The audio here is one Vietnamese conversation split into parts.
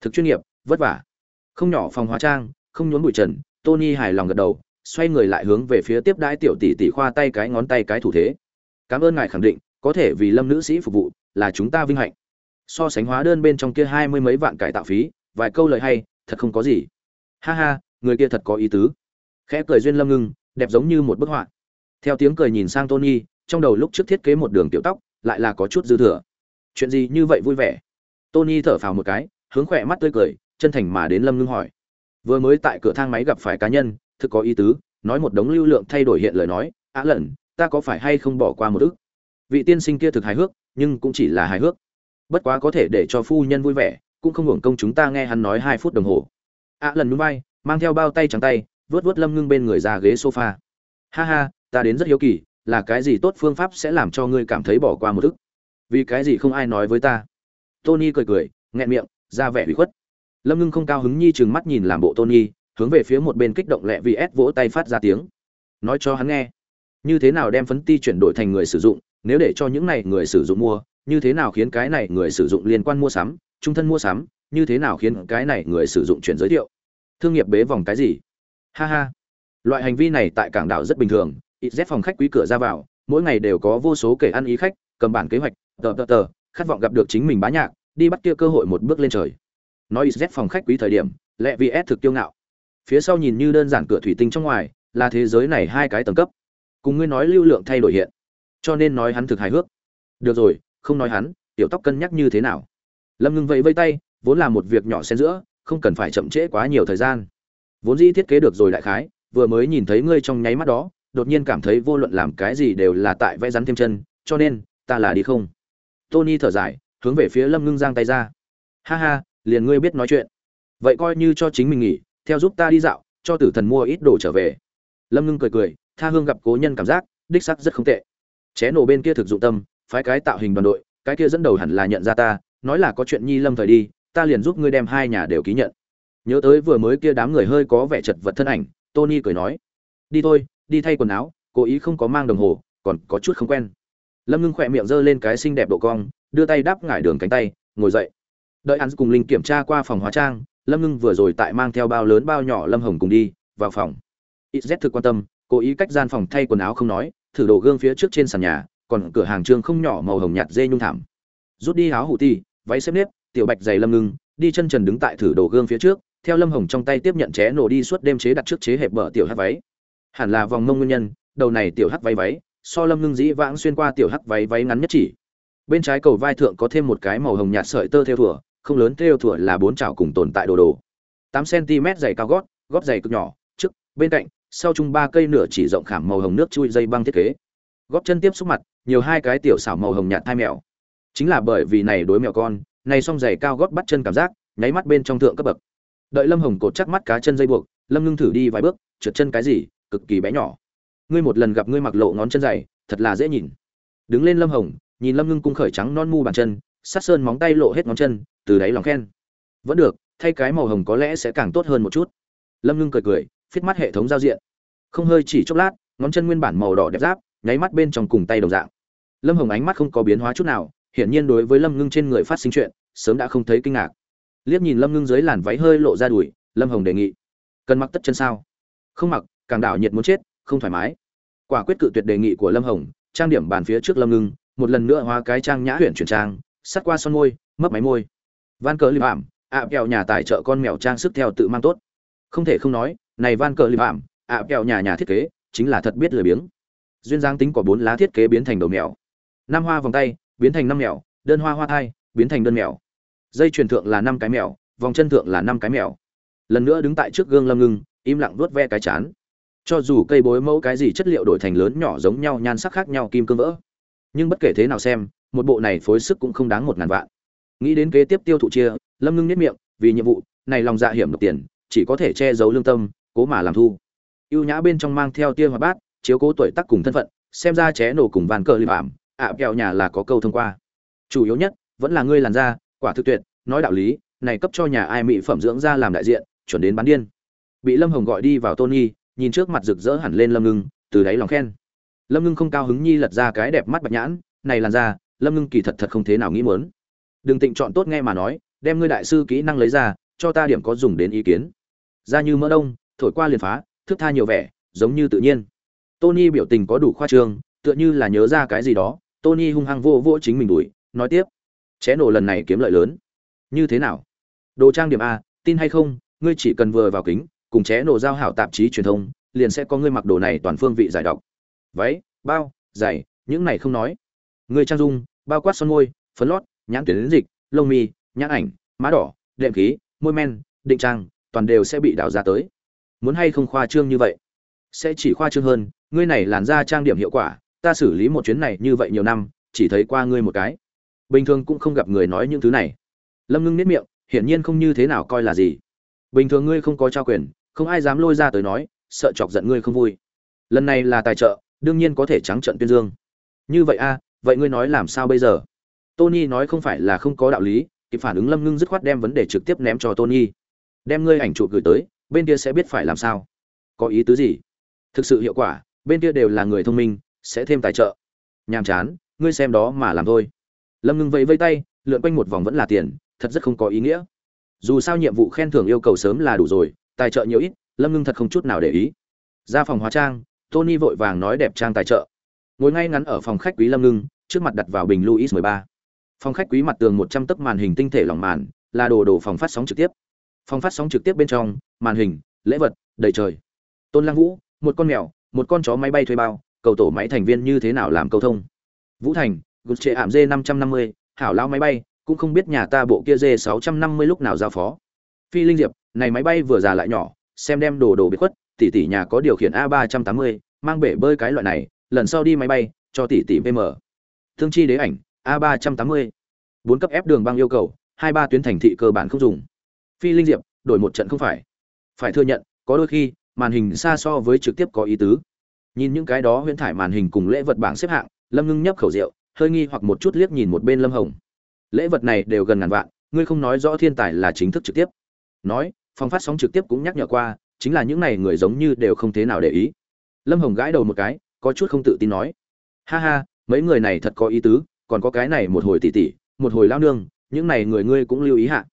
thực chuyên nghiệp, vất vả. Không nhỏ phòng hóa trang, không nhốn bụi trần, tony hài lòng gật đầu, xoay người lại hướng về phía tiếp đãi tiểu tỷ tỷ khoa tay cái ngón tay cái thủ thế. Cảm ơn ngài khẳng định, có thể vì lâm nữ sĩ phục vụ, là chúng ta vinh hạnh. So sánh hóa đơn bên trong kia hai mươi mấy vạn cải tạo phí, vài câu lời hay, thật không có gì. Ha ha, người kia thật có ý tứ. Khẽ cười duyên lâm ngưng, đẹp giống như một bức họa. Theo tiếng cười nhìn sang tony, trong đầu lúc trước thiết kế một đường tiểu tóc, lại là có chút dư thừa. Chuyện gì như vậy vui vẻ? Tony thở phào một cái hướng khỏe mắt tươi cười, chân thành mà đến lâm ngưng hỏi. Vừa mới tại cửa thang máy gặp phải cá nhân, thực có ý tứ, nói một đống lưu lượng thay đổi hiện lời nói, á lần ta có phải hay không bỏ qua một ức? Vị tiên sinh kia thực hài hước, nhưng cũng chỉ là hài hước. Bất quá có thể để cho phu nhân vui vẻ, cũng không hưởng công chúng ta nghe hắn nói hai phút đồng hồ. Á lần núi bay mang theo bao tay trắng tay vớt vớt lâm ngưng bên người ra ghế sofa. Ha ha, ta đến rất hiếu kỳ, là cái gì tốt phương pháp sẽ làm cho ngươi cảm thấy bỏ qua một ức? Vì cái gì không ai nói với ta? Tony cười cười, nghẹn miệng ra vẻ hủy khuất. Lâm ngưng không cao hứng nhi chừng mắt nhìn làm bộ tôn nhi, hướng về phía một bên kích động lẹ vì ép vỗ tay phát ra tiếng. Nói cho hắn nghe, như thế nào đem phấn ti chuyển đổi thành người sử dụng, nếu để cho những này người sử dụng mua, như thế nào khiến cái này người sử dụng liên quan mua sắm, trung thân mua sắm, như thế nào khiến cái này người sử dụng chuyển giới thiệu. Thương nghiệp bế vòng cái gì? Ha ha. Loại hành vi này tại cảng đảo rất bình thường, ít z phòng khách quý cửa ra vào, mỗi ngày đều có vô số kể ăn ý khách, cầm bản kế hoạch, tờ tờ tờ, khát vọng gặp được chính mình bá nhạc đi bắt kia cơ hội một bước lên trời. Nói z phòng khách quý thời điểm lệ vì s thực tiêu ngạo. Phía sau nhìn như đơn giản cửa thủy tinh trong ngoài, là thế giới này hai cái tầng cấp. Cùng ngươi nói lưu lượng thay đổi hiện. Cho nên nói hắn thực hài hước. Được rồi, không nói hắn, tiểu tóc cân nhắc như thế nào. Lâm ngưng vẫy vây tay, vốn là một việc nhỏ xen giữa, không cần phải chậm trễ quá nhiều thời gian. Vốn dĩ thiết kế được rồi đại khái, vừa mới nhìn thấy ngươi trong nháy mắt đó, đột nhiên cảm thấy vô luận làm cái gì đều là tại vẽ rắn thêm chân, cho nên, ta là đi không. Tony thở dài hướng về phía lâm ngưng giang tay ra. Ha ha, liền ngươi biết nói chuyện. Vậy coi như cho chính mình nghỉ, theo giúp ta đi dạo, cho tử thần mua ít đồ trở về. Lâm ngưng cười cười, tha hương gặp cố nhân cảm giác, đích sắc rất không tệ. Ché nổ bên kia thực dụng tâm, phái cái tạo hình đoàn đội, cái kia dẫn đầu hẳn là nhận ra ta, nói là có chuyện nhi lâm thời đi, ta liền giúp ngươi đem hai nhà đều ký nhận. Nhớ tới vừa mới kia đám người hơi có vẻ chật vật thân ảnh, tony cười nói, đi thôi, đi thay quần áo, cố ý không có mang đồng hồ, còn có chút không quen. Lâm ngưng khỏe miệng giơ lên cái xinh đẹp độ cong đưa tay đáp ngải đường cánh tay, ngồi dậy. Đợi hắn cùng linh kiểm tra qua phòng hóa trang, lâm ngưng vừa rồi tại mang theo bao lớn bao nhỏ lâm hồng cùng đi, vào phòng. Ít z thực quan tâm, cố ý cách gian phòng thay quần áo không nói, thử đổ gương phía trước trên sàn nhà, còn cửa hàng trương không nhỏ màu hồng nhạt dê nhung thảm. Rút đi áo hủ ti, váy xếp nếp, tiểu bạch giày lâm ngưng, đi chân trần đứng tại thử đồ gương phía trước, theo lâm hồng trong tay tiếp nhận ché nổ đi suốt đêm chế đặt trước chế hẹp bờ tiểu hắc váy. Hẳn là vòng mông nguyên nhân, đầu này tiểu hắc váy váy, so lâm ngưng dĩ vãng xuyên qua tiểu hắc váy váy ngắn nhất chỉ bên trái cầu vai thượng có thêm một cái màu hồng nhạt sợi tơ theo thủa không lớn theo thủa là bốn chảo cùng tồn tại đồ đồ. Tám cm dày cao gót gót dày cực nhỏ, trước, bên cạnh, sau chung ba cây nửa chỉ rộng khảm màu hồng nước chui dây băng thiết kế. Gót chân tiếp xúc mặt, nhiều hai cái tiểu xảo màu hồng nhạt thai mèo. Chính là bởi vì này đối mèo con, này song giày cao gót bắt chân cảm giác, nháy mắt bên trong thượng cấp bậc. Đợi lâm hồng cột chắc mắt cá chân dây buộc, lâm ngưng thử đi vài bước, trượt chân cái gì, cực kỳ bé nhỏ. Ngươi một lần gặp ngươi mặc lộ ngón chân dày, thật là dễ nhìn. Đứng lên lâm hồng nhìn lâm ngưng cung khởi trắng non mu bàn chân, sát sơn móng tay lộ hết ngón chân, từ đáy lòng khen. Vẫn được, thay cái màu hồng có lẽ sẽ càng tốt hơn một chút. Lâm ngưng cười cười phiết mắt hệ thống giao diện. Không hơi chỉ chốc lát, ngón chân nguyên bản màu đỏ đẹp giáp, nháy mắt bên trong cùng tay đồng dạng. Lâm hồng ánh mắt không có biến hóa chút nào, hiển nhiên đối với lâm ngưng trên người phát sinh chuyện, sớm đã không thấy kinh ngạc. Liếc nhìn lâm ngưng dưới làn váy hơi lộ ra đùi, lâm hồng đề nghị, cần mặc tất chân sao? Không mặc, càng đảo nhiệt muốn chết, không thoải mái. Quả quyết cự tuyệt đề nghị của lâm hồng, trang điểm bàn phía trước lâm ngưng một lần nữa hóa cái trang nhã huyện chuyển trang sắt qua son môi mấp máy môi. Van cờ liệm, ảm ạ kẹo nhà tài trợ con mèo trang sức theo tự mang tốt. Không thể không nói này van cờ liệm, ảm ạ kẹo nhà nhà thiết kế chính là thật biết lười biếng. Duyên dáng tính của bốn lá thiết kế biến thành đầu mèo. Năm hoa vòng tay biến thành năm mèo đơn hoa hoa thai biến thành đơn mèo. Dây truyền thượng là năm cái mèo vòng chân thượng là năm cái mèo. Lần nữa đứng tại trước gương lâm ngưng im lặng vuốt ve cái chán. Cho dù cây bối mẫu cái gì chất liệu đổi thành lớn nhỏ giống nhau nhan sắc khác nhau kim cương vỡ nhưng bất kể thế nào xem, một bộ này phối sức cũng không đáng một ngàn vạn. Nghĩ đến kế tiếp tiêu thụ chia, lâm ngưng nếp miệng, vì nhiệm vụ, này lòng dạ hiểm nộp tiền, chỉ có thể che giấu lương tâm, cố mà làm thu. Ưu nhã bên trong mang theo tia hoạt bát, chiếu cố tuổi tác cùng thân phận, xem ra ché nổ cùng vàn cờ liệp ảm, ạ, kẹo nhà là có câu thông qua. Chủ yếu nhất, vẫn là ngươi làn da, quả thực tuyệt, nói đạo lý, này cấp cho nhà ai mỹ phẩm dưỡng da làm đại diện, chuẩn đến bán điên. Bị lâm hồng gọi đi vào tony, nhìn trước mặt rực rỡ hẳn lên lâm ngưng, từ đáy lòng khen lâm ngưng không cao hứng nhi lật ra cái đẹp mắt bạch nhãn, này làn da, lâm ngưng kỳ thật thật không thế nào nghĩ muốn. Đừng tịnh chọn tốt nghe mà nói, đem ngươi đại sư kỹ năng lấy ra, cho ta điểm có dùng đến ý kiến. Ra như mỡ đông, thổi qua liền phá, thức tha nhiều vẻ, giống như tự nhiên. Tony biểu tình có đủ khoa trương, tựa như là nhớ ra cái gì đó, tony hung hăng vô vô chính mình đuổi, nói tiếp, ché nổ lần này kiếm lợi lớn. Như thế nào? Đồ trang điểm a, tin hay không, ngươi chỉ cần vừa vào kính, cùng ché nổ giao hảo tạp chí truyền thông, liền sẽ có ngươi mặc đồ này toàn phương vị giải độc váy, bao, giày, những này không nói. Người trang dung, bao quát son môi, phấn lót, nhãn tuyến dịch, lông mi, nhãn ảnh, má đỏ, đệm khí, môi men, định trang, toàn đều sẽ bị đào ra tới. Muốn hay không khoa trương như vậy? Sẽ chỉ khoa trương hơn, ngươi này làn da trang điểm hiệu quả, ta xử lý một chuyến này như vậy nhiều năm, chỉ thấy qua ngươi một cái. Bình thường cũng không gặp người nói những thứ này. Lâm ngưng nếp miệng, hiển nhiên không như thế nào coi là gì. Bình thường ngươi không có trao quyền, không ai dám lôi ra tới nói, sợ chọc giận ngươi không vui. Lần này là tài trợ đương nhiên có thể trắng trận tuyên dương. Như vậy a, vậy ngươi nói làm sao bây giờ? Tony nói không phải là không có đạo lý, kịp phản ứng lâm ngưng dứt khoát đem vấn đề trực tiếp ném cho tony. Đem ngươi ảnh chụp gửi tới, bên kia sẽ biết phải làm sao. Có ý tứ gì? Thực sự hiệu quả, bên kia đều là người thông minh, sẽ thêm tài trợ. Nhàm chán, ngươi xem đó mà làm thôi. Lâm ngưng vẫy vây tay, lượn quanh một vòng vẫn là tiền, thật rất không có ý nghĩa. Dù sao nhiệm vụ khen thưởng yêu cầu sớm là đủ rồi, tài trợ nhiều ít, lâm ngưng thật không chút nào để ý. Ra phòng hóa trang tony vội vàng nói đẹp trang tài trợ. Ngồi ngay ngắn ở phòng khách quý lâm ngưng trước mặt đặt vào bình Louis 13. phòng khách quý mặt tường 100 tấc màn hình tinh thể lỏng màn là đồ đồ phòng phát sóng trực tiếp. Phòng phát sóng trực tiếp bên trong màn hình lễ vật đầy trời. Tôn lăng vũ một con mèo một con chó máy bay thuê bao cầu tổ máy thành viên như thế nào làm câu thông? Vũ thành gục trệ ảm d 550, hảo lao máy bay cũng không biết nhà ta bộ kia d 650 lúc nào giao phó. Phi linh diệp này máy bay vừa già lại nhỏ xem đem đồ đồ bị khuất tỷ tỷ nhà có điều khiển a 380, mang bể bơi cái loại này lần sau đi máy bay cho tỷ tỷ vm thương chi đế ảnh a 380. bốn cấp ép đường băng yêu cầu hai ba tuyến thành thị cơ bản không dùng. Phi linh diệp đổi một trận không phải. Phải thừa nhận có đôi khi màn hình xa so với trực tiếp có ý tứ. Nhìn những cái đó huyễn thải màn hình cùng lễ vật bảng xếp hạng lâm ngưng nhấp khẩu rượu hơi nghi hoặc một chút liếc nhìn một bên lâm hồng. Lễ vật này đều gần ngàn vạn ngươi không nói rõ thiên tài là chính thức trực tiếp. Nói phòng phát sóng trực tiếp cũng nhắc nhở qua chính là những này người giống như đều không thế nào để ý. Lâm hồng gãi đầu một cái, có chút không tự tin nói. Ha ha, mấy người này thật có ý tứ, còn có cái này một hồi tỉ tỉ, một hồi lao nương, những này người ngươi cũng lưu ý hạ.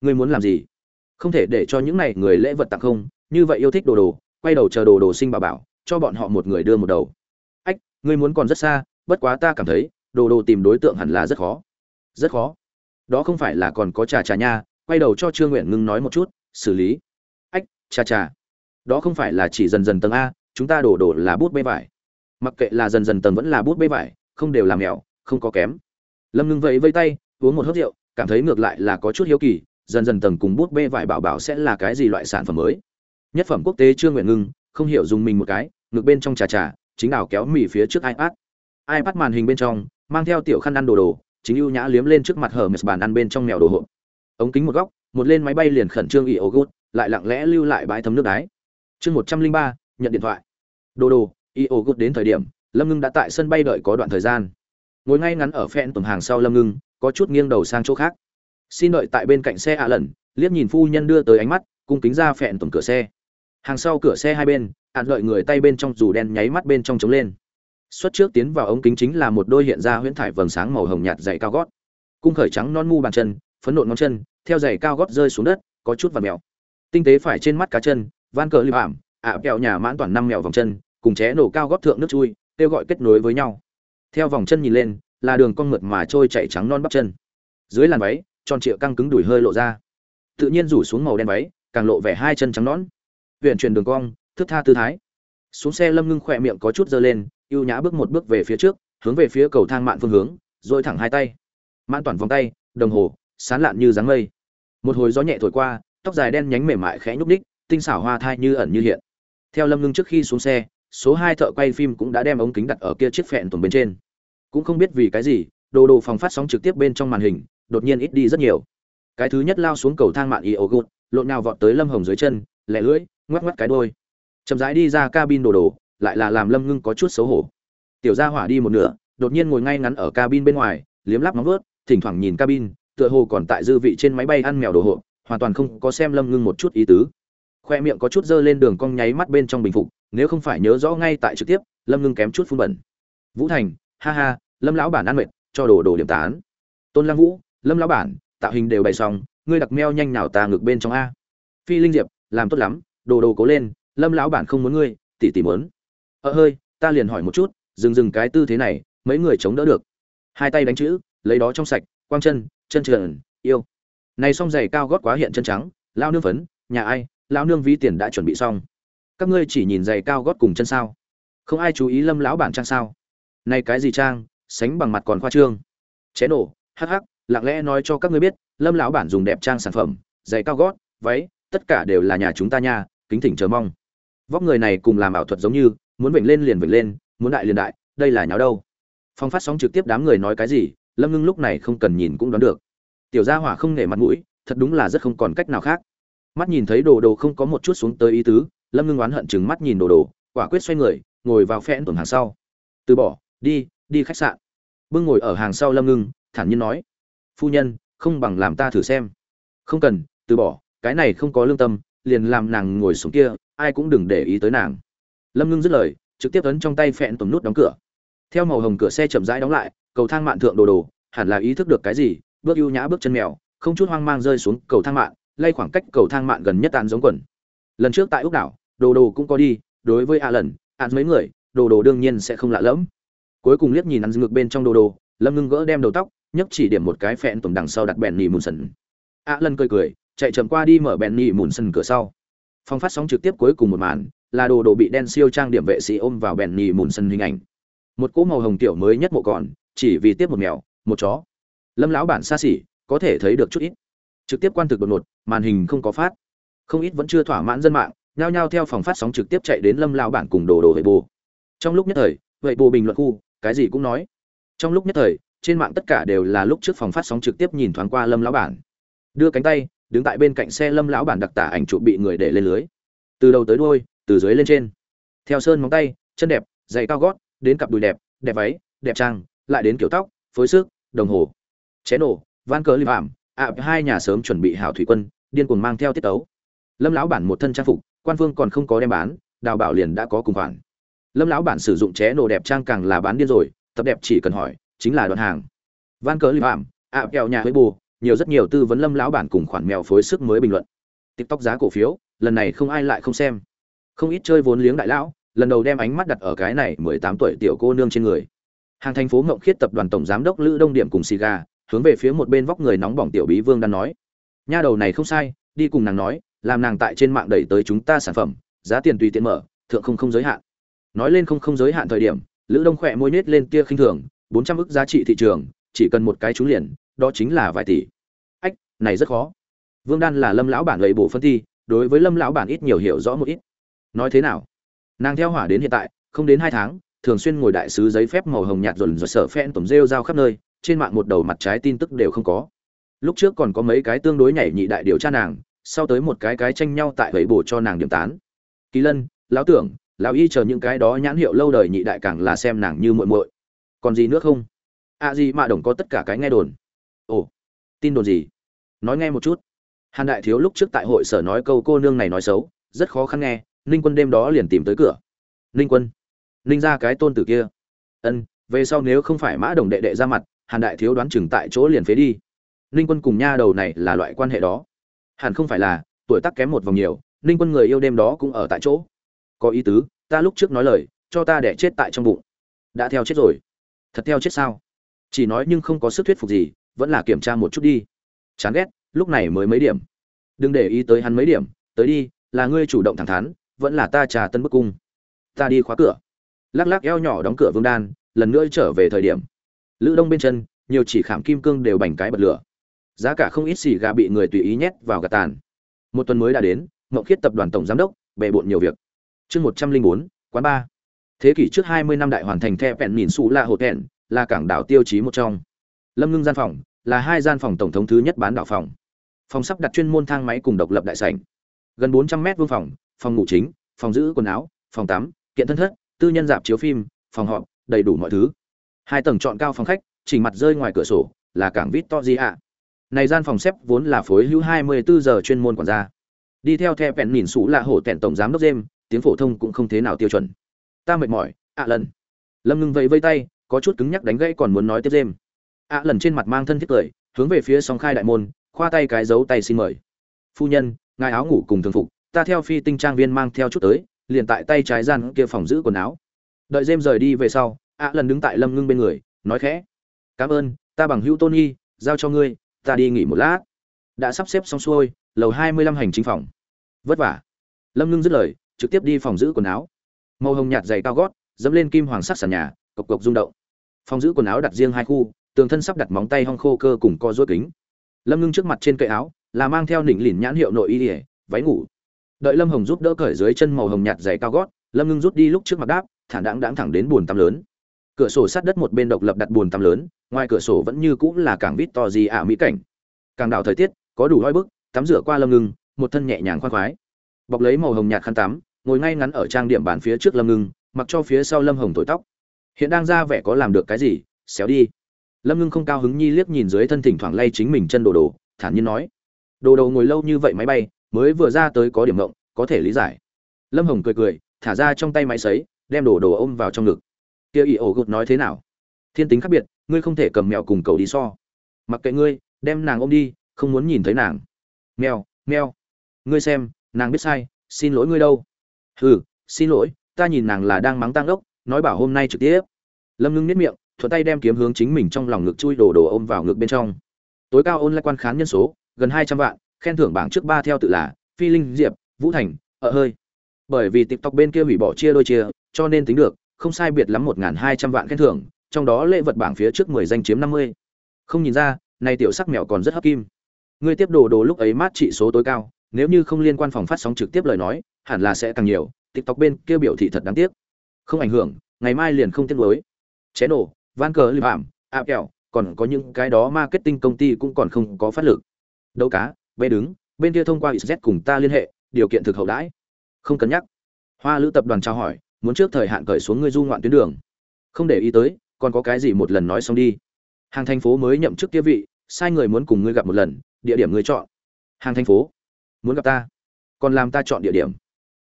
Ngươi muốn làm gì? Không thể để cho những này người lễ vật tặng không, như vậy yêu thích đồ đồ, quay đầu chờ đồ đồ sinh bà bảo, cho bọn họ một người đưa một đầu. Ách, ngươi muốn còn rất xa, bất quá ta cảm thấy, đồ đồ tìm đối tượng hẳn là rất khó. Rất khó. Đó không phải là còn có trà trà nha, quay đầu cho trương nguyện ngưng nói một chút, xử lý. Cha cha, đó không phải là chỉ dần dần tầng a chúng ta đổ đổ là bút bê vải. Mặc kệ là dần dần tầng vẫn là bút bê vải không đều làm mèo không có kém. Lâm ngưng vẫy vây tay uống một hớp rượu cảm thấy ngược lại là có chút hiếu kỳ dần dần tầng cùng bút bê vải bảo bảo sẽ là cái gì loại sản phẩm mới. Nhất phẩm quốc tế trương nguyện ngưng không hiểu dùng mình một cái ngược bên trong trà trà chính đảo kéo mì phía trước ipad. ipad màn hình bên trong mang theo tiểu khăn ăn đồ đồ chính ưu nhã liếm lên trước mặt hở mệt bàn ăn bên trong mèo đồ hộp. Ống kính một góc một lên máy bay liền khẩn trương ỉ ô gút lại lặng lẽ lưu lại bãi thấm nước đáy. Chương một trăm linh ba, nhận điện thoại. Đồ đồ io ô gút đến thời điểm, lâm ngưng đã tại sân bay đợi có đoạn thời gian. Ngồi ngay ngắn ở phen tổng hàng sau lâm ngưng, có chút nghiêng đầu sang chỗ khác. Xin đợi tại bên cạnh xe ạ lần, liếc nhìn phu nhân đưa tới ánh mắt, cung kính ra phẹn tổng cửa xe. Hàng sau cửa xe hai bên, ạn đợi người tay bên trong dù đen nháy mắt bên trong trống lên. Xuất trước tiến vào ống kính chính là một đôi hiện ra huyễn thải vầng sáng màu hồng nhạt dày cao gót. Cung khởi trắng non mu bàn chân, phấn nộn ngón chân, theo giày cao gót rơi xuống đất, có chút và mèo tinh tế phải trên mắt cá chân, van cờ lưu ảm, ạ, kẹo nhà mãn toàn năm mèo vòng chân, cùng ché nổ cao góp thượng nước chui, kêu gọi kết nối với nhau. Theo vòng chân nhìn lên, là đường con mượt mà trôi chạy trắng non bắp chân. Dưới làn váy, tròn trịa căng cứng đùi hơi lộ ra. Tự nhiên rủ xuống màu đen váy, càng lộ vẻ hai chân trắng nón huyện truyền đường cong, thức tha tư thái. Xuống xe lâm ngưng khỏe miệng có chút dơ lên, ưu nhã bước một bước về phía trước, hướng về phía cầu thang mạn phương hướng, rồi thẳng hai tay. Mãn toàn vòng tay, đồng hồ, sán lạn như dáng mây. Một hồi gió nhẹ thổi qua tóc dài đen nhánh mềm mại khẽ nhúc ních tinh xảo hoa thai như ẩn như hiện. Theo lâm ngưng trước khi xuống xe, số hai thợ quay phim cũng đã đem ống kính đặt ở kia chiếc phẹn tuần bên trên. Cũng không biết vì cái gì, đồ đồ phòng phát sóng trực tiếp bên trong màn hình, đột nhiên ít đi rất nhiều. Cái thứ nhất lao xuống cầu thang mạng y ô lộn nào vọt tới lâm hồng dưới chân, lẻ lưỡi, ngoắc ngoắc cái đôi chậm rãi đi ra cabin đồ đồ, lại là làm lâm ngưng có chút xấu hổ. Tiểu gia hỏa đi một nửa, đột nhiên ngồi ngay ngắn ở cabin bên ngoài, liếm lắp móng vớt thỉnh thoảng nhìn cabin, tựa hồ còn tại dư vị trên máy bay ăn mèo đồ hộ hoàn toàn không có xem lâm ngưng một chút ý tứ. Khoe miệng có chút dơ lên đường cong nháy mắt bên trong bình phục nếu không phải nhớ rõ ngay tại trực tiếp lâm ngưng kém chút phun bẩn. Vũ thành ha ha lâm lão bản ăn mệt cho đồ đồ điểm tán. Tôn lăng vũ lâm lão bản tạo hình đều bày xong ngươi đặc meo nhanh nào ta ngược bên trong a. Phi linh diệp làm tốt lắm đồ đồ cố lên lâm lão bản không muốn ngươi tỉ tỉ muốn. Ờ hơi ta liền hỏi một chút dừng dừng cái tư thế này mấy người chống đỡ được. Hai tay đánh chữ lấy đó trong sạch quang chân chân trườn, yêu này xong giày cao gót quá hiện chân trắng lao nương phấn, nhà ai lao nương ví tiền đã chuẩn bị xong. Các ngươi chỉ nhìn giày cao gót cùng chân sao. Không ai chú ý lâm lão bản trang sao. Này cái gì trang, sánh bằng mặt còn khoa trương. Chế nổ, hắc hắc, lặng lẽ nói cho các ngươi biết, lâm lão bản dùng đẹp trang sản phẩm, giày cao gót, váy, tất cả đều là nhà chúng ta nha, kính thỉnh chờ mong. Vóc người này cùng làm ảo thuật giống như, muốn vểnh lên liền vểnh lên, muốn đại liền đại, đây là nháo đâu. Phong phát sóng trực tiếp đám người nói cái gì, lâm ngưng lúc này không cần nhìn cũng đoán được tiểu gia hỏa không nể mặt mũi, thật đúng là rất không còn cách nào khác. Mắt nhìn thấy đồ đồ không có một chút xuống tới ý tứ, lâm ngưng oán hận chừng mắt nhìn đồ đồ, quả quyết xoay người, ngồi vào phen tuần hàng sau. Từ bỏ, đi đi khách sạn. Bưng ngồi ở hàng sau lâm ngưng, thản nhiên nói. Phu nhân, không bằng làm ta thử xem. Không cần, từ bỏ, cái này không có lương tâm, liền làm nàng ngồi xuống kia, ai cũng đừng để ý tới nàng. Lâm ngưng dứt lời, trực tiếp ấn trong tay phẹn tùng nút đóng cửa. Theo màu hồng cửa xe chậm rãi đóng lại, cầu thang mạn thượng đồ đồ, hẳn là ý thức được cái gì bước ưu nhã bước chân mèo, không chút hoang mang rơi xuống cầu thang mạn, lay khoảng cách cầu thang mạn gần nhất tàn giống quần. Lần trước tại úc đảo, đồ đồ cũng có đi, đối với a lần ạn mấy người, đồ đồ đương nhiên sẽ không lạ lẫm. Cuối cùng liếc nhìn ăn ngược bên trong đồ đồ, lâm ngưng gỡ đem đầu tóc, nhấc chỉ điểm một cái phẹn tùng đằng sau đặt bèn nhì mùn sần. A lần cười cười, chạy chậm qua đi mở bèn nhì mùn sần cửa sau. Phong phát sóng trực tiếp cuối cùng một màn, là đồ đồ bị đen siêu trang điểm vệ sĩ ôm vào bèn nhì mùn sần hình ảnh. Một cỗ màu hồng tiểu mới nhất mộ còn, chỉ vì tiếp một mèo, một chó lâm lão bản xa xỉ, có thể thấy được chút ít. Trực tiếp quan thực đột ngột, màn hình không có phát. Không ít vẫn chưa thỏa mãn dân mạng, nhao nhao theo phòng phát sóng trực tiếp chạy đến lâm lão bản cùng đồ đồ vệ bù trong lúc nhất thời vậy bù bình luận khu, cái gì cũng nói. Trong lúc nhất thời, trên mạng tất cả đều là lúc trước phòng phát sóng trực tiếp nhìn thoáng qua lâm lão bản. Đưa cánh tay, đứng tại bên cạnh xe lâm lão bản đặc tả ảnh chụp bị người để lên lưới. Từ đầu tới đuôi, từ dưới lên trên. Theo sơn móng tay, chân đẹp, giày cao gót, đến cặp đùi đẹp đẹp váy, đẹp trang, lại đến kiểu tóc, phối sức đồng hồ chế nổ, van cờ li phạm ạ, hai nhà sớm chuẩn bị hảo thủy quân, điên cuồng mang theo tiết tấu. Lâm lão bản một thân trang phục, quan phương còn không có đem bán, đào bảo liền đã có cùng khoản. Lâm lão bản sử dụng chế nổ đẹp trang càng là bán điên rồi, tập đẹp chỉ cần hỏi, chính là đoạn hàng. Van cờ li phạm ạ, kẹo nhà với bù, nhiều rất nhiều tư vấn lâm lão bản cùng khoản mèo phối sức mới bình luận. Tiktok giá cổ phiếu, lần này không ai lại không xem. Không ít chơi vốn liếng đại lão, lần đầu đem ánh mắt đặt ở cái này mười tám tuổi tiểu cô nương trên người. Hàng thành phố ngộng khiết tập đoàn tổng giám đốc lữ đông điểm cùng xì gà hướng về phía một bên vóc người nóng bỏng tiểu bí vương đang nói. Nha đầu này không sai, đi cùng nàng nói, làm nàng tại trên mạng đẩy tới chúng ta sản phẩm, giá tiền tùy tiện mở, thượng không không giới hạn. Nói lên không không giới hạn thời điểm, lữ đông khỏe môi nết lên tia khinh thường, bốn trăm ức giá trị thị trường, chỉ cần một cái trúng liền, đó chính là vài tỷ. Ách, này rất khó. Vương đan là lâm lão bản lầy bổ phân thi, đối với lâm lão bản ít nhiều hiểu rõ một ít. Nói thế nào? Nàng theo hỏa đến hiện tại, không đến hai tháng, thường xuyên ngồi đại sứ giấy phép màu hồng nhạt dồn dồn sở phen tổm rêu rao khắp nơi trên mạng một đầu mặt trái tin tức đều không có. Lúc trước còn có mấy cái tương đối nhảy nhị đại điều tra nàng, sau tới một cái cái tranh nhau tại vậy bổ cho nàng điểm tán. Kỳ lân, lão tưởng, lão y chờ những cái đó nhãn hiệu lâu đời nhị đại càng là xem nàng như muội muội. Còn gì nữa không? À gì mà đồng có tất cả cái nghe đồn. Ồ, tin đồn gì? Nói nghe một chút. Hàn đại thiếu lúc trước tại hội sở nói câu cô nương này nói xấu, rất khó khăn nghe, ninh quân đêm đó liền tìm tới cửa. Ninh quân, ninh ra cái tôn tử kia. Ân, về sau nếu không phải mã đồng đệ đệ ra mặt hàn đại thiếu đoán chừng tại chỗ liền phế đi. Ninh quân cùng nha đầu này là loại quan hệ đó. Hẳn không phải là, tuổi tác kém một vòng nhiều, ninh quân người yêu đêm đó cũng ở tại chỗ. Có ý tứ, ta lúc trước nói lời, cho ta đẻ chết tại trong bụng. Đã theo chết rồi. Thật theo chết sao? Chỉ nói nhưng không có sức thuyết phục gì, vẫn là kiểm tra một chút đi. Chán ghét, lúc này mới mấy điểm. Đừng để ý tới hắn mấy điểm, tới đi, là ngươi chủ động thẳng thắn, vẫn là ta trà tân bức cung. Ta đi khóa cửa. Lắc lắc eo nhỏ đóng cửa vương đan, lần nữa trở về thời điểm lữ đông bên chân, nhiều chỉ khảm kim cương đều bành cái bật lửa. Giá cả không ít xì gà bị người tùy ý nhét vào gà tàn. Một tuần mới đã đến, mậu khiết tập đoàn tổng giám đốc bề bộn nhiều việc. Chương một trăm linh bốn, quán ba. Thế kỷ trước hai mươi năm đại hoàn thành the vẹn nhìn xù là hộ thẹn là cảng đảo tiêu chí một trong. Lâm ngưng gian phòng, là hai gian phòng tổng thống thứ nhất bán đảo phòng. Phòng sắp đặt chuyên môn thang máy cùng độc lập đại sảnh. Gần bốn trăm mét vuông phòng phòng ngủ chính, phòng giữ quần áo, phòng tắm, kiện thân thất, tư nhân dạp chiếu phim, phòng họp, đầy đủ mọi thứ hai tầng chọn cao phòng khách chỉnh mặt rơi ngoài cửa sổ, là cảng vít to gì ạ này gian phòng xếp vốn là phối hữu 24 giờ chuyên môn quản gia. Đi theo theo vẹn nhìn sủ là hổ tẹn tổng giám đốc dêm tiếng phổ thông cũng không thế nào tiêu chuẩn. Ta mệt mỏi, ạ lần. Lâm ngưng vẫy vây tay, có chút cứng nhắc đánh gãy còn muốn nói tiếp dêm ạ lần trên mặt mang thân thiết cười, hướng về phía song khai đại môn, khoa tay cái dấu tay xin mời. Phu nhân, ngài áo ngủ cùng thường phục, ta theo phi tinh trang viên mang theo chút tới, liền tại tay trái gian kia phòng giữ quần áo. Đợi dêm rời đi về sau ạ lần đứng tại lâm ngưng bên người, nói khẽ, cảm ơn, ta bằng hữu tôn nghi giao cho ngươi, ta đi nghỉ một lát. Đã sắp xếp xong xuôi, lầu hai mươi lăm hành chính phòng. Vất vả. Lâm ngưng dứt lời, trực tiếp đi phòng giữ quần áo. Màu hồng nhạt dày cao gót, dẫm lên kim hoàng sắc sàn nhà, cộc cộc rung động. Phòng giữ quần áo đặt riêng hai khu, tường thân sắp đặt móng tay hong khô cơ cùng co ruột kính. Lâm ngưng trước mặt trên cây áo, là mang theo nỉnh lìn nhãn hiệu nội y ỉa váy ngủ. Đợi lâm hồng giúp đỡ cởi dưới chân màu hồng nhạt dày cao gót, lâm ngưng rút đi lúc trước mặt đáp thản đáng đáng thẳng đến buồn tắm lớn cửa sổ sát đất một bên độc lập đặt buồn tắm lớn, ngoài cửa sổ vẫn như cũng là cảng vít to gì ả mỹ cảnh. Càng đảo thời tiết, có đủ hoi bức, tắm rửa qua lâm ngưng, một thân nhẹ nhàng khoan khoái. Bọc lấy màu hồng nhạt khăn tắm, ngồi ngay ngắn ở trang điểm bàn phía trước lâm ngưng, mặc cho phía sau lâm hồng thổi tóc. Hiện đang ra vẻ có làm được cái gì, xéo đi. Lâm ngưng không cao hứng nhi liếc nhìn dưới thân thỉnh thoảng lay chính mình chân đồ đồ, thản nhiên nói. Đồ đồ ngồi lâu như vậy máy bay, mới vừa ra tới có điểm ngộng, có thể lý giải. Lâm hồng cười cười, thả ra trong tay máy sấy, đem đồ đồ ôm vào trong ngực kia ỷ ổ gột nói thế nào? Thiên tính khác biệt, ngươi không thể cầm mèo cùng cầu đi so. Mặc kệ ngươi, đem nàng ôm đi, không muốn nhìn thấy nàng. Mèo mèo ngươi xem, nàng biết sai, xin lỗi ngươi đâu. Ừ xin lỗi, ta nhìn nàng là đang mắng tăng ốc nói bảo hôm nay trực tiếp. Lâm ngưng nếp miệng, thuận tay đem kiếm hướng chính mình trong lòng ngực chui đồ đồ ôm vào ngực bên trong. Tối cao ôn lại quan khán nhân số, gần hai trăm vạn, khen thưởng bảng trước ba theo tự là phi linh, diệp, vũ thành ở hơi. Bởi vì tiktok bên kia hủy bỏ chia đôi chia, cho nên tính được không sai biệt lắm một hai trăm vạn khen thưởng, trong đó lễ vật bảng phía trước mười danh chiếm năm mươi. Không nhìn ra, này tiểu sắc mèo còn rất hấp kim. Người tiếp đồ đồ lúc ấy mát trị số tối cao, nếu như không liên quan phòng phát sóng trực tiếp lời nói, hẳn là sẽ càng nhiều, tiktok bên kia biểu thị thật đáng tiếc. Không ảnh hưởng, ngày mai liền không tiếc nuối. Chế nổ van cờ liêm ảm áp kẹo, còn có những cái đó marketing công ty cũng còn không có phát lực. Đấu cá bê đứng, bên kia thông qua xz cùng ta liên hệ, điều kiện thực hậu đãi. Không cân nhắc. Hoa lữ tập đoàn trao hỏi muốn trước thời hạn cởi xuống ngươi du ngoạn tuyến đường. Không để ý tới, còn có cái gì một lần nói xong đi. Hàng thành phố mới nhậm chức kia vị, sai người muốn cùng ngươi gặp một lần, địa điểm ngươi chọn. Hàng thành phố, muốn gặp ta? Còn làm ta chọn địa điểm.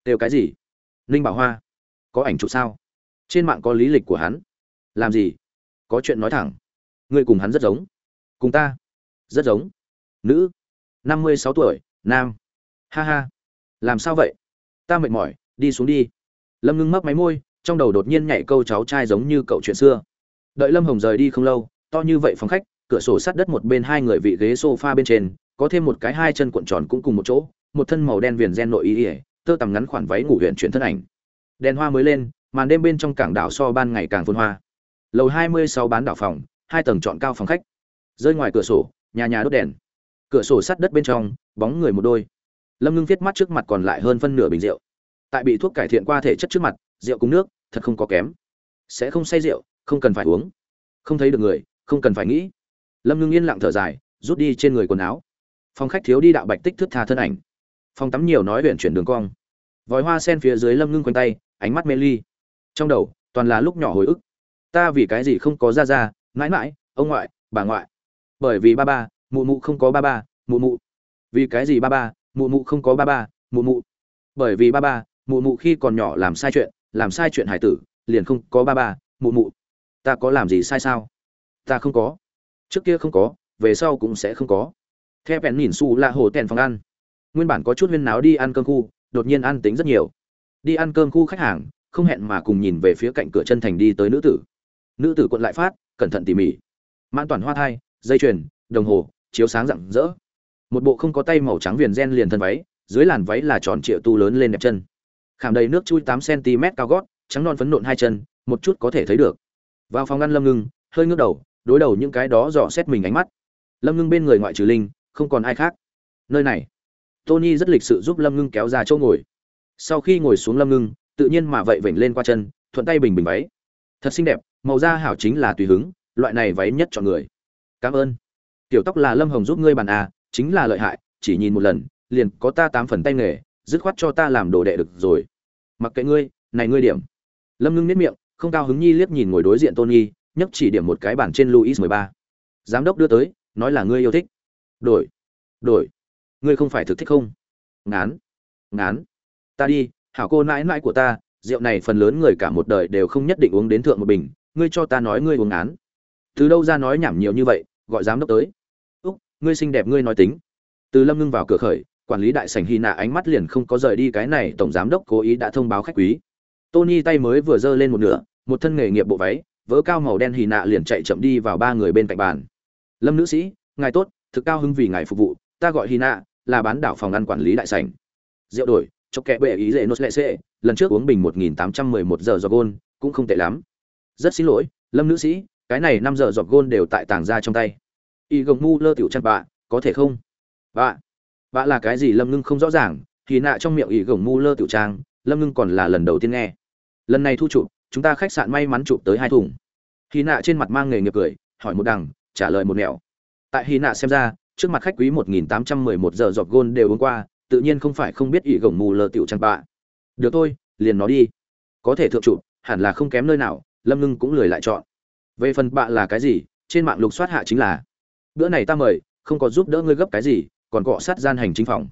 Đều cái gì? Ninh bảo hoa, có ảnh chụp sao? Trên mạng có lý lịch của hắn. Làm gì? Có chuyện nói thẳng. Ngươi cùng hắn rất giống. Cùng ta, rất giống. Nữ, năm mươi sáu tuổi, nam. Ha ha. Làm sao vậy? Ta mệt mỏi, đi xuống đi lâm ngưng mấp máy môi, trong đầu đột nhiên nhảy câu cháu trai giống như cậu chuyện xưa. Đợi lâm hồng rời đi không lâu, to như vậy phòng khách, cửa sổ sát đất một bên hai người vị ghế sofa bên trên, có thêm một cái hai chân cuộn tròn cũng cùng một chỗ, một thân màu đen viền gen nội ý ỉa tơ tằm ngắn khoản váy ngủ huyện chuyển thân ảnh. Đèn hoa mới lên, màn đêm bên trong cảng đảo so ban ngày càng phun hoa. Lầu hai mươi sáu bán đảo phòng, hai tầng chọn cao phòng khách. Rơi ngoài cửa sổ, nhà nhà đốt đèn. Cửa sổ sát đất bên trong, bóng người một đôi. Lâm ngưng viết mắt trước mặt còn lại hơn phân nửa bình rượu tại bị thuốc cải thiện qua thể chất trước mặt, rượu cùng nước, thật không có kém. Sẽ không say rượu, không cần phải uống. Không thấy được người, không cần phải nghĩ. Lâm ngưng yên lặng thở dài, rút đi trên người quần áo. Phòng khách thiếu đi đạo bạch tích thước tha thân ảnh. Phòng tắm nhiều nói huyện chuyển đường cong. Vòi hoa sen phía dưới lâm ngưng quanh tay, ánh mắt mê ly. Trong đầu, toàn là lúc nhỏ hồi ức. Ta vì cái gì không có ra ra, mãi mãi, ông ngoại, bà ngoại. Bởi vì ba ba, mụ mụ không có ba ba, mụ mụ. Vì cái gì ba ba, mụ mụ không có ba ba, mụ mụ. Bởi vì ba ba mụ mụ khi còn nhỏ làm sai chuyện, làm sai chuyện hải tử, liền không có ba ba, mụ mụ. Ta có làm gì sai sao? Ta không có. Trước kia không có, về sau cũng sẽ không có. Theo bèn nhìn su là hồ tèn phòng ăn. Nguyên bản có chút huyên náo đi ăn cơm khu, đột nhiên ăn tính rất nhiều. Đi ăn cơm khu khách hàng, không hẹn mà cùng nhìn về phía cạnh cửa chân thành đi tới nữ tử. Nữ tử quận lại phát, cẩn thận tỉ mỉ. Mãn toàn hoa thai, dây chuyền, đồng hồ, chiếu sáng rạng rỡ. Một bộ không có tay màu trắng viền gen liền thân váy, dưới làn váy là tròn triệu tu lớn lên đẹp chân khảm đầy nước chui tám cm cao gót, trắng non phấn nộn hai chân, một chút có thể thấy được. Vào phòng ngăn lâm ngưng, hơi ngước đầu, đối đầu những cái đó dò xét mình ánh mắt. Lâm ngưng bên người ngoại trừ linh, không còn ai khác. Nơi này, tony rất lịch sự giúp lâm ngưng kéo ra chỗ ngồi. Sau khi ngồi xuống lâm ngưng, tự nhiên mà vậy vểnh lên qua chân, thuận tay bình bình váy. Thật xinh đẹp, màu da hảo chính là tùy hứng, loại này váy nhất chọn người. Cảm ơn. Tiểu tóc là lâm hồng giúp ngươi bàn à chính là lợi hại, chỉ nhìn một lần, liền có ta tám phần tay nghề dứt khoát cho ta làm đồ đệ được rồi. Mặc kệ ngươi, này ngươi điểm. Lâm ngưng nếp miệng, không cao hứng nhi liếc nhìn ngồi đối diện tony, nhấc chỉ điểm một cái bản trên luis mười ba. Giám đốc đưa tới, nói là ngươi yêu thích. Đổi đổi. Ngươi không phải thực thích không? Ngán ngán. Ta đi, hảo cô nãi nãi của ta, rượu này phần lớn người cả một đời đều không nhất định uống đến thượng một bình, ngươi cho ta nói ngươi uống ngán. Từ đâu ra nói nhảm nhiều như vậy, gọi giám đốc tới. Úc, ngươi xinh đẹp ngươi nói tính. Từ lâm ngưng vào cửa khởi quản lý đại sảnh hy nạ ánh mắt liền không có rời đi cái này, tổng giám đốc cố ý đã thông báo khách quý. Tony tay mới vừa giơ lên một nửa, một thân nghề nghiệp bộ váy vỡ cao màu đen hy nạ liền chạy chậm đi vào ba người bên cạnh bàn. Lâm nữ sĩ, ngài tốt, thực cao hưng vì ngài phục vụ, ta gọi hy nạ, là bán đảo phòng ăn quản lý đại sảnh. Rượu đổi, cho kẻ bệ ý dễ nốt lệ xệ, lần trước uống bình một nghìn tám trăm mười một giờ giọt gôn, cũng không tệ lắm. Rất xin lỗi, lâm nữ sĩ, cái này năm giờ giọt gôn đều tại tàng ra trong tay. Y gồng mu lơ tiểu chăn bạ có thể không? Bạ vạ là cái gì lâm ngưng không rõ ràng, thì nạ trong miệng y gồng mu lơ tiểu trang, lâm ngưng còn là lần đầu tiên nghe. Lần này thu chụp, chúng ta khách sạn may mắn chụp tới hai thùng. Hy nạ trên mặt mang nghề nghiệp cười, hỏi một đằng, trả lời một nẻo. Tại hy nạ xem ra, trước mặt khách quý một nghìn tám trăm mười một giờ giọt gôn đều uống qua, tự nhiên không phải không biết ỷ gồng mù lờ tiểu trang bạ được thôi, liền nó đi. Có thể thượng chụp, hẳn là không kém nơi nào, lâm ngưng cũng lười lại chọn. Về phần bạ là cái gì, trên mạng lục soát hạ chính là, bữa này ta mời, không có giúp đỡ ngươi gấp cái gì còn cọ sát gian hành chính phòng.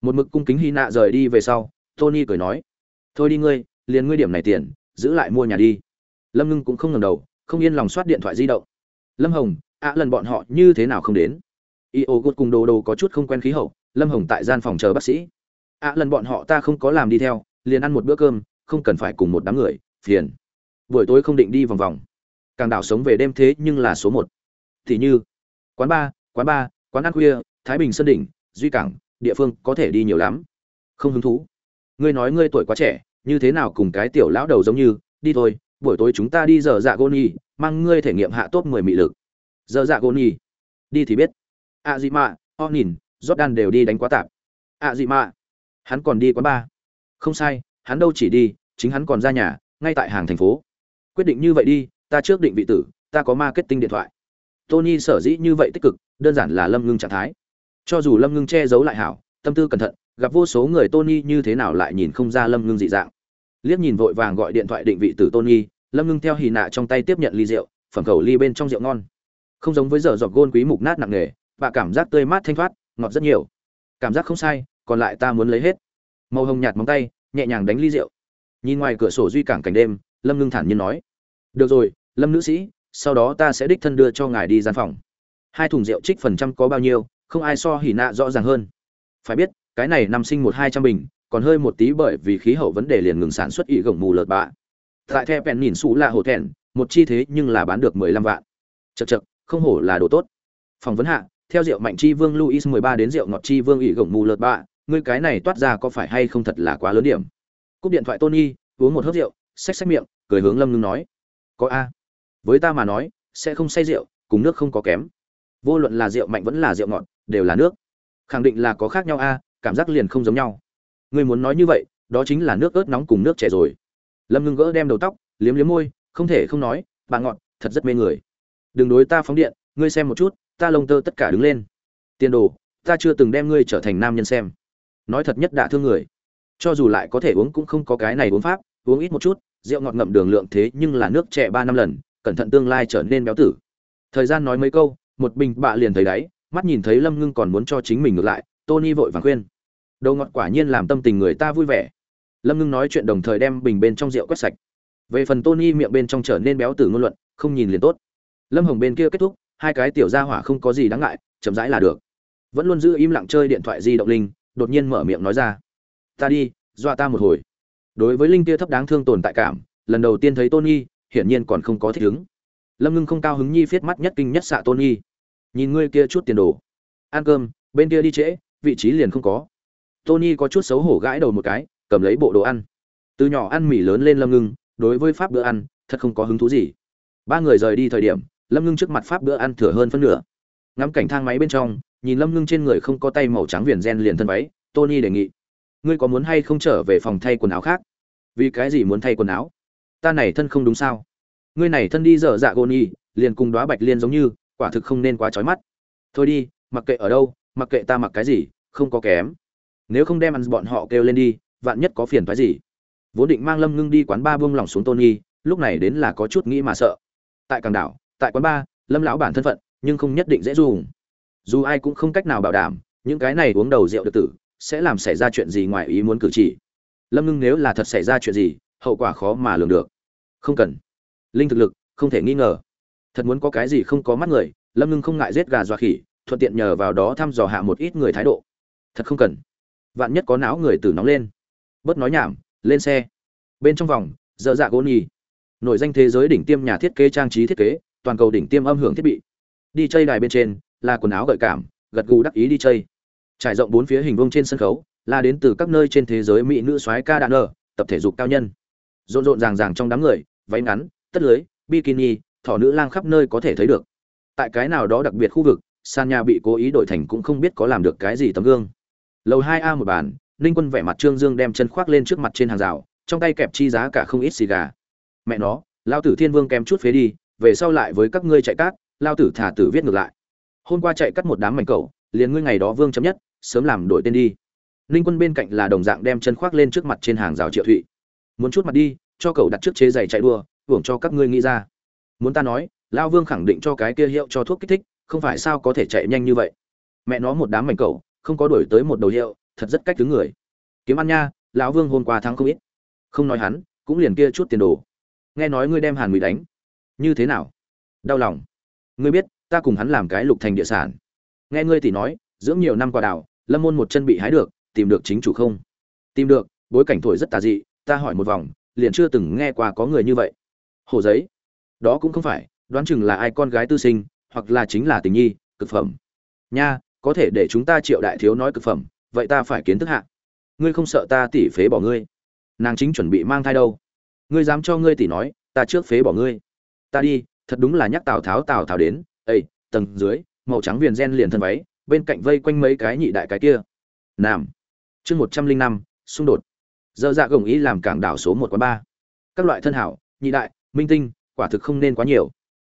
Một mực cung kính hy nạ rời đi về sau, tony cười nói, thôi đi ngươi, liền ngươi điểm này tiền, giữ lại mua nhà đi. Lâm ngưng cũng không ngần đầu, không yên lòng soát điện thoại di động. Lâm hồng, ạ, lần bọn họ như thế nào không đến? Y ô gột cùng đồ đồ có chút không quen khí hậu, lâm hồng tại gian phòng chờ bác sĩ. Ạ, lần bọn họ ta không có làm đi theo, liền ăn một bữa cơm, không cần phải cùng một đám người, phiền. Buổi tối không định đi vòng vòng. Càng đảo sống về đêm thế nhưng là số một. Thì như, quán bar quán bar quán ăn khuya thái bình sơn đỉnh, duy cảng, địa phương có thể đi nhiều lắm. Không hứng thú. Ngươi nói ngươi tuổi quá trẻ, như thế nào cùng cái tiểu lão đầu giống như, đi thôi, buổi tối chúng ta đi giờ dạ gôn nhi mang ngươi thể nghiệm hạ top mười mị lực. Giờ dạ gôn nhi đi thì biết. A dị mạ o nhìn, jordan đều đi đánh quá tạp. A dị mạ hắn còn đi quán ba. không sai, hắn đâu chỉ đi, chính hắn còn ra nhà, ngay tại hàng thành phố. Quyết định như vậy đi, ta trước định vị tử, ta có marketing điện thoại. Tony sở dĩ như vậy tích cực, đơn giản là lâm ngưng trạng thái cho dù lâm ngưng che giấu lại hảo, tâm tư cẩn thận, gặp vô số người tony như thế nào lại nhìn không ra lâm ngưng dị dạng. Liếc nhìn vội vàng gọi điện thoại định vị từ tony, lâm ngưng theo hì nạ trong tay tiếp nhận ly rượu, phẩm khẩu ly bên trong rượu ngon. Không giống với giờ giọt gôn quý mục nát nặng nề, và cảm giác tươi mát thanh thoát, ngọt rất nhiều. Cảm giác không sai, còn lại ta muốn lấy hết. Màu hồng nhạt móng tay, nhẹ nhàng đánh ly rượu. Nhìn ngoài cửa sổ duy cảng cảnh đêm, lâm ngưng thản nhiên nói, được rồi, lâm nữ sĩ, sau đó ta sẽ đích thân đưa cho ngài đi gian phòng. Hai thùng rượu trích phần trăm có bao nhiêu không ai so hỉ nạ rõ ràng hơn. Phải biết, cái này năm sinh một hai trăm bình, còn hơi một tí bởi vì khí hậu vấn đề liền ngừng sản xuất ị gồng mù lợt bạ. Tại the pèn nhìn xú là hổ thẹn, một chi thế nhưng là bán được mười lăm vạn. Chật chật không hổ là đồ tốt. Phỏng vấn hạ, theo rượu mạnh chi vương luis mười ba đến rượu ngọt chi vương ị gồng mù lợt bạ, ngươi cái này toát ra có phải hay không thật là quá lớn điểm? Cúp điện thoại tony, uống một hớp rượu, xách xách miệng, cười hướng lâm ngưng nói. Có a. Với ta mà nói, sẽ không say rượu, cùng nước không có kém vô luận là rượu mạnh vẫn là rượu ngọt, đều là nước. Khẳng định là có khác nhau a, cảm giác liền không giống nhau. Ngươi muốn nói như vậy, đó chính là nước ớt nóng cùng nước trẻ rồi. Lâm ngưng gỡ đem đầu tóc, liếm liếm môi, không thể không nói, bà ngọt, thật rất mê người. Đừng đối ta phóng điện, ngươi xem một chút, ta lông tơ tất cả đứng lên. Tiền đồ, ta chưa từng đem ngươi trở thành nam nhân xem. Nói thật nhất đã thương người. Cho dù lại có thể uống cũng không có cái này uống pháp, uống ít một chút, rượu ngọt ngậm đường lượng thế nhưng là nước trẻ ba năm lần, cẩn thận tương lai trở nên béo tử. Thời gian nói mấy câu một bình bạ liền thấy đáy, mắt nhìn thấy lâm ngưng còn muốn cho chính mình ngược lại, tony vội vàng khuyên. Đầu ngọt quả nhiên làm tâm tình người ta vui vẻ. Lâm ngưng nói chuyện đồng thời đem bình bên trong rượu quét sạch. Về phần tony miệng bên trong trở nên béo từ ngôn luận, không nhìn liền tốt. Lâm hồng bên kia kết thúc, hai cái tiểu gia hỏa không có gì đáng ngại, chậm rãi là được. Vẫn luôn giữ im lặng chơi điện thoại di động linh, đột nhiên mở miệng nói ra. Ta đi, dọa ta một hồi. Đối với linh kia thấp đáng thương tồn tại cảm, lần đầu tiên thấy tony, hiển nhiên còn không có thích ứng. Lâm ngưng không cao hứng nhi viết mắt nhất kinh nhất xạ tony nhìn ngươi kia chút tiền đồ. Ăn cơm, bên kia đi trễ, vị trí liền không có. Tony có chút xấu hổ gãi đầu một cái, cầm lấy bộ đồ ăn. Từ nhỏ ăn mì lớn lên lâm ngưng, đối với pháp bữa ăn, thật không có hứng thú gì. Ba người rời đi thời điểm, lâm ngưng trước mặt pháp bữa ăn thừa hơn phân nửa. Ngắm cảnh thang máy bên trong, nhìn lâm ngưng trên người không có tay màu trắng viền gen liền thân váy, tony đề nghị, ngươi có muốn hay không trở về phòng thay quần áo khác? Vì cái gì muốn thay quần áo? Ta này thân không đúng sao? Ngươi này thân đi dở dạ gôn y liền cùng đoá bạch liên giống như quả thực không nên quá chói mắt. Thôi đi, mặc kệ ở đâu, mặc kệ ta mặc cái gì, không có kém. Nếu không đem ăn bọn họ kêu lên đi, vạn nhất có phiền phái gì. Vốn định mang lâm ngưng đi quán ba buông lỏng xuống tony lúc này đến là có chút nghĩ mà sợ. Tại càng đảo, tại quán ba, lâm lão bản thân phận, nhưng không nhất định dễ dùng. Dù ai cũng không cách nào bảo đảm, những cái này uống đầu rượu được tử, sẽ làm xảy ra chuyện gì ngoài ý muốn cử chỉ. Lâm ngưng nếu là thật xảy ra chuyện gì, hậu quả khó mà lường được. Không cần. Linh thực lực, không thể nghi ngờ thật muốn có cái gì không có mắt người, lâm ngưng không ngại giết gà dọa khỉ, thuận tiện nhờ vào đó thăm dò hạ một ít người thái độ. Thật không cần. Vạn nhất có não người tử nóng lên. Bớt nói nhảm, lên xe. Bên trong vòng dơ dạ gỗ nhì. Nổi danh thế giới đỉnh tiêm nhà thiết kế trang trí thiết kế, toàn cầu đỉnh tiêm âm hưởng thiết bị. Đi chơi đài bên trên, là quần áo gợi cảm, gật gù đắc ý đi chơi. Trải rộng bốn phía hình vuông trên sân khấu là đến từ các nơi trên thế giới mỹ nữ soái ca đạn nở, tập thể dục cao nhân. Rộn rộn ràng ràng trong đám người, váy ngắn, tất lưới, bikini thỏ nữ lang khắp nơi có thể thấy được. Tại cái nào đó đặc biệt khu vực, sàn nhà bị cố ý đổi thành cũng không biết có làm được cái gì tấm gương. Lầu hai a một bàn, ninh quân vẻ mặt trương dương đem chân khoác lên trước mặt trên hàng rào, trong tay kẹp chi giá cả không ít xì gà. Mẹ nó, lao tử thiên vương kém chút phế đi, về sau lại với các ngươi chạy cát, lao tử thả tử viết ngược lại. Hôm qua chạy cắt một đám mảnh cầu liền ngươi ngày đó vương chấm nhất, sớm làm đổi tên đi. Ninh quân bên cạnh là đồng dạng đem chân khoác lên trước mặt trên hàng rào triệu thụy. Muốn chút mặt đi, cho cậu đặt trước chế giày chạy đua, hưởng cho các ngươi nghĩ ra muốn ta nói, lao vương khẳng định cho cái kia hiệu cho thuốc kích thích, không phải sao có thể chạy nhanh như vậy. Mẹ nó một đám mảnh cầu không có đổi tới một đầu hiệu, thật rất cách thứ người. Kiếm ăn nha, lão vương hôm qua thắng không ít. Không nói hắn, cũng liền kia chút tiền đồ. Nghe nói ngươi đem hàn mùi đánh. Như thế nào? Đau lòng. Ngươi biết, ta cùng hắn làm cái lục thành địa sản. Nghe ngươi tỷ nói, dưỡng nhiều năm quả đào, lâm môn một chân bị hái được, tìm được chính chủ không? Tìm được, bối cảnh thổi rất tà dị, ta hỏi một vòng, liền chưa từng nghe qua có người như vậy. Hồ giấy đó cũng không phải, đoán chừng là ai con gái tư sinh, hoặc là chính là tình nhi, cực phẩm. Nha, có thể để chúng ta triệu đại thiếu nói cực phẩm, vậy ta phải kiến thức hạ. Ngươi không sợ ta tỷ phế bỏ ngươi? Nàng chính chuẩn bị mang thai đâu? Ngươi dám cho ngươi tỷ nói, ta trước phế bỏ ngươi. Ta đi, thật đúng là nhắc tào tháo tào tháo đến ây tầng dưới, màu trắng viền gen liền thân váy, bên cạnh vây quanh mấy cái nhị đại cái kia. Nam. Chương một trăm linh năm, xung đột. Dơ dạ gồng ý làm cảng đảo số một quán ba. Các loại thân hảo, nhị đại, minh tinh quả thực không nên quá nhiều.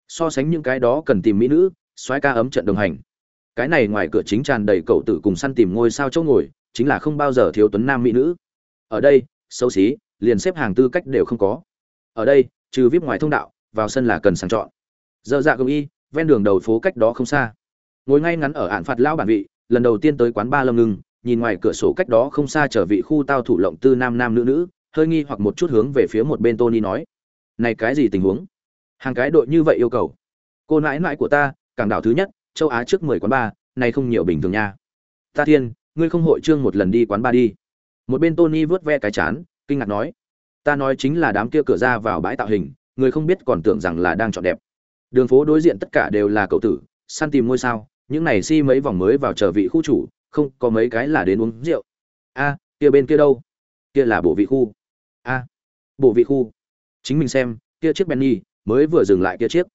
So sánh những cái đó cần tìm mỹ nữ xoáy ca ấm trận đồng hành. Cái này ngoài cửa chính tràn đầy cậu tử cùng săn tìm ngôi sao chỗ ngồi, chính là không bao giờ thiếu tuấn nam mỹ nữ. Ở đây, xấu xí, liền xếp hàng tư cách đều không có. Ở đây, trừ vip ngoài thông đạo, vào sân là cần sàng chọn. Dơ dạ công y, ven đường đầu phố cách đó không xa. Ngồi ngay ngắn ở ạn phạt lão bản vị, lần đầu tiên tới quán ba lâm ngưng, nhìn ngoài cửa sổ cách đó không xa trở vị khu tao thủ lộng tư nam nam nữ nữ, hơi nghi hoặc một chút hướng về phía một bên tony nói này cái gì tình huống? Hàng cái đội như vậy yêu cầu. Cô nãi nãi của ta, cảng đảo thứ nhất, châu á trước mười quán ba này không nhiều bình thường nha. Ta thiên, ngươi không hội trương một lần đi quán ba đi. Một bên tony vớt ve cái chán, kinh ngạc nói. Ta nói chính là đám kia cửa ra vào bãi tạo hình, người không biết còn tưởng rằng là đang chọn đẹp. Đường phố đối diện tất cả đều là cậu tử, săn tìm ngôi sao, những này si mấy vòng mới vào chờ vị khu chủ, không có mấy cái là đến uống rượu. A, kia bên kia đâu? Kia là bộ vị khu. A, bộ vị khu chính mình xem, kia chiếc benny mới vừa dừng lại kia chiếc.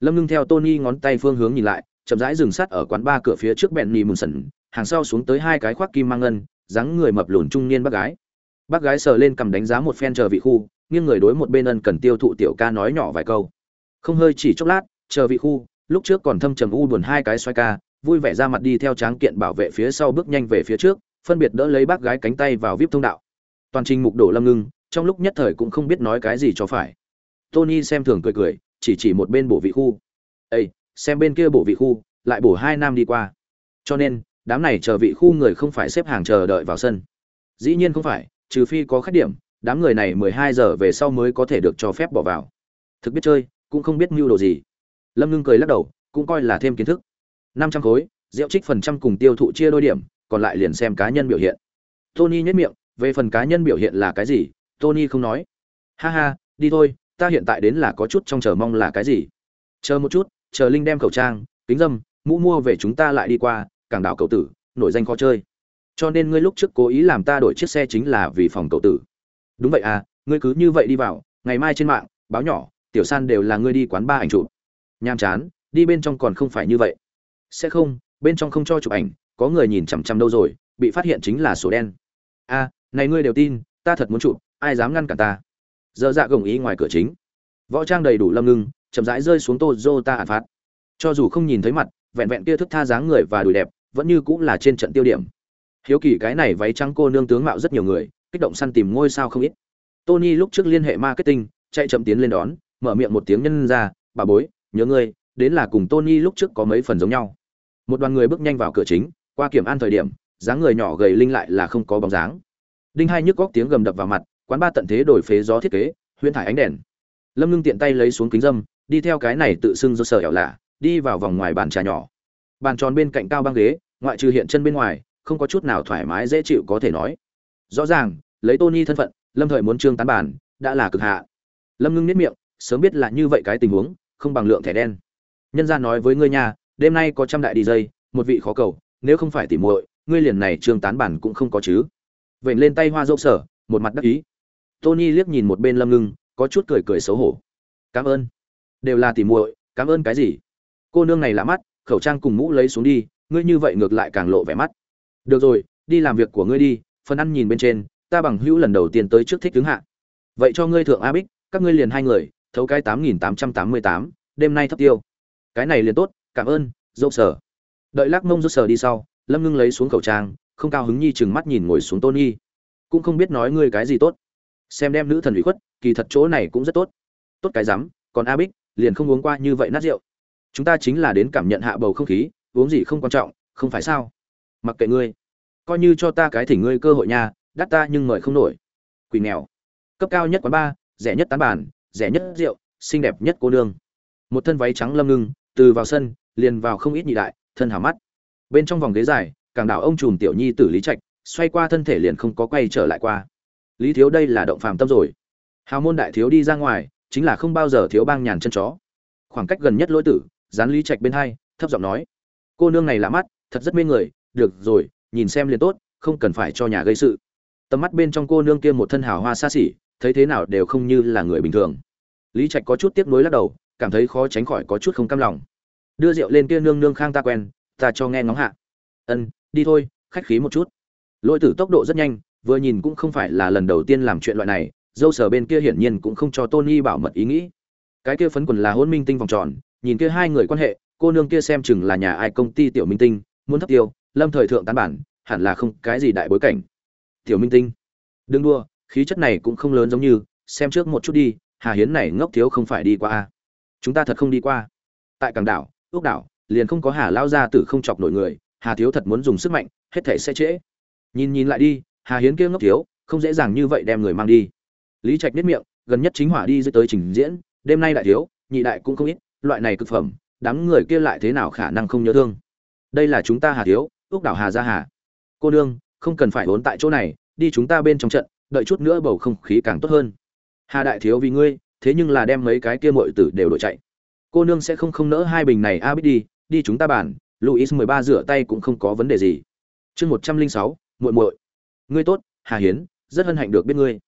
Lâm ngưng theo tony ngón tay phương hướng nhìn lại, chậm rãi dừng sát ở quán ba cửa phía trước benny mừng sần hàng sau xuống tới hai cái khoác kim mang ngân, dáng người mập lùn trung niên bác gái. Bác gái sờ lên cầm đánh giá một phen chờ vị khu, nghiêng người đối một bên ân cần tiêu thụ tiểu ca nói nhỏ vài câu. Không hơi chỉ chốc lát, chờ vị khu, lúc trước còn thâm trầm u buồn hai cái xoay ca, vui vẻ ra mặt đi theo tráng kiện bảo vệ phía sau bước nhanh về phía trước, phân biệt đỡ lấy bác gái cánh tay vào vip thông đạo. Toàn trình mục đổ lâm ngưng trong lúc nhất thời cũng không biết nói cái gì cho phải. Tony xem thường cười cười, chỉ chỉ một bên bổ vị khu. Ây xem bên kia bổ vị khu, lại bổ hai nam đi qua. Cho nên, đám này chờ vị khu người không phải xếp hàng chờ đợi vào sân. Dĩ nhiên không phải, trừ phi có khách điểm, đám người này mười hai giờ về sau mới có thể được cho phép bỏ vào. Thực biết chơi, cũng không biết mưu đồ gì. Lâm ngưng cười lắc đầu, cũng coi là thêm kiến thức. năm trăm khối, rượu trích phần trăm cùng tiêu thụ chia đôi điểm, còn lại liền xem cá nhân biểu hiện. Tony nhất miệng, về phần cá nhân biểu hiện là cái gì tony không nói. Ha ha đi thôi ta hiện tại đến là có chút trong chờ mong là cái gì? Chờ một chút chờ linh đem khẩu trang kính dâm mũ mua về chúng ta lại đi qua cảng đảo cậu tử nổi danh khó chơi. Cho nên ngươi lúc trước cố ý làm ta đổi chiếc xe chính là vì phòng cậu tử. Đúng vậy à ngươi cứ như vậy đi vào ngày mai trên mạng báo nhỏ tiểu san đều là ngươi đi quán ba ảnh chụp. Nham chán đi bên trong còn không phải như vậy. Sẽ không bên trong không cho chụp ảnh có người nhìn chằm chằm đâu rồi bị phát hiện chính là sổ đen. A à, này ngươi đều tin ta thật muốn chụp ai dám ngăn cản ta? Dơ dạ gồng ý ngoài cửa chính. Võ trang đầy đủ lâm ngưng, chậm rãi rơi xuống tô dô ta ạn phạt cho dù không nhìn thấy mặt, vẹn vẹn kia thức tha dáng người và đùi đẹp, vẫn như cũng là trên trận tiêu điểm. Hiếu kỳ cái này váy trắng cô nương tướng mạo rất nhiều người, kích động săn tìm ngôi sao không ít. Tony lúc trước liên hệ marketing, chạy chậm tiến lên đón, mở miệng một tiếng nhân ra, bà bối, nhớ ngươi, đến là cùng tony lúc trước có mấy phần giống nhau. Một đoàn người bước nhanh vào cửa chính, qua kiểm an thời điểm, dáng người nhỏ gầy linh lại là không có bóng dáng. Đinh hai nhức góc tiếng gầm đập vào mặt quán ba tận thế đổi phế gió thiết kế, huyễn thải ánh đèn. Lâm ngưng tiện tay lấy xuống kính dâm, đi theo cái này tự xưng do sợ hẻo lạ, đi vào vòng ngoài bàn trà nhỏ. Bàn tròn bên cạnh cao băng ghế, ngoại trừ hiện chân bên ngoài, không có chút nào thoải mái dễ chịu có thể nói. Rõ ràng, lấy tony thân phận, lâm thời muốn trương tán bản đã là cực hạ. Lâm ngưng nếp miệng, sớm biết là như vậy cái tình huống, không bằng lượng thẻ đen. Nhân gia nói với ngươi nhà đêm nay có trăm đại đi dây một vị khó cầu, nếu không phải tỉ muội, ngươi liền này trương tán bản cũng không có chứ. Vậy lên tay hoa dâu sở, một mặt đắc ý tony liếc nhìn một bên lâm ngưng, có chút cười cười xấu hổ. Cảm ơn. Đều là tỉ muội, cảm ơn cái gì? Cô nương này lạ mắt, khẩu trang cùng mũ lấy xuống đi, ngươi như vậy ngược lại càng lộ vẻ mắt. Được rồi, đi làm việc của ngươi đi, phần ăn nhìn bên trên, ta bằng hữu lần đầu tiên tới trước thích đứng hạ. Vậy cho ngươi thượng a bích, các ngươi liền hai người, thấu cái tám nghìn tám trăm tám mươi tám, đêm nay thấp tiêu. Cái này liền tốt, cảm ơn, dâu sở đợi lắc mông dâu sở đi sau, lâm ngưng lấy xuống khẩu trang, không cao hứng nhi chừng mắt nhìn ngồi xuống Tony. cũng không biết nói ngươi cái gì tốt xem đem nữ thần ủy khuất, kỳ thật chỗ này cũng rất tốt. Tốt cái rắm, còn a bích liền không uống qua như vậy nát rượu. Chúng ta chính là đến cảm nhận hạ bầu không khí, uống gì không quan trọng, không phải sao? Mặc kệ ngươi. Coi như cho ta cái thỉnh ngươi cơ hội nha, đắt ta nhưng mời không nổi. Quỷ nghèo. Cấp cao nhất quán ba rẻ nhất tán bản rẻ nhất rượu, xinh đẹp nhất cô nương. Một thân váy trắng lâm ngưng, từ vào sân, liền vào không ít nhị đại, thân hào mắt. Bên trong vòng ghế dài, càng đảo ông trùm tiểu nhi tử lý trạch, xoay qua thân thể liền không có quay trở lại qua lý thiếu đây là động phàm tâm rồi. Hào môn đại thiếu đi ra ngoài, chính là không bao giờ thiếu bang nhàn chân chó. Khoảng cách gần nhất lỗi tử, dán lý trạch bên hai, thấp giọng nói. Cô nương này lạ mắt, thật rất mê người, được rồi, nhìn xem liền tốt, không cần phải cho nhà gây sự. Tầm mắt bên trong cô nương kia một thân hào hoa xa xỉ, thấy thế nào đều không như là người bình thường. Lý trạch có chút tiếc nuối lắc đầu, cảm thấy khó tránh khỏi có chút không cam lòng. Đưa rượu lên kia nương nương khang ta quen, ta cho nghe ngóng hạ. Ân, đi thôi, khách khí một chút. Lỗi tử tốc độ rất nhanh vừa nhìn cũng không phải là lần đầu tiên làm chuyện loại này, dâu sở bên kia hiển nhiên cũng không cho tony bảo mật ý nghĩ. Cái kia phấn quần là hôn minh tinh vòng tròn, nhìn kia hai người quan hệ, cô nương kia xem chừng là nhà ai công ty tiểu minh tinh, muốn thấp tiêu, lâm thời thượng tán bản, hẳn là không cái gì đại bối cảnh. Tiểu minh tinh, đừng đua khí chất này cũng không lớn giống như, xem trước một chút đi, hà hiến này ngốc thiếu không phải đi qua a. Chúng ta thật không đi qua. Tại cảng đảo ước đảo, liền không có hà lao ra tử không chọc nổi người, hà thiếu thật muốn dùng sức mạnh, hết thể sẽ trễ. Nhìn nhìn lại đi hà hiến kia ngốc thiếu, không dễ dàng như vậy đem người mang đi. Lý trạch biết miệng, gần nhất chính hỏa đi dưới tới trình diễn, đêm nay đại thiếu, nhị đại cũng không ít, loại này cực phẩm, đám người kia lại thế nào khả năng không nhớ thương? Đây là chúng ta hà thiếu ước đảo hà ra hà. Cô nương, không cần phải vốn tại chỗ này, đi chúng ta bên trong trận, đợi chút nữa bầu không khí càng tốt hơn. Hà đại thiếu vì ngươi, thế nhưng là đem mấy cái kia muội tử đều đổi chạy. Cô nương sẽ không không nỡ hai bình này a biết đi đi chúng ta bàn luis mười ba rửa tay cũng không có vấn đề gì. Chương một trăm linh sáu, muội muội ngươi tốt, hà hiến, rất hân hạnh được biết ngươi.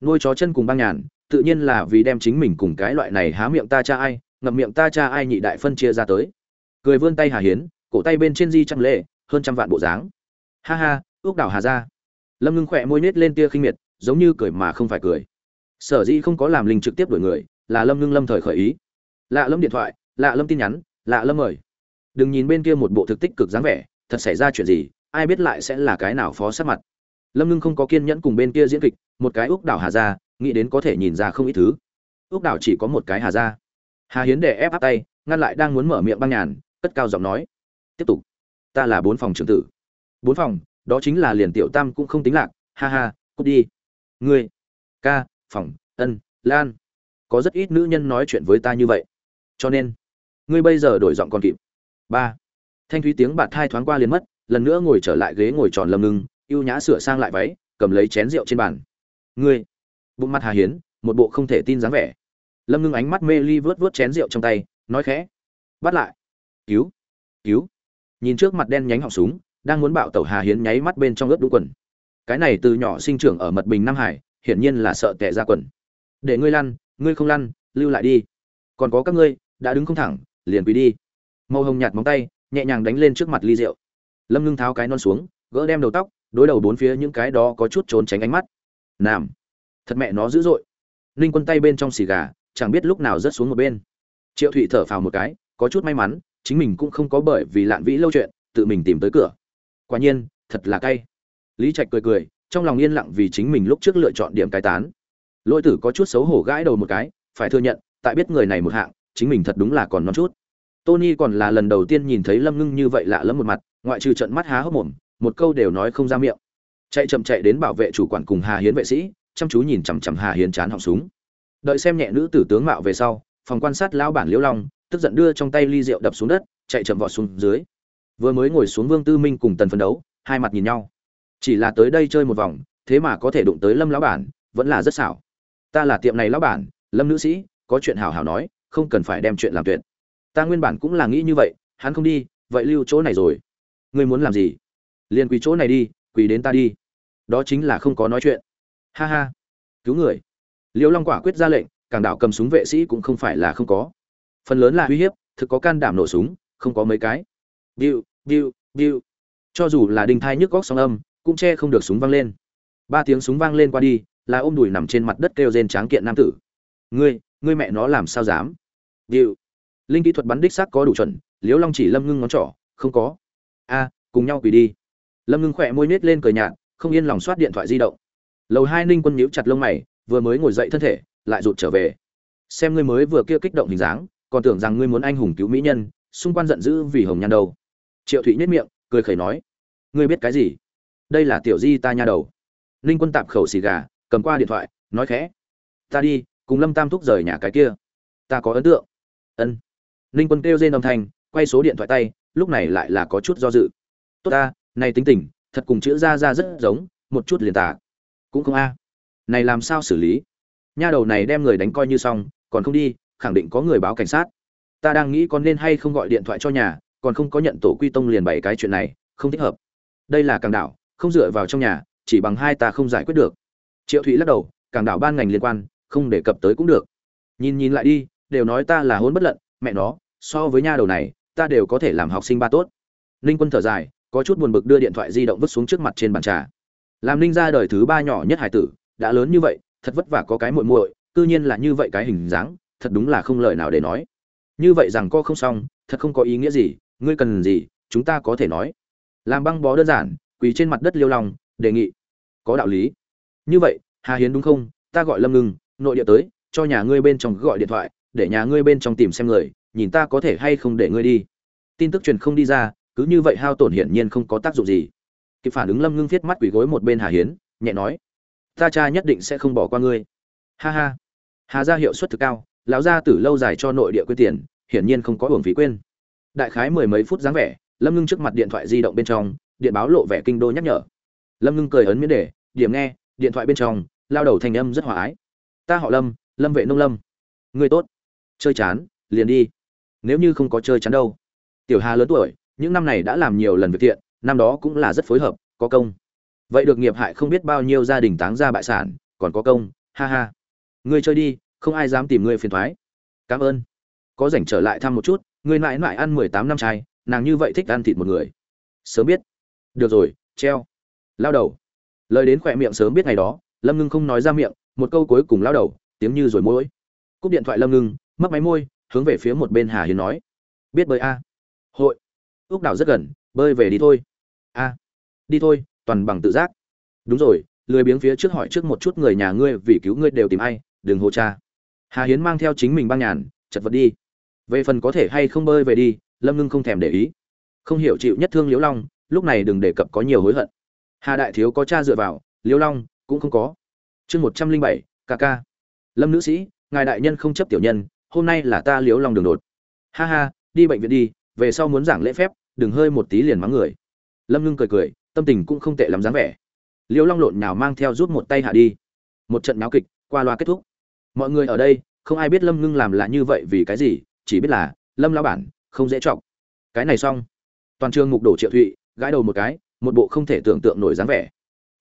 Nuôi chó chân cùng băng nhàn, tự nhiên là vì đem chính mình cùng cái loại này há miệng ta cha ai, ngậm miệng ta cha ai nhị đại phân chia ra tới. Cười vươn tay hà hiến, cổ tay bên trên di trăm lệ, hơn trăm vạn bộ dáng. Ha ha, ước đảo hà ra lâm ngưng khỏe môi nết lên tia khinh miệt, giống như cười mà không phải cười. Sở dĩ không có làm linh trực tiếp đổi người, là lâm ngưng lâm thời khởi ý. Lạ lâm điện thoại, lạ lâm tin nhắn, lạ lâm mời. Đừng nhìn bên kia một bộ thực tích cực dáng vẻ, thật xảy ra chuyện gì, ai biết lại sẽ là cái nào phó sát mặt lâm ngưng không có kiên nhẫn cùng bên kia diễn kịch, một cái úc đảo hà ra nghĩ đến có thể nhìn ra không ít thứ. Úc đảo chỉ có một cái hà ra hà hiến để ép áp tay, ngăn lại đang muốn mở miệng băng nhàn, cất cao giọng nói, tiếp tục, ta là bốn phòng trưởng tử. Bốn phòng? Đó chính là liền tiểu tam cũng không tính lạc. Ha ha, cút đi. Ngươi, ca, phòng, ân, lan, có rất ít nữ nhân nói chuyện với ta như vậy. Cho nên, ngươi bây giờ đổi giọng còn kịp. Ba, thanh thúy tiếng bạt thai thoáng qua liền mất, lần nữa ngồi trở lại ghế ngồi tròn lầm ngưng ưu nhã sửa sang lại váy, cầm lấy chén rượu trên bàn. Ngươi, bụng mặt hà hiến, một bộ không thể tin dáng vẻ. Lâm ngưng ánh mắt mê ly vớt vớt chén rượu trong tay, nói khẽ. Bắt lại. Cứu cứu. Nhìn trước mặt đen nhánh họng súng, đang muốn bạo tẩu hà hiến nháy mắt bên trong ướt đũ quần. Cái này từ nhỏ sinh trưởng ở mật bình nam hải, hiển nhiên là sợ tệ ra quần. Để ngươi lăn, ngươi không lăn, lưu lại đi. Còn có các ngươi, đã đứng không thẳng, liền quỳ đi. Màu hồng nhạt móng tay, nhẹ nhàng đánh lên trước mặt ly rượu. Lâm ngưng tháo cái non xuống, gỡ đem đầu tóc đối đầu bốn phía những cái đó có chút trốn tránh ánh mắt. Nam thật mẹ nó dữ dội. Ninh quân tay bên trong xì gà, chẳng biết lúc nào rớt xuống một bên. Triệu thụy thở phào một cái, có chút may mắn, chính mình cũng không có bởi vì lạn vĩ lâu chuyện, tự mình tìm tới cửa. Quả nhiên, thật là cay. Lý trạch cười cười, trong lòng yên lặng vì chính mình lúc trước lựa chọn điểm cai tán. Lỗi tử có chút xấu hổ gãi đầu một cái, phải thừa nhận, tại biết người này một hạng, chính mình thật đúng là còn non chút. Tony còn là lần đầu tiên nhìn thấy lâm ngưng như vậy lạ lẫm một mặt, ngoại trừ trận mắt há hốc mồm một câu đều nói không ra miệng. Chạy chậm chạy đến bảo vệ chủ quản cùng hà hiến vệ sĩ, chăm chú nhìn chằm chằm hà hiến chán họng súng. Đợi xem nhẹ nữ tử tướng mạo về sau, phòng quan sát lão bản liễu long, tức giận đưa trong tay ly rượu đập xuống đất, chạy chậm vọt xuống dưới. Vừa mới ngồi xuống vương tư minh cùng tần phấn đấu, hai mặt nhìn nhau. Chỉ là tới đây chơi một vòng, thế mà có thể đụng tới lâm lão bản, vẫn là rất xảo. Ta là tiệm này lão bản, lâm nữ sĩ, có chuyện hào hào nói, không cần phải đem chuyện làm tuyệt. Ta nguyên bản cũng là nghĩ như vậy, hắn không đi, vậy lưu chỗ này rồi. Ngươi muốn làm gì? Liền quỳ chỗ này đi, quỳ đến ta đi. Đó chính là không có nói chuyện. Ha ha. Cứu người. Liễu long quả quyết ra lệnh, càng đảo cầm súng vệ sĩ cũng không phải là không có. Phần lớn là uy hiếp, thực có can đảm nổ súng, không có mấy cái. Biu biu biu cho dù là đinh thai nhức góc sóng âm, cũng che không được súng vang lên. Ba tiếng súng vang lên qua đi, là ôm đùi nằm trên mặt đất kêu rên tráng kiện nam tử. Ngươi ngươi mẹ nó làm sao dám? Biu linh kỹ thuật bắn đích xác có đủ chuẩn, liễu long chỉ lâm ngưng ngón trỏ, không có. A, cùng nhau quỳ đi lâm ngưng khỏe môi nết lên cười nhạt, không yên lòng soát điện thoại di động. Lầu hai ninh quân nhíu chặt lông mày, vừa mới ngồi dậy thân thể, lại rụt trở về. Xem ngươi mới vừa kia kích động hình dáng, còn tưởng rằng ngươi muốn anh hùng cứu mỹ nhân, xung quanh giận dữ vì hồng nhan đầu. triệu thụy nhất miệng, cười khẩy nói, ngươi biết cái gì? Đây là tiểu di ta nha đầu. Ninh quân tạp khẩu xì gà, cầm qua điện thoại, nói khẽ, ta đi, cùng lâm tam thúc rời nhà cái kia. Ta có ấn tượng. Ân. Ninh quân kêu rên âm thanh, quay số điện thoại tay, lúc này lại là có chút do dự. Tốt ta này tính tình, thật cùng chữ ra ra rất giống, một chút liền tả cũng không a. Này làm sao xử lý? Nha đầu này đem người đánh coi như xong, còn không đi, khẳng định có người báo cảnh sát. Ta đang nghĩ con nên hay không gọi điện thoại cho nhà, còn không có nhận tổ quy tông liền bày cái chuyện này, không thích hợp. Đây là càng đảo, không dựa vào trong nhà, chỉ bằng hai ta không giải quyết được. Triệu thụy lắc đầu, càng đảo ban ngành liên quan, không đề cập tới cũng được. Nhìn nhìn lại đi, đều nói ta là hôn bất lận, mẹ nó, so với nha đầu này, ta đều có thể làm học sinh ba tốt. Ninh quân thở dài có chút buồn bực đưa điện thoại di động vứt xuống trước mặt trên bàn trà. Làm ninh ra đời thứ ba nhỏ nhất hải tử, đã lớn như vậy, thật vất vả có cái muội muội tự nhiên là như vậy cái hình dáng, thật đúng là không lời nào để nói. Như vậy rằng co không xong, thật không có ý nghĩa gì, ngươi cần gì, chúng ta có thể nói. Làm băng bó đơn giản, quỳ trên mặt đất liêu lòng đề nghị. Có đạo lý. Như vậy, hà hiến đúng không? Ta gọi lâm ngưng, nội địa tới, cho nhà ngươi bên trong gọi điện thoại, để nhà ngươi bên trong tìm xem người, nhìn ta có thể hay không để ngươi đi. Tin tức truyền không đi ra cứ như vậy hao tổn hiển nhiên không có tác dụng gì. Kịp phản ứng lâm ngưng viết mắt quỷ gối một bên hà hiến, nhẹ nói, ta cha nhất định sẽ không bỏ qua ngươi. Ha ha. Hà gia hiệu suất thực cao, lão gia tử lâu dài cho nội địa quy tiền, hiển nhiên không có hưởng phí quên. Đại khái mười mấy phút dáng vẻ, lâm ngưng trước mặt điện thoại di động bên trong, điện báo lộ vẻ kinh đô nhắc nhở. Lâm ngưng cười ấn miễn đề, điểm nghe, điện thoại bên trong, lao đầu thành âm rất hòa ái. Ta họ lâm lâm vệ nông lâm. Người tốt. Chơi chán, liền đi. Nếu như không có chơi chán đâu. Tiểu hà lớn tuổi những năm này đã làm nhiều lần việc thiện, năm đó cũng là rất phối hợp, có công. Vậy được nghiệp hại không biết bao nhiêu gia đình táng ra bại sản, còn có công, ha ha. Ngươi chơi đi, không ai dám tìm ngươi phiền thoái. Cảm ơn. Có rảnh trở lại thăm một chút, ngươi mãi mãi ăn mười tám năm trai nàng như vậy thích ăn thịt một người. Sớm biết. Được rồi, treo. Lao đầu. Lời đến khỏe miệng sớm biết ngày đó, lâm ngưng không nói ra miệng, một câu cuối cùng lao đầu, tiếng như rồi mỗi. Cúp điện thoại lâm ngưng mất máy môi, hướng về phía một bên hà hiến nói. Biết bơi a. Hội ốc đảo rất gần, bơi về đi thôi. A đi thôi, toàn bằng tự giác. Đúng rồi, lười biếng phía trước hỏi trước một chút người nhà ngươi vì cứu ngươi đều tìm ai, đừng hô cha. Hà hiến mang theo chính mình băng nhàn, chật vật đi. Về phần có thể hay không bơi về đi, lâm ngưng không thèm để ý. Không hiểu chịu nhất thương liễu long, lúc này đừng đề cập có nhiều hối hận. Hà đại thiếu có cha dựa vào, liễu long cũng không có. Chương một trăm linh bảy kk lâm nữ sĩ, ngài đại nhân không chấp tiểu nhân, hôm nay là ta liễu long đường đột. Ha ha, đi bệnh viện đi, về sau muốn giảng lễ phép đừng hơi một tí liền mắng người. Lâm ngưng cười cười, tâm tình cũng không tệ lắm dáng vẻ. Liêu long lộn nào mang theo rút một tay hạ đi. Một trận náo kịch, qua loa kết thúc. Mọi người ở đây, không ai biết lâm ngưng làm là như vậy vì cái gì, chỉ biết là, lâm lao bản, không dễ chọc. Cái này xong. Toàn trường mục đổ triệu thụy, gãi đầu một cái, một bộ không thể tưởng tượng nổi dáng vẻ.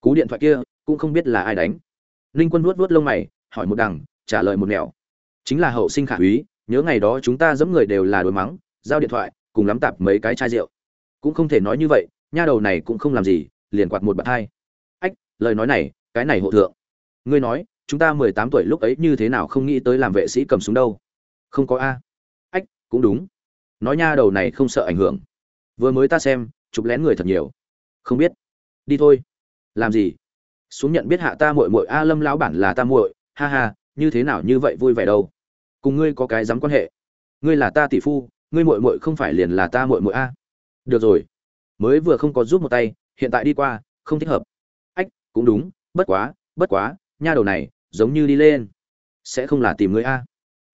Cú điện thoại kia, cũng không biết là ai đánh. Ninh quân vuốt vuốt lông mày, hỏi một đằng, trả lời một mẹo chính là hậu sinh khả úy, nhớ ngày đó chúng ta dẫm người đều là đối mắng, giao điện thoại cùng lắm tạp mấy cái chai rượu. Cũng không thể nói như vậy, nha đầu này cũng không làm gì, liền quạt một bạt hai. Ách, lời nói này, cái này hộ thượng. Ngươi nói, chúng ta mười tám tuổi lúc ấy như thế nào không nghĩ tới làm vệ sĩ cầm súng đâu? Không có a. Ách, cũng đúng. Nói nha đầu này không sợ ảnh hưởng. Vừa mới ta xem, chụp lén người thật nhiều. Không biết. Đi thôi. Làm gì? Xuống nhận biết hạ ta muội muội, a, lâm lão bản là ta muội. Ha ha, như thế nào như vậy vui vẻ đâu? Cùng ngươi có cái dám quan hệ. Ngươi là ta tỷ phu ngươi muội muội không phải liền là ta muội muội a? Được rồi. Mới vừa không có giúp một tay, hiện tại đi qua, không thích hợp. Ách, cũng đúng, bất quá bất quá, nha đầu này, giống như đi lên. Sẽ không là tìm ngươi a?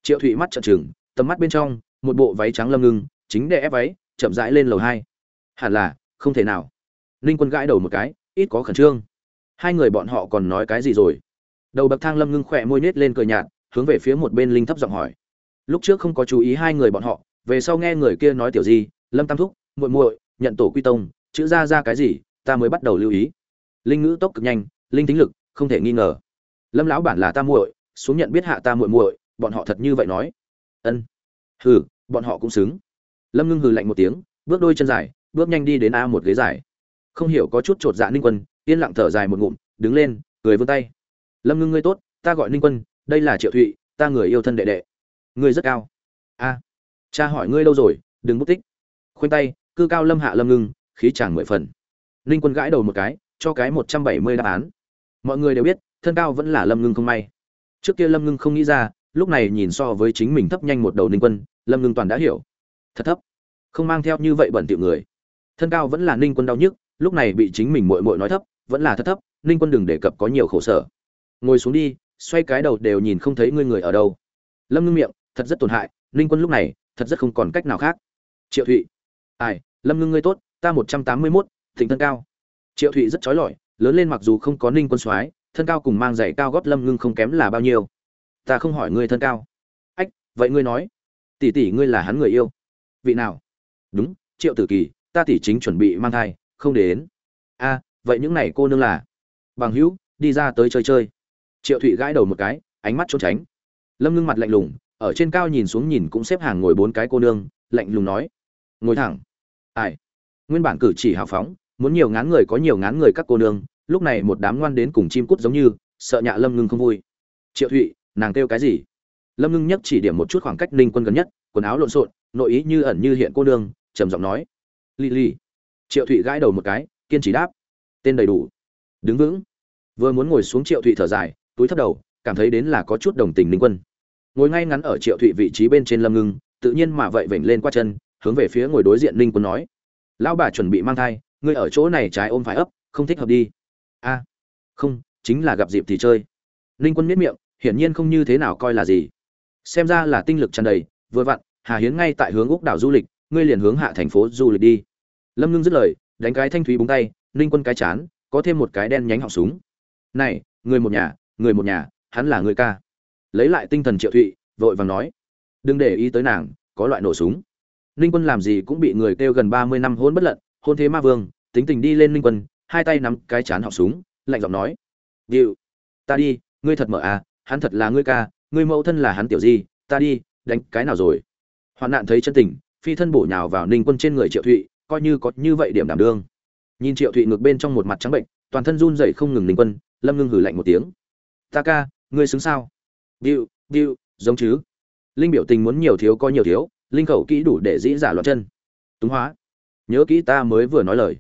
Triệu thụy mắt trợn trừng, tầm mắt bên trong, một bộ váy trắng lâm ngưng, chính để ép váy, chậm rãi lên lầu hai. Hẳn là, không thể nào. Ninh quân gãi đầu một cái, ít có khẩn trương. Hai người bọn họ còn nói cái gì rồi? Đầu bậc thang lâm ngưng khỏe môi nết lên cười nhạt, hướng về phía một bên linh thấp giọng hỏi. Lúc trước không có chú ý hai người bọn họ về sau nghe người kia nói tiểu gì lâm tam thúc, muội muội, nhận tổ quy tông, chữ ra ra cái gì, ta mới bắt đầu lưu ý. Linh ngữ tốc cực nhanh, linh tính lực, không thể nghi ngờ. Lâm lão bản là ta muội, xuống nhận biết hạ ta muội muội, bọn họ thật như vậy nói. Ân. Hừ, bọn họ cũng xứng. Lâm ngưng hừ lạnh một tiếng, bước đôi chân dài, bước nhanh đi đến a một ghế dài. Không hiểu có chút chột dạ ninh quân, yên lặng thở dài một ngụm, đứng lên, cười vươn tay. Lâm ngưng ngươi tốt, ta gọi ninh quân, đây là triệu thụy, ta người yêu thân đệ đệ. Ngươi rất cao. A cha hỏi ngươi lâu rồi, đừng mất tích. Khoanh tay, cư cao lâm hạ lâm ngưng, khí chàng mười phần. Ninh quân gãi đầu một cái, cho cái một trăm bảy mươi đáp án. Mọi người đều biết, thân cao vẫn là lâm ngưng không may. Trước kia lâm ngưng không nghĩ ra, lúc này nhìn so với chính mình thấp nhanh một đầu ninh quân, lâm ngưng toàn đã hiểu. Thật thấp. Không mang theo như vậy bẩn tiệu người. Thân cao vẫn là ninh quân đau nhức, lúc này bị chính mình mội mội nói thấp, vẫn là thất thấp, ninh quân đừng đề cập có nhiều khổ sở. Ngồi xuống đi, xoay cái đầu đều nhìn không thấy ngươi người ở đâu. Lâm ngưng miệng, thật rất tổn hại, ninh quân lúc này thật rất không còn cách nào khác. Triệu thụy, ai, lâm ngưng ngươi tốt, ta một trăm tám mươi mốt, thịnh thân cao. Triệu thụy rất trói lọi, lớn lên mặc dù không có ninh quân soái, thân cao cùng mang giày cao gót lâm ngưng không kém là bao nhiêu. Ta không hỏi ngươi thân cao. Ách, vậy ngươi nói. Tỷ tỷ ngươi là hắn người yêu. Vị nào? Đúng, triệu tử kỳ, ta tỷ chính chuẩn bị mang thai, không đến. A, vậy những này cô nương là? Bằng hữu, đi ra tới chơi chơi. Triệu thụy gãi đầu một cái, ánh mắt trốn tránh. Lâm ngưng mặt lạnh lùng ở trên cao nhìn xuống nhìn cũng xếp hàng ngồi bốn cái cô nương, lạnh lùng nói, ngồi thẳng. Ai? Nguyên bản cử chỉ hào phóng, muốn nhiều ngán người có nhiều ngán người các cô nương, lúc này một đám ngoan đến cùng chim cút giống như, sợ nhạ lâm ngưng không vui. Triệu thụy, nàng kêu cái gì? Lâm ngưng nhất chỉ điểm một chút khoảng cách ninh quân gần nhất, quần áo lộn xộn, nội ý như ẩn như hiện cô nương, trầm giọng nói, lì lì. Triệu thụy gãi đầu một cái, kiên trì đáp, tên đầy đủ. Đứng vững. Vừa muốn ngồi xuống triệu thụy thở dài, túi thấp đầu, cảm thấy đến là có chút đồng tình ninh quân ngồi ngay ngắn ở triệu thụy vị trí bên trên lâm ngưng, tự nhiên mà vậy vểnh lên qua chân, hướng về phía ngồi đối diện ninh quân nói. Lão bà chuẩn bị mang thai, ngươi ở chỗ này trái ôm phải ấp, không thích hợp đi. A, không, chính là gặp dịp thì chơi. Ninh quân miết miệng, hiển nhiên không như thế nào coi là gì. Xem ra là tinh lực tràn đầy, vừa vặn, hà hiến ngay tại hướng úc đảo du lịch, ngươi liền hướng hạ thành phố du lịch đi. Lâm ngưng dứt lời, đánh cái thanh thúy búng tay, ninh quân cái chán, có thêm một cái đen nhánh họng súng. Này, người một nhà, người một nhà, hắn là người ca lấy lại tinh thần triệu thụy, vội vàng nói, đừng để ý tới nàng, có loại nổ súng. Ninh quân làm gì cũng bị người kêu gần ba mươi năm hôn bất lận, hôn thế ma vương, tính tình đi lên ninh quân, hai tay nắm cái chán họng súng, lạnh giọng nói, điệu, ta đi, ngươi thật mở à hắn thật là ngươi ca, ngươi mẫu thân là hắn tiểu di, ta đi, đánh cái nào rồi? Hoạn nạn thấy chân tình, phi thân bổ nhào vào ninh quân trên người triệu thụy, coi như có như vậy điểm đảm đương. Nhìn triệu thụy ngược bên trong một mặt trắng bệnh, toàn thân run rẩy không ngừng ninh quân, lâm ngưng hử lạnh một tiếng, ta ca, ngươi xứng sao? Điệu điệu giống chứ. Linh biểu tình muốn nhiều thiếu có nhiều thiếu, linh khẩu kỹ đủ để dĩ giả loạn chân. Túng hóa. Nhớ kỹ ta mới vừa nói lời.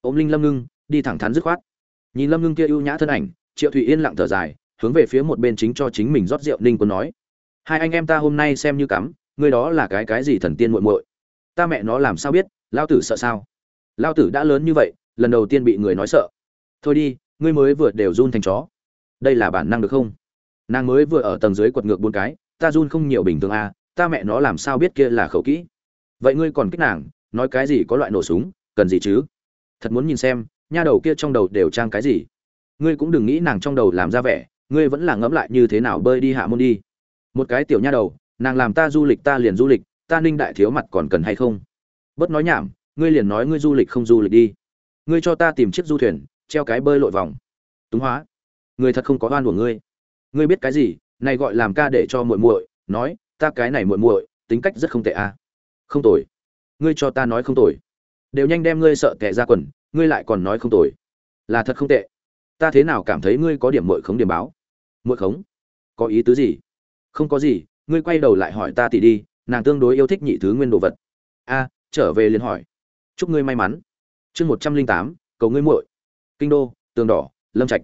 Ôm linh lâm ngưng, đi thẳng thắn dứt khoát. Nhìn lâm ngưng kia ưu nhã thân ảnh, triệu thụy yên lặng thở dài, hướng về phía một bên chính cho chính mình rót rượu ninh quân nói. Hai anh em ta hôm nay xem như cắm người đó là cái cái gì thần tiên muội muội? Ta mẹ nó làm sao biết lao tử sợ sao? Lao tử đã lớn như vậy, lần đầu tiên bị người nói sợ. Thôi đi, ngươi mới vừa đều run thành chó. Đây là bản năng được không? Nàng mới vừa ở tầng dưới quật ngược bốn cái, ta run không nhiều bình thường à ta mẹ nó làm sao biết kia là khẩu kỹ. Vậy ngươi còn kích nàng, nói cái gì có loại nổ súng, cần gì chứ? Thật muốn nhìn xem, nha đầu kia trong đầu đều trang cái gì. Ngươi cũng đừng nghĩ nàng trong đầu làm ra vẻ, ngươi vẫn là ngẫm lại như thế nào bơi đi hạ môn đi. Một cái tiểu nha đầu, nàng làm ta du lịch ta liền du lịch, ta ninh đại thiếu mặt còn cần hay không? Bớt nói nhảm, ngươi liền nói ngươi du lịch không du lịch đi. Ngươi cho ta tìm chiếc du thuyền, treo cái bơi lội vòng. Túng hóa. Người thật không có oan của ngươi ngươi biết cái gì, này gọi làm ca để cho muội muội, nói, ta cái này muội muội, tính cách rất không tệ a. À. không tồi. Ngươi cho ta nói không tồi. Đều nhanh đem ngươi sợ tệ ra quần, ngươi lại còn nói không tồi. Là thật không tệ. Ta thế nào cảm thấy ngươi có điểm muội khống điểm báo? Muội khống? Có ý tứ gì? Không có gì, ngươi quay đầu lại hỏi ta tỷ đi, nàng tương đối yêu thích nhị thứ nguyên đồ vật. A, trở về liền hỏi. Chúc ngươi may mắn. Chương một trăm linh tám, cầu ngươi muội. Kinh đô, tường đỏ, lâm trạch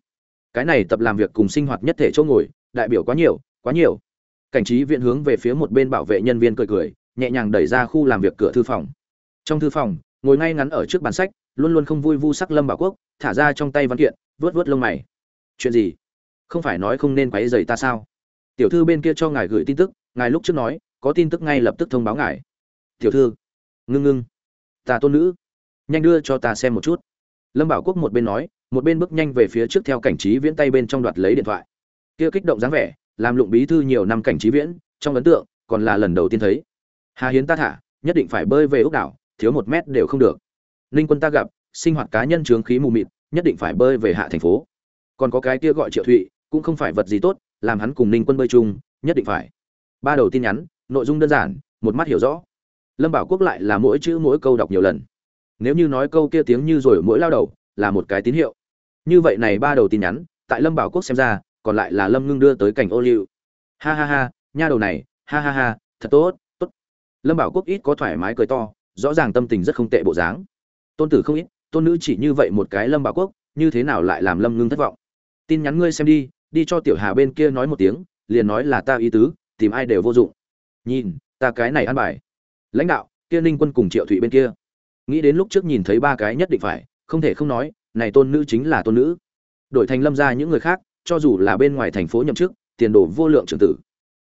cái này tập làm việc cùng sinh hoạt nhất thể chỗ ngồi, đại biểu quá nhiều quá nhiều. Cảnh trí viện hướng về phía một bên bảo vệ nhân viên cười cười, nhẹ nhàng đẩy ra khu làm việc cửa thư phòng. Trong thư phòng, ngồi ngay ngắn ở trước bàn sách, luôn luôn không vui vu sắc lâm bảo quốc, thả ra trong tay văn kiện vớt vớt lông mày. Chuyện gì? Không phải nói không nên quấy rầy ta sao? Tiểu thư bên kia cho ngài gửi tin tức, ngài lúc trước nói, có tin tức ngay lập tức thông báo ngài. Tiểu thư. Ngưng ngưng. Ta tôn nữ. Nhanh đưa cho ta xem một chút. Lâm bảo quốc một bên nói một bên bước nhanh về phía trước theo cảnh trí viễn tay bên trong đoạt lấy điện thoại. Kia kích động dáng vẻ, làm lụng bí thư nhiều năm cảnh trí viễn, trong ấn tượng, còn là lần đầu tiên thấy. Hà hiến ta thả, nhất định phải bơi về ốc đảo, thiếu một mét đều không được. Ninh quân ta gặp, sinh hoạt cá nhân trướng khí mù mịt, nhất định phải bơi về hạ thành phố. Còn có cái kia gọi triệu thụy, cũng không phải vật gì tốt, làm hắn cùng ninh quân bơi chung, nhất định phải. Ba đầu tin nhắn, nội dung đơn giản, một mắt hiểu rõ. Lâm bảo quốc lại là mỗi chữ mỗi câu đọc nhiều lần. Nếu như nói câu kia tiếng như rồi mỗi lao đầu, là một cái tín hiệu như vậy này ba đầu tin nhắn, tại lâm bảo quốc xem ra, còn lại là lâm ngưng đưa tới cảnh ô liu. Ha ha ha, nha đầu này, ha ha ha, thật tốt tốt. Lâm bảo quốc ít có thoải mái cười to, rõ ràng tâm tình rất không tệ bộ dáng. Tôn tử không ít, tôn nữ chỉ như vậy một cái lâm bảo quốc, như thế nào lại làm lâm ngưng thất vọng? Tin nhắn ngươi xem đi đi cho tiểu hà bên kia nói một tiếng, liền nói là ta ý tứ, tìm ai đều vô dụng. Nhìn, ta cái này ăn bài. Lãnh đạo, kia ninh quân cùng triệu thụy bên kia. Nghĩ đến lúc trước nhìn thấy ba cái nhất định phải, không thể không nói này tôn nữ chính là tôn nữ. Đổi thành lâm ra những người khác, cho dù là bên ngoài thành phố nhậm chức, tiền đồ vô lượng trưởng tử.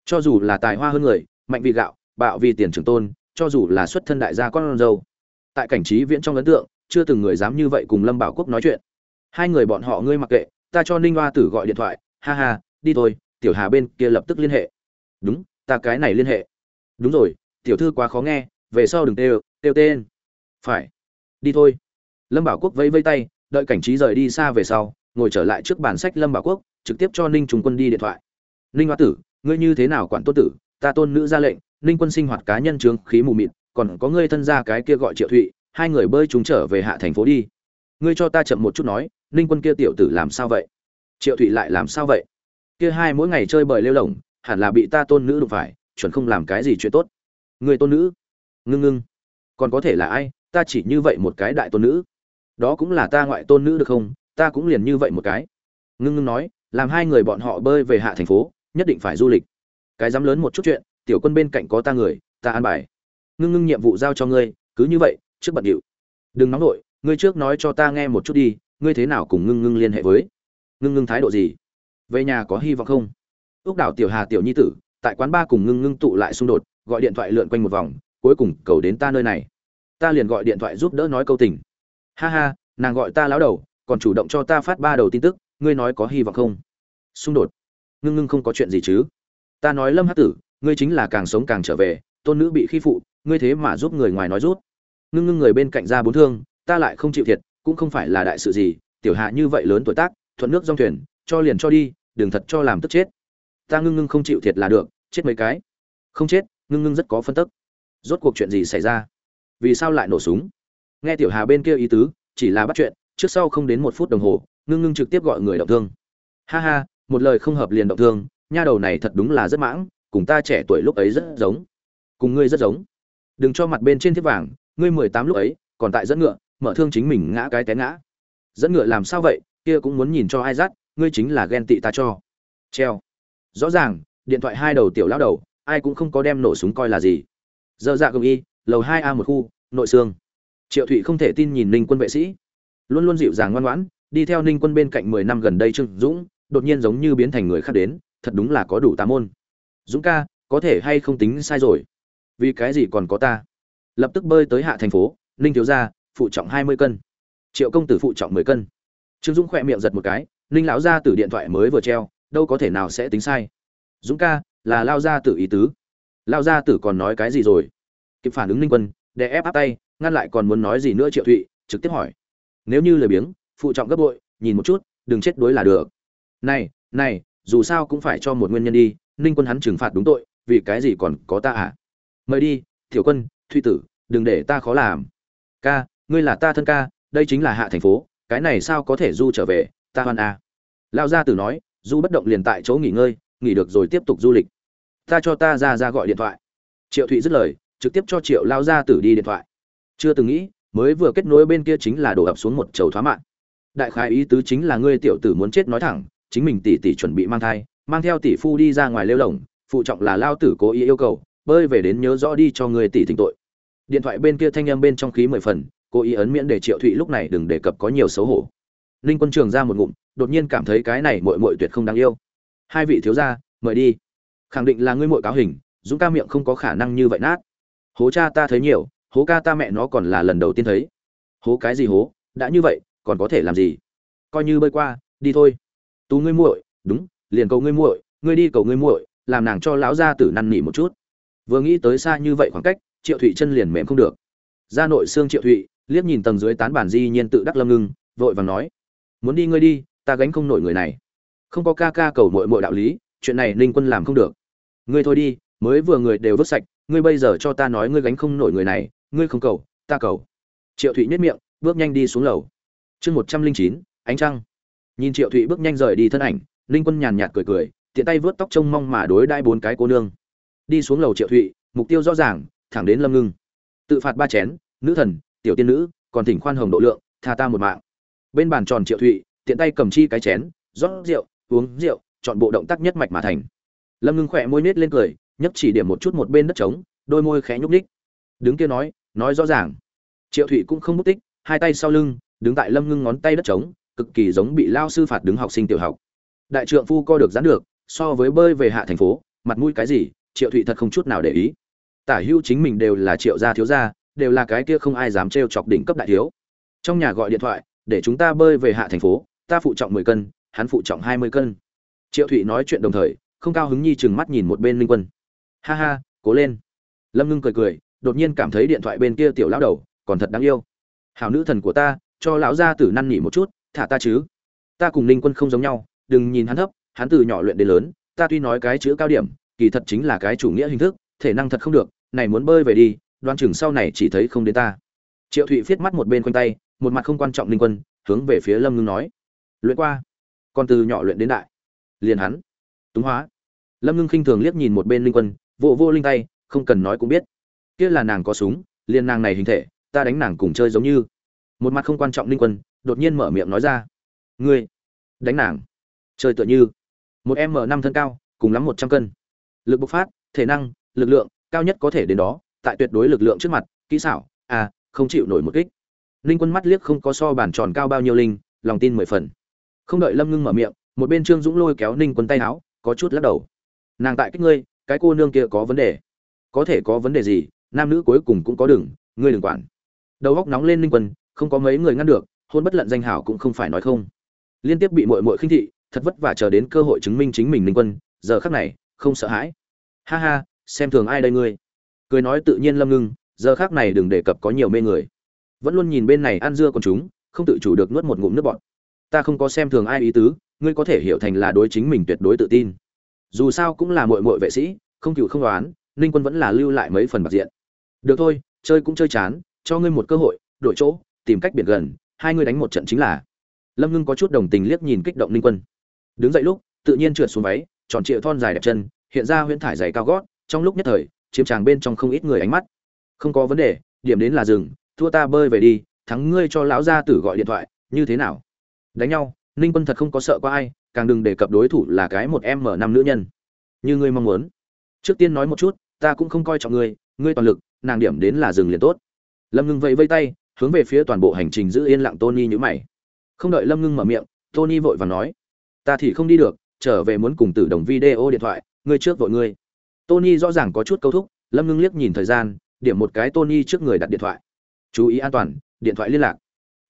Cho dù là tài hoa hơn người, mạnh vì gạo, bạo vì tiền trưởng tôn, cho dù là xuất thân đại gia con dâu. Tại cảnh trí viễn trong ấn tượng, chưa từng người dám như vậy cùng lâm bảo quốc nói chuyện. Hai người bọn họ ngươi mặc kệ, ta cho ninh hoa tử gọi điện thoại, ha ha, đi thôi, tiểu hà bên kia lập tức liên hệ. Đúng, ta cái này liên hệ. Đúng rồi, tiểu thư quá khó nghe, về sau đừng têu têu tên. Phải, đi thôi. Lâm bảo quốc vẫy vây tay đợi cảnh trí rời đi xa về sau, ngồi trở lại trước bàn sách lâm bảo quốc, trực tiếp cho ninh trung quân đi điện thoại. Ninh hoa tử, ngươi như thế nào quản tôn tử? Ta tôn nữ ra lệnh, ninh quân sinh hoạt cá nhân trướng khí mù mịt, còn có ngươi thân gia cái kia gọi triệu thụy, hai người bơi chúng trở về hạ thành phố đi. Ngươi cho ta chậm một chút nói, ninh quân kia tiểu tử làm sao vậy? Triệu thụy lại làm sao vậy? Kia hai mỗi ngày chơi bời lêu lỏng, hẳn là bị ta tôn nữ đụng phải, chuẩn không làm cái gì chuyện tốt. Người tôn nữ? Ngưng ngưng, còn có thể là ai? Ta chỉ như vậy một cái đại tôn nữ đó cũng là ta ngoại tôn nữ được không? Ta cũng liền như vậy một cái. Ngưng ngưng nói, làm hai người bọn họ bơi về hạ thành phố, nhất định phải du lịch. Cái dám lớn một chút chuyện, tiểu quân bên cạnh có ta người, ta an bài. Ngưng ngưng nhiệm vụ giao cho ngươi, cứ như vậy, trước bận điệu. Đừng nóng nổi, ngươi trước nói cho ta nghe một chút đi, ngươi thế nào cùng ngưng ngưng liên hệ với? Ngưng ngưng thái độ gì? Về nhà có hy vọng không? Ước đảo tiểu hà tiểu nhi tử, tại quán ba cùng ngưng ngưng tụ lại xung đột, gọi điện thoại lượn quanh một vòng, cuối cùng cầu đến ta nơi này. Ta liền gọi điện thoại giúp đỡ nói câu tình ha ha, nàng gọi ta lão đầu, còn chủ động cho ta phát ba đầu tin tức, ngươi nói có hy vọng không? Xung đột. Ngưng ngưng không có chuyện gì chứ? Ta nói lâm hát tử, ngươi chính là càng sống càng trở về, tôn nữ bị khi phụ, ngươi thế mà giúp người ngoài nói rút. Ngưng ngưng người bên cạnh ra bốn thương, ta lại không chịu thiệt, cũng không phải là đại sự gì, tiểu hạ như vậy lớn tuổi tác, thuận nước dòng thuyền, cho liền cho đi, đừng thật cho làm tức chết. Ta ngưng ngưng không chịu thiệt là được, chết mấy cái. Không chết, ngưng ngưng rất có phân tức. Rốt cuộc chuyện gì xảy ra? Vì sao lại nổ súng? Nghe tiểu hà bên kia ý tứ, chỉ là bắt chuyện, trước sau không đến một phút đồng hồ, ngưng ngưng trực tiếp gọi người động thương. Ha ha, một lời không hợp liền động thương, nha đầu này thật đúng là rất mãng, cùng ta trẻ tuổi lúc ấy rất giống. Cùng ngươi rất giống. Đừng cho mặt bên trên thiết vàng, ngươi mười tám lúc ấy, còn tại dẫn ngựa, mở thương chính mình ngã cái té ngã. Dẫn ngựa làm sao vậy, kia cũng muốn nhìn cho ai dắt, ngươi chính là ghen tị ta cho. Treo. Rõ ràng, điện thoại hai đầu tiểu lão đầu, ai cũng không có đem nổ súng coi là gì. Dơ dạ công y, lầu hai a một khu, nội xương triệu thụy không thể tin nhìn ninh quân vệ sĩ. Luôn luôn dịu dàng ngoan ngoãn, đi theo ninh quân bên cạnh mười năm gần đây trương dũng, đột nhiên giống như biến thành người khác đến, thật đúng là có đủ tà môn. Dũng ca, có thể hay không tính sai rồi? Vì cái gì còn có ta? Lập tức bơi tới hạ thành phố, ninh thiếu gia, phụ trọng hai mươi cân. Triệu công tử phụ trọng mười cân. Trương dũng khỏe miệng giật một cái, ninh lão gia tử điện thoại mới vừa treo, đâu có thể nào sẽ tính sai. Dũng ca, là lao gia tử ý tứ. Lao gia tử còn nói cái gì rồi? Kịp phản ứng ninh quân để ép áp tay ngăn lại còn muốn nói gì nữa triệu thụy trực tiếp hỏi nếu như lời biếng phụ trọng gấp bội nhìn một chút đừng chết đối là được này này dù sao cũng phải cho một nguyên nhân đi ninh quân hắn trừng phạt đúng tội vì cái gì còn có ta à mời đi tiểu quân thụy tử đừng để ta khó làm ca ngươi là ta thân ca đây chính là hạ thành phố cái này sao có thể du trở về ta hoan à. lao gia tử nói du bất động liền tại chỗ nghỉ ngơi nghỉ được rồi tiếp tục du lịch ta cho ta ra ra gọi điện thoại triệu thụy dứt lời trực tiếp cho triệu lao gia tử đi điện thoại chưa từng nghĩ, mới vừa kết nối bên kia chính là đổ ập xuống một chầu thoá mạng đại khái ý tứ chính là ngươi tiểu tử muốn chết nói thẳng, chính mình tỷ tỷ chuẩn bị mang thai, mang theo tỷ phu đi ra ngoài lêu lồng, phụ trọng là lao tử cố ý yêu cầu, bơi về đến nhớ rõ đi cho ngươi tỷ thỉnh tội. Điện thoại bên kia thanh âm bên trong khí mười phần, cố ý ấn miễn để triệu thụy lúc này đừng đề cập có nhiều xấu hổ. Ninh quân trường ra một ngụm, đột nhiên cảm thấy cái này mội mội tuyệt không đáng yêu. Hai vị thiếu gia, mời đi. Khẳng định là ngươi mội cáo hình, dũng ca miệng không có khả năng như vậy nát. Hố cha ta thấy nhiều hố ca ta mẹ nó còn là lần đầu tiên thấy. Hố cái gì hố? Đã như vậy, còn có thể làm gì? Coi như bơi qua, đi thôi. Tú ngươi muội, đúng, liền cầu ngươi muội, ngươi đi cầu ngươi muội, làm nàng cho lão gia tử năn nỉ một chút. Vừa nghĩ tới xa như vậy khoảng cách, triệu thụy chân liền mềm không được. Ra nội xương triệu thụy, liếc nhìn tầng dưới tán bản di nhiên tự đắc lâm ngưng, vội vàng nói, muốn đi ngươi đi, ta gánh không nổi người này. Không có ca ca cầu mội mội đạo lý, chuyện này ninh quân làm không được. Ngươi thôi đi, mới vừa người đều vứt sạch, ngươi bây giờ cho ta nói ngươi gánh không nổi người này ngươi không cầu, ta cầu. Triệu thụy nhất miệng, bước nhanh đi xuống lầu. Chương một trăm linh chín, ánh trăng. Nhìn triệu thụy bước nhanh rời đi thân ảnh, ninh quân nhàn nhạt cười cười, tiện tay vớt tóc trông mong mà đối đai bốn cái cô nương. Đi xuống lầu triệu thụy, mục tiêu rõ ràng, thẳng đến lâm ngưng. Tự phạt ba chén, nữ thần, tiểu tiên nữ, còn thỉnh khoan hồng độ lượng, tha ta một mạng. Bên bàn tròn triệu thụy, tiện tay cầm chi cái chén, rót rượu, uống rượu, chọn bộ động tác nhất mạch mà thành. Lâm ngưng khỏe môi nết lên cười, nhấc chỉ điểm một chút một bên đất trống, đôi môi khẽ nhúc ních đứng kia nói nói rõ ràng. Triệu thụy cũng không mất tích, hai tay sau lưng, đứng tại lâm ngưng ngón tay đất trống, cực kỳ giống bị lao sư phạt đứng học sinh tiểu học. Đại trượng phu co được dán được, so với bơi về hạ thành phố, mặt mũi cái gì, triệu thụy thật không chút nào để ý. Tả hưu chính mình đều là triệu gia thiếu gia, đều là cái kia không ai dám trêu chọc đỉnh cấp đại thiếu. Trong nhà gọi điện thoại, để chúng ta bơi về hạ thành phố, ta phụ trọng mười cân, hắn phụ trọng hai mươi cân. Triệu thụy nói chuyện đồng thời, không cao hứng nhi chừng mắt nhìn một bên linh quân. Ha ha, cố lên. Lâm ngưng cười cười đột nhiên cảm thấy điện thoại bên kia tiểu lão đầu còn thật đáng yêu. Hảo nữ thần của ta, cho lão gia tử năn nỉ một chút, thả ta chứ. Ta cùng linh quân không giống nhau, đừng nhìn hắn thấp, hắn từ nhỏ luyện đến lớn, ta tuy nói cái chữ cao điểm, kỳ thật chính là cái chủ nghĩa hình thức, thể năng thật không được, này muốn bơi về đi, đoan chừng sau này chỉ thấy không đến ta. Triệu thụy viết mắt một bên quanh tay, một mặt không quan trọng linh quân, hướng về phía lâm ngưng nói. Luyện qua. Còn từ nhỏ luyện đến đại. Liền hắn. Túng hóa. Lâm ngưng khinh thường liếc nhìn một bên linh quân vô vô linh tay, không cần nói cũng biết kia là nàng có súng, liền nàng này hình thể, ta đánh nàng cùng chơi giống như. Một mặt không quan trọng linh quân, đột nhiên mở miệng nói ra. Ngươi, đánh nàng. Chơi tựa như. Một m năm thân cao, cùng lắm một trăm cân. Lực bộc phát, thể năng, lực lượng, cao nhất có thể đến đó, tại tuyệt đối lực lượng trước mặt, kỹ xảo à không chịu nổi một kích. Linh quân mắt liếc không có so bàn tròn cao bao nhiêu linh, lòng tin mười phần. Không đợi lâm ngưng mở miệng, một bên trương dũng lôi kéo ninh quân tay áo, có chút lắc đầu. Nàng tại kích ngươi, cái cô nương kia có vấn đề. Có thể có vấn đề gì nam nữ cuối cùng cũng có đường, ngươi đừng quản. Đầu góc nóng lên ninh quân không có mấy người ngăn được hôn bất lận danh hảo cũng không phải nói không. Liên tiếp bị mội mội khinh thị thật vất vả chờ đến cơ hội chứng minh chính mình ninh quân giờ khắc này không sợ hãi. Ha ha xem thường ai đây ngươi? Cười nói tự nhiên lâm ngưng giờ khác này đừng đề cập có nhiều mê người. Vẫn luôn nhìn bên này ăn dưa còn chúng không tự chủ được nuốt một ngụm nước bọt. Ta không có xem thường ai ý tứ ngươi có thể hiểu thành là đối chính mình tuyệt đối tự tin. Dù sao cũng là mội mội vệ sĩ không cựu không đoán ninh quân vẫn là lưu lại mấy phần mặt diện được thôi, chơi cũng chơi chán, cho ngươi một cơ hội, đổi chỗ, tìm cách biệt gần, hai ngươi đánh một trận chính là. Lâm ngưng có chút đồng tình liếc nhìn kích động ninh quân. Đứng dậy lúc, tự nhiên trượt xuống váy, tròn trịa thon dài đẹp chân, hiện ra huyễn thải dày cao gót, trong lúc nhất thời, chiếm tràng bên trong không ít người ánh mắt. Không có vấn đề, điểm đến là rừng thua ta bơi về đi, thắng ngươi cho lão gia tử gọi điện thoại, như thế nào? Đánh nhau, ninh quân thật không có sợ có ai, càng đừng đề cập đối thủ là cái một em mở năm nữ nhân. Như ngươi mong muốn. Trước tiên nói một chút, ta cũng không coi trọng ngươi ngươi toàn lực nàng điểm đến là dừng liền tốt. Lâm ngưng vẫy vây tay, hướng về phía toàn bộ hành trình giữ yên lặng tony nhữ mày. Không đợi lâm ngưng mở miệng, tony vội và nói, ta thì không đi được, trở về muốn cùng tử đồng video điện thoại, ngươi trước vội ngươi. Tony rõ ràng có chút câu thúc, lâm ngưng liếc nhìn thời gian, điểm một cái tony trước người đặt điện thoại. Chú ý an toàn, điện thoại liên lạc.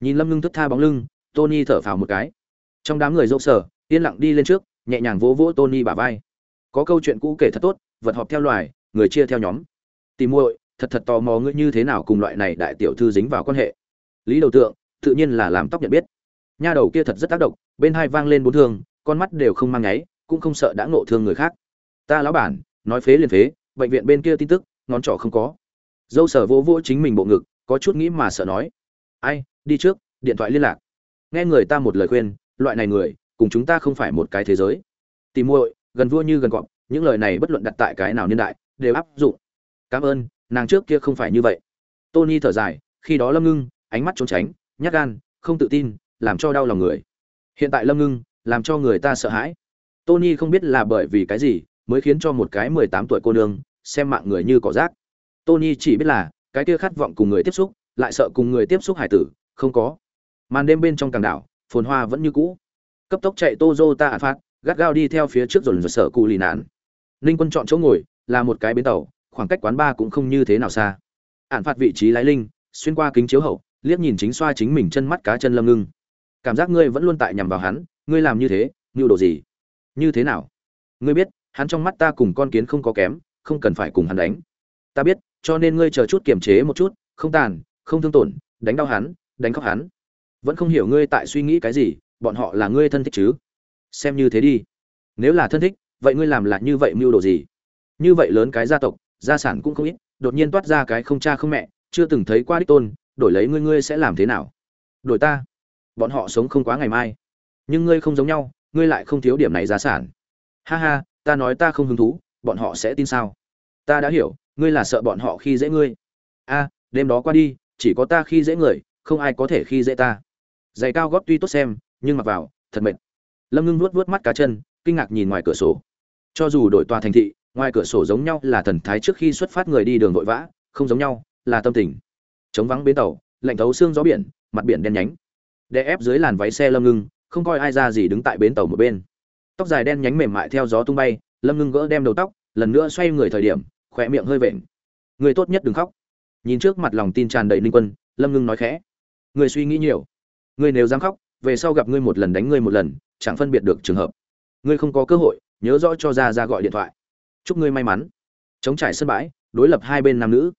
Nhìn lâm ngưng thức tha bóng lưng, tony thở phào một cái. Trong đám người dâu sở yên lặng đi lên trước, nhẹ nhàng vỗ vỗ tony bả vai. Có câu chuyện cũ kể thật tốt, vật họp theo loài, người chia theo nhóm. Tìm muội thật thật tò mò ngươi như thế nào cùng loại này đại tiểu thư dính vào quan hệ. Lý đầu tượng, tự nhiên là làm tóc nhận biết. Nha đầu kia thật rất tác động, bên hai vang lên bốn thương, con mắt đều không mang nháy, cũng không sợ đã ngộ thương người khác. Ta lão bản, nói phế liền phế, bệnh viện bên kia tin tức, ngón trỏ không có. Dâu sở vỗ vỗ chính mình bộ ngực, có chút nghĩ mà sợ nói. Ai, đi trước, điện thoại liên lạc. Nghe người ta một lời khuyên, loại này người, cùng chúng ta không phải một cái thế giới. Tìm muội, gần vua như gần cọp, những lời này bất luận đặt tại cái nào niên đại, đều áp dụng. Cảm ơn nàng trước kia không phải như vậy. Tony thở dài khi đó lâm ngưng ánh mắt trốn tránh nhát gan không tự tin làm cho đau lòng người. Hiện tại lâm ngưng làm cho người ta sợ hãi. Tony không biết là bởi vì cái gì mới khiến cho một cái mười tám tuổi cô nương xem mạng người như cỏ rác. Tony chỉ biết là cái kia khát vọng cùng người tiếp xúc lại sợ cùng người tiếp xúc hải tử không có. Màn đêm bên trong càng đảo phồn hoa vẫn như cũ. Cấp tốc chạy Toyota phát gắt gao đi theo phía trước dồn dồn sợ cụ lì nạn. Ninh Quân chọn chỗ ngồi, là một cái bến tàu, khoảng cách quán ba cũng không như thế nào xa. Ản phạt vị trí lái linh, xuyên qua kính chiếu hậu, liếc nhìn chính xoa chính mình chân mắt cá chân lâm ngưng. Cảm giác ngươi vẫn luôn tại nhằm vào hắn ngươi làm như thế như đồ gì? Như thế nào? Ngươi biết hắn trong mắt ta cùng con kiến không có kém không cần phải cùng hắn đánh. Ta biết cho nên ngươi chờ chút kiềm chế một chút không tàn không thương tổn đánh đau hắn đánh khóc hắn. Vẫn không hiểu ngươi tại suy nghĩ cái gì bọn họ là ngươi thân thích chứ? Xem như thế đi. Nếu là thân thích vậy ngươi làm là như vậy mưu đồ gì? Như vậy lớn cái gia tộc gia sản cũng không ít, đột nhiên toát ra cái không cha không mẹ, chưa từng thấy qua đích tôn, đổi lấy ngươi ngươi sẽ làm thế nào? Đổi ta. Bọn họ sống không quá ngày mai. Nhưng ngươi không giống nhau, ngươi lại không thiếu điểm này gia sản. Ha ha, ta nói ta không hứng thú, bọn họ sẽ tin sao? Ta đã hiểu, ngươi là sợ bọn họ khi dễ ngươi. A, đêm đó qua đi, chỉ có ta khi dễ người, không ai có thể khi dễ ta. Giày cao gót tuy tốt xem, nhưng mặc vào, thật mệt. Lâm ngưng nuốt vuốt mắt cá chân, kinh ngạc nhìn ngoài cửa sổ. Cho dù đổi tòa thành thị ngoài cửa sổ giống nhau là thần thái trước khi xuất phát người đi đường vội vã, không giống nhau là tâm tình. Chống vắng bến tàu, lạnh thấu xương gió biển, mặt biển đen nhánh. Đè ép dưới làn váy xe lâm ngưng, không coi ai ra gì đứng tại bến tàu một bên. Tóc dài đen nhánh mềm mại theo gió tung bay, lâm ngưng gỡ đem đầu tóc, lần nữa xoay người thời điểm khỏe miệng hơi vện. Người tốt nhất đừng khóc. Nhìn trước mặt lòng tin tràn đầy ninh quân, lâm ngưng nói khẽ. Người suy nghĩ nhiều. Người nếu dám khóc, về sau gặp ngươi một lần đánh ngươi một lần, chẳng phân biệt được trường hợp. Ngươi không có cơ hội, nhớ rõ cho ra ra gọi điện thoại chúc ngươi may mắn. Chống trải sân bãi, đối lập hai bên nam nữ.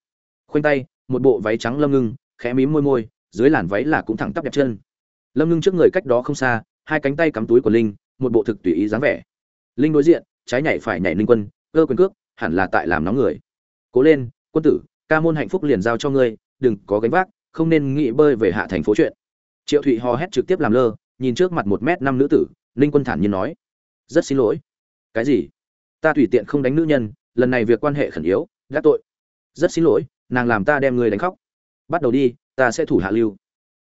Khoanh tay, một bộ váy trắng lâm ngưng, khẽ mím môi môi, dưới làn váy là cũng thẳng tắp đẹp chân. Lâm ngưng trước người cách đó không xa, hai cánh tay cắm túi của linh, một bộ thực tùy ý dáng vẻ. Linh đối diện, trái nhảy phải nhảy ninh quân, cơ quyền cước, hẳn là tại làm nóng người. Cố lên, quân tử, ca môn hạnh phúc liền giao cho ngươi, đừng có gánh vác, không nên nghĩ bơi về hạ thành phố chuyện. Triệu thụy hò hét trực tiếp làm lơ, nhìn trước mặt một m năm nữ tử, ninh quân thản nhiên nói, rất xin lỗi. Cái gì? Ta tùy tiện không đánh nữ nhân, lần này việc quan hệ khẩn yếu, gác tội. Rất xin lỗi, nàng làm ta đem người đánh khóc. Bắt đầu đi, ta sẽ thủ hạ lưu.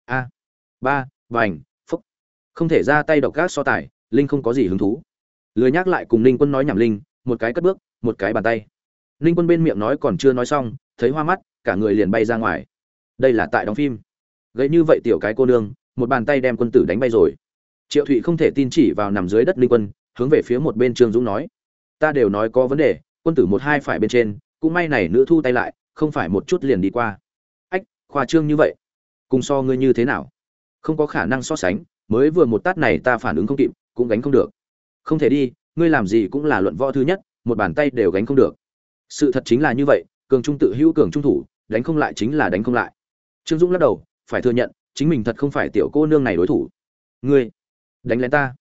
A. Ba, vành, phúc. Không thể ra tay độc gác so tài, linh không có gì hứng thú. Lười nhắc lại cùng ninh quân nói nhảm linh, một cái cất bước, một cái bàn tay. Ninh quân bên miệng nói còn chưa nói xong, thấy hoa mắt, cả người liền bay ra ngoài. Đây là tại đóng phim. Gậy như vậy tiểu cái cô nương, một bàn tay đem quân tử đánh bay rồi. Triệu thụy không thể tin chỉ vào nằm dưới đất ninh quân, hướng về phía một bên trương dũng nói ta đều nói có vấn đề, quân tử một hai phải bên trên, cũng may này nữ thu tay lại, không phải một chút liền đi qua. Ách, khoa trương như vậy. Cùng so ngươi như thế nào? Không có khả năng so sánh, mới vừa một tát này ta phản ứng không kịp, cũng gánh không được. Không thể đi, ngươi làm gì cũng là luận võ thứ nhất, một bàn tay đều gánh không được. Sự thật chính là như vậy, cường trung tự hữu cường trung thủ, đánh không lại chính là đánh không lại. Trương dũng lắc đầu, phải thừa nhận, chính mình thật không phải tiểu cô nương này đối thủ. Ngươi, đánh lén ta.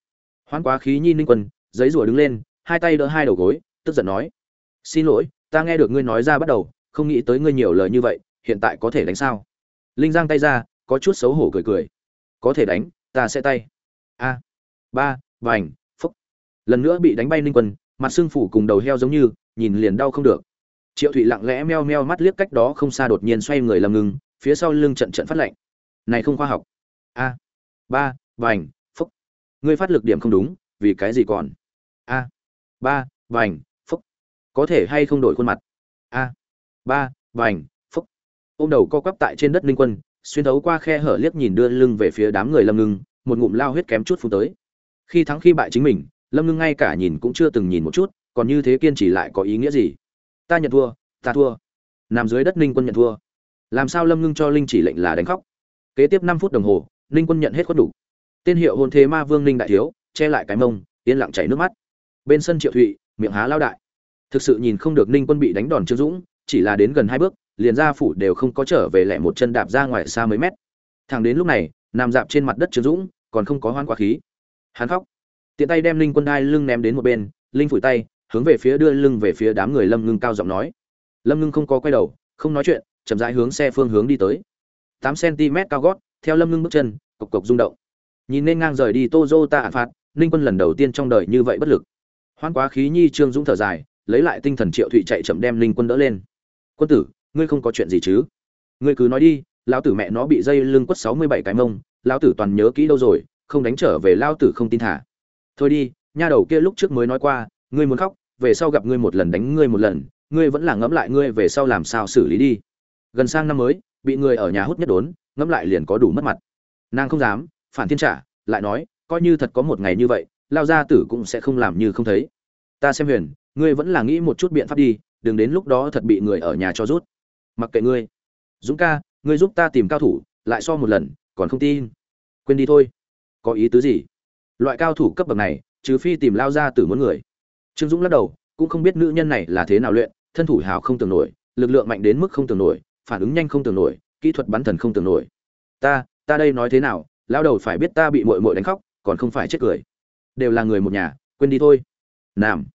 Hoán quá khí nhi ninh quân, giấy rủa đứng lên hai tay đỡ hai đầu gối, tức giận nói, xin lỗi, ta nghe được ngươi nói ra bắt đầu, không nghĩ tới ngươi nhiều lời như vậy, hiện tại có thể đánh sao? Linh giang tay ra, có chút xấu hổ cười cười. Có thể đánh, ta sẽ tay. A, ba, vành, phúc. Lần nữa bị đánh bay ninh quân, mặt xương phủ cùng đầu heo giống như, nhìn liền đau không được. Triệu thụy lặng lẽ meo meo mắt liếc cách đó không xa đột nhiên xoay người lầm ngừng, phía sau lưng trận trận phát lạnh này không khoa học. A, ba, vành, phúc. Ngươi phát lực điểm không đúng, vì cái gì còn? Ba, vành, phúc. Có thể hay không đổi khuôn mặt? A. Ba, vành, phúc. Ôm đầu co quắp tại trên đất ninh quân, xuyên thấu qua khe hở liếc nhìn đưa lưng về phía đám người lâm ngưng, một ngụm lao huyết kém chút phút tới. Khi thắng khi bại chính mình, lâm ngưng ngay cả nhìn cũng chưa từng nhìn một chút, còn như thế kiên trì lại có ý nghĩa gì? Ta nhận thua, ta thua. Nằm dưới đất ninh quân nhận thua. Làm sao lâm ngưng cho linh chỉ lệnh là đánh khóc? Kế tiếp năm phút đồng hồ, ninh quân nhận hết khuất đủ. Tên hiệu hôn thế ma vương ninh đại thiếu, che lại cái mông, yên lặng chảy nước mắt bên sân triệu thụy, miệng há lao đại. Thực sự nhìn không được ninh quân bị đánh đòn trương dũng, chỉ là đến gần hai bước, liền ra phủ đều không có trở về lẹ một chân đạp ra ngoài xa mấy mét. Thằng đến lúc này, nằm dạp trên mặt đất trương dũng, còn không có hoan quá khí. Hắn khóc. Tiện tay đem linh quân đai lưng ném đến một bên, linh phủi tay, hướng về phía đưa lưng về phía đám người lâm ngưng cao giọng nói. Lâm ngưng không có quay đầu, không nói chuyện, chậm rãi hướng xe phương hướng đi tới. Tám cm cao gót, theo lâm ngưng bước chân, cộc cộc rung động. Nhìn nên ngang rời đi tô dô ta phạt, ninh quân lần đầu tiên trong đời như vậy bất lực hoan quá khí nhi trương dũng thở dài, lấy lại tinh thần triệu thụy chạy chậm đem Linh quân đỡ lên. Quân tử, ngươi không có chuyện gì chứ? Ngươi cứ nói đi, lão tử mẹ nó bị dây lưng quất sáu mươi bảy cái mông, lão tử toàn nhớ kỹ đâu rồi, không đánh trở về lão tử không tin thả. Thôi đi, nha đầu kia lúc trước mới nói qua, ngươi muốn khóc, về sau gặp ngươi một lần đánh ngươi một lần, ngươi vẫn là ngẫm lại ngươi về sau làm sao xử lý đi. Gần sang năm mới, bị người ở nhà hút nhất đốn, ngẫm lại liền có đủ mất mặt. Nàng không dám, phản thiên trả, lại nói, coi như thật có một ngày như vậy lao gia tử cũng sẽ không làm như không thấy ta xem huyền, ngươi vẫn là nghĩ một chút biện pháp đi, đừng đến lúc đó thật bị người ở nhà cho rút. Mặc kệ ngươi. Dũng ca, ngươi giúp ta tìm cao thủ, lại so một lần, còn không tin. Quên đi thôi. Có ý tứ gì? Loại cao thủ cấp bậc này, trừ phi tìm lao ra từ muốn người. Trương dũng lắc đầu, cũng không biết nữ nhân này là thế nào luyện, thân thủ hào không tưởng nổi, lực lượng mạnh đến mức không tưởng nổi, phản ứng nhanh không tưởng nổi, kỹ thuật bắn thần không tưởng nổi. Ta ta đây nói thế nào, lao đầu phải biết ta bị mội mội đánh khóc, còn không phải chết cười. Đều là người một nhà, quên đi thôi. Nam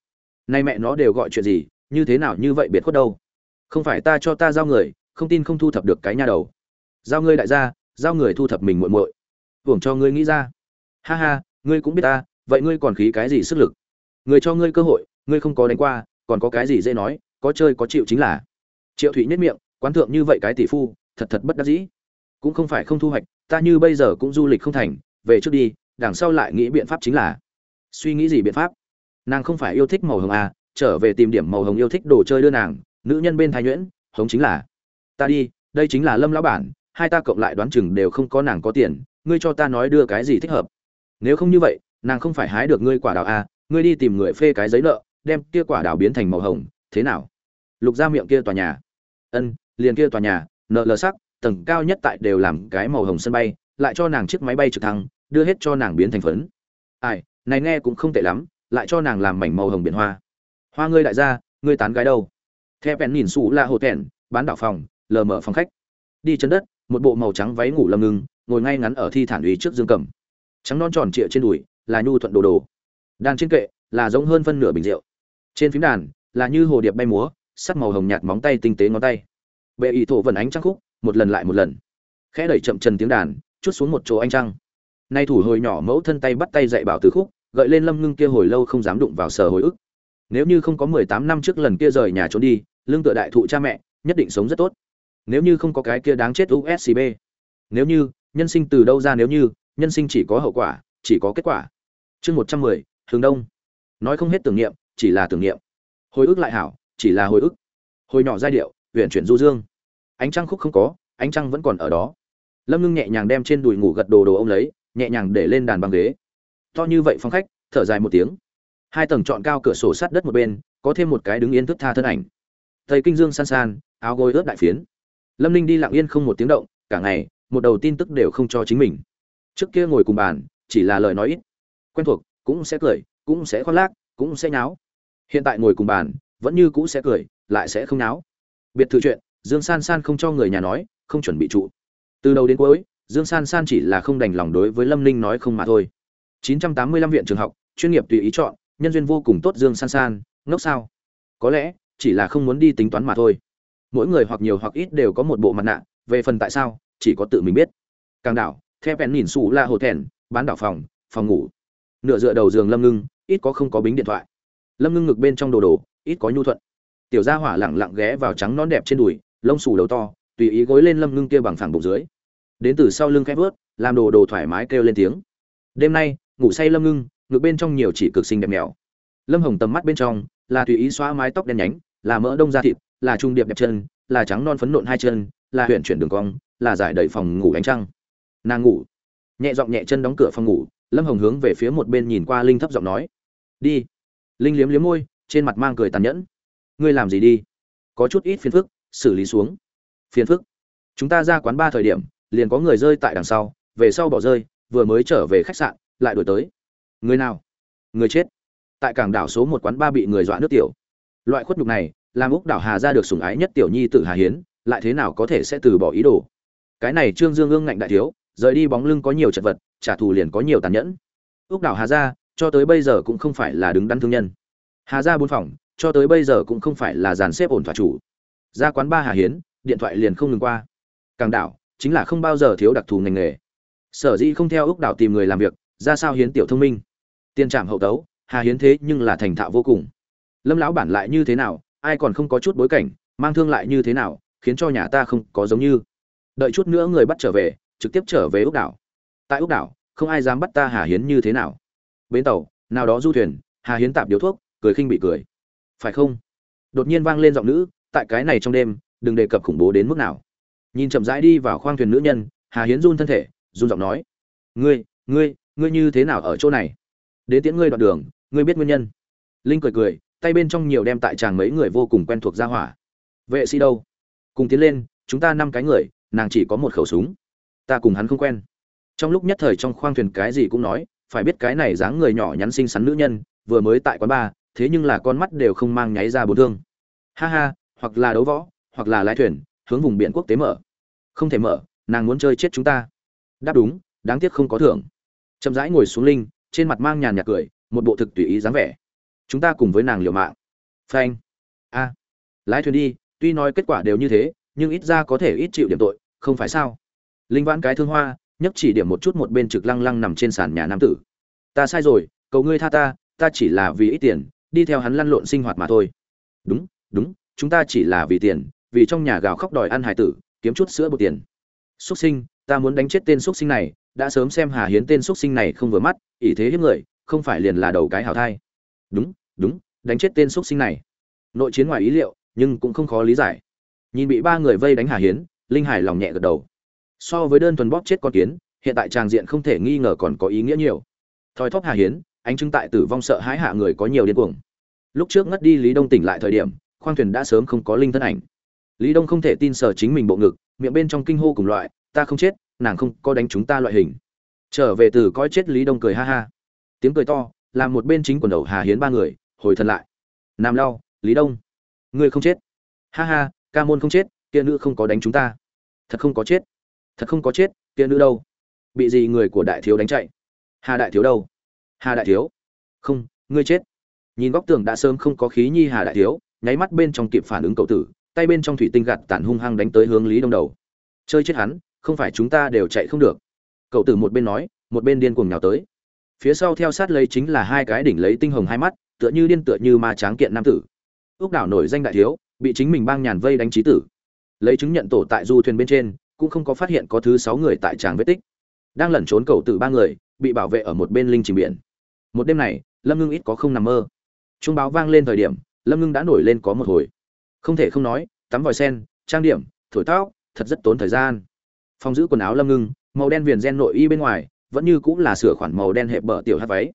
nay mẹ nó đều gọi chuyện gì, như thế nào như vậy biệt khuất đâu? Không phải ta cho ta giao người, không tin không thu thập được cái nha đầu. Giao ngươi đại gia, giao người thu thập mình muội muội. Hưởng cho ngươi nghĩ ra. Ha ha, ngươi cũng biết ta, vậy ngươi còn khí cái gì sức lực? Người cho ngươi cơ hội, ngươi không có đánh qua, còn có cái gì dễ nói, có chơi có chịu chính là. Triệu thụy nhất miệng, quán thượng như vậy cái tỷ phu, thật thật bất đắc dĩ. Cũng không phải không thu hoạch, ta như bây giờ cũng du lịch không thành, về trước đi, đằng sau lại nghĩ biện pháp chính là. Suy nghĩ gì biện pháp? Nàng không phải yêu thích màu hồng à trở về tìm điểm màu hồng yêu thích đồ chơi đưa nàng, nữ nhân bên thái nhuyễn, hống chính là, ta đi, đây chính là lâm lão bản, hai ta cộng lại đoán chừng đều không có nàng có tiền, ngươi cho ta nói đưa cái gì thích hợp. Nếu không như vậy, nàng không phải hái được ngươi quả đào à ngươi đi tìm người phê cái giấy nợ, đem kia quả đào biến thành màu hồng, thế nào? Lục ra miệng kia tòa nhà. Ân, liền kia tòa nhà, nợ lờ sắc, tầng cao nhất tại đều làm cái màu hồng sân bay, lại cho nàng chiếc máy bay trực thăng, đưa hết cho nàng biến thành phấn. Ai, này nghe cũng không tệ lắm lại cho nàng làm mảnh màu hồng biển hoa. Hoa ngươi đại gia, ngươi tán gái đâu? Theo bèn nhìn xù là hồ thẹn, bán đảo phòng, lờ mở phòng khách. Đi chân đất, một bộ màu trắng váy ngủ lầm ngưng ngồi ngay ngắn ở thi thản ủy trước dương cầm. Trắng non tròn trịa trên đùi, là nhu thuận đồ đồ. Đàn trên kệ, là giống hơn phân nửa bình rượu. Trên phím đàn, là như hồ điệp bay múa, sắc màu hồng nhạt móng tay tinh tế ngón tay. Bệ ý thổ vần ánh trăng khúc, một lần lại một lần. Khẽ đẩy chậm trần tiếng đàn, chút xuống một chỗ anh trăng. Nay thủ hồi nhỏ mẫu thân tay bắt tay dạy bảo từ khúc gợi lên lâm ngưng kia hồi lâu không dám đụng vào sở hồi ức. Nếu như không có mười tám năm trước lần kia rời nhà trốn đi, lương tựa đại thụ cha mẹ, nhất định sống rất tốt. Nếu như không có cái kia đáng chết uscb nếu như, nhân sinh từ đâu ra nếu như, nhân sinh chỉ có hậu quả, chỉ có kết quả. Chương một trăm mười, hướng đông. Nói không hết tưởng niệm, chỉ là tưởng niệm. Hồi ức lại hảo, chỉ là hồi ức. Hồi nhỏ giai điệu huyện chuyển du dương. Ánh trăng khúc không có, ánh trăng vẫn còn ở đó. Lâm ngưng nhẹ nhàng đem trên đùi ngủ gật đồ đồ ông lấy, nhẹ nhàng để lên đàn băng ghế to như vậy phong khách, thở dài một tiếng. Hai tầng trọn cao cửa sổ sát đất một bên, có thêm một cái đứng yên thức tha thân ảnh. Thầy kinh dương san san, áo gối ướt đại phiến. Lâm ninh đi lặng yên không một tiếng động, cả ngày, một đầu tin tức đều không cho chính mình. Trước kia ngồi cùng bàn, chỉ là lời nói ít. Quen thuộc, cũng sẽ cười, cũng sẽ khoác lác, cũng sẽ nháo. Hiện tại ngồi cùng bàn, vẫn như cũ sẽ cười, lại sẽ không nháo. Biệt thự chuyện, dương san san không cho người nhà nói, không chuẩn bị trụ. Từ đầu đến cuối, dương san san chỉ là không đành lòng đối với lâm ninh nói không mà thôi. 985 viện trường học, chuyên nghiệp tùy ý chọn, nhân duyên vô cùng tốt dương san san, ngốc sao? Có lẽ, chỉ là không muốn đi tính toán mà thôi. Mỗi người hoặc nhiều hoặc ít đều có một bộ mặt nạ, về phần tại sao, chỉ có tự mình biết. Càng đảo, theo bèn nhìn sủ là hồ thèn, bán đảo phòng phòng ngủ. Nửa dựa đầu giường lâm ngưng, ít có không có bính điện thoại. Lâm ngưng ngực bên trong đồ đồ, ít có nhu thuận. Tiểu gia hỏa lẳng lặng ghé vào trắng nón đẹp trên đùi, lông xù đầu to, tùy ý gối lên lâm ngưng kia bằng phẳng bụng dưới. Đến từ sau lưng khẽ vớt làm đồ đồ thoải mái kêu lên tiếng. Đêm nay ngủ say lâm ngưng, ngực bên trong nhiều chỉ cực xinh đẹp mèo. Lâm hồng tầm mắt bên trong là tùy ý xóa mái tóc đen nhánh, là mỡ đông da thịt, là trung điệp đẹp chân, là trắng non phấn nộn hai chân, là huyện chuyển đường cong, là giải đầy phòng ngủ ánh trăng. Nàng ngủ. Nhẹ giọng nhẹ chân đóng cửa phòng ngủ, lâm hồng hướng về phía một bên nhìn qua linh thấp giọng nói, đi. Linh liếm liếm môi, trên mặt mang cười tàn nhẫn. Ngươi làm gì đi? Có chút ít phiền phức, xử lý xuống. Phiền phức? Chúng ta ra quán ba thời điểm, liền có người rơi tại đằng sau, về sau bỏ rơi, vừa mới trở về khách sạn lại đổi tới. Người nào? Người chết. Tại cảng đảo số một quán ba bị người dọa nước tiểu. Loại khuất nhục này, làm úc đảo hà ra được sủng ái nhất tiểu nhi tử hà hiến, lại thế nào có thể sẽ từ bỏ ý đồ? Cái này trương dương ương ngạnh đại thiếu, rời đi bóng lưng có nhiều chật vật, trả thù liền có nhiều tàn nhẫn. Úc đảo hà ra cho tới bây giờ cũng không phải là đứng đắn thương nhân. Hà ra bốn phòng, cho tới bây giờ cũng không phải là dàn xếp ổn thỏa chủ. Ra quán ba hà hiến, điện thoại liền không ngừng qua. Càng đảo, chính là không bao giờ thiếu đặc thù ngành nghề. Sở dĩ không theo úc đảo tìm người làm việc ra sao hiến tiểu thông minh? Tiên trạm hậu tấu, hà hiến thế nhưng là thành thạo vô cùng. Lâm lão bản lại như thế nào, ai còn không có chút bối cảnh, mang thương lại như thế nào, khiến cho nhà ta không có giống như. Đợi chút nữa người bắt trở về, trực tiếp trở về úc đảo. Tại úc đảo, không ai dám bắt ta hà hiến như thế nào. Bến tàu, nào đó du thuyền, hà hiến tạp điếu thuốc, cười khinh bị cười. Phải không? Đột nhiên vang lên giọng nữ, tại cái này trong đêm, đừng đề cập khủng bố đến mức nào. Nhìn chậm rãi đi vào khoang thuyền nữ nhân, hà hiến run thân thể, run giọng nói. Ngươi ngươi ngươi như thế nào ở chỗ này? Đến tiễn ngươi đoạn đường, ngươi biết nguyên nhân. Linh cười cười, tay bên trong nhiều đem tại chàng mấy người vô cùng quen thuộc ra hỏa. Vệ sĩ đâu? Cùng tiến lên, chúng ta năm cái người, nàng chỉ có một khẩu súng. Ta cùng hắn không quen. Trong lúc nhất thời trong khoang thuyền cái gì cũng nói, phải biết cái này dáng người nhỏ nhắn xinh xắn nữ nhân, vừa mới tại quán bar thế nhưng là con mắt đều không mang nháy ra bốn thương. Ha ha, hoặc là đấu võ, hoặc là lái thuyền, hướng vùng biển quốc tế mở. Không thể mở, nàng muốn chơi chết chúng ta. Đáp đúng, đáng tiếc không có thưởng chậm rãi ngồi xuống linh, trên mặt mang nhàn nhạt cười, một bộ thực tùy ý dáng vẻ. Chúng ta cùng với nàng liều mạng. Phanh. A. Lái thuyền đi, tuy nói kết quả đều như thế, nhưng ít ra có thể ít chịu điểm tội, không phải sao? Linh vãn cái thương hoa nhấp chỉ điểm một chút một bên trực lăng lăng nằm trên sàn nhà nam tử. Ta sai rồi, cầu ngươi tha ta ta chỉ là vì ít tiền, đi theo hắn lăn lộn sinh hoạt mà thôi. Đúng đúng, chúng ta chỉ là vì tiền, vì trong nhà gào khóc đòi ăn hải tử, kiếm chút sữa bột tiền. Xuất sinh, ta muốn đánh chết tên xuất sinh này đã sớm xem hà hiến tên xuất sinh này không vừa mắt, ỷ thế hiếp người, không phải liền là đầu cái hảo thai. Đúng đúng, đánh chết tên xuất sinh này. Nội chiến ngoài ý liệu, nhưng cũng không khó lý giải. Nhìn bị ba người vây đánh hà hiến, linh hải lòng nhẹ gật đầu. So với đơn thuần bóp chết con kiến, hiện tại tràng diện không thể nghi ngờ còn có ý nghĩa nhiều. Thoi thóp hà hiến anh chứng tại tử vong sợ hãi hạ người có nhiều điên cuồng. Lúc trước ngất đi lý đông tỉnh lại thời điểm, khoang thuyền đã sớm không có linh thân ảnh. Lý đông không thể tin sở chính mình bộ ngực, miệng bên trong kinh hô cùng loại, ta không chết nàng không có đánh chúng ta loại hình. Trở về từ coi chết lý đông cười ha ha. Tiếng cười to, làm một bên chính quần đầu hà hiến ba người, hồi thân lại. Nam lau lý đông, ngươi không chết. Ha ha, ca môn không chết, kia nữ không có đánh chúng ta. Thật không có chết. Thật không có chết, kia nữ đâu? Bị gì người của đại thiếu đánh chạy? Hà đại thiếu đâu? Hà đại thiếu. Không, ngươi chết. Nhìn góc tường đã sớm không có khí nhi hà đại thiếu, nháy mắt bên trong kịp phản ứng cậu tử, tay bên trong thủy tinh gạt tản hung hăng đánh tới hướng lý đông đầu. Chơi chết hắn không phải chúng ta đều chạy không được. Cậu tử một bên nói, một bên điên cuồng nhào tới. Phía sau theo sát lấy chính là hai cái đỉnh lấy tinh hồng hai mắt, tựa như điên tựa như ma tráng kiện nam tử. Ước đảo nổi danh đại thiếu, bị chính mình bang nhàn vây đánh trí tử. Lấy chứng nhận tổ tại du thuyền bên trên, cũng không có phát hiện có thứ sáu người tại tràng vết tích. Đang lẩn trốn cầu tử ba người, bị bảo vệ ở một bên linh trình biển. Một đêm này, lâm ngưng ít có không nằm mơ. Trung báo vang lên thời điểm, lâm ngưng đã nổi lên có một hồi. Không thể không nói, tắm vòi sen, trang điểm, thổi tóc, thật rất tốn thời gian phòng giữ quần áo lâm ngưng, màu đen viền gen nội y bên ngoài, vẫn như cũng là sửa khoản màu đen hẹp bờ tiểu hát váy.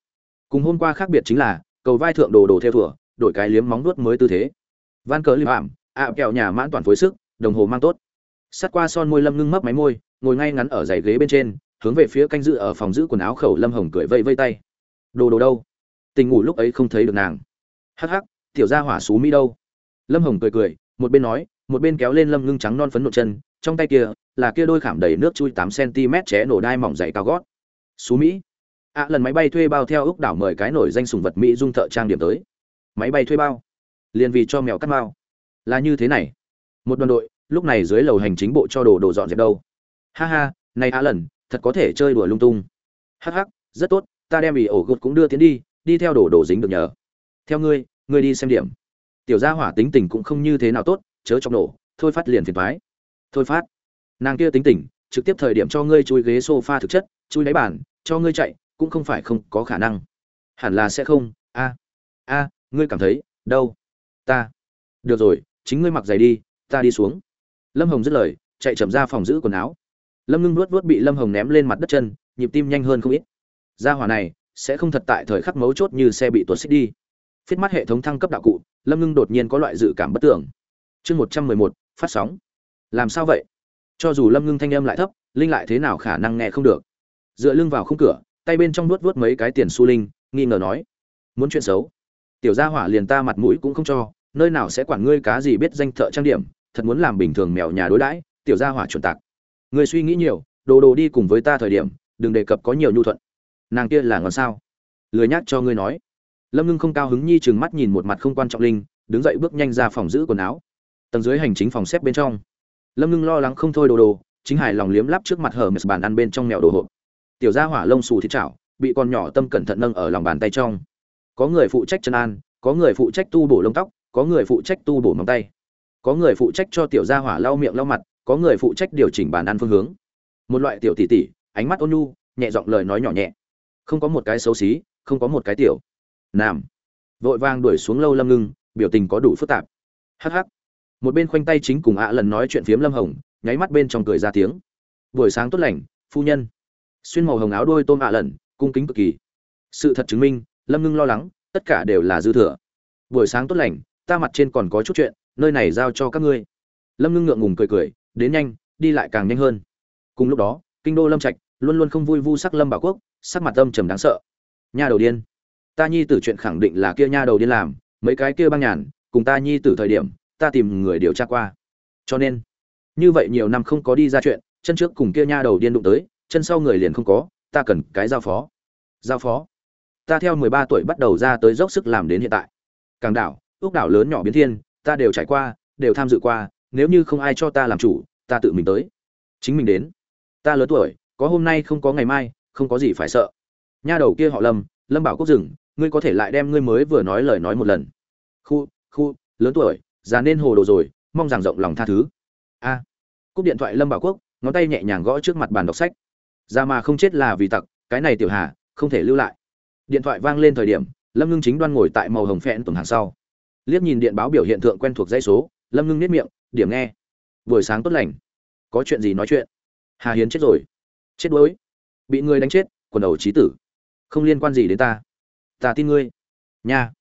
Cùng hôm qua khác biệt chính là, cầu vai thượng đồ đồ theo thủa, đổi cái liếm móng nuốt mới tư thế. Van cờ liêm ảm, ạ kẹo nhà mãn toàn phối sức, đồng hồ mang tốt. Sát qua son môi lâm ngưng mấp máy môi, ngồi ngay ngắn ở giày ghế bên trên, hướng về phía canh giữ ở phòng giữ quần áo khẩu lâm hồng cười vây vây tay. Đồ đồ đâu? Tình ngủ lúc ấy không thấy được nàng. Hắc hắc, tiểu gia hỏa xú mỹ đâu? Lâm hồng cười cười, một bên nói, một bên kéo lên lâm ngưng trắng non phấn nộn chân trong tay kia, là kia đôi khảm đầy nước chui tám cm ché nổ đai mỏng dày cao gót. Sú mỹ. Ạ lần máy bay thuê bao theo ước đảo mời cái nổi danh sùng vật mỹ dung thợ trang điểm tới. Máy bay thuê bao. Liên vì cho mèo cắt bao là như thế này. Một đoàn đội, lúc này dưới lầu hành chính bộ cho đồ đồ dọn dẹp đâu. Ha ha, này ạ lần, thật có thể chơi đùa lung tung. Hắc hắc, rất tốt, ta đem bị ổ gột cũng đưa tiến đi đi theo đồ đồ dính được nhờ. Theo ngươi ngươi đi xem điểm. Tiểu gia hỏa tính tình cũng không như thế nào tốt, chớ trong nổ, thôi phát liền phiền thoái thôi phát. Nàng kia tính tình trực tiếp thời điểm cho ngươi chui ghế sofa thực chất, chui đáy bàn, cho ngươi chạy, cũng không phải không có khả năng. Hẳn là sẽ không, a a, ngươi cảm thấy, đâu? Ta. Được rồi, chính ngươi mặc giày đi, ta đi xuống. Lâm hồng dứt lời, chạy chậm ra phòng giữ quần áo. Lâm ngưng nuốt nuốt bị lâm hồng ném lên mặt đất chân, nhịp tim nhanh hơn không ít. Gia hỏa này, sẽ không thật tại thời khắc mấu chốt như xe bị tuột xích đi. Phiết mắt hệ thống thăng cấp đạo cụ, lâm ngưng đột nhiên có loại dự cảm bất tưởng. Chương một trăm mười một, phát sóng làm sao vậy? Cho dù lâm ngưng thanh âm lại thấp, linh lại thế nào khả năng nghe không được? Dựa lưng vào khung cửa, tay bên trong nuốt vuốt mấy cái tiền xu linh, nghi ngờ nói, muốn chuyện xấu? Tiểu gia hỏa liền ta mặt mũi cũng không cho, nơi nào sẽ quản ngươi cá gì biết danh thợ trang điểm, thật muốn làm bình thường mèo nhà đối đãi, tiểu gia hỏa chuẩn tạc. Người suy nghĩ nhiều, đồ đồ đi cùng với ta thời điểm, đừng đề cập có nhiều nhu thuận. Nàng kia là ngon sao? Lười nhát cho ngươi nói. Lâm ngưng không cao hứng nhi chừng mắt nhìn một mặt không quan trọng linh, đứng dậy bước nhanh ra phòng giữ quần áo. Tầng dưới hành chính phòng xếp bên trong lâm ngưng lo lắng không thôi đồ đồ, chính hải lòng liếm lắp trước mặt hở mệt bàn ăn bên trong mèo đồ hộp. Tiểu gia hỏa lông xù thịt chảo, bị con nhỏ tâm cẩn thận nâng ở lòng bàn tay trong. Có người phụ trách chân an, có người phụ trách tu bổ lông tóc, có người phụ trách tu bổ móng tay. Có người phụ trách cho tiểu gia hỏa lau miệng lau mặt, có người phụ trách điều chỉnh bàn ăn phương hướng. Một loại tiểu tỷ tỷ ánh mắt ôn nhu, nhẹ giọng lời nói nhỏ nhẹ. Không có một cái xấu xí, không có một cái tiểu. Nam. Vội vàng đuổi xuống lâu lâm ngưng, biểu tình có đủ phức tạp. Hh một bên khoanh tay chính cùng ạ lần nói chuyện phiếm lâm hồng, nháy mắt bên trong cười ra tiếng. Buổi sáng tốt lành, phu nhân. Xuyên màu hồng áo đôi tôm ạ lần, cung kính cực kỳ. Sự thật chứng minh, lâm ngưng lo lắng, tất cả đều là dư thừa. Buổi sáng tốt lành, ta mặt trên còn có chút chuyện, nơi này giao cho các ngươi. Lâm ngưng ngượng ngùng cười cười, đến nhanh, đi lại càng nhanh hơn. Cùng lúc đó, kinh đô lâm trạch luôn luôn không vui vu sắc lâm bảo quốc, sắc mặt âm trầm đáng sợ. Nha đầu điên. Ta nhi tử chuyện khẳng định là kia nha đầu điên làm, mấy cái kia băng nhàn, cùng ta nhi tử thời điểm ta tìm người điều tra qua. Cho nên, như vậy nhiều năm không có đi ra chuyện, chân trước cùng kia nha đầu điên đụng tới, chân sau người liền không có, ta cần cái giao phó. Giao phó? Ta theo mười ba tuổi bắt đầu ra tới dốc sức làm đến hiện tại. Càng đảo, ước đảo lớn nhỏ biến thiên, ta đều trải qua, đều tham dự qua, nếu như không ai cho ta làm chủ, ta tự mình tới. Chính mình đến. Ta lớn tuổi, có hôm nay không có ngày mai, không có gì phải sợ. Nha đầu kia họ lâm lâm bảo quốc rừng ngươi có thể lại đem ngươi mới vừa nói lời nói một lần. Khu khu, lớn tuổi già nên hồ đồ rồi, mong rằng rộng lòng tha thứ. A. Cúp điện thoại lâm bảo quốc, ngón tay nhẹ nhàng gõ trước mặt bàn đọc sách. Ra mà không chết là vì tặc, cái này tiểu hà, không thể lưu lại. Điện thoại vang lên thời điểm, lâm ngưng chính đoan ngồi tại màu hồng phẹn tuần hàng sau. Liếc nhìn điện báo biểu hiện tượng quen thuộc dãy số, lâm ngưng nếp miệng, điểm nghe. Buổi sáng tốt lành. Có chuyện gì nói chuyện? Hà hiến chết rồi. Chết đuối. Bị người đánh chết, quần đầu trí tử. Không liên quan gì đến ta. Ta tin ngươi. Nha.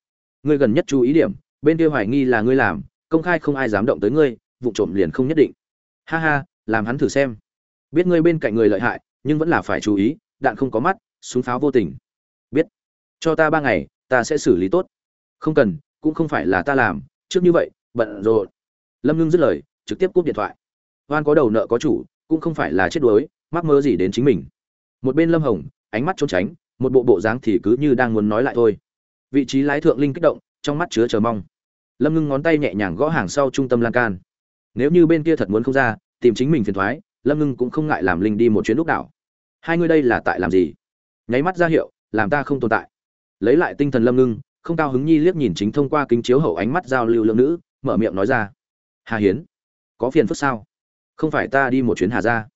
Ngươi gần nhất chú ý điểm, bên kia hoài nghi là ngươi làm công khai không ai dám động tới ngươi, vụ trộm liền không nhất định. Ha ha, làm hắn thử xem. Biết ngươi bên cạnh người lợi hại, nhưng vẫn là phải chú ý, đạn không có mắt, súng pháo vô tình. Biết. Cho ta ba ngày, ta sẽ xử lý tốt. Không cần, cũng không phải là ta làm, trước như vậy, bận rộn. Lâm ngưng dứt lời, trực tiếp cúp điện thoại. Hoan có đầu nợ có chủ, cũng không phải là chết đuối, mắc mơ gì đến chính mình. Một bên lâm hồng, ánh mắt trốn tránh, một bộ bộ dáng thì cứ như đang muốn nói lại thôi. Vị trí lái thượng linh kích động, trong mắt chứa chờ mong lâm ngưng ngón tay nhẹ nhàng gõ hàng sau trung tâm lan can. Nếu như bên kia thật muốn không ra, tìm chính mình phiền thoái, lâm ngưng cũng không ngại làm linh đi một chuyến lúc đảo. Hai người đây là tại làm gì? Nháy mắt ra hiệu, làm ta không tồn tại. Lấy lại tinh thần lâm ngưng, không cao hứng nhi liếc nhìn chính thông qua kính chiếu hậu ánh mắt giao lưu lượng nữ, mở miệng nói ra. Hà hiến, có phiền phức sao? Không phải ta đi một chuyến hà ra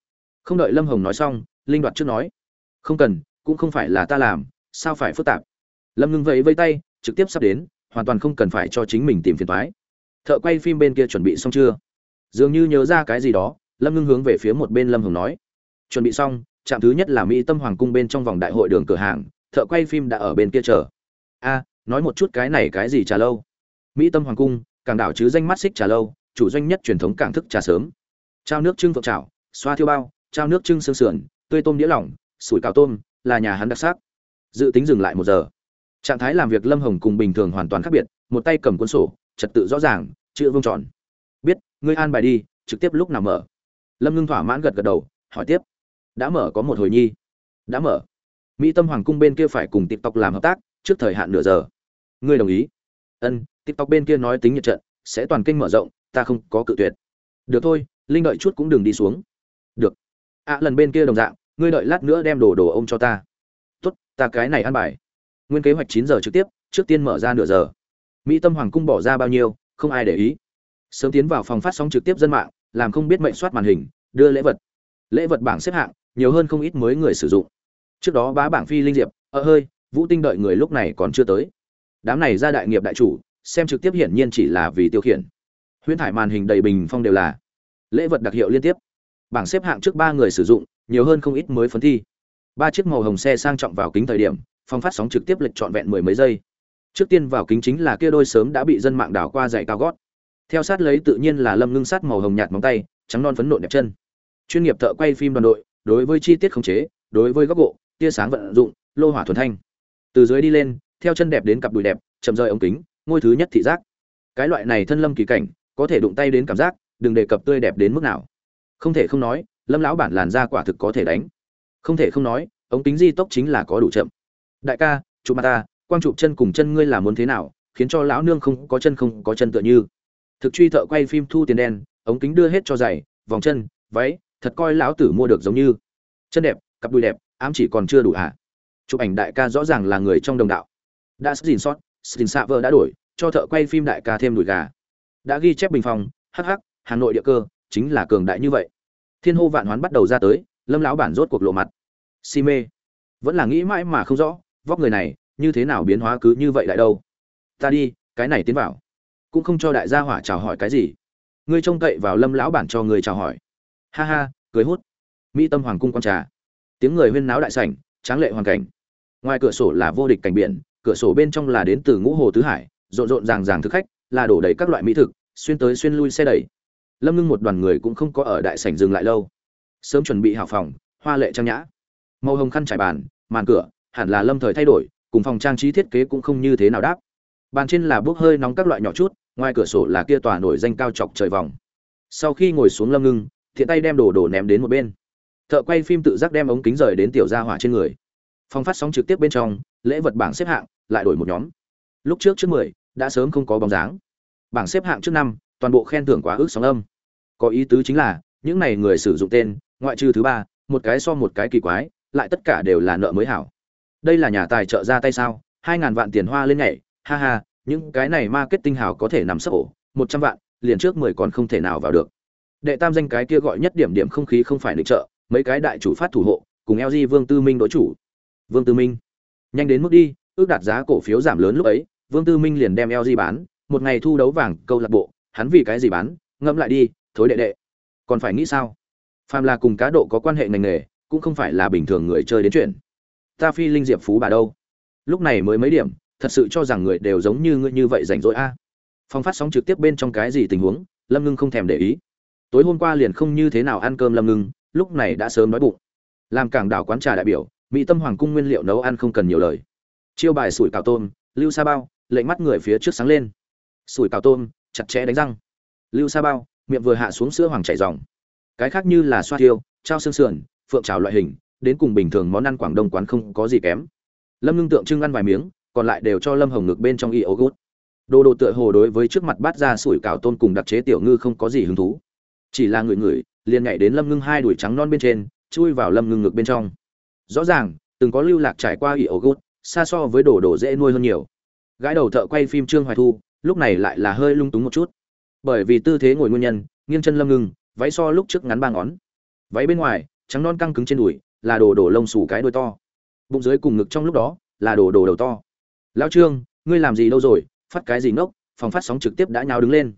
không đợi lâm hồng nói xong, linh đoạt trước nói. Không cần, cũng không phải là ta làm, sao phải phức tạp? Lâm ngưng vẫy vây tay, trực tiếp sắp đến hoàn toàn không cần phải cho chính mình tìm phiền toái. thợ quay phim bên kia chuẩn bị xong chưa? Dường như nhớ ra cái gì đó, lâm ngưng hướng về phía một bên lâm hồng nói. Chuẩn bị xong, trạm thứ nhất là mỹ tâm hoàng cung bên trong vòng đại hội đường cửa hàng, thợ quay phim đã ở bên kia chờ. A, nói một chút cái này cái gì trà lâu? Mỹ tâm hoàng cung càng đảo chứ danh mắt xích trà lâu, chủ doanh nhất truyền thống cảng thức trà sớm. Trao nước trưng phượng trào xoa thiêu bao, trao nước trưng xương sườn, tươi tôm đĩa lỏng, sủi cảo tôm, là nhà hắn đặc sắc. Dự tính dừng lại một giờ trạng thái làm việc lâm hồng cùng bình thường hoàn toàn khác biệt, một tay cầm cuốn sổ, trật tự rõ ràng, chữ vương tròn. Biết, ngươi an bài đi, trực tiếp lúc nào mở? Lâm ngưng thỏa mãn gật gật đầu, hỏi tiếp. Đã mở có một hồi nhi. Đã mở. Mỹ tâm hoàng cung bên kia phải cùng tiktok làm hợp tác, trước thời hạn nửa giờ. Ngươi đồng ý? Ân, tiktok bên kia nói tính nhiệt trận, sẽ toàn kênh mở rộng, ta không có cự tuyệt. Được thôi, linh đợi chút cũng đừng đi xuống. Được. À lần bên kia đồng dạng, ngươi đợi lát nữa đem đồ đồ ông cho ta. Tốt, ta cái này ăn bài nguyên kế hoạch chín giờ trực tiếp, trước tiên mở ra nửa giờ. Mỹ tâm hoàng cung bỏ ra bao nhiêu, không ai để ý. Sớm tiến vào phòng phát sóng trực tiếp dân mạng, làm không biết mệnh soát màn hình, đưa lễ vật. Lễ vật bảng xếp hạng, nhiều hơn không ít mới người sử dụng. Trước đó bá bảng phi linh diệp ở hơi, vũ tinh đợi người lúc này còn chưa tới. Đám này ra đại nghiệp đại chủ, xem trực tiếp hiển nhiên chỉ là vì tiêu khiển. Huyễn thải màn hình đầy bình phong đều là lễ vật đặc hiệu liên tiếp. Bảng xếp hạng trước ba người sử dụng, nhiều hơn không ít mới phấn thi. Ba chiếc màu hồng xe sang trọng vào kính thời điểm phòng phát sóng trực tiếp lệch trọn vẹn mười mấy giây. Trước tiên vào kính chính là kia đôi sớm đã bị dân mạng đảo qua dạy cao gót. Theo sát lấy tự nhiên là lâm ngưng sát màu hồng nhạt móng tay, trắng non phấn nộn đẹp chân. Chuyên nghiệp thợ quay phim đoàn đội, đối với chi tiết khống chế, đối với góc độ, tia sáng vận dụng, lô hỏa thuần thanh. Từ dưới đi lên, theo chân đẹp đến cặp đùi đẹp, chậm rơi ống kính, ngôi thứ nhất thị giác. Cái loại này thân lâm kỳ cảnh, có thể đụng tay đến cảm giác, đừng đề cập tươi đẹp đến mức nào. Không thể không nói, lâm lão bản làn da quả thực có thể đánh. Không thể không nói, ống kính di tốc chính là có đủ chậm đại ca, chụp mặt ta, quang chụp chân cùng chân ngươi là muốn thế nào, khiến cho lão nương không có chân không có chân tựa như. Thực truy thợ quay phim thu tiền đen, ống kính đưa hết cho giày, vòng chân, váy, thật coi lão tử mua được giống như. Chân đẹp, cặp đùi đẹp, ám chỉ còn chưa đủ hả chụp ảnh đại ca rõ ràng là người trong đồng đạo. Đã xin sót, xin xạ vợ đã đổi, cho thợ quay phim đại ca thêm đùi gà. Đã ghi chép bình phòng hh hà nội địa cơ, chính là cường đại như vậy. Thiên hô vạn hoán bắt đầu ra tới, lâm lão bản rốt cuộc lộ mặt. Si mê. Vẫn là nghĩ mãi mà không rõ vóc người này, như thế nào biến hóa cứ như vậy lại đâu? Ta đi, cái này tiến vào. Cũng không cho đại gia hỏa chào hỏi cái gì. Ngươi trông cậy vào lâm lão bản cho người chào hỏi. Ha ha, cười hút. Mỹ tâm hoàng cung con trà. Tiếng người huyên náo đại sảnh, tráng lệ hoàn cảnh. Ngoài cửa sổ là vô địch cảnh biển, cửa sổ bên trong là đến từ ngũ hồ tứ hải, rộn rộn ràng ràng thực khách, là đổ đầy các loại mỹ thực, xuyên tới xuyên lui xe đẩy. Lâm ngưng một đoàn người cũng không có ở đại sảnh dừng lại lâu. Sớm chuẩn bị hào phòng, hoa lệ trang nhã. Màu hồng khăn trải bàn, màn cửa hẳn là lâm thời thay đổi, cùng phòng trang trí thiết kế cũng không như thế nào đáp. Bàn trên là bốc hơi nóng các loại nhỏ chút, ngoài cửa sổ là kia tòa nổi danh cao chọc trời vòng. Sau khi ngồi xuống lâm ngưng, thiện tay đem đồ đồ ném đến một bên. Thợ quay phim tự giác đem ống kính rời đến tiểu gia hỏa trên người. Phòng phát sóng trực tiếp bên trong, lễ vật bảng xếp hạng, lại đổi một nhóm. Lúc trước trước mười, đã sớm không có bóng dáng. Bảng xếp hạng trước năm, toàn bộ khen thưởng quá ước sóng âm. Có ý tứ chính là, những này người sử dụng tên, ngoại trừ thứ ba, một cái so một cái kỳ quái, lại tất cả đều là nợ mới hảo đây là nhà tài trợ ra tay sao? Hai ngàn vạn tiền hoa lên nhảy. Ha ha, những cái này marketing hảo có thể nằm sấp ổ một trăm vạn, liền trước mười còn không thể nào vào được. Đệ tam danh cái kia gọi nhất điểm điểm không khí không phải định trợ, mấy cái đại chủ phát thủ hộ, cùng lg vương tư minh đối chủ. Vương tư minh, nhanh đến mức đi, ước đạt giá cổ phiếu giảm lớn lúc ấy, vương tư minh liền đem lg bán, một ngày thu đấu vàng, câu lạc bộ, hắn vì cái gì bán? Ngẫm lại đi, thối đệ đệ. Còn phải nghĩ sao? Phàm là cùng cá độ có quan hệ ngành nghề, cũng không phải là bình thường người chơi đến chuyện ta phi linh diệp phú bà đâu? Lúc này mới mấy điểm, thật sự cho rằng người đều giống như ngươi như vậy rảnh rỗi a. À. phong phát sóng trực tiếp bên trong cái gì tình huống, lâm ngưng không thèm để ý. Tối hôm qua liền không như thế nào ăn cơm lâm ngưng, lúc này đã sớm nói bụng. Làm cảng đảo quán trà đại biểu, mỹ tâm hoàng cung nguyên liệu nấu ăn không cần nhiều lời. Chiêu bài sủi cào tôm, lưu sa bao, lệnh mắt người phía trước sáng lên. Sủi cào tôm, chặt chẽ đánh răng. Lưu sa bao, miệng vừa hạ xuống sữa hoàng chảy dòng cái khác như là xoa tiêu trao xương sườn, phượng trào loại hình đến cùng bình thường món ăn quảng đông quán không có gì kém. Lâm ngưng tượng trưng ăn vài miếng, còn lại đều cho lâm hồng ngực bên trong y ấu gút. Đồ đồ tựa hồ đối với trước mặt bát ra sủi cảo tôn cùng đặc chế tiểu ngư không có gì hứng thú. Chỉ là người người liền nhảy đến lâm ngưng hai đuổi trắng non bên trên, chui vào lâm ngưng ngực bên trong. Rõ ràng, từng có lưu lạc trải qua y ấu gút, xa so với đồ đồ dễ nuôi hơn nhiều. Gái đầu thợ quay phim trương hoài thu, lúc này lại là hơi lung túng một chút. Bởi vì tư thế ngồi nguyên nhân, nghiêng chân lâm ngưng, váy so lúc trước ngắn ba ngón. Váy bên ngoài, trắng non căng cứng trên đùi là đồ đồ lông xù cái đuôi to. Bụng dưới cùng ngực trong lúc đó là đồ đồ đầu to. Lao trương, ngươi làm gì đâu rồi? Phát cái gì ngốc? Phòng phát sóng trực tiếp đã nhào đứng lên.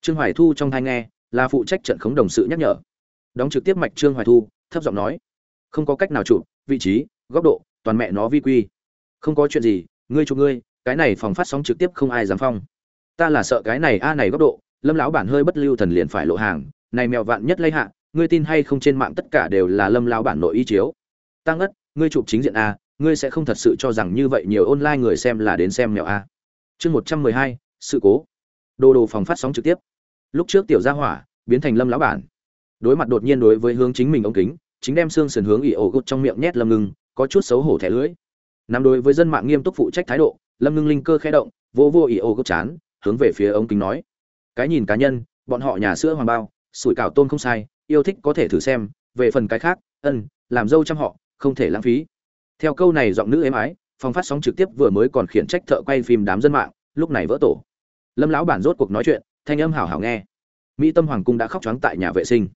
Trương hoài thu trong thai nghe, là phụ trách trận khống đồng sự nhắc nhở. Đóng trực tiếp mạch trương hoài thu, thấp giọng nói, không có cách nào chụp, vị trí, góc độ, toàn mẹ nó vi quy. Không có chuyện gì, ngươi chụp ngươi, cái này phòng phát sóng trực tiếp không ai dám phong. Ta là sợ cái này, a này góc độ, lâm lão bản hơi bất lưu thần liền phải lộ hàng, này mèo vạn nhất lây hạ ngươi tin hay không trên mạng tất cả đều là lâm lão bản nội y chiếu. Tăng ất ngươi chụp chính diện a ngươi sẽ không thật sự cho rằng như vậy nhiều online người xem là đến xem mèo a chương một trăm mười hai, sự cố. Đồ đồ phòng phát sóng trực tiếp. Lúc trước tiểu gia hỏa biến thành lâm lão bản. Đối mặt đột nhiên đối với hướng chính mình ống kính, chính đem xương sườn hướng ỉ ổ gút trong miệng nhét lâm ngưng, có chút xấu hổ thẻ lưỡi. Nằm đối với dân mạng nghiêm túc phụ trách thái độ, lâm ngưng linh cơ khẽ động, vô vô ỉ ổ gút chán, hướng về phía ống kính nói. Cái nhìn cá nhân, bọn họ nhà sữa hoàng bao, sủi cảo tôm không sai yêu thích có thể thử xem, về phần cái khác, ân, làm dâu chăm họ, không thể lãng phí. Theo câu này giọng nữ êm ái phòng phát sóng trực tiếp vừa mới còn khiển trách thợ quay phim đám dân mạng, lúc này vỡ tổ. Lâm lão bản rốt cuộc nói chuyện, thanh âm hảo hảo nghe. Mỹ tâm hoàng cung đã khóc trắng tại nhà vệ sinh.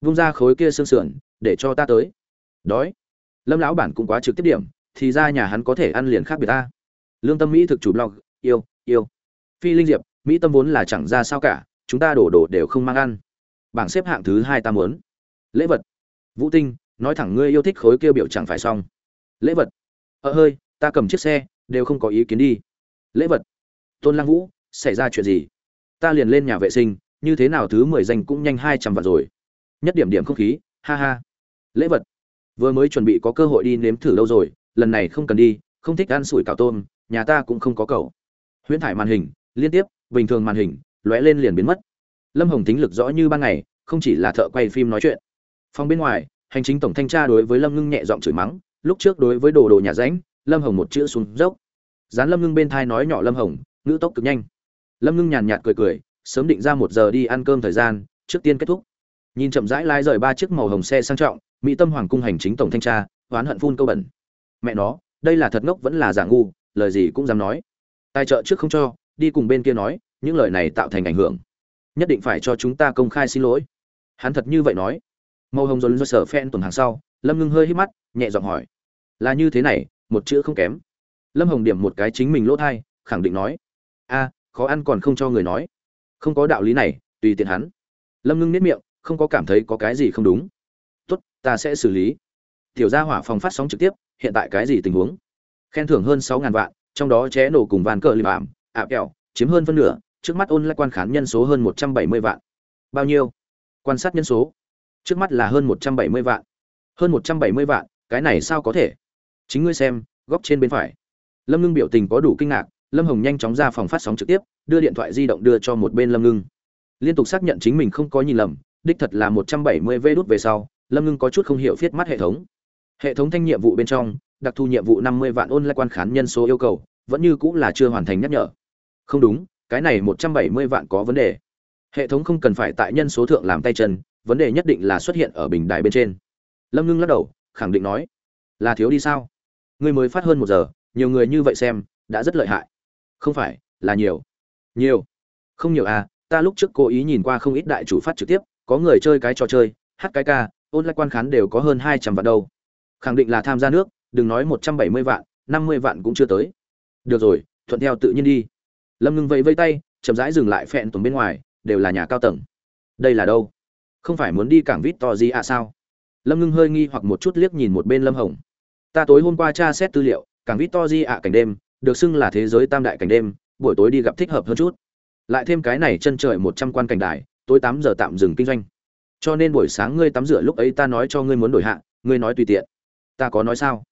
Vung ra khối kia xương sườn, để cho ta tới. Đói. Lâm lão bản cũng quá trực tiếp điểm, thì ra nhà hắn có thể ăn liền khác biệt ta. Lương tâm mỹ thực chủ blog, yêu yêu. Phi linh diệp, mỹ tâm vốn là chẳng ra sao cả, chúng ta đổ đổ đều không mang ăn bảng xếp hạng thứ hai ta muốn. Lễ vật. Vũ tinh, nói thẳng ngươi yêu thích khối kia biểu chẳng phải xong. Lễ vật. Ờ hơi, ta cầm chiếc xe, đều không có ý kiến đi. Lễ vật. Tôn lăng vũ, xảy ra chuyện gì? Ta liền lên nhà vệ sinh, như thế nào thứ mười danh cũng nhanh hai trăm vạn rồi. Nhất điểm điểm không khí, ha ha. Lễ vật. Vừa mới chuẩn bị có cơ hội đi nếm thử lâu rồi, lần này không cần đi, không thích ăn sủi cảo tôm, nhà ta cũng không có cầu huyễn thải màn hình, liên tiếp, bình thường màn hình, lóe lên liền biến mất lâm hồng tính lực rõ như ban ngày, không chỉ là thợ quay phim nói chuyện. Phòng bên ngoài, hành chính tổng thanh tra đối với lâm ngưng nhẹ giọng chửi mắng, lúc trước đối với đồ đồ nhà ránh lâm hồng một chữ xuống dốc. Dán lâm ngưng bên thai nói nhỏ lâm hồng, ngữ tốc cực nhanh. Lâm ngưng nhàn nhạt cười cười, sớm định ra một giờ đi ăn cơm thời gian, trước tiên kết thúc. Nhìn chậm rãi lai rời ba chiếc màu hồng xe sang trọng, mỹ tâm hoàng cung hành chính tổng thanh tra, oán hận phun câu bẩn. Mẹ nó, đây là thật ngốc vẫn là giả ngu, lời gì cũng dám nói. Tài trợ trước không cho, đi cùng bên kia nói, những lời này tạo thành ảnh hưởng nhất định phải cho chúng ta công khai xin lỗi. Hắn thật như vậy nói. Màu hồng dồn do sở phen tuần hàng sau, lâm ngưng hơi hít mắt, nhẹ giọng hỏi. Là như thế này, một chữ không kém. Lâm hồng điểm một cái chính mình lỗ thai, khẳng định nói. A, khó ăn còn không cho người nói. Không có đạo lý này, tùy tiện hắn. Lâm ngưng nếp miệng, không có cảm thấy có cái gì không đúng. Tốt, ta sẽ xử lý. Tiểu gia hỏa phòng phát sóng trực tiếp, hiện tại cái gì tình huống? Khen thưởng hơn sáu ngàn vạn, trong đó ché nổ cùng van cờ lìm ảm ạ kẹo, chiếm hơn phân nửa trước mắt ôn lại quan khán nhân số hơn một trăm bảy mươi vạn. Bao nhiêu? Quan sát nhân số. Trước mắt là hơn một trăm bảy mươi vạn. Hơn một trăm bảy mươi vạn, cái này sao có thể? Chính ngươi xem, góc trên bên phải. Lâm ngưng biểu tình có đủ kinh ngạc, lâm hồng nhanh chóng ra phòng phát sóng trực tiếp, đưa điện thoại di động đưa cho một bên lâm ngưng. Liên tục xác nhận chính mình không có nhìn lầm, đích thật là một trăm bảy mươi đút về sau, lâm ngưng có chút không hiểu viết mắt hệ thống. Hệ thống thanh nhiệm vụ bên trong, đặc thu nhiệm vụ năm mươi vạn ôn lại quan khán nhân số yêu cầu, vẫn như cũng là chưa hoàn thành nhắc nhở. Không đúng cái này một trăm bảy mươi vạn có vấn đề. Hệ thống không cần phải tại nhân số thượng làm tay chân, vấn đề nhất định là xuất hiện ở bình đài bên trên. Lâm ngưng lắc đầu, khẳng định nói, là thiếu đi sao? Ngươi mới phát hơn một giờ, nhiều người như vậy xem, đã rất lợi hại. Không phải, là nhiều. Nhiều? Không nhiều à ta lúc trước cố ý nhìn qua không ít đại chủ phát trực tiếp, có người chơi cái trò chơi, hát cái ca ôn lại quan khán đều có hơn hai trăm vạn đâu. Khẳng định là tham gia nước, đừng nói một trăm bảy mươi vạn, năm mươi vạn cũng chưa tới. Được rồi, thuận theo tự nhiên đi lâm ngưng vẫy vây tay, chậm rãi dừng lại phẹn tuần bên ngoài, đều là nhà cao tầng. Đây là đâu? Không phải muốn đi cảng vít to gì à sao? Lâm ngưng hơi nghi hoặc một chút liếc nhìn một bên lâm hồng. Ta tối hôm qua tra xét tư liệu, cảng vít to gì ạ cảnh đêm, được xưng là thế giới tam đại cảnh đêm, buổi tối đi gặp thích hợp hơn chút. Lại thêm cái này chân trời một trăm quan cảnh đài, tối tám giờ tạm dừng kinh doanh. Cho nên buổi sáng ngươi tắm rửa lúc ấy ta nói cho ngươi muốn đổi hạ, ngươi nói tùy tiện. Ta có nói sao?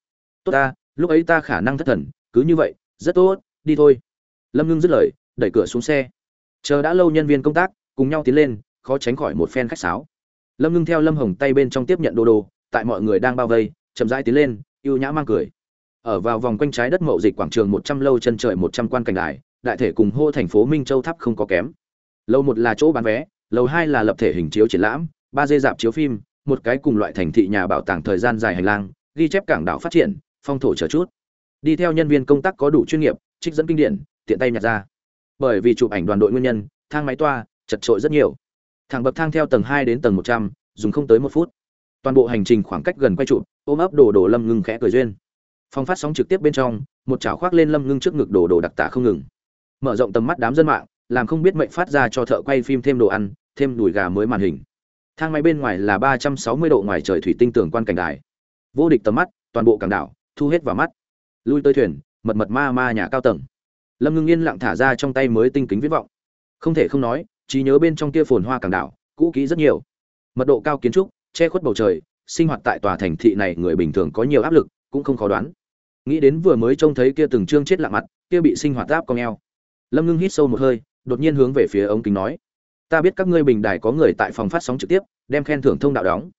Tốt ta, lúc ấy ta khả năng thất thần, cứ như vậy, rất tốt, đi thôi lâm ngưng dứt lời, đẩy cửa xuống xe. Chờ đã lâu nhân viên công tác, cùng nhau tiến lên, khó tránh khỏi một phen khách sáo. Lâm ngưng theo lâm hồng tay bên trong tiếp nhận đồ đồ, tại mọi người đang bao vây, chậm rãi tiến lên, ưu nhã mang cười. Ở vào vòng quanh trái đất mậu dịch quảng trường một trăm lâu chân trời một trăm quan cảnh đài, đại thể cùng hô thành phố minh châu tháp không có kém. Lâu một là chỗ bán vé, lầu hai là lập thể hình chiếu triển lãm, ba dê dạp chiếu phim, một cái cùng loại thành thị nhà bảo tàng thời gian dài hành lang, ghi chép cảng đảo phát triển, phong thổ chờ chút. Đi theo nhân viên công tác có đủ chuyên nghiệp, trích dẫn kinh điển tiện tay nhặt ra. Bởi vì chụp ảnh đoàn đội nguyên nhân, thang máy toa, chật trội rất nhiều. Thẳng bậc thang theo tầng hai đến tầng một trăm, dùng không tới một phút. Toàn bộ hành trình khoảng cách gần quay chụp, ôm ấp đồ đồ lâm ngưng khẽ cười duyên. Phong phát sóng trực tiếp bên trong, một chảo khoác lên lâm ngưng trước ngực đồ đồ đặc tả không ngừng. Mở rộng tầm mắt đám dân mạng, làm không biết mệnh phát ra cho thợ quay phim thêm đồ ăn, thêm đùi gà mới màn hình. Thang máy bên ngoài là ba trăm sáu mươi độ ngoài trời thủy tinh tường quan cảnh đài. Vô địch tầm mắt, toàn bộ cảng đảo, thu hết vào mắt. Lui tới thuyền, mật mật ma ma nhà cao tầng lâm ngưng yên lặng thả ra trong tay mới tinh kính viết vọng. Không thể không nói, trí nhớ bên trong kia phồn hoa cảng đảo, cũ kỹ rất nhiều. Mật độ cao kiến trúc, che khuất bầu trời, sinh hoạt tại tòa thành thị này người bình thường có nhiều áp lực, cũng không khó đoán. Nghĩ đến vừa mới trông thấy kia từng trương chết lạ mặt, kia bị sinh hoạt áp con eo. Lâm ngưng hít sâu một hơi, đột nhiên hướng về phía ống kính nói, ta biết các ngươi bình đài có người tại phòng phát sóng trực tiếp, đem khen thưởng thông đạo đóng.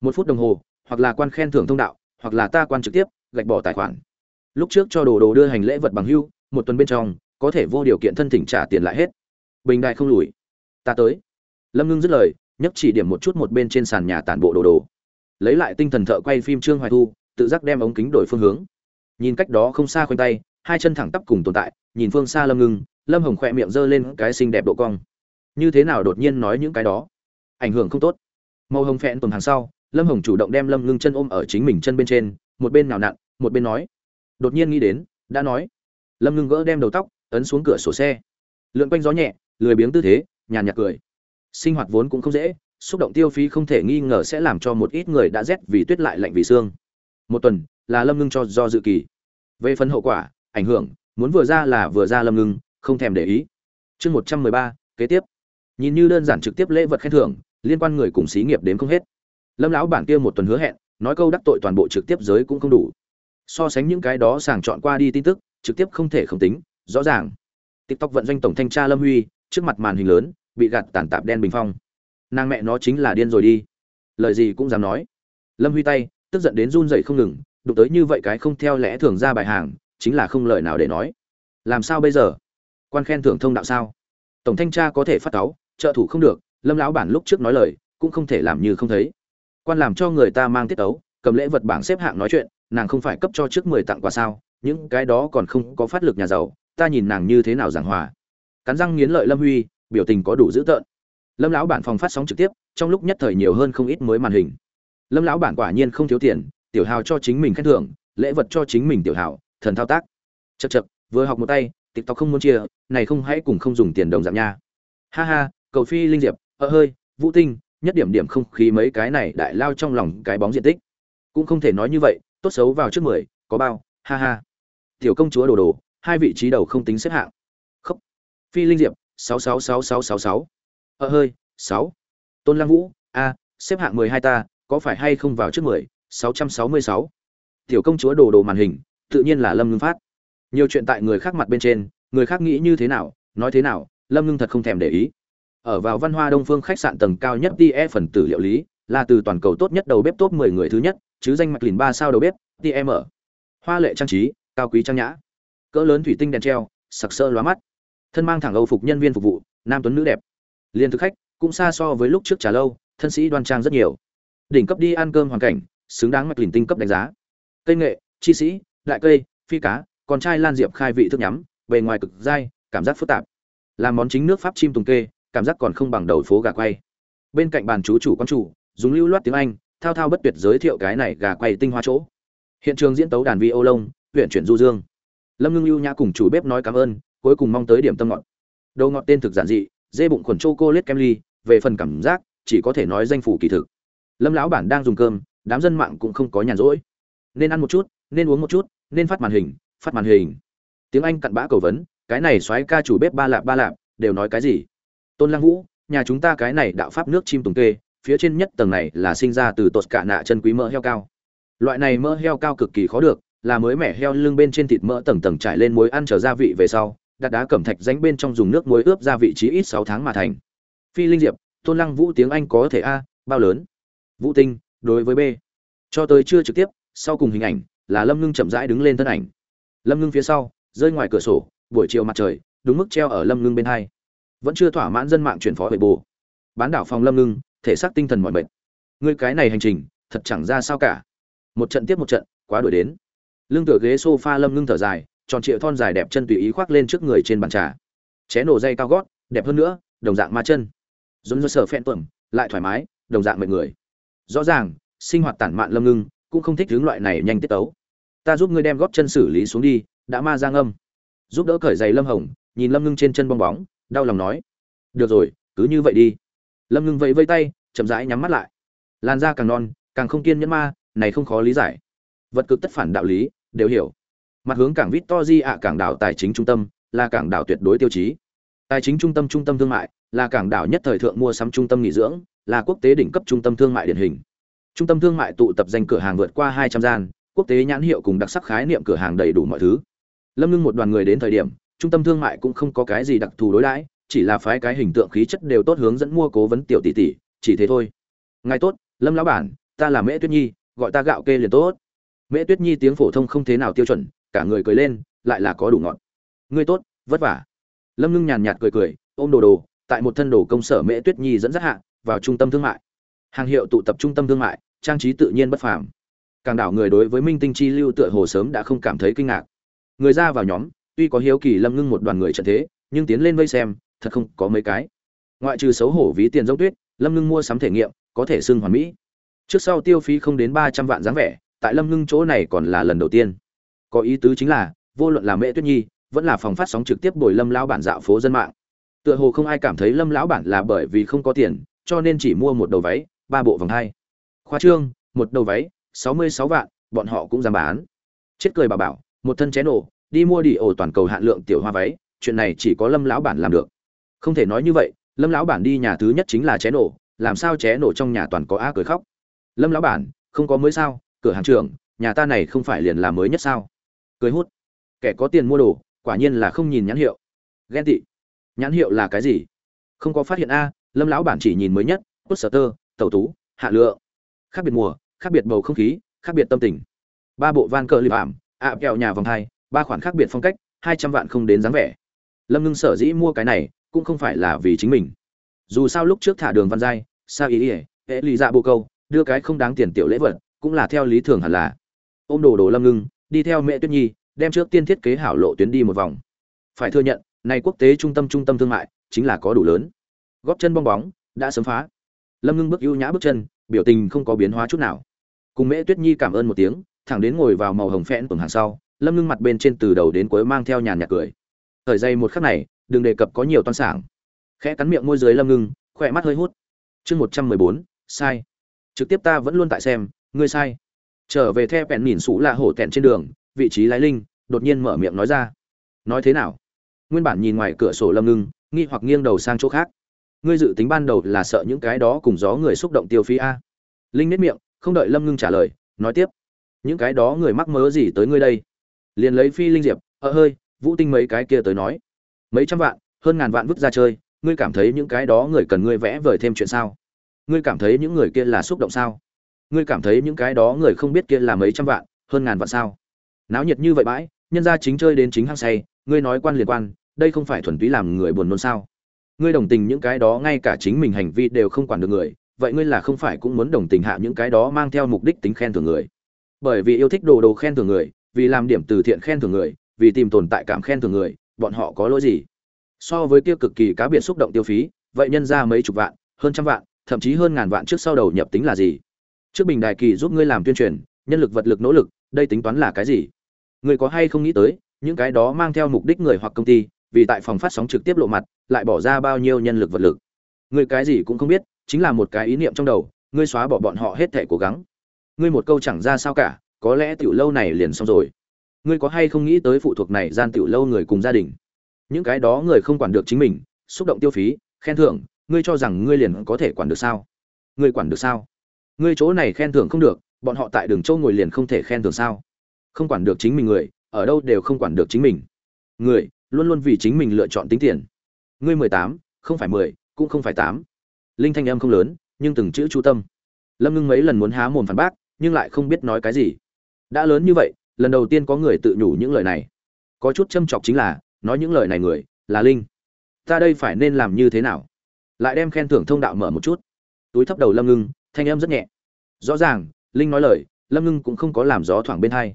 Một phút đồng hồ, hoặc là quan khen thưởng thông đạo, hoặc là ta quan trực tiếp, gạch bỏ tài khoản. Lúc trước cho đồ đồ đưa hành lễ vật bằng hưu một tuần bên trong, có thể vô điều kiện thân thỉnh trả tiền lại hết. Bình đại không lùi. Ta tới. Lâm ngưng dứt lời, nhấc chỉ điểm một chút một bên trên sàn nhà tản bộ đồ đồ. Lấy lại tinh thần thợ quay phim trương hoài thu, tự giác đem ống kính đổi phương hướng. Nhìn cách đó không xa khoanh tay, hai chân thẳng tắp cùng tồn tại, nhìn phương xa lâm ngưng, lâm hồng khỏe miệng giơ lên cái xinh đẹp độ cong. Như thế nào đột nhiên nói những cái đó? Ảnh hưởng không tốt. Màu hồng phẹn tuần hàng sau, lâm hồng chủ động đem lâm ngưng chân ôm ở chính mình chân bên trên, một bên nào nặn, một bên nói. Đột nhiên nghĩ đến, đã nói lâm ngưng gỡ đem đầu tóc, ấn xuống cửa sổ xe. Lượn quanh gió nhẹ, lười biếng tư thế, nhàn nhạt cười. Sinh hoạt vốn cũng không dễ, xúc động tiêu phí không thể nghi ngờ sẽ làm cho một ít người đã rét vì tuyết lại lạnh vì xương. Một tuần, là lâm ngưng cho do dự kỳ. Về phần hậu quả, ảnh hưởng, muốn vừa ra là vừa ra lâm ngưng, không thèm để ý. Chương một trăm mười ba, kế tiếp. Nhìn như đơn giản trực tiếp lễ vật khen thưởng, liên quan người cùng xí nghiệp đến không hết. Lâm lão bản kia một tuần hứa hẹn, nói câu đắc tội toàn bộ trực tiếp giới cũng không đủ. So sánh những cái đó sàng chọn qua đi tin tức trực tiếp không thể không tính, rõ ràng. Tiktok vận doanh tổng thanh tra lâm huy, trước mặt màn hình lớn, bị gạt tàn tạp đen bình phong. Nàng mẹ nó chính là điên rồi đi. Lời gì cũng dám nói. Lâm huy tay, tức giận đến run rẩy không ngừng, đụng tới như vậy cái không theo lẽ thường ra bài hàng, chính là không lời nào để nói. Làm sao bây giờ? Quan khen thưởng thông đạo sao? Tổng thanh tra có thể phát cáo trợ thủ không được, lâm lão bản lúc trước nói lời, cũng không thể làm như không thấy. Quan làm cho người ta mang tiết ấu, cầm lễ vật bảng xếp hạng nói chuyện, nàng không phải cấp cho trước mười tặng quà sao? Những cái đó còn không có phát lực nhà giàu, ta nhìn nàng như thế nào giảng hòa. Cắn răng nghiến lợi lâm huy, biểu tình có đủ dữ tợn. Lâm lão bản phòng phát sóng trực tiếp, trong lúc nhất thời nhiều hơn không ít mới màn hình. Lâm lão bản quả nhiên không thiếu tiền, tiểu hào cho chính mình khen thưởng, lễ vật cho chính mình tiểu hào, thần thao tác. Chật chật vừa học một tay, tiktok không muốn chia, này không hãy cùng không dùng tiền đồng giảm nha. Ha ha, cầu phi linh diệp ơ hơi, vũ tinh, nhất điểm điểm không khí mấy cái này đại lao trong lòng cái bóng diện tích. Cũng không thể nói như vậy, tốt xấu vào trước mười, có bao, ha ha tiểu công chúa đồ đồ, hai vị trí đầu không tính xếp hạng. Khóc phi linh diệp, sáu sáu sáu sáu sáu sáu. Ờ hơi, sáu. Tôn lăng vũ, a, xếp hạng mười hai ta, có phải hay không vào trước mười? 666. tiểu công chúa đồ đồ màn hình, tự nhiên là lâm ngưng phát. Nhiều chuyện tại người khác mặt bên trên, người khác nghĩ như thế nào, nói thế nào, lâm ngưng thật không thèm để ý. Ở vào văn hoa đông phương khách sạn tầng cao nhất tie phần tử liệu lý, là từ toàn cầu tốt nhất đầu bếp top 10 người thứ nhất, chứ danh mạch lìn ba sao đầu bếp tm hoa lệ trang trí cao quý trang nhã. Cỡ lớn thủy tinh đèn treo, sặc sỡ lóa mắt. Thân mang thẳng âu phục nhân viên phục vụ, nam tuấn nữ đẹp. Liên thực khách, cũng xa so với lúc trước trà lâu, thân sĩ đoan trang rất nhiều. Đỉnh cấp đi ăn cơm hoàn cảnh, xứng đáng mạch lìn tinh cấp đánh giá. Cây nghệ, chi sĩ, đại cây, phi cá, con trai lan diệp khai vị thức nhắm, bề ngoài cực dai, cảm giác phức tạp. Làm món chính nước pháp chim tùng kê, cảm giác còn không bằng đầu phố gà quay. Bên cạnh bàn chú chủ quán chủ, dùng lưu loát tiếng anh, thao thao bất tuyệt giới thiệu cái này gà quay tinh hoa chỗ. Hiện trường diễn tấu đàn vi ô lông huyện chuyển du dương. Lâm ngưng ưu nhã cùng chủ bếp nói cảm ơn, cuối cùng mong tới điểm tâm ngọt. Đầu ngọt tên thực giản dị, dê bụng khuẩn chô cô lết kem ly, về phần cảm giác, chỉ có thể nói danh phủ kỳ thực. Lâm lão bản đang dùng cơm, đám dân mạng cũng không có nhàn rỗi. Nên ăn một chút, nên uống một chút, nên phát màn hình, phát màn hình. Tiếng anh cặn bã cầu vấn, cái này xoáy ca chủ bếp ba lạp ba lạp, đều nói cái gì? Tôn lăng vũ, nhà chúng ta cái này đạo pháp nước chim tùng kê, phía trên nhất tầng này là sinh ra từ tột cả nạ chân quý mỡ heo cao. Loại này mỡ heo cao cực kỳ khó được là mới mẻ heo lưng bên trên thịt mỡ tầng tầng trải lên muối ăn trở gia vị về sau, đặt đá cẩm thạch ránh bên trong dùng nước muối ướp gia vị trí ít sáu tháng mà thành. Phi linh diệp, tôn lăng vũ tiếng anh có thể a, bao lớn? Vũ tinh, đối với b. Cho tới chưa trực tiếp, sau cùng hình ảnh, là lâm ngưng chậm rãi đứng lên thân ảnh. Lâm ngưng phía sau, rơi ngoài cửa sổ, buổi chiều mặt trời, đúng mức treo ở lâm ngưng bên hai. Vẫn chưa thỏa mãn dân mạng chuyển phó về bồ bán đảo phòng lâm ngưng, thể xác tinh thần mọi mệt. Ngươi cái này hành trình, thật chẳng ra sao cả. Một trận tiếp một trận, quá đuổi đến lưng tựa ghế sofa lâm ngưng thở dài, tròn trịa thon dài đẹp chân tùy ý khoác lên trước người trên bàn trà. Ché nổ dây cao gót, đẹp hơn nữa, đồng dạng ma chân. Dồn dơ sờ phen tuẩm, lại thoải mái, đồng dạng mệt người. Rõ ràng, sinh hoạt tản mạn lâm ngưng, cũng không thích hướng loại này nhanh tiết tấu. Ta giúp ngươi đem gót chân xử lý xuống đi, đã ma giang âm. Giúp đỡ cởi giày lâm hồng, nhìn lâm ngưng trên chân bong bóng, đau lòng nói. Được rồi, cứ như vậy đi. Lâm ngưng vẫy vây tay, chậm rãi nhắm mắt lại. Làn da càng non, càng không kiên nhẫn ma, này không khó lý giải. Vật cực tất phản đạo lý đều hiểu. Mặt hướng cảng victory ạ, cảng đảo tài chính trung tâm, là cảng đảo tuyệt đối tiêu chí. Tài chính trung tâm trung tâm thương mại, là cảng đảo nhất thời thượng mua sắm trung tâm nghỉ dưỡng, là quốc tế đỉnh cấp trung tâm thương mại điển hình. Trung tâm thương mại tụ tập danh cửa hàng vượt qua hai trăm gian, quốc tế nhãn hiệu cùng đặc sắc khái niệm cửa hàng đầy đủ mọi thứ. Lâm ngưng một đoàn người đến thời điểm, trung tâm thương mại cũng không có cái gì đặc thù đối đãi, chỉ là phái cái hình tượng khí chất đều tốt hướng dẫn mua cố vấn tiểu tỷ tỷ, chỉ thế thôi. Ngài tốt, lâm lão bản, ta là mễ tuyết nhi, gọi ta gạo kê liền tốt mễ tuyết nhi tiếng phổ thông không thế nào tiêu chuẩn, cả người cười lên, lại là có đủ ngọn. Ngươi tốt, vất vả. Lâm ngưng nhàn nhạt cười cười, ôm đồ đồ, tại một thân đồ công sở mễ tuyết nhi dẫn dắt hạ, vào trung tâm thương mại. Hàng hiệu tụ tập trung tâm thương mại, trang trí tự nhiên bất phàm. Càng đảo người đối với minh tinh chi lưu tựa hồ sớm đã không cảm thấy kinh ngạc. Người ra vào nhóm, tuy có hiếu kỳ lâm ngưng một đoàn người trận thế, nhưng tiến lên vây xem, thật không có mấy cái. Ngoại trừ xấu hổ ví tiền giống tuyết, lâm ngưng mua sắm thể nghiệm, có thể xưng hoàn mỹ. Trước sau tiêu phí không đến ba trăm vạn dáng vẻ tại lâm ngưng chỗ này còn là lần đầu tiên. Có ý tứ chính là, vô luận là mẹ tuyết nhi, vẫn là phòng phát sóng trực tiếp bồi lâm lão bản dạo phố dân mạng. Tựa hồ không ai cảm thấy lâm lão bản là bởi vì không có tiền, cho nên chỉ mua một đầu váy, ba bộ vòng hai. Khoa trương, một đầu váy, sáu mươi sáu vạn, bọn họ cũng dám bán. Chết cười bà bảo, một thân chén nổ đi mua đi ổ toàn cầu hạn lượng tiểu hoa váy, chuyện này chỉ có lâm lão bản làm được. Không thể nói như vậy, lâm lão bản đi nhà thứ nhất chính là chén nổ làm sao chén nổ trong nhà toàn có á cười khóc. Lâm lão bản, không có mới sao cửa hàng trưởng, nhà ta này không phải liền là mới nhất sao? Cười hút. Kẻ có tiền mua đồ, quả nhiên là không nhìn nhãn hiệu. Ghen tị. Nhãn hiệu là cái gì? Không có phát hiện a, lâm lão bản chỉ nhìn mới nhất cốt sở tơ tàu tú, hạ lựa. Khác biệt mùa, khác biệt bầu không khí, khác biệt tâm tình. Ba bộ van cờ lip ảm ạ, kẹo nhà vòng hai, ba khoản khác biệt phong cách, hai trăm vạn không đến dáng vẻ. Lâm ngưng sở dĩ mua cái này, cũng không phải là vì chính mình. Dù sao lúc trước thả đường văn giai sa ý ỉa hệ lì dạ bô câu, đưa cái không đáng tiền tiểu lễ vật cũng là theo lý thường hẳn là. Ôm đồ đồ lâm ngưng, đi theo mẹ tuyết nhi, đem trước tiên thiết kế hảo lộ tuyến đi một vòng. Phải thừa nhận nay quốc tế trung tâm trung tâm thương mại chính là có đủ lớn. Góp chân bong bóng, đã sớm phá. Lâm ngưng bước ưu nhã bước chân, biểu tình không có biến hóa chút nào. Cùng mẹ tuyết nhi cảm ơn một tiếng, thẳng đến ngồi vào màu hồng phẽn tuần hàng sau, lâm ngưng mặt bên trên từ đầu đến cuối mang theo nhàn nhạt cười. Thời dây một khắc này, đừng đề cập có nhiều toan sảng. Khẽ cắn miệng môi dưới lâm ngưng, khỏe mắt hơi hút. Chương một trăm mười bốn, sai. Trực tiếp ta vẫn luôn tại xem ngươi sai. Trở về theo bèn nhìn sủ là hổ tẹn trên đường, vị trí lái linh, đột nhiên mở miệng nói ra. Nói thế nào? Nguyên bản nhìn ngoài cửa sổ lâm ngưng, nghi hoặc nghiêng đầu sang chỗ khác. Ngươi dự tính ban đầu là sợ những cái đó cùng gió người xúc động tiêu phí a? Linh nết miệng, không đợi lâm ngưng trả lời, nói tiếp. Những cái đó người mắc mớ gì tới ngươi đây? Liền lấy phi linh diệp ợ hơi, vũ tinh mấy cái kia tới nói. Mấy trăm vạn, hơn ngàn vạn vứt ra chơi, ngươi cảm thấy những cái đó người cần ngươi vẽ vời thêm chuyện sao? Ngươi cảm thấy những người kia là xúc động sao? Ngươi cảm thấy những cái đó người không biết kia là mấy trăm vạn, hơn ngàn vạn sao? Náo nhiệt như vậy bãi, nhân ra chính chơi đến chính hăng say, ngươi nói quan liên quan, đây không phải thuần túy làm người buồn nôn sao? Ngươi đồng tình những cái đó ngay cả chính mình hành vi đều không quản được người, vậy ngươi là không phải cũng muốn đồng tình hạ những cái đó mang theo mục đích tính khen thưởng người? Bởi vì yêu thích đồ đồ khen thưởng người, vì làm điểm từ thiện khen thưởng người, vì tìm tồn tại cảm khen thưởng người, bọn họ có lỗi gì? So với kia cực kỳ cá biệt xúc động tiêu phí, vậy nhân ra mấy chục vạn, hơn trăm vạn, thậm chí hơn ngàn vạn trước sau đầu nhập tính là gì? Trước bình đài kỳ giúp ngươi làm tuyên truyền, nhân lực vật lực nỗ lực, đây tính toán là cái gì? Người có hay không nghĩ tới, những cái đó mang theo mục đích người hoặc công ty, vì tại phòng phát sóng trực tiếp lộ mặt, lại bỏ ra bao nhiêu nhân lực vật lực? Người cái gì cũng không biết, chính là một cái ý niệm trong đầu, ngươi xóa bỏ bọn họ hết thể cố gắng. Ngươi một câu chẳng ra sao cả, có lẽ tiểu lâu này liền xong rồi. Ngươi có hay không nghĩ tới phụ thuộc này gian tiểu lâu người cùng gia đình? Những cái đó người không quản được chính mình, xúc động tiêu phí, khen thưởng, ngươi cho rằng ngươi liền có thể quản được sao? Ngươi quản được sao? Ngươi chỗ này khen thưởng không được, bọn họ tại đường châu ngồi liền không thể khen thưởng sao? Không quản được chính mình người, ở đâu đều không quản được chính mình. Người, luôn luôn vì chính mình lựa chọn tính tiền. Ngươi mười tám, không phải mười, cũng không phải tám. Linh thanh âm không lớn, nhưng từng chữ chú tâm. Lâm ngưng mấy lần muốn há mồm phản bác, nhưng lại không biết nói cái gì. Đã lớn như vậy, lần đầu tiên có người tự nhủ những lời này. Có chút châm chọc chính là, nói những lời này người, là linh. Ta đây phải nên làm như thế nào? Lại đem khen thưởng thông đạo mở một chút. Túi thấp đầu lâm ngưng thanh âm rất nhẹ. Rõ ràng, linh nói lời, lâm ngưng cũng không có làm gió thoảng bên hai.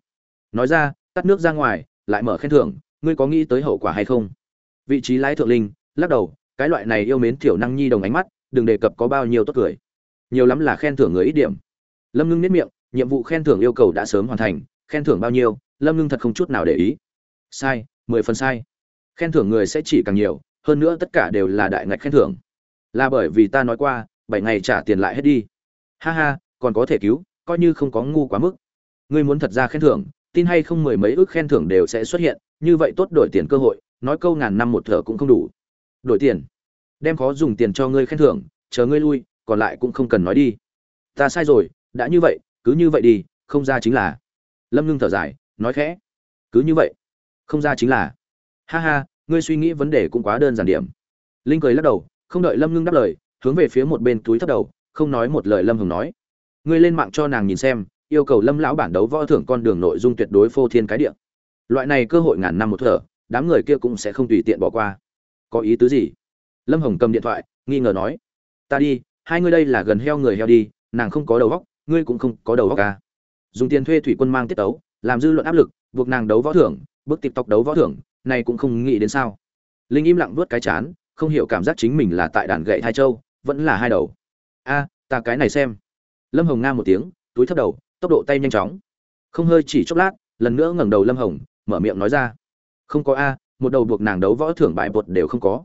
Nói ra, tắt nước ra ngoài, lại mở khen thưởng, ngươi có nghĩ tới hậu quả hay không? Vị trí lái thượng linh, lắc đầu, cái loại này yêu mến tiểu năng nhi đồng ánh mắt, đừng đề cập có bao nhiêu tốt cười. Nhiều lắm là khen thưởng người ít điểm. Lâm ngưng nếp miệng, nhiệm vụ khen thưởng yêu cầu đã sớm hoàn thành, khen thưởng bao nhiêu, lâm ngưng thật không chút nào để ý. Sai, mười phần sai. Khen thưởng người sẽ chỉ càng nhiều, hơn nữa tất cả đều là đại ngạch khen thưởng. Là bởi vì ta nói qua, bảy ngày trả tiền lại hết đi ha ha, còn có thể cứu, coi như không có ngu quá mức. Ngươi muốn thật ra khen thưởng, tin hay không mười mấy ước khen thưởng đều sẽ xuất hiện, như vậy tốt đổi tiền cơ hội, nói câu ngàn năm một thở cũng không đủ. Đổi tiền. Đem khó dùng tiền cho ngươi khen thưởng, chờ ngươi lui, còn lại cũng không cần nói đi. Ta sai rồi, đã như vậy, cứ như vậy đi, không ra chính là. Lâm ngưng thở dài, nói khẽ. Cứ như vậy, không ra chính là. Ha ha, ngươi suy nghĩ vấn đề cũng quá đơn giản điểm. Linh cười lắc đầu, không đợi lâm ngưng đáp lời, hướng về phía một bên túi thấp đầu không nói một lời lâm hồng nói. Ngươi lên mạng cho nàng nhìn xem, yêu cầu lâm lão bản đấu võ thưởng con đường nội dung tuyệt đối phô thiên cái địa. Loại này cơ hội ngàn năm một thở, đám người kia cũng sẽ không tùy tiện bỏ qua. Có ý tứ gì? Lâm hồng cầm điện thoại, nghi ngờ nói. Ta đi, hai ngươi đây là gần heo người heo đi, nàng không có đầu góc ngươi cũng không có đầu góc ca à. dùng tiền thuê thủy quân mang tiết tấu, làm dư luận áp lực, buộc nàng đấu võ thưởng bước tiktok đấu võ thưởng, này cũng không nghĩ đến sao. Linh im lặng vuốt cái chán, không hiểu cảm giác chính mình là tại đàn gậy hai châu, vẫn là hai đầu a, ta cái này xem. Lâm hồng nga một tiếng, túi thấp đầu, tốc độ tay nhanh chóng. Không hơi chỉ chốc lát, lần nữa ngẩng đầu lâm hồng, mở miệng nói ra. Không có a, một đầu buộc nàng đấu võ thưởng bại bột đều không có.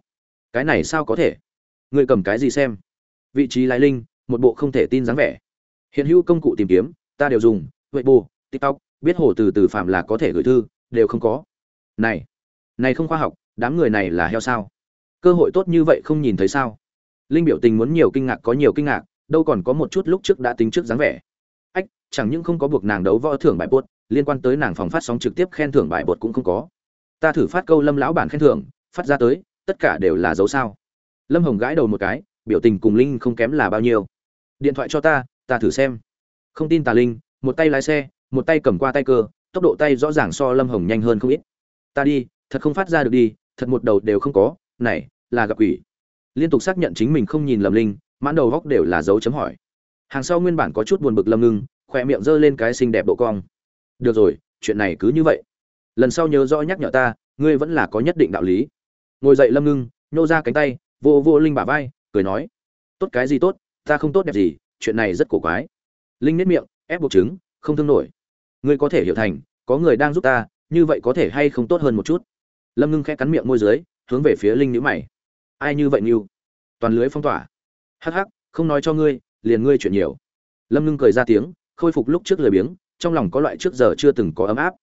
Cái này sao có thể? Người cầm cái gì xem? Vị trí lái linh, một bộ không thể tin dáng vẻ. Hiện hữu công cụ tìm kiếm, ta đều dùng huệ bù tiktok, biết hồ từ từ phạm là có thể gửi thư, đều không có. Này này không khoa học, đám người này là heo sao? Cơ hội tốt như vậy không nhìn thấy sao? Linh biểu tình muốn nhiều kinh ngạc có nhiều kinh ngạc, đâu còn có một chút lúc trước đã tính trước dáng vẻ. Ách, chẳng những không có buộc nàng đấu võ thưởng bài bột, liên quan tới nàng phòng phát sóng trực tiếp khen thưởng bài bột cũng không có. Ta thử phát câu lâm lão bản khen thưởng, phát ra tới, tất cả đều là dấu sao. Lâm hồng gãi đầu một cái, biểu tình cùng linh không kém là bao nhiêu. Điện thoại cho ta ta thử xem. Không tin tà linh, một tay lái xe, một tay cầm qua tay cơ, tốc độ tay rõ ràng so lâm hồng nhanh hơn không ít. Ta đi, thật không phát ra được đi, thật một đầu đều không có, này, là gặp quỷ liên tục xác nhận chính mình không nhìn lầm linh, mãn đầu góc đều là dấu chấm hỏi. Hàng sau nguyên bản có chút buồn bực lâm ngưng, khỏe miệng giơ lên cái xinh đẹp độ cong. Được rồi, chuyện này cứ như vậy. Lần sau nhớ rõ nhắc nhở ta, ngươi vẫn là có nhất định đạo lý. Ngồi dậy lâm ngưng, nhô ra cánh tay, vô vô linh bả vai, cười nói. Tốt cái gì tốt, ta không tốt đẹp gì, chuyện này rất cổ quái. Linh nếp miệng, ép buộc chứng không thương nổi. Ngươi có thể hiểu thành, có người đang giúp ta, như vậy có thể hay không tốt hơn một chút. Lâm ngưng khẽ cắn miệng môi dưới, hướng về phía linh nhữ mày ai như vậy như toàn lưới phong tỏa. Hắc hắc, không nói cho ngươi, liền ngươi chuyện nhiều. Lâm ngưng cười ra tiếng, khôi phục lúc trước lười biếng, trong lòng có loại trước giờ chưa từng có ấm áp.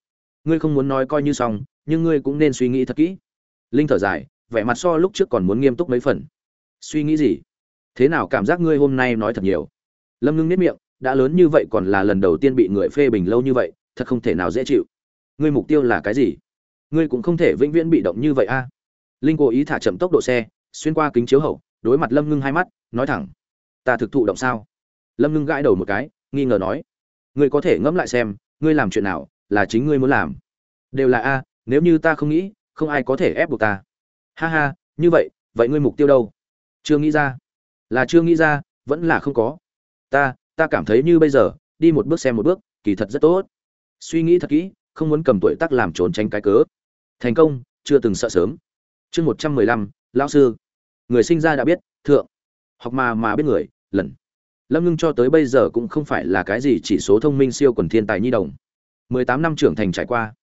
Ngươi không muốn nói coi như xong, nhưng ngươi cũng nên suy nghĩ thật kỹ. Linh thở dài, vẻ mặt so lúc trước còn muốn nghiêm túc mấy phần. Suy nghĩ gì? Thế nào cảm giác ngươi hôm nay nói thật nhiều? Lâm ngưng nếp miệng, đã lớn như vậy còn là lần đầu tiên bị người phê bình lâu như vậy, thật không thể nào dễ chịu. Ngươi mục tiêu là cái gì? Ngươi cũng không thể vĩnh viễn bị động như vậy a. Linh cố ý thả chậm tốc độ xe xuyên qua kính chiếu hậu, đối mặt lâm ngưng hai mắt, nói thẳng, ta thực thụ động sao? Lâm ngưng gãi đầu một cái, nghi ngờ nói, ngươi có thể ngẫm lại xem, ngươi làm chuyện nào là chính ngươi muốn làm? Đều là a, nếu như ta không nghĩ, không ai có thể ép buộc ta. Ha ha, như vậy vậy ngươi mục tiêu đâu? Chưa nghĩ ra. Là chưa nghĩ ra, vẫn là không có. Ta ta cảm thấy như bây giờ, đi một bước xem một bước, kỳ thật rất tốt. Suy nghĩ thật kỹ, không muốn cầm tuổi tác làm trốn tránh cái cớ. Thành công, chưa từng sợ sớm. Chương một trăm mười lăm lão sư, người sinh ra đã biết, thượng. Học mà mà biết người, lần. Lâm ngưng cho tới bây giờ cũng không phải là cái gì chỉ số thông minh siêu quần thiên tài nhi đồng. Mười tám năm trưởng thành trải qua.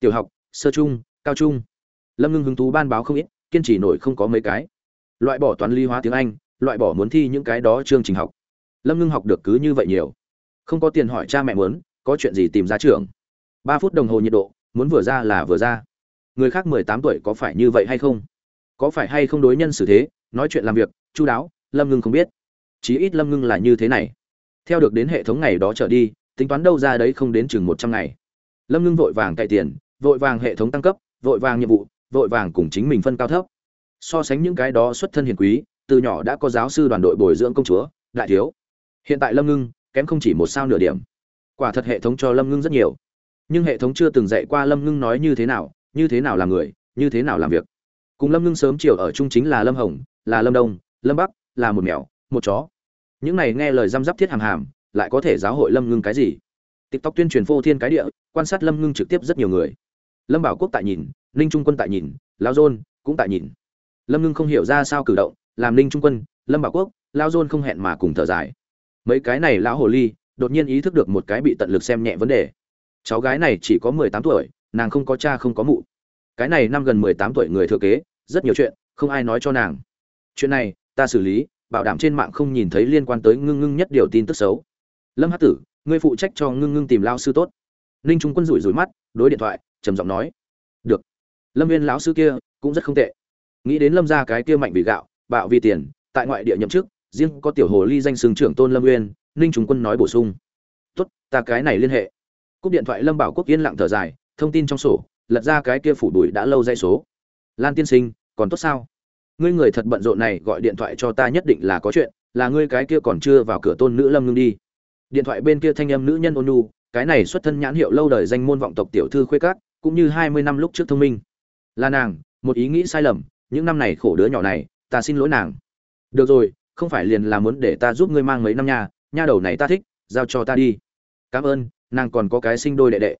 Tiểu học, sơ trung, cao trung. Lâm ngưng hứng thú ban báo không ít, kiên trì nổi không có mấy cái. Loại bỏ toán lý hóa tiếng anh, loại bỏ muốn thi những cái đó chương trình học. Lâm ngưng học được cứ như vậy nhiều. Không có tiền hỏi cha mẹ muốn, có chuyện gì tìm ra trường. Ba phút đồng hồ nhiệt độ, muốn vừa ra là vừa ra. Người khác mười tám tuổi có phải như vậy hay không? Có phải hay không đối nhân xử thế, nói chuyện làm việc, chu đáo, lâm ngưng không biết. Chí ít lâm ngưng là như thế này. Theo được đến hệ thống ngày đó trở đi, tính toán đâu ra đấy không đến chừng một trăm ngày. Lâm ngưng vội vàng cậy tiền, vội vàng hệ thống tăng cấp, vội vàng nhiệm vụ, vội vàng cùng chính mình phân cao thấp. So sánh những cái đó xuất thân hiền quý, từ nhỏ đã có giáo sư đoàn đội bồi dưỡng công chúa, đại thiếu. Hiện tại lâm ngưng, kém không chỉ một sao nửa điểm. Quả thật hệ thống cho lâm ngưng rất nhiều. Nhưng hệ thống chưa từng dạy qua lâm ngưng nói như thế nào, như thế nào làm người, như thế nào làm việc cùng lâm ngưng sớm chiều ở chung chính là lâm hồng, là lâm đông, lâm bắc, là một mèo, một chó. Những này nghe lời răm rắp thiết hàm hàm, lại có thể giáo hội lâm ngưng cái gì? Tiktok tuyên truyền phô thiên cái địa, quan sát lâm ngưng trực tiếp rất nhiều người. Lâm bảo quốc tại nhìn, ninh trung quân tại nhìn lao dôn cũng tại nhìn. Lâm ngưng không hiểu ra sao cử động, làm ninh trung quân, lâm bảo quốc lao dôn không hẹn mà cùng thở dài. Mấy cái này lão hồ ly, đột nhiên ý thức được một cái bị tận lực xem nhẹ vấn đề. Cháu gái này chỉ có mười tám tuổi, nàng không có cha không có mụ. Cái này năm gần mười tám tuổi người thừa kế rất nhiều chuyện, không ai nói cho nàng. Chuyện này, ta xử lý, bảo đảm trên mạng không nhìn thấy liên quan tới ngưng ngưng nhất điều tin tức xấu. Lâm hát tử, ngươi phụ trách cho ngưng ngưng tìm lao sư tốt. Ninh trung quân rủi rủi mắt, đối điện thoại, trầm giọng nói. Được. Lâm viên lão sư kia, cũng rất không tệ. Nghĩ đến lâm ra cái kia mạnh vì gạo, bạo vì tiền, tại ngoại địa nhậm chức, riêng có tiểu hồ ly danh sừng trưởng tôn lâm uyên, ninh trung quân nói bổ sung. Tốt, ta cái này liên hệ. Cúp điện thoại lâm bảo quốc yên lặng thở dài, thông tin trong sổ, lật ra cái kia phủ đuổi đã lâu dây số lan tiên sinh, còn tốt sao? Ngươi người thật bận rộn này, gọi điện thoại cho ta nhất định là có chuyện, là ngươi cái kia còn chưa vào cửa tôn nữ lâm ngưng đi. Điện thoại bên kia thanh âm nữ nhân ôn nhu, cái này xuất thân nhãn hiệu lâu đời danh môn vọng tộc tiểu thư khuê cát cũng như hai mươi năm lúc trước thông minh. Là nàng, một ý nghĩ sai lầm, những năm này khổ đứa nhỏ này, ta xin lỗi nàng. Được rồi, không phải liền là muốn để ta giúp ngươi mang mấy năm nha nha đầu này ta thích, giao cho ta đi. Cảm ơn, nàng còn có cái sinh đôi đệ đệ.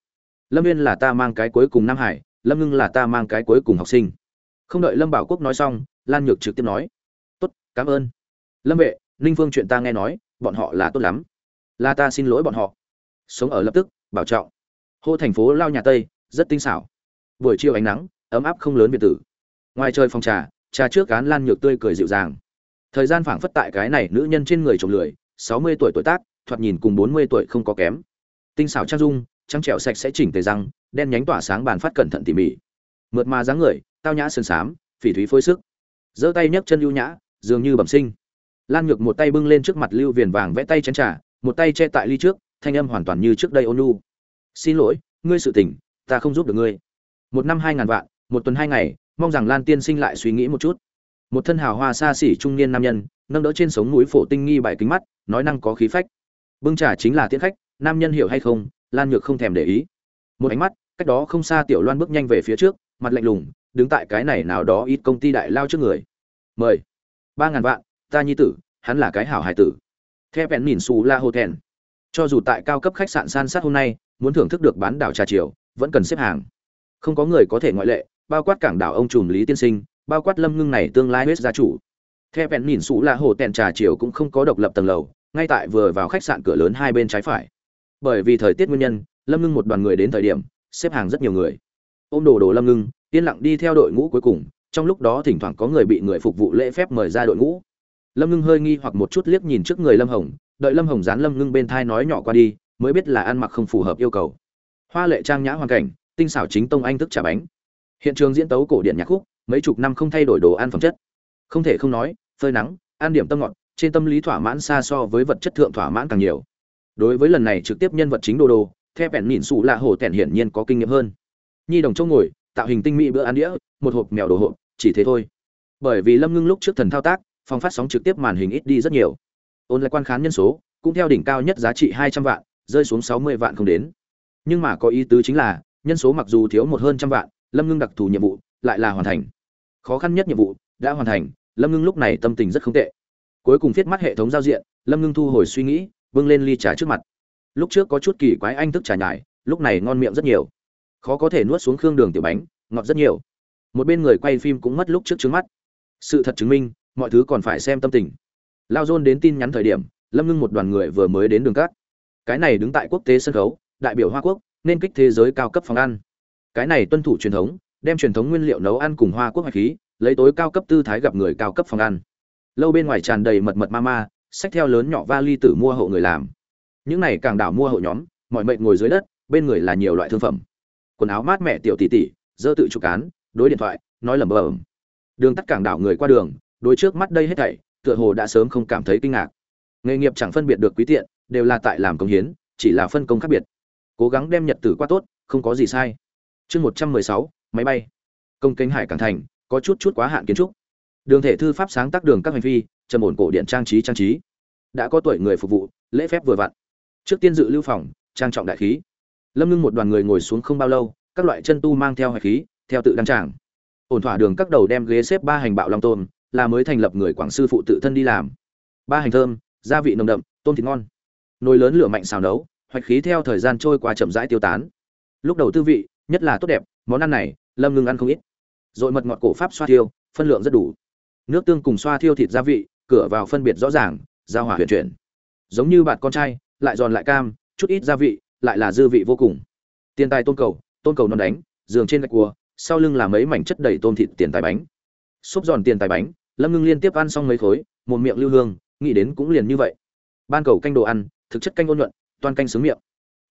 Lâm viên là ta mang cái cuối cùng nam hải, lâm ngưng là ta mang cái cuối cùng học sinh không đợi lâm bảo quốc nói xong, lan nhược trực tiếp nói, tốt, cảm ơn. Lâm vệ, ninh phương chuyện ta nghe nói, bọn họ là tốt lắm. Là ta xin lỗi bọn họ. Sống ở lập tức, bảo trọng. Hô thành phố lao nhà tây, rất tinh xảo. Buổi chiều ánh nắng, ấm áp không lớn biệt tử. Ngoài trời phòng trà trà trước cán lan nhược tươi cười dịu dàng. Thời gian phảng phất tại cái này nữ nhân trên người trồng lười, sáu mươi tuổi tuổi tác, thoạt nhìn cùng bốn mươi tuổi không có kém. Tinh xảo trang dung, trắng trẻo sạch sẽ chỉnh tề răng, đen nhánh tỏa sáng bàn phát cẩn thận tỉ mỉ. Mượt mà dáng người tao nhã sơn xám, phỉ thúy phối sức. Giơ tay nhấc chân ưu nhã, dường như bẩm sinh. Lan nhược một tay bưng lên trước mặt lưu viền vàng vẽ tay chén trà, một tay che tại ly trước, thanh âm hoàn toàn như trước đây ôn nhu xin lỗi, ngươi sự tỉnh ta không giúp được ngươi. Một năm hai ngàn vạn, một tuần hai ngày, mong rằng lan tiên sinh lại suy nghĩ một chút. Một thân hào hoa xa xỉ trung niên nam nhân, nâng đỡ trên sống núi phổ tinh nghi bài kính mắt, nói năng có khí phách. Bưng trà chính là tiễn khách, nam nhân hiểu hay không? Lan nhược không thèm để ý. Một ánh mắt, cách đó không xa tiểu loan bước nhanh về phía trước, mặt lạnh lùng đứng tại cái này nào đó ít công ty đại lao trước người. Mời. Ba ngàn vạn, ta nhi tử, hắn là cái hảo hải tử. Theo vẹn nhìn xù la hotel cho dù tại cao cấp khách sạn san sát hôm nay, muốn thưởng thức được bán đảo trà chiều, vẫn cần xếp hàng. Không có người có thể ngoại lệ, bao quát cảng đảo ông trùm lý tiên sinh, bao quát lâm ngưng này tương lai hết gia chủ. Theo vẹn nhìn xù la hồ thèn trà chiều cũng không có độc lập tầng lầu, ngay tại vừa vào khách sạn cửa lớn hai bên trái phải. Bởi vì thời tiết nguyên nhân, lâm ngưng một đoàn người đến thời điểm, xếp hàng rất nhiều người. Ôm đồ đồ lâm ngưng yên lặng đi theo đội ngũ cuối cùng, trong lúc đó thỉnh thoảng có người bị người phục vụ lễ phép mời ra đội ngũ. Lâm ngưng hơi nghi hoặc một chút liếc nhìn trước người lâm hồng, đợi lâm hồng dán lâm ngưng bên thai nói nhỏ qua đi, mới biết là ăn mặc không phù hợp yêu cầu. Hoa lệ trang nhã hoàn cảnh, tinh xảo chính tông anh thức trả bánh. Hiện trường diễn tấu cổ điện nhạc khúc, mấy chục năm không thay đổi đồ ăn phẩm chất. Không thể không nói, phơi nắng, ăn điểm tâm ngọt, trên tâm lý thỏa mãn xa so với vật chất thượng thỏa mãn càng nhiều. Đối với lần này trực tiếp nhân vật chính đồ đồ theo bèn nhìn xù là hồ tẻn hiển nhiên có kinh nghiệm hơn. Nhi đồng châu ngồi tạo hình tinh mỹ bữa ăn đĩa, một hộp mèo đồ hộp, chỉ thế thôi. Bởi vì lâm ngưng lúc trước thần thao tác, phòng phát sóng trực tiếp màn hình ít đi rất nhiều. Ôn lại quan khán nhân số, cũng theo đỉnh cao nhất giá trị hai trăm vạn, rơi xuống sáu mươi vạn không đến. Nhưng mà có ý tứ chính là, nhân số mặc dù thiếu một hơn trăm vạn, lâm ngưng đặc thù nhiệm vụ lại là hoàn thành. Khó khăn nhất nhiệm vụ đã hoàn thành, lâm ngưng lúc này tâm tình rất không tệ. Cuối cùng viết mắt hệ thống giao diện, lâm ngưng thu hồi suy nghĩ vâng lên ly trà trước mặt. Lúc trước có chút kỳ quái anh thức trà nhải, lúc này ngon miệng rất nhiều khó có thể nuốt xuống khương đường tiểu bánh, ngọt rất nhiều. Một bên người quay phim cũng mất lúc trước trứng mắt. Sự thật chứng minh, mọi thứ còn phải xem tâm tình. Lao dôn đến tin nhắn thời điểm, lâm ngưng một đoàn người vừa mới đến đường cát. Cái này đứng tại quốc tế sân khấu, đại biểu hoa quốc, nên kích thế giới cao cấp phòng ăn. Cái này tuân thủ truyền thống, đem truyền thống nguyên liệu nấu ăn cùng hoa quốc hoạch khí, lấy tối cao cấp tư thái gặp người cao cấp phòng ăn. Lâu bên ngoài tràn đầy mật mật ma ma sách theo lớn nhỏ vali tử mua hộ người làm. Những này càng đảo mua hộ nhóm, mọi mệnh ngồi dưới đất, bên người là nhiều loại thương phẩm quần áo mát mẻ tiểu tỷ tỷ dơ tự chụp cán, đối điện thoại, nói lẩm bẩm. Đường tắt cảng đảo người qua đường, đối trước mắt đây hết thảy, tựa hồ đã sớm không cảm thấy kinh ngạc. Nghề nghiệp chẳng phân biệt được quý tiện, đều là tại làm công hiến, chỉ là phân công khác biệt. Cố gắng đem nhật tử qua tốt, không có gì sai. Chương một trăm mười sáu, máy bay. Công kênh hải cảng thành, có chút chút quá hạn kiến trúc. Đường thể thư pháp sáng tác đường các hành vi, trầm ổn cổ điện trang trí trang trí. Đã có tuổi người phục vụ, lễ phép vừa vặn. Trước tiên dự lưu phòng, trang trọng đại khí lâm ngưng một đoàn người ngồi xuống không bao lâu, các loại chân tu mang theo hạch khí, theo tự đăng tràng. Ổn thỏa đường các đầu đem ghế xếp ba hành bạo long tôm, là mới thành lập người quảng sư phụ tự thân đi làm. Ba hành thơm, gia vị nồng đậm, tôm thịt ngon. Nồi lớn lửa mạnh xào nấu, hoạch khí theo thời gian trôi qua chậm rãi tiêu tán. Lúc đầu tư vị, nhất là tốt đẹp, món ăn này, lâm ngưng ăn không ít. Rồi mật ngọt cổ pháp xoa thiêu, phân lượng rất đủ. Nước tương cùng xoa thiêu thịt gia vị, cửa vào phân biệt rõ ràng, giao hỏa huyền chuyển. Giống như bạn con trai, lại giòn lại cam, chút ít gia vị lại là dư vị vô cùng. Tiền tài tôn cầu tôn cầu non đánh, giường trên gạch cua, sau lưng là mấy mảnh chất đầy tôm thịt tiền tài bánh. Xốp giòn tiền tài bánh, lâm ngưng liên tiếp ăn xong mấy khối, một miệng lưu hương, nghĩ đến cũng liền như vậy. Ban cầu canh đồ ăn, thực chất canh ôn nhuận, toàn canh sướng miệng.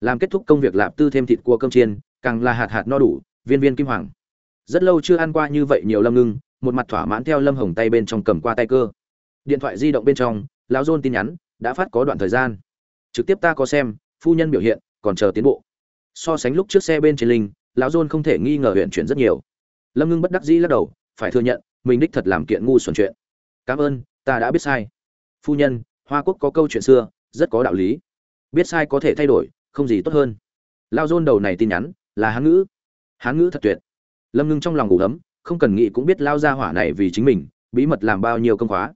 Làm kết thúc công việc lạp tư thêm thịt cua cơm chiên, càng là hạt hạt no đủ, viên viên kim hoàng. Rất lâu chưa ăn qua như vậy nhiều lâm ngưng, một mặt thỏa mãn theo lâm hồng tay bên trong cầm qua tay cơ. Điện thoại di động bên trong, lão dôn tin nhắn, đã phát có đoạn thời gian. Trực tiếp ta có xem, phu nhân biểu hiện còn chờ tiến bộ. So sánh lúc trước xe bên trên linh, lão dôn không thể nghi ngờ huyện chuyển rất nhiều. Lâm ngưng bất đắc dĩ lắc đầu, phải thừa nhận, mình đích thật làm kiện ngu xuẩn chuyện. Cảm ơn, ta đã biết sai. Phu nhân, hoa quốc có câu chuyện xưa, rất có đạo lý. Biết sai có thể thay đổi, không gì tốt hơn. Lao dôn đầu này tin nhắn, là hán ngữ. Hán ngữ thật tuyệt. Lâm ngưng trong lòng ngủ ấm, không cần nghĩ cũng biết lao ra hỏa này vì chính mình, bí mật làm bao nhiêu công khóa.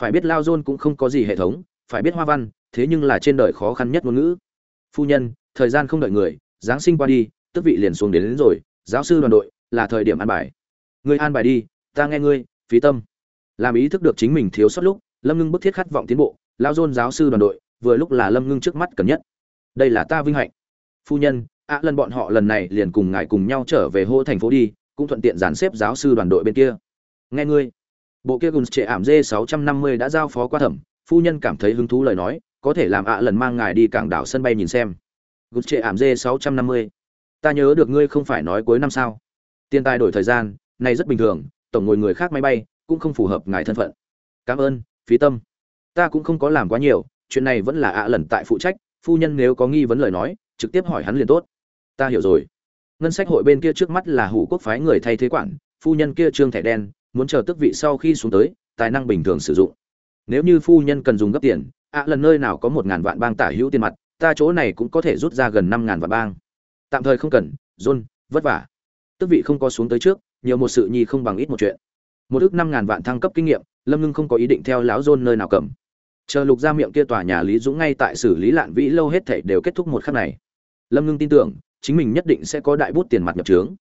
Phải biết lao dôn cũng không có gì hệ thống, phải biết hoa văn, thế nhưng là trên đời khó khăn nhất ngôn ngữ phu nhân thời gian không đợi người giáng sinh qua đi tức vị liền xuống đến, đến rồi giáo sư đoàn đội là thời điểm an bài. Người an bài đi ta nghe ngươi phí tâm. Làm ý thức được chính mình thiếu sót lúc lâm ngưng bức thiết khát vọng tiến bộ lao dôn giáo sư đoàn đội vừa lúc là lâm ngưng trước mắt cần nhất. Đây là ta vinh hạnh. Phu nhân ạ lần bọn họ lần này liền cùng ngài cùng nhau trở về hô thành phố đi cũng thuận tiện dàn xếp giáo sư đoàn đội bên kia. Nghe ngươi. Bộ kia gùn trệ ảm Dê sáu trăm năm mươi đã giao phó qua thẩm phu nhân cảm thấy hứng thú lời nói có thể làm ạ lần mang ngài đi cảng đảo sân bay nhìn xem. Gút trệ ảm dê sáu trăm năm mươi. Ta nhớ được ngươi không phải nói cuối năm sao. Tiền tài đổi thời gian, này rất bình thường, tổng ngồi người khác máy bay, cũng không phù hợp ngài thân phận. Cảm ơn, phí tâm. Ta cũng không có làm quá nhiều, chuyện này vẫn là ạ lần tại phụ trách, phu nhân nếu có nghi vấn lời nói, trực tiếp hỏi hắn liền tốt. Ta hiểu rồi. Ngân sách hội bên kia trước mắt là hủ quốc phái người thay thế quản, phu nhân kia trương thẻ đen, muốn chờ tước vị sau khi xuống tới, tài năng bình thường sử dụng. Nếu như phu nhân cần dùng gấp tiền ạ lần nơi nào có một ngàn vạn bang tả hữu tiền mặt, ta chỗ này cũng có thể rút ra gần năm ngàn vạn bang. Tạm thời không cần, john, vất vả. Tước vị không có xuống tới trước, nhiều một sự nhi không bằng ít một chuyện. Một ước năm ngàn vạn thăng cấp kinh nghiệm, lâm ngưng không có ý định theo lão john nơi nào cầm. Chờ lục ra miệng kia tòa nhà lý dũng ngay tại xử lý lạn vĩ lâu hết thảy đều kết thúc một khắc này. Lâm ngưng tin tưởng, chính mình nhất định sẽ có đại bút tiền mặt nhập trướng.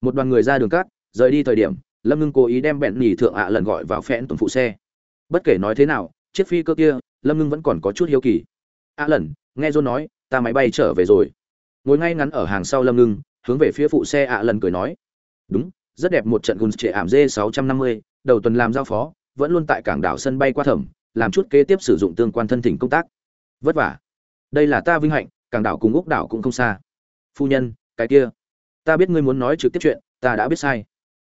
Một đoàn người ra đường cát, rời đi thời điểm, lâm ngưng cố ý đem bẹn nhì thượng ạ lần gọi vào phẽn tuần phụ xe. Bất kể nói thế nào, chiếc phi cơ kia lâm ngưng vẫn còn có chút hiếu kỳ. Ạ lần nghe john nói, ta máy bay trở về rồi. Ngồi ngay ngắn ở hàng sau lâm ngưng, hướng về phía phụ xe ạ lần cười nói. Đúng, rất đẹp, một trận gùn trệ ảm d sáu đầu tuần làm giao phó, vẫn luôn tại cảng đảo sân bay qua thẩm, làm chút kế tiếp sử dụng tương quan thân thỉnh công tác. Vất vả. Đây là ta vinh hạnh, cảng đảo cùng úc đảo cũng không xa. Phu nhân, cái kia. Ta biết ngươi muốn nói trực tiếp chuyện, ta đã biết sai.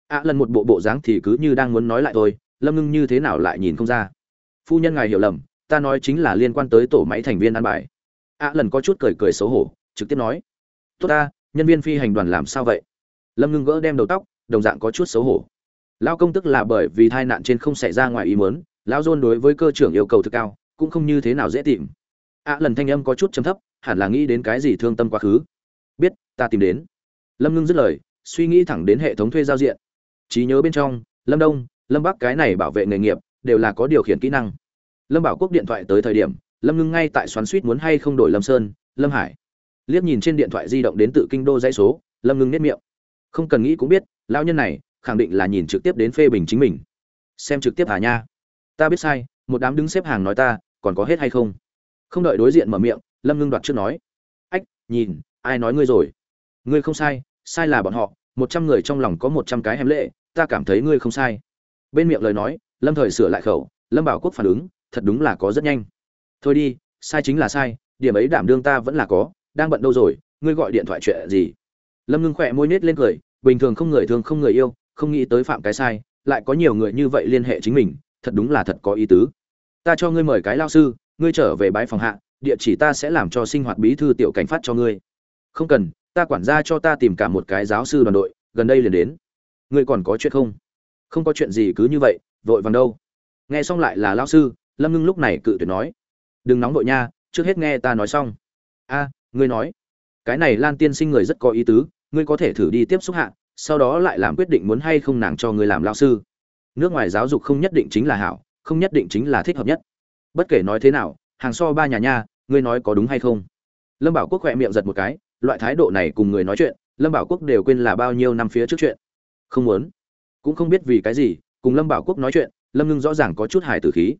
Ạ lần một bộ bộ dáng thì cứ như đang muốn nói lại thôi, lâm ngưng như thế nào lại nhìn không ra. Phu nhân ngài hiểu lầm ta nói chính là liên quan tới tổ máy thành viên an bài. Ạ lần có chút cười cười xấu hổ, trực tiếp nói, tốt ta, nhân viên phi hành đoàn làm sao vậy? Lâm ngưng gỡ đem đầu tóc, đồng dạng có chút xấu hổ. Lao công tức là bởi vì tai nạn trên không xảy ra ngoài ý muốn, lão dôn đối với cơ trưởng yêu cầu thực cao, cũng không như thế nào dễ tìm. Ạ lần thanh âm có chút chấm thấp, hẳn là nghĩ đến cái gì thương tâm quá khứ. Biết, ta tìm đến. Lâm ngưng dứt lời, suy nghĩ thẳng đến hệ thống thuê giao diện. Trí nhớ bên trong, lâm đông, lâm bắc cái này bảo vệ nghề nghiệp, đều là có điều khiển kỹ năng lâm bảo quốc điện thoại tới thời điểm, lâm ngưng ngay tại xoắn suýt muốn hay không đổi lâm sơn, lâm hải. Liếc nhìn trên điện thoại di động đến tự kinh đô dãy số, lâm ngưng nếp miệng. Không cần nghĩ cũng biết lao nhân này khẳng định là nhìn trực tiếp đến phê bình chính mình. Xem trực tiếp hà nha? Ta biết sai, một đám đứng xếp hàng nói ta, còn có hết hay không? Không đợi đối diện mở miệng, lâm ngưng đoạt trước nói. Ách, nhìn, ai nói ngươi rồi? Ngươi không sai sai là bọn họ, một trăm người trong lòng có một trăm cái hèm lệ, ta cảm thấy ngươi không sai. Bên miệng lời nói, lâm thời sửa lại khẩu, lâm bảo quốc phản ứng thật đúng là có rất nhanh. Thôi đi, sai chính là sai, điểm ấy đảm đương ta vẫn là có, đang bận đâu rồi, ngươi gọi điện thoại chuyện gì? Lâm ngưng khỏe môi nết lên cười, bình thường không người thương không người yêu, không nghĩ tới phạm cái sai, lại có nhiều người như vậy liên hệ chính mình, thật đúng là thật có ý tứ. Ta cho ngươi mời cái lao sư, ngươi trở về bãi phòng hạ, địa chỉ ta sẽ làm cho sinh hoạt bí thư tiểu cảnh phát cho ngươi. Không cần, ta quản gia cho ta tìm cả một cái giáo sư đoàn đội, gần đây liền đến. Ngươi còn có chuyện không? Không có chuyện gì cứ như vậy, vội vàng đâu. Nghe xong lại là lao sư lâm ngưng lúc này cự tuyệt nói, đừng nóng vội nha, trước hết nghe ta nói xong. A, ngươi nói. Cái này lan tiên sinh người rất có ý tứ, ngươi có thể thử đi tiếp xúc hạ, sau đó lại làm quyết định muốn hay không nàng cho ngươi làm lao sư. Nước ngoài giáo dục không nhất định chính là hảo, không nhất định chính là thích hợp nhất. Bất kể nói thế nào, hàng so ba nhà nha, ngươi nói có đúng hay không? Lâm bảo quốc khỏe miệng giật một cái, loại thái độ này cùng người nói chuyện, lâm bảo quốc đều quên là bao nhiêu năm phía trước chuyện. Không muốn. Cũng không biết vì cái gì, cùng lâm bảo quốc nói chuyện, lâm ngưng rõ ràng có chút hài tử khí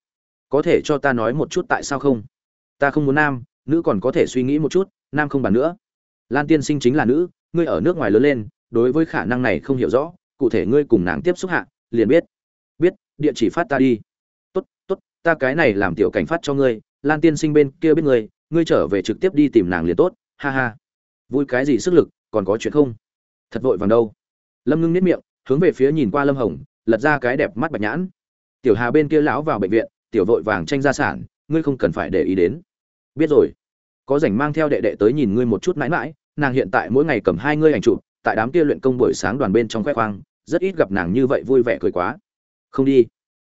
có thể cho ta nói một chút tại sao không? Ta không muốn nam, nữ còn có thể suy nghĩ một chút, nam không bàn nữa. Lan tiên sinh chính là nữ, ngươi ở nước ngoài lớn lên, đối với khả năng này không hiểu rõ, cụ thể ngươi cùng nàng tiếp xúc hạ, liền biết. Biết, địa chỉ phát ta đi. Tốt tốt, ta cái này làm tiểu cảnh phát cho ngươi, lan tiên sinh bên kia biết ngươi ngươi trở về trực tiếp đi tìm nàng liền tốt, ha ha. Vui cái gì sức lực, còn có chuyện không? Thật vội vàng đâu. Lâm ngưng nếp miệng, hướng về phía nhìn qua lâm hồng, lật ra cái đẹp mắt bạch nhãn. Tiểu hà bên kia lão vào bệnh viện tiểu vội vàng tranh gia sản, ngươi không cần phải để ý đến. Biết rồi. Có rảnh mang theo đệ đệ tới nhìn ngươi một chút mãi mãi, nàng hiện tại mỗi ngày cầm hai ngươi ảnh chụp, tại đám kia luyện công buổi sáng đoàn bên trong khoe khoang, rất ít gặp nàng như vậy vui vẻ cười quá. Không đi.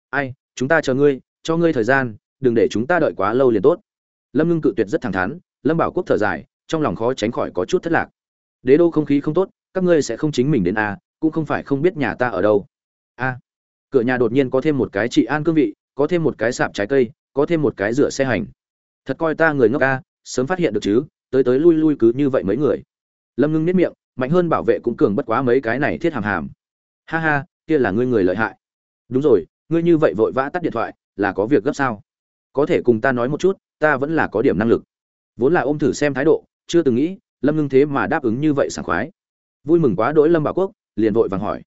Ai, chúng ta chờ ngươi, cho ngươi thời gian, đừng để chúng ta đợi quá lâu liền tốt. Lâm ngưng cự tuyệt rất thẳng thắn, lâm bảo quốc thở dài, trong lòng khó tránh khỏi có chút thất lạc. Đế đô không khí không tốt, các ngươi sẽ không chính mình đến a cũng không phải không biết nhà ta ở đâu. A cửa nhà đột nhiên có thêm một cái chị an cương vị có thêm một cái sạp trái cây, có thêm một cái rửa xe hành. Thật coi ta người ngốc a, sớm phát hiện được chứ, tới tới lui lui cứ như vậy mấy người. Lâm ngưng nếp miệng, mạnh hơn bảo vệ cũng cường bất quá mấy cái này thiết hàm hàm. Ha ha, kia là ngươi người lợi hại. Đúng rồi, ngươi như vậy vội vã tắt điện thoại, là có việc gấp sao? Có thể cùng ta nói một chút, ta vẫn là có điểm năng lực. Vốn là ôm thử xem thái độ, chưa từng nghĩ, lâm ngưng thế mà đáp ứng như vậy sảng khoái. Vui mừng quá đỗi lâm bảo quốc, liền vội vàng hỏi.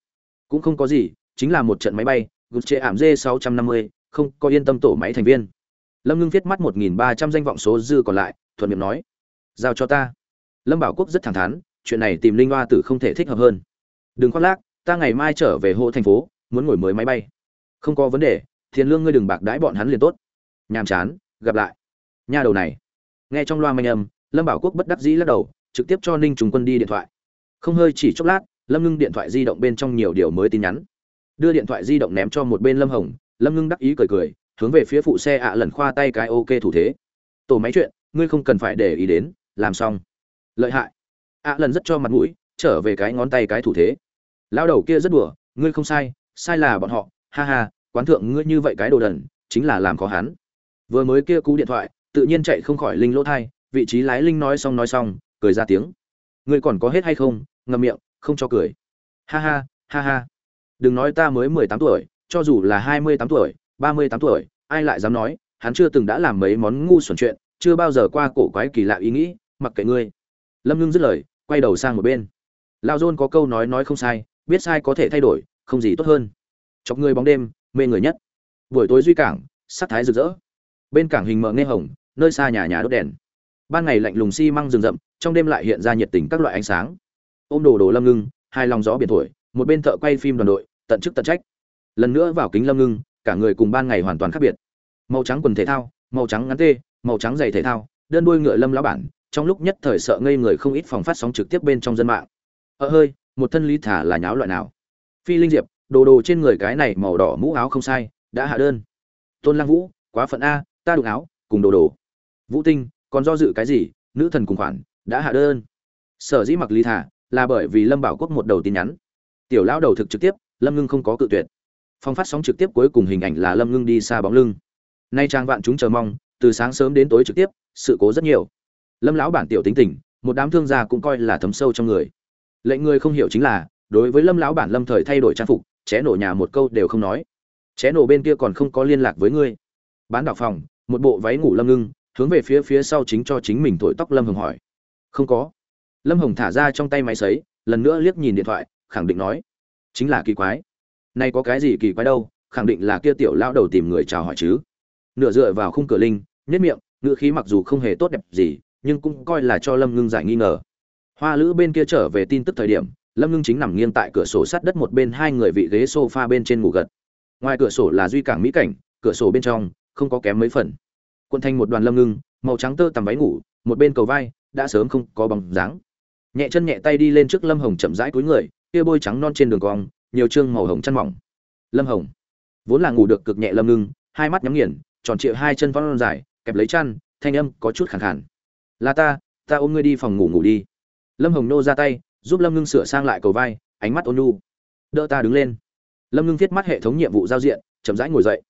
Cũng không có gì, chính là một trận máy bay gục trệ ảm dê 650 không có yên tâm tổ máy thành viên. Lâm ngưng viết mắt một nghìn ba trăm danh vọng số dư còn lại, thuận miệng nói, giao cho ta. Lâm bảo quốc rất thẳng thắn, chuyện này tìm linh hoa tử không thể thích hợp hơn. Đừng khoác lác, ta ngày mai trở về hộ thành phố, muốn ngồi mới máy bay. Không có vấn đề tiền lương ngươi đừng bạc đãi bọn hắn liền tốt. Nhàm chán, gặp lại. Nha đầu này. Nghe trong loa manh âm, lâm bảo quốc bất đắc dĩ lắc đầu, trực tiếp cho ninh trùng quân đi điện thoại. Không hơi chỉ chốc lát, lâm ngưng điện thoại di động bên trong nhiều điều mới tin nhắn. Đưa điện thoại di động ném cho một bên lâm hồng lâm ngưng đắc ý cười cười, hướng về phía phụ xe ạ lần khoa tay cái ok thủ thế. Tổ máy chuyện, ngươi không cần phải để ý đến, làm xong. Lợi hại. ạ lần rất cho mặt mũi, trở về cái ngón tay cái thủ thế. Lao đầu kia rất đùa, ngươi không sai sai là bọn họ, ha ha, quán thượng ngươi như vậy cái đồ đần, chính là làm khó hắn. Vừa mới kia cú điện thoại, tự nhiên chạy không khỏi linh lỗ thai, vị trí lái linh nói xong nói xong, cười ra tiếng. Ngươi còn có hết hay không? Ngậm miệng, không cho cười. Ha ha ha ha. Đừng nói ta mới mười tám tuổi cho dù là hai mươi tám tuổi, ba mươi tám tuổi, ai lại dám nói, hắn chưa từng đã làm mấy món ngu xuẩn chuyện, chưa bao giờ qua cổ quái kỳ lạ ý nghĩ, mặc kệ ngươi. Lâm ngưng dứt lời, quay đầu sang một bên. Lao dôn có câu nói nói không sai, biết sai có thể thay đổi, không gì tốt hơn. Chọc người bóng đêm, mê người nhất. Buổi tối duy cảng, sắc thái rực rỡ. Bên cảng hình mờ nghe hồng, nơi xa nhà nhà đốt đèn. Ban ngày lạnh lùng xi mang rừng rậm, trong đêm lại hiện ra nhiệt tình các loại ánh sáng. Ôm đồ đồ lâm ngưng, hai lòng gió biển thổi, một bên thợ quay phim đoàn đội, tận chức tận trách lần nữa vào kính lâm ngưng, cả người cùng ban ngày hoàn toàn khác biệt. Màu trắng quần thể thao, màu trắng ngắn tê, màu trắng giày thể thao, đơn đuôi ngựa lâm lão bản, trong lúc nhất thời sợ ngây người không ít phòng phát sóng trực tiếp bên trong dân mạng. Ờ hơi, một thân lý thả là nháo loại nào? Phi linh diệp, đồ đồ trên người cái này màu đỏ mũ áo không sai, đã hạ đơn. Tôn lăng vũ, quá phận a, ta đụng áo, cùng đồ đồ. Vũ tinh, còn do dự cái gì, nữ thần cùng khoản, đã hạ đơn. Sở dĩ mặc lý thả, là bởi vì lâm bảo quốc một đầu tin nhắn. Tiểu lão đầu thực trực tiếp, lâm ngưng không có cự tuyệt phong phát sóng trực tiếp cuối cùng hình ảnh là lâm ngưng đi xa bóng lưng. Nay trang vạn chúng chờ mong, từ sáng sớm đến tối trực tiếp, sự cố rất nhiều. Lâm lão bản tiểu tính tình, một đám thương gia cũng coi là thấm sâu trong người. Lệnh người không hiểu chính là, đối với lâm lão bản lâm thời thay đổi trang phục, ché nổ nhà một câu đều không nói. Ché nổ bên kia còn không có liên lạc với ngươi. Bán đảo phòng, một bộ váy ngủ lâm ngưng, hướng về phía phía sau chính cho chính mình thổi tóc lâm hồng hỏi. Không có. Lâm hồng thả ra trong tay máy sấy, lần nữa liếc nhìn điện thoại, khẳng định nói. Chính là kỳ quái nay có cái gì kỳ quái đâu, khẳng định là kia tiểu lão đầu tìm người chào hỏi chứ. Nửa dựa vào khung cửa linh, nhất miệng ngựa khí mặc dù không hề tốt đẹp gì, nhưng cũng coi là cho lâm ngưng giải nghi ngờ. Hoa lữ bên kia trở về tin tức thời điểm, lâm ngưng chính nằm nghiêng tại cửa sổ sát đất một bên hai người vị ghế sofa bên trên ngủ gật. Ngoài cửa sổ là duy cảng mỹ cảnh, cửa sổ bên trong, không có kém mấy phần. Quân thanh một đoàn lâm ngưng, màu trắng tơ tằm váy ngủ, một bên cầu vai, đã sớm không có bóng dáng. Nhẹ chân nhẹ tay đi lên trước lâm hồng chậm rãi cúi người, kia bôi trắng non trên đường cong nhiều trương màu hồng chăn mỏng. Lâm hồng vốn là ngủ được cực nhẹ lâm ngưng, hai mắt nhắm nghiền, tròn trịa hai chân vẫn dài, kẹp lấy chăn, thanh âm có chút khẳng khản là ta ta ôm ngươi đi phòng ngủ ngủ đi. Lâm hồng nô ra tay, giúp lâm ngưng sửa sang lại cầu vai, ánh mắt ôn nhu. Đỡ ta đứng lên. Lâm ngưng viết mắt hệ thống nhiệm vụ giao diện, chậm rãi ngồi dậy.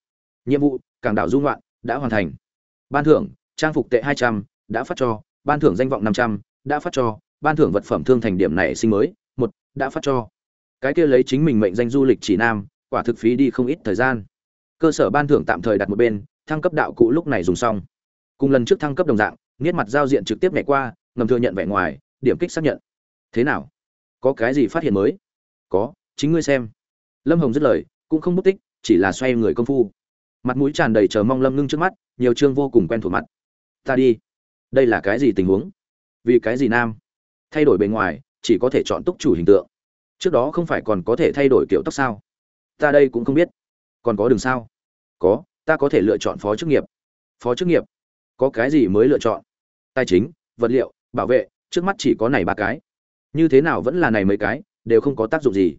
Nhiệm vụ, cảng đảo dung loạn đã hoàn thành. Ban thưởng, trang phục tệ hai trăm, đã phát cho. Ban thưởng danh vọng năm trăm, đã phát cho. Ban thưởng vật phẩm thương thành điểm này sinh mới, một, đã phát cho cái kia lấy chính mình mệnh danh du lịch chỉ nam, quả thực phí đi không ít thời gian. Cơ sở ban thưởng tạm thời đặt một bên, thăng cấp đạo cụ lúc này dùng xong. Cùng lần trước thăng cấp đồng dạng niết mặt giao diện trực tiếp nhảy qua, ngầm thừa nhận vẻ ngoài, điểm kích xác nhận. Thế nào? Có cái gì phát hiện mới? Có, chính ngươi xem. Lâm hồng dứt lời, cũng không mất tích, chỉ là xoay người công phu. Mặt mũi tràn đầy chờ mong lâm ngưng trước mắt, nhiều chương vô cùng quen thuộc mặt. Ta đi. Đây là cái gì tình huống? Vì cái gì nam? Thay đổi bề ngoài, chỉ có thể chọn túc chủ hình tượng trước đó không phải còn có thể thay đổi kiểu tóc sao? Ta đây cũng không biết. Còn có đường sao? Có, ta có thể lựa chọn phó chức nghiệp. Phó chức nghiệp? Có cái gì mới lựa chọn? Tài chính, vật liệu, bảo vệ, trước mắt chỉ có này ba cái. Như thế nào vẫn là này mấy cái, đều không có tác dụng gì.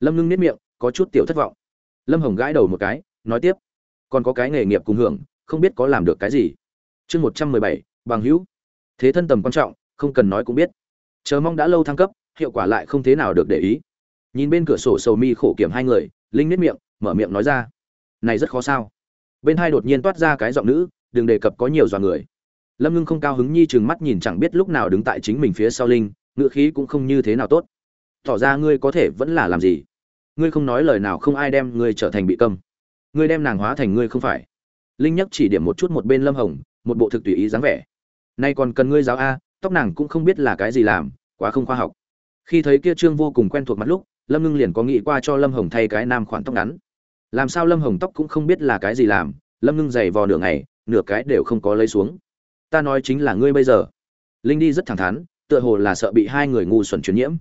Lâm ngưng nếp miệng, có chút tiểu thất vọng. Lâm hồng gãi đầu một cái, nói tiếp. Còn có cái nghề nghiệp cùng hưởng, không biết có làm được cái gì. Chương một trăm mười bảy, bằng hữu. Thế thân tầm quan trọng, không cần nói cũng biết chờ mong đã lâu thăng cấp, hiệu quả lại không thế nào được để ý. Nhìn bên cửa sổ sầu mi khổ kiểm hai người, linh nếp miệng, mở miệng nói ra. Này rất khó sao. Bên hai đột nhiên toát ra cái giọng nữ, đừng đề cập có nhiều dọa người. Lâm ngưng không cao hứng nhi chừng mắt nhìn chẳng biết lúc nào đứng tại chính mình phía sau linh ngựa khí cũng không như thế nào tốt. Tỏ ra ngươi có thể vẫn là làm gì? Ngươi không nói lời nào không ai đem ngươi trở thành bị câm. Ngươi đem nàng hóa thành ngươi không phải. Linh nhắc chỉ điểm một chút một bên lâm hồng, một bộ thực tùy ý dáng vẻ. Nay còn cần ngươi giáo a, tóc nàng cũng không biết là cái gì làm quá không khoa học. Khi thấy kia trương vô cùng quen thuộc mặt lúc, lâm ngưng liền có nghĩ qua cho lâm hồng thay cái nam khoản tóc ngắn. Làm sao lâm hồng tóc cũng không biết là cái gì làm, lâm ngưng giày vò nửa ngày, nửa cái đều không có lấy xuống. Ta nói chính là ngươi bây giờ. Linh đi rất thẳng thắn, tựa hồ là sợ bị hai người ngu xuẩn truyền nhiễm.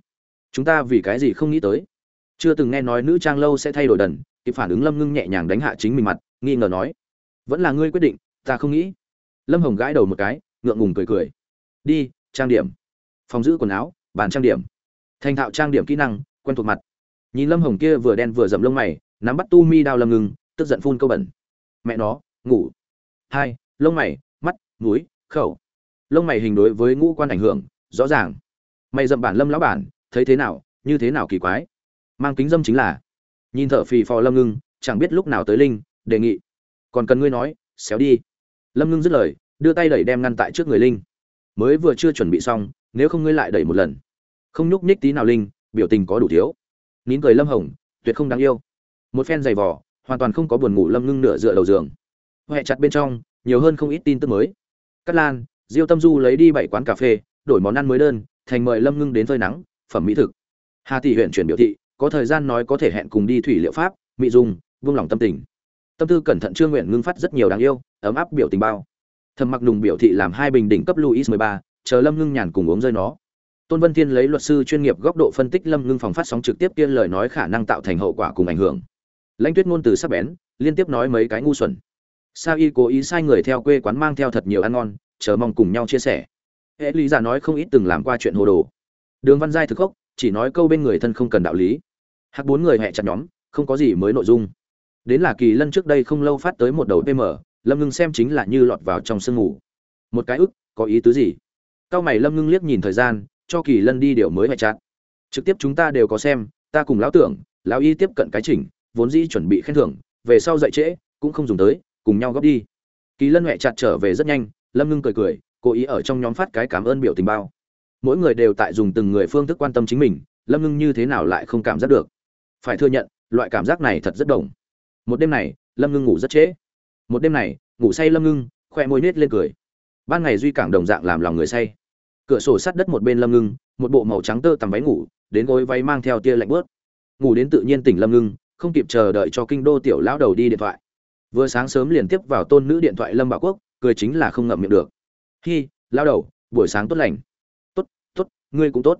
Chúng ta vì cái gì không nghĩ tới? Chưa từng nghe nói nữ trang lâu sẽ thay đổi đần, kịp phản ứng lâm ngưng nhẹ nhàng đánh hạ chính mình mặt, nghi ngờ nói. Vẫn là ngươi quyết định, ta không nghĩ. Lâm hồng gãi đầu một cái, ngượng ngùng cười cười. Đi, trang điểm phòng giữ quần áo, bàn trang điểm. Thành thạo trang điểm kỹ năng, quen thuộc mặt. Nhìn lâm hồng kia vừa đen vừa dầm lông mày, nắm bắt tu mi đao lâm ngưng tức giận phun câu bẩn. Mẹ nó, ngủ. Hai, lông mày, mắt, mũi, khẩu. Lông mày hình đối với ngũ quan ảnh hưởng, rõ ràng. Mày dậm bản lâm lão bản, thấy thế nào, như thế nào kỳ quái. Mang kính dâm chính là. Nhìn thở phì phò lâm ngưng, chẳng biết lúc nào tới linh, đề nghị. Còn cần ngươi nói, xéo đi. Lâm ngưng dứt lời, đưa tay đẩy đem ngăn tại trước người linh. Mới vừa chưa chuẩn bị xong nếu không ngươi lại đẩy một lần. Không nhúc nhích tí nào linh biểu tình có đủ thiếu. Nín cười lâm hồng tuyệt không đáng yêu. Một phen dày vỏ hoàn toàn không có buồn ngủ lâm ngưng nửa dựa đầu giường. Huệ chặt bên trong nhiều hơn không ít tin tức mới. Cắt lan diêu tâm du lấy đi bảy quán cà phê đổi món ăn mới đơn thành mời lâm ngưng đến phơi nắng phẩm mỹ thực. Hà thị huyện chuyển biểu thị có thời gian nói có thể hẹn cùng đi thủy liệu pháp mỹ dung vương lòng tâm tình. Tâm tư cẩn thận trương nguyện ngưng phát rất nhiều đáng yêu ấm áp biểu tình bao. Thầm mặc nùng biểu thị làm hai bình đỉnh cấp luis 13, chờ lâm ngưng nhàn cùng uống rơi nó. Tôn vân thiên lấy luật sư chuyên nghiệp góc độ phân tích lâm ngưng phòng phát sóng trực tiếp kia lời nói khả năng tạo thành hậu quả cùng ảnh hưởng. Lãnh tuyết ngôn từ sắc bén, liên tiếp nói mấy cái ngu xuẩn. Sa y cố ý sai người theo quê quán mang theo thật nhiều ăn ngon, chờ mong cùng nhau chia sẻ. Hệ lý giả nói không ít từng làm qua chuyện hồ đồ. Đường văn giai thực khốc, chỉ nói câu bên người thân không cần đạo lý. Hắc bốn người hẹ chặt nhóm, không có gì mới nội dung. Đến là kỳ lân trước đây không lâu phát tới một đầu pm lâm ngưng xem chính là như lọt vào trong sương ngủ một cái ức, có ý tứ gì? Cao mày lâm ngưng liếc nhìn thời gian, cho kỳ lân đi điều mới hoại chặt trực tiếp chúng ta đều có xem, ta cùng lão tưởng, lão y tiếp cận cái chỉnh, vốn dĩ chuẩn bị khen thưởng, về sau dạy trễ, cũng không dùng tới, cùng nhau góp đi. Kỳ lân huệ chặt trở về rất nhanh, lâm ngưng cười cười, cố ý ở trong nhóm phát cái cảm ơn biểu tình bao. Mỗi người đều tại dùng từng người phương thức quan tâm chính mình, lâm ngưng như thế nào lại không cảm giác được. Phải thừa nhận, loại cảm giác này thật rất đồng. Một đêm này, lâm ngưng ngủ rất trễ. Một đêm này, ngủ say lâm ngưng, khoe môi nết lên cười ban ngày duy cảng đồng dạng làm lòng người say. Cửa sổ sát đất một bên lâm ngưng, một bộ màu trắng tơ tằm váy ngủ, đến gối váy mang theo tia lạnh bớt ngủ đến tự nhiên tỉnh lâm ngưng, không kịp chờ đợi cho kinh đô tiểu lão đầu đi điện thoại. Vừa sáng sớm liền tiếp vào tôn nữ điện thoại lâm bảo quốc, cười chính là không ngậm miệng được. Hi, lão đầu, buổi sáng tốt lành. Tốt tốt, ngươi cũng tốt.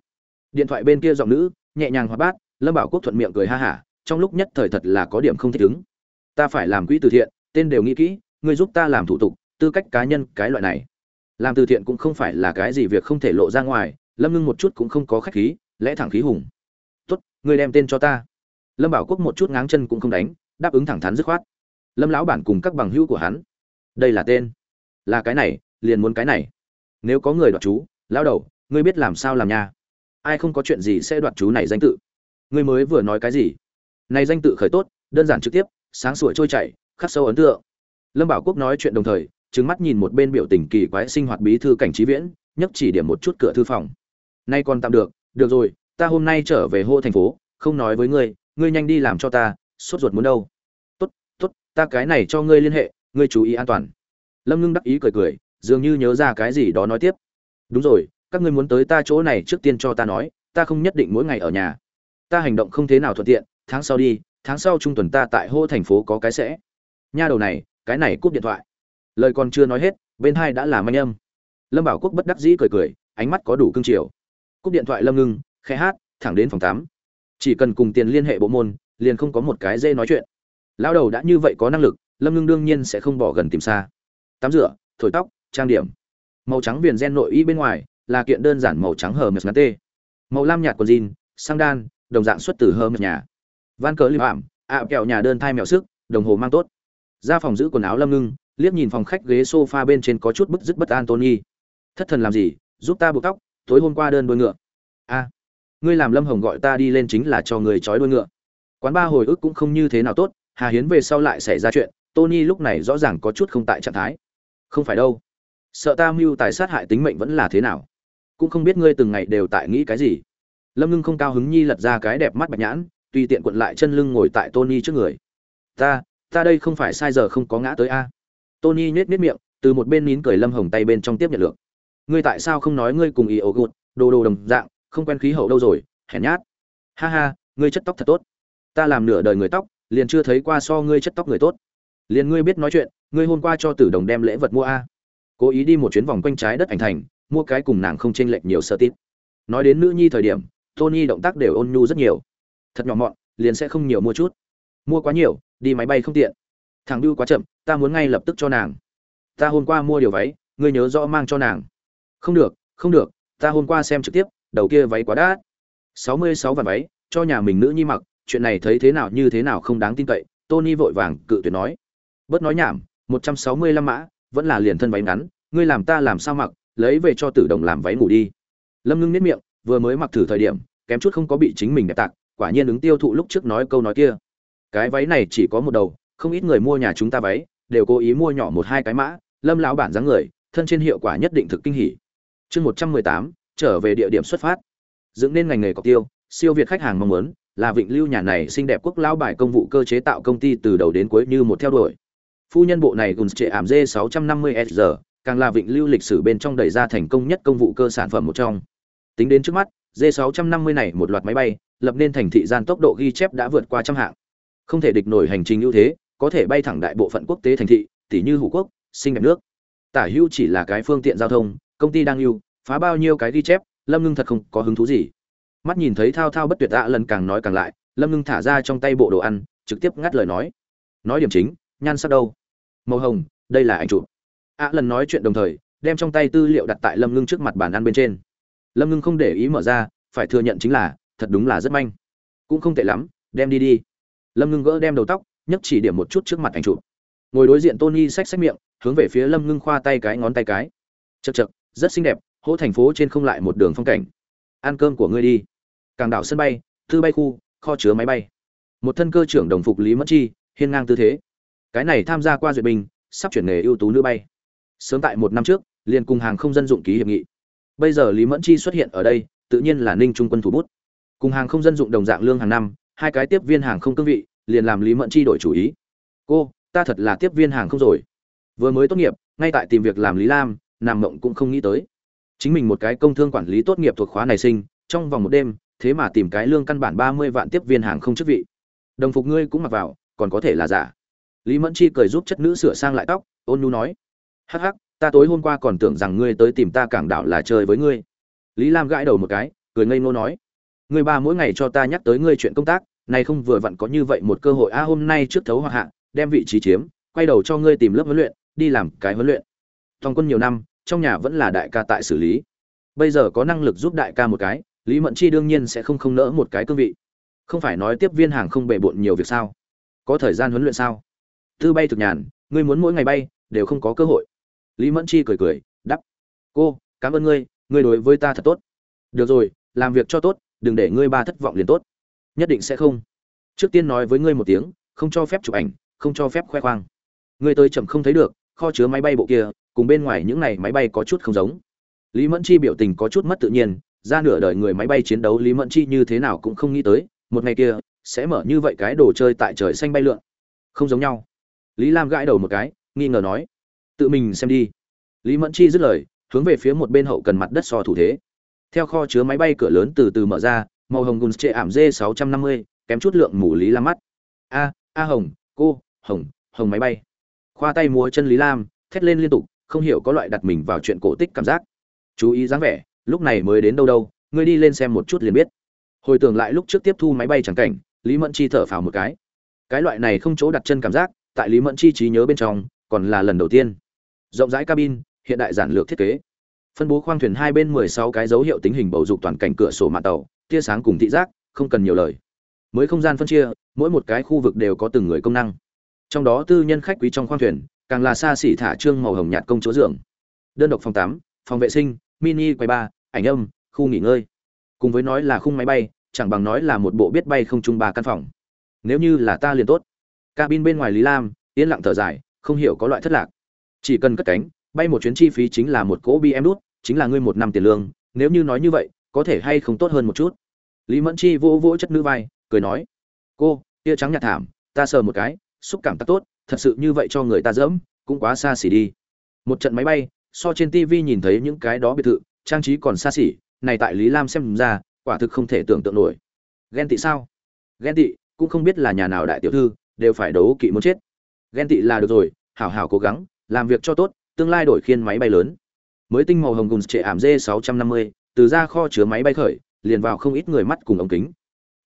Điện thoại bên kia giọng nữ, nhẹ nhàng hoạt bát, lâm bảo quốc thuận miệng cười ha hả, trong lúc nhất thời thật là có điểm không thích ứng. Ta phải làm quỹ từ thiện, tên đều nghĩ kỹ, ngươi giúp ta làm thủ tục, tư cách cá nhân cái loại này làm từ thiện cũng không phải là cái gì việc không thể lộ ra ngoài, lâm ngưng một chút cũng không có khách khí, lẽ thẳng khí hùng. Tốt, ngươi đem tên cho ta. Lâm bảo quốc một chút ngáng chân cũng không đánh, đáp ứng thẳng thắn dứt khoát. Lâm lão bản cùng các bằng hữu của hắn. Đây là tên. Là cái này, liền muốn cái này. Nếu có người đoạt chú, lão đầu, ngươi biết làm sao làm nha. Ai không có chuyện gì sẽ đoạt chú này danh tự. Ngươi mới vừa nói cái gì? Này danh tự khởi tốt, đơn giản trực tiếp, sáng sủa trôi chảy, khắc sâu ấn tượng. Lâm bảo quốc nói chuyện đồng thời trừng mắt nhìn một bên biểu tình kỳ quái sinh hoạt bí thư cảnh trí viễn, nhấc chỉ điểm một chút cửa thư phòng. Nay còn tạm được được rồi, ta hôm nay trở về hô thành phố, không nói với ngươi ngươi nhanh đi làm cho ta, sốt ruột muốn đâu. Tốt tốt, ta cái này cho ngươi liên hệ, ngươi chú ý an toàn. Lâm ngưng đắc ý cười cười, dường như nhớ ra cái gì đó nói tiếp. Đúng rồi, các ngươi muốn tới ta chỗ này trước tiên cho ta nói, ta không nhất định mỗi ngày ở nhà. Ta hành động không thế nào thuận tiện, tháng sau đi, tháng sau trung tuần ta tại hô thành phố có cái sẽ. Nha đầu này, cái này cúp điện thoại lời còn chưa nói hết, bên hai đã là manh âm. Lâm bảo quốc bất đắc dĩ cười cười, ánh mắt có đủ cương triều. Cúp điện thoại lâm ngưng, khẽ hát, thẳng đến phòng tám chỉ cần cùng tiền liên hệ bộ môn, liền không có một cái dê nói chuyện. Lão đầu đã như vậy có năng lực, lâm ngưng đương nhiên sẽ không bỏ gần tìm xa. Tắm rửa, thổi tóc, trang điểm. Màu trắng viền gen nội y bên ngoài, là kiện đơn giản màu trắng hờ mật ngắn tê màu lam nhạt quần jean sang đan, đồng dạng xuất từ hờ mật nhà. Van cờ lưu ảm, ạ kẹo nhà đơn thai mèo sức, đồng hồ mang tốt. Ra phòng giữ quần áo lâm ngưng liếc nhìn phòng khách ghế sofa bên trên có chút bức dứt bất an tony. Thất thần làm gì? Giúp ta buộc tóc, tối hôm qua đơn đôi ngựa. A ngươi làm lâm hồng gọi ta đi lên chính là cho người trói đôi ngựa. Quán ba hồi ức cũng không như thế nào tốt, hà hiến về sau lại xảy ra chuyện, tony lúc này rõ ràng có chút không tại trạng thái. Không phải đâu. Sợ ta mưu tài sát hại tính mệnh vẫn là thế nào? Cũng không biết ngươi từng ngày đều tại nghĩ cái gì. Lâm ngưng không cao hứng nhi lật ra cái đẹp mắt bạch nhãn, tùy tiện quận lại chân lưng ngồi tại tony trước người. Ta ta đây không phải sai giờ không có ngã tới a tony nhếch nhếch miệng từ một bên nín cười lâm hồng tay bên trong tiếp nhận lượng ngươi tại sao không nói ngươi cùng Iogut, đồ đồ đồng dạng không quen khí hậu đâu rồi hèn nhát. Ha ha ngươi chất tóc thật tốt. Ta làm nửa đời người tóc liền chưa thấy qua so ngươi chất tóc người tốt. Liền ngươi biết nói chuyện ngươi hôm qua cho tử đồng đem lễ vật mua a. Cố ý đi một chuyến vòng quanh trái đất ảnh thành mua cái cùng nàng không chênh lệch nhiều sơ tít. Nói đến nữ nhi thời điểm tony động tác đều ôn nhu rất nhiều. Thật nhỏ mọn liền sẽ không nhiều mua chút. Mua quá nhiều đi máy bay không tiện thằng đu quá chậm, ta muốn ngay lập tức cho nàng. Ta hôm qua mua điều váy, ngươi nhớ rõ mang cho nàng. Không được không được, ta hôm qua xem trực tiếp, đầu kia váy quá đắt. Sáu mươi sáu vạn váy, cho nhà mình nữ nhi mặc, chuyện này thấy thế nào như thế nào không đáng tin cậy, tony vội vàng cự tuyệt nói. Bớt nói nhảm, một trăm sáu mươi lăm mã, vẫn là liền thân váy ngắn, ngươi làm ta làm sao mặc, lấy về cho tử đồng làm váy ngủ đi. Lâm ngưng nếp miệng, vừa mới mặc thử thời điểm, kém chút không có bị chính mình đẹp tạc, quả nhiên ứng tiêu thụ lúc trước nói câu nói kia. Cái váy này chỉ có một đầu không ít người mua nhà chúng ta váy, đều cố ý mua nhỏ một hai cái mã, lâm lão bản dáng người, thân trên hiệu quả nhất định thực kinh hỉ. Chương một trăm mười tám, trở về địa điểm xuất phát. Dựng nên ngành nghề cọc tiêu, siêu việt khách hàng mong muốn, là vịnh lưu nhà này xinh đẹp quốc lão bài công vụ cơ chế tạo công ty từ đầu đến cuối như một theo đuổi. Phu nhân bộ này gùn trệ ảm d 650 s càng là vịnh lưu lịch sử bên trong đẩy ra thành công nhất công vụ cơ sản phẩm một trong. Tính đến trước mắt d 650 này một loạt máy bay, lập nên thành thị gian tốc độ ghi chép đã vượt qua trăm hạng. Không thể địch nổi hành trình ưu thế có thể bay thẳng đại bộ phận quốc tế thành thị tỷ như hủ quốc, sinh đẹp nước. Tả hưu chỉ là cái phương tiện giao thông, công ty đang ưu, phá bao nhiêu cái ghi chép, lâm ngưng thật không có hứng thú gì. Mắt nhìn thấy thao thao bất tuyệt ạ lần càng nói càng lại, lâm ngưng thả ra trong tay bộ đồ ăn, trực tiếp ngắt lời nói. Nói điểm chính, nhan sắc đâu? Màu hồng, đây là ảnh chụp. Ạ lần nói chuyện đồng thời, đem trong tay tư liệu đặt tại lâm ngưng trước mặt bàn ăn bên trên. Lâm ngưng không để ý mở ra, phải thừa nhận chính là, thật đúng là rất manh. Cũng không tệ lắm, đem đi đi. Lâm ngưng gỡ đem đầu tóc nhấc chỉ điểm một chút trước mặt ảnh chụp. Ngồi đối diện tony xách xách miệng, hướng về phía lâm ngưng khoa tay cái ngón tay cái. Chật chật rất xinh đẹp, hỗ thành phố trên không lại một đường phong cảnh. Ăn cơm của ngươi đi. Càng đảo sân bay, thư bay khu, kho chứa máy bay. Một thân cơ trưởng đồng phục lý mẫn chi, hiên ngang tư thế. Cái này tham gia qua duyệt binh, sắp chuyển nghề ưu tú nữ bay. Sớm tại một năm trước, liền cùng hàng không dân dụng ký hiệp nghị. Bây giờ lý mẫn chi xuất hiện ở đây, tự nhiên là ninh trung quân thủ bút. Cùng hàng không dân dụng đồng dạng lương hàng năm, hai cái tiếp viên hàng không cương vị liền làm lý mẫn chi đổi chủ ý. Cô, ta thật là tiếp viên hàng không rồi. Vừa mới tốt nghiệp, ngay tại tìm việc làm lý lam nàng mộng cũng không nghĩ tới. Chính mình một cái công thương quản lý tốt nghiệp thuộc khóa này sinh, trong vòng một đêm, thế mà tìm cái lương căn bản ba mươi vạn tiếp viên hàng không chức vị. Đồng phục ngươi cũng mặc vào, còn có thể là giả. Lý mẫn chi cười giúp chất nữ sửa sang lại tóc, ôn nhu nói. Hắc hắc, ta tối hôm qua còn tưởng rằng ngươi tới tìm ta cảng đảo là chơi với ngươi. Lý lam gãi đầu một cái, cười ngây ngô nói. Ngươi ba mỗi ngày cho ta nhắc tới ngươi chuyện công tác này không vừa vặn có như vậy một cơ hội. A hôm nay trước thấu hoặc hạ, đem vị trí chiếm, quay đầu cho ngươi tìm lớp huấn luyện, đi làm cái huấn luyện. Thòng quân nhiều năm, trong nhà vẫn là đại ca tại xử lý. Bây giờ có năng lực giúp đại ca một cái, lý mẫn chi đương nhiên sẽ không không nỡ một cái cương vị. Không phải nói tiếp viên hàng không bề bộn nhiều việc sao? Có thời gian huấn luyện sao? Tư bay thực nhàn, ngươi muốn mỗi ngày bay, đều không có cơ hội. Lý mẫn chi cười cười đắp cô, cảm ơn ngươi ngươi đối với ta thật tốt. Được rồi, làm việc cho tốt, đừng để ngươi ba thất vọng liền tốt nhất định sẽ không. Trước tiên nói với ngươi một tiếng, không cho phép chụp ảnh, không cho phép khoe khoang. Ngươi tới chậm không thấy được, kho chứa máy bay bộ kia, cùng bên ngoài những này máy bay có chút không giống. Lý mẫn chi biểu tình có chút mất tự nhiên, ra nửa đời người máy bay chiến đấu lý mẫn chi như thế nào cũng không nghĩ tới, một ngày kia, sẽ mở như vậy cái đồ chơi tại trời xanh bay lượn. Không giống nhau. Lý lam gãi đầu một cái, nghi ngờ nói, tự mình xem đi. Lý mẫn chi dứt lời, hướng về phía một bên hậu cần mặt đất so thủ thế. Theo kho chứa máy bay cửa lớn từ từ mở ra màu hồng gùn trệ ảm d 650, kém chút lượng mù lý lam mắt. A a hồng cô hồng hồng máy bay. Khoa tay múa chân lý lam thét lên liên tục không hiểu có loại đặt mình vào chuyện cổ tích cảm giác. Chú ý dáng vẻ lúc này mới đến đâu đâu ngươi đi lên xem một chút liền biết. Hồi tưởng lại lúc trước tiếp thu máy bay chẳng cảnh lý mẫn chi thở phào một cái. Cái loại này không chỗ đặt chân cảm giác tại lý mẫn chi trí nhớ bên trong còn là lần đầu tiên. Rộng rãi cabin hiện đại giản lược thiết kế. Phân bố khoang thuyền hai bên 16 cái dấu hiệu tính hình bầu dục toàn cảnh cửa sổ mạn tàu tia sáng cùng thị giác, không cần nhiều lời. Mới không gian phân chia, mỗi một cái khu vực đều có từng người công năng. Trong đó tư nhân khách quý trong khoang thuyền, càng là xa xỉ thả trương màu hồng nhạt công chỗ giường đơn độc phòng tắm, phòng vệ sinh, mini quầy bar, ảnh âm, khu nghỉ ngơi. Cùng với nói là khung máy bay, chẳng bằng nói là một bộ biết bay không chung ba căn phòng. Nếu như là ta liền tốt. Cabin bên ngoài lý lam, yên lặng thở dài, không hiểu có loại thất lạc. Chỉ cần cất cánh, bay một chuyến chi phí chính là một cỗ em đút, chính là ngươi một năm tiền lương, nếu như nói như vậy có thể hay không tốt hơn một chút. Lý mẫn chi vỗ vỗ chất nữ vai cười nói cô tia trắng nhạt thảm ta sờ một cái xúc cảm ta tốt thật sự như vậy cho người ta dẫm cũng quá xa xỉ đi. Một trận máy bay so trên tv nhìn thấy những cái đó biệt thự trang trí còn xa xỉ này tại lý lam xem ra quả thực không thể tưởng tượng nổi. Ghen tị sao? Ghen tị cũng không biết là nhà nào đại tiểu thư đều phải đấu kỵ muốn chết. Ghen tị là được rồi hảo hảo cố gắng làm việc cho tốt tương lai đổi khiên máy bay lớn. Mới tinh màu hồng gùn trệ ảm d 650, từ ra kho chứa máy bay khởi, liền vào không ít người mắt cùng ống kính.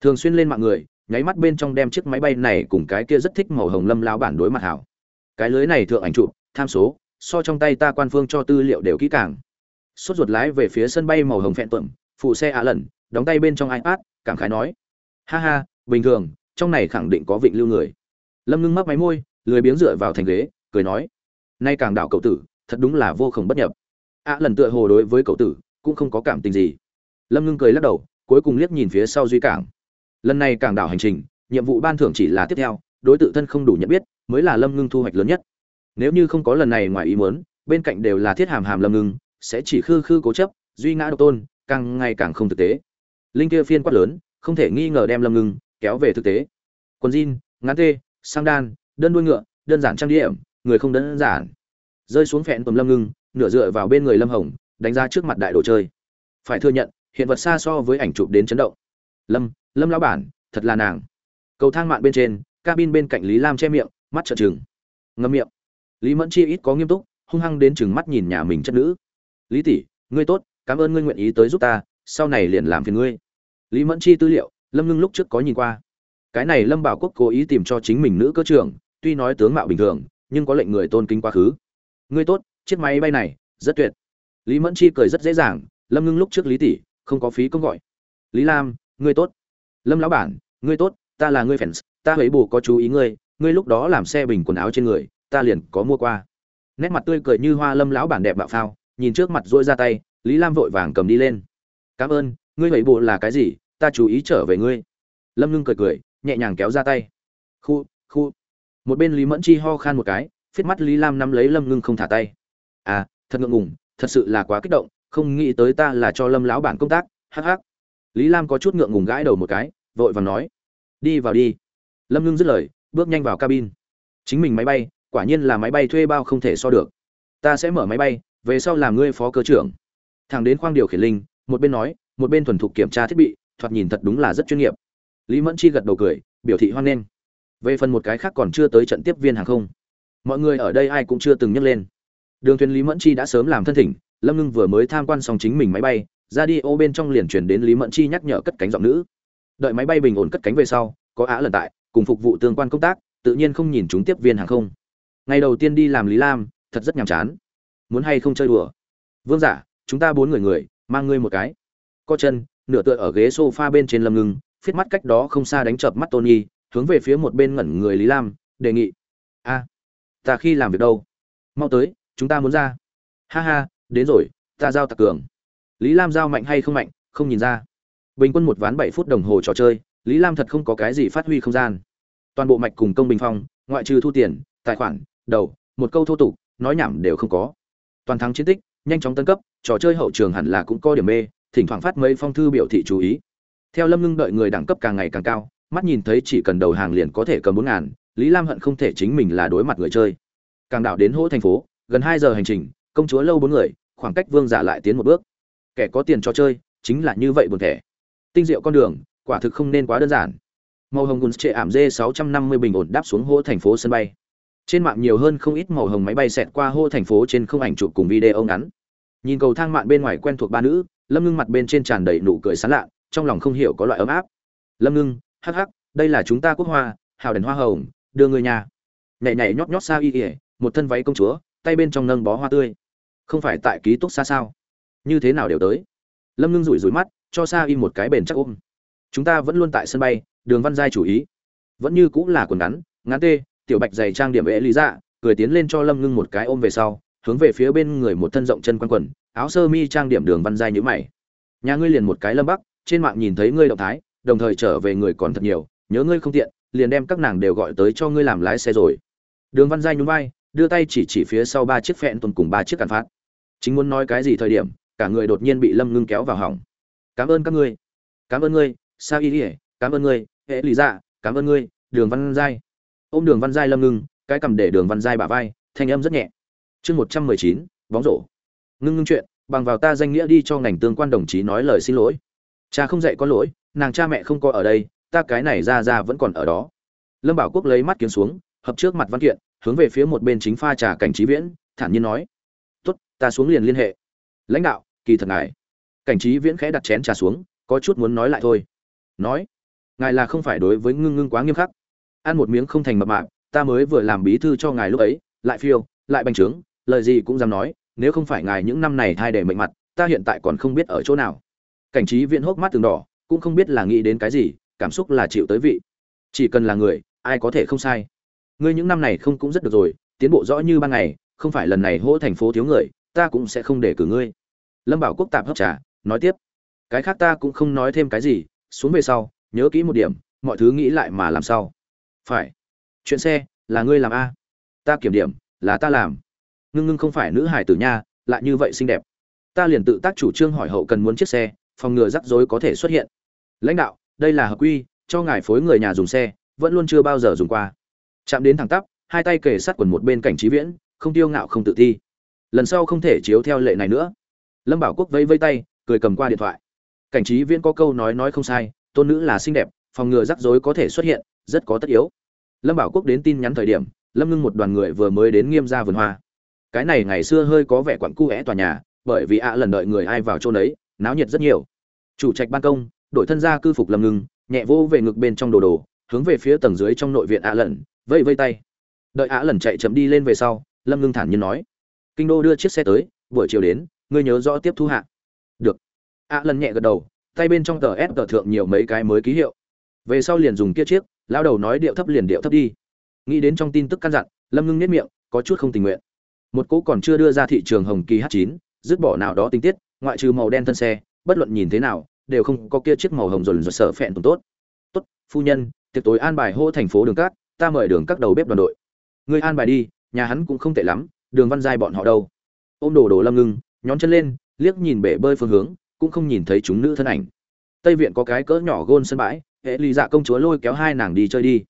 Thường xuyên lên mạng người, nháy mắt bên trong đem chiếc máy bay này cùng cái kia rất thích màu hồng lâm lao bản đối mặt hảo. Cái lưới này thượng ảnh chụp, tham số, so trong tay ta quan phương cho tư liệu đều kỹ càng. Sốt ruột lái về phía sân bay màu hồng phẹn tuẩm phụ xe ạ lần, đóng tay bên trong ipad, cảm khái nói. Ha ha, bình thường, trong này khẳng định có vịnh lưu người. Lâm ngưng mắc máy môi, lười biếng dựa vào thành ghế, cười nói. Nay càng đảo cậu tử, thật đúng là vô khổng bất nhập. Ạ lần tựa hồ đối với cậu tử cũng không có cảm tình gì. Lâm ngưng cười lắc đầu, cuối cùng liếc nhìn phía sau duy cảng. Lần này cảng đảo hành trình, nhiệm vụ ban thưởng chỉ là tiếp theo, đối tự thân không đủ nhận biết, mới là lâm ngưng thu hoạch lớn nhất. Nếu như không có lần này ngoài ý muốn, bên cạnh đều là thiết hàm hàm lâm ngưng, sẽ chỉ khư khư cố chấp, duy ngã độc tôn, càng ngày càng không thực tế. Linh kia phiên quát lớn, không thể nghi ngờ đem lâm ngưng kéo về thực tế. Quần jean, ngắn tê, sang đan, đơn đuôi ngựa, đơn giản trang điểm, người không đơn giản. Rơi xuống phẹn tầm lâm ngưng, nửa dựa vào bên người lâm hồng đánh ra trước mặt đại đồ chơi. Phải thừa nhận, hiện vật xa so với ảnh chụp đến chấn động. Lâm lâm lão bản, thật là nàng. Cầu thang mạn bên trên, cabin bên cạnh lý lam che miệng, mắt trợn trừng. Ngâm miệng. Lý mẫn chi ít có nghiêm túc, hung hăng đến chừng mắt nhìn nhà mình chất nữ. Lý tỷ, ngươi tốt, cảm ơn ngươi nguyện ý tới giúp ta, sau này liền làm phiền ngươi. Lý mẫn chi tư liệu, lâm ngưng lúc trước có nhìn qua. Cái này lâm bảo quốc cố ý tìm cho chính mình nữ cơ trưởng, tuy nói tướng mạo bình thường, nhưng có lệnh người tôn kính quá khứ. Ngươi tốt, chiếc máy bay này, rất tuyệt lý mẫn chi cười rất dễ dàng, lâm ngưng lúc trước lý tỷ, không có phí công gọi. Lý lam, ngươi tốt. Lâm lão bản, ngươi tốt, ta là ngươi fans, ta thấy bù có chú ý ngươi ngươi lúc đó làm xe bình quần áo trên người, ta liền có mua qua. Nét mặt tươi cười như hoa lâm lão bản đẹp bạo phao, nhìn trước mặt dỗi ra tay, lý lam vội vàng cầm đi lên. Cảm ơn, ngươi thấy bộ là cái gì, ta chú ý trở về ngươi. Lâm ngưng cười cười, nhẹ nhàng kéo ra tay. Khu khu. Một bên lý mẫn chi ho khan một cái, phết mắt lý lam nắm lấy lâm ngưng không thả tay. À thật ngượng ngùng thật sự là quá kích động, không nghĩ tới ta là cho lâm lão bản công tác, hắc hắc. Lý lam có chút ngượng ngùng gãi đầu một cái, vội vàng nói, đi vào đi. Lâm ngưng dứt lời, bước nhanh vào cabin. Chính mình máy bay, quả nhiên là máy bay thuê bao không thể so được. Ta sẽ mở máy bay, về sau làm ngươi phó cơ trưởng. Thằng đến khoang điều khiển linh, một bên nói, một bên thuần thục kiểm tra thiết bị, thoạt nhìn thật đúng là rất chuyên nghiệp. Lý mẫn chi gật đầu cười, biểu thị hoan nghênh. Về phần một cái khác còn chưa tới trận tiếp viên hàng không. Mọi người ở đây ai cũng chưa từng nhắc lên đường thuyền lý mẫn chi đã sớm làm thân thỉnh, lâm ngưng vừa mới tham quan xong chính mình máy bay, ra đi ô bên trong liền chuyển đến lý mẫn chi nhắc nhở cất cánh giọng nữ. Đợi máy bay bình ổn cất cánh về sau, có á lần tại, cùng phục vụ tương quan công tác, tự nhiên không nhìn chúng tiếp viên hàng không. Ngày đầu tiên đi làm lý lam, thật rất nhàm chán. Muốn hay không chơi đùa? Vương giả, chúng ta bốn người người, mang ngươi một cái. Co chân, nửa tựa ở ghế sofa bên trên lâm ngưng, phiết mắt cách đó không xa đánh chợp mắt tony, hướng về phía một bên ngẩn người lý lam, đề nghị. A, ta khi làm việc đâu? Mau tới chúng ta muốn ra. Ha ha, đến rồi, ta giao tặc cường. Lý lam giao mạnh hay không mạnh, không nhìn ra. Bình quân một ván bảy phút đồng hồ trò chơi, lý lam thật không có cái gì phát huy không gian. Toàn bộ mạch cùng công bình phong, ngoại trừ thu tiền, tài khoản, đầu, một câu thô tục, nói nhảm đều không có. Toàn thắng chiến tích, nhanh chóng tân cấp, trò chơi hậu trường hẳn là cũng có điểm mê, thỉnh thoảng phát mấy phong thư biểu thị chú ý. Theo lâm ngưng đợi người đẳng cấp càng ngày càng cao, mắt nhìn thấy chỉ cần đầu hàng liền có thể cầm bốn ngàn, lý lam hận không thể chính mình là đối mặt người chơi. Càng đảo đến hỗ thành phố gần hai giờ hành trình, công chúa lâu bốn người, khoảng cách vương giả lại tiến một bước. Kẻ có tiền cho chơi, chính là như vậy buồn thẻ. Tinh diệu con đường, quả thực không nên quá đơn giản. Màu hồng gùn trệ ảm d 650 bình ổn đáp xuống hô thành phố sân bay. Trên mạng nhiều hơn không ít màu hồng máy bay xẹt qua hô thành phố trên không ảnh chụp cùng video ngắn. Nhìn cầu thang mạng bên ngoài quen thuộc ba nữ, lâm ngưng mặt bên trên tràn đầy nụ cười sán lạ, trong lòng không hiểu có loại ấm áp. Lâm ngưng, hắc hắc, đây là chúng ta quốc hoa, hào đèn hoa hồng, đưa người nhà. Nhảy nhảy nhót nhót xa y ỉa một thân váy công chúa tay bên trong nâng bó hoa tươi. Không phải tại ký túc xa sao? Như thế nào đều tới. Lâm ngưng rủi rủi mắt, cho sa y một cái bền chắc ôm. Chúng ta vẫn luôn tại sân bay, đường văn giai chủ ý. Vẫn như cũng là quần ngắn ngắn tê, tiểu bạch dày trang điểm vệ lý dạ cười tiến lên cho lâm ngưng một cái ôm về sau, hướng về phía bên người một thân rộng chân quanh quần, áo sơ mi trang điểm đường văn giai nhữ mày. Nhà ngươi liền một cái lâm bắc, trên mạng nhìn thấy ngươi động thái, đồng thời trở về người còn thật nhiều, nhớ ngươi không tiện, liền đem các nàng đều gọi tới cho ngươi làm lái xe rồi. Đường văn giai nhún vai đưa tay chỉ chỉ phía sau ba chiếc phẹn tuần cùng ba chiếc càn phát chính muốn nói cái gì thời điểm, cả người đột nhiên bị lâm ngưng kéo vào hỏng. Cảm ơn các ngươi, cảm ơn ngươi, sa y ỉa cảm ơn ngươi, hệ lý dạ cảm ơn ngươi, đường văn giai. Ôm đường văn giai lâm ngưng, cái cầm để đường văn giai bả vai, thanh âm rất nhẹ. Chương một trăm mười chín, bóng rổ. Ngưng ngưng chuyện, bằng vào ta danh nghĩa đi cho ngành tương quan đồng chí nói lời xin lỗi. Cha không dạy có lỗi, nàng cha mẹ không có ở đây, ta cái này ra ra vẫn còn ở đó. Lâm bảo quốc lấy mắt kiếm xuống, hợp trước mặt văn kiện hướng về phía một bên chính pha trà cảnh trí viễn, thản nhiên nói, tốt, ta xuống liền liên hệ. Lãnh đạo, kỳ thật ngài. Cảnh trí viễn khẽ đặt chén trà xuống, có chút muốn nói lại thôi. Nói, ngài là không phải đối với ngưng ngưng quá nghiêm khắc. Ăn một miếng không thành mập mạng ta mới vừa làm bí thư cho ngài lúc ấy, lại phiêu, lại bành trướng, lời gì cũng dám nói, nếu không phải ngài những năm này thay để mệnh mặt, ta hiện tại còn không biết ở chỗ nào. Cảnh trí viễn hốc mắt từng đỏ, cũng không biết là nghĩ đến cái gì, cảm xúc là chịu tới vị. Chỉ cần là người, ai có thể không sai ngươi những năm này không cũng rất được rồi, tiến bộ rõ như ban ngày, không phải lần này hỗ thành phố thiếu người, ta cũng sẽ không để cử ngươi. Lâm bảo quốc tạp hấp trà, nói tiếp, cái khác ta cũng không nói thêm cái gì, xuống về sau, nhớ kỹ một điểm, mọi thứ nghĩ lại mà làm sao. Phải. Chuyện xe, là ngươi làm a. Ta kiểm điểm, là ta làm. Ngưng ngưng không phải nữ hải tử nha, lại như vậy xinh đẹp. Ta liền tự tác chủ trương hỏi hậu cần muốn chiếc xe, phòng ngừa rắc rối có thể xuất hiện. Lãnh đạo, đây là hợp quy, cho ngài phối người nhà dùng xe, vẫn luôn chưa bao giờ dùng qua chạm đến thẳng tắp, hai tay kề sát quần một bên cảnh trí viễn, không tiêu ngạo không tự ti. Lần sau không thể chiếu theo lệ này nữa. Lâm bảo quốc vẫy vây tay, cười cầm qua điện thoại. Cảnh trí viễn có câu nói nói không sai, tôn nữ là xinh đẹp, phòng ngừa rắc rối có thể xuất hiện, rất có tất yếu. Lâm bảo quốc đến tin nhắn thời điểm, lâm ngưng một đoàn người vừa mới đến nghiêm ra vườn hoa. Cái này ngày xưa hơi có vẻ quặn cu vẽ tòa nhà, bởi vì ạ lần đợi người ai vào chỗ đấy náo nhiệt rất nhiều. Chủ trạch ban công, đội thân gia cư phục lâm ngưng, nhẹ vô về ngực bên trong đồ đồ, hướng về phía tầng dưới trong nội viện ạ lần vây vây tay. Đợi ạ lần chạy chậm đi lên về sau, lâm ngưng thản nhiên nói, kinh đô đưa chiếc xe tới, buổi chiều đến, ngươi nhớ rõ tiếp thu hạ. Được. Ạ lần nhẹ gật đầu, tay bên trong tờ ép tờ thượng nhiều mấy cái mới ký hiệu. Về sau liền dùng kia chiếc, lão đầu nói điệu thấp liền điệu thấp đi. Nghĩ đến trong tin tức căn dặn, lâm ngưng nếp miệng, có chút không tình nguyện. Một cỗ còn chưa đưa ra thị trường hồng kỳ h 9 dứt bỏ nào đó tình tiết, ngoại trừ màu đen thân xe, bất luận nhìn thế nào, đều không có kia chiếc màu hồng dồn dồn sợ phẹn tốt. Tốt, phu nhân, tiệc tối an bài hô thành phố đường cát ta mời đường các đầu bếp đoàn đội. Người an bài đi, nhà hắn cũng không tệ lắm, đường văn giai bọn họ đâu. Ôm đồ đồ lâm ngưng, nhón chân lên, liếc nhìn bể bơi phương hướng, cũng không nhìn thấy chúng nữ thân ảnh. Tây viện có cái cỡ nhỏ gôn sân bãi, hệ lì dạ công chúa lôi kéo hai nàng đi chơi đi.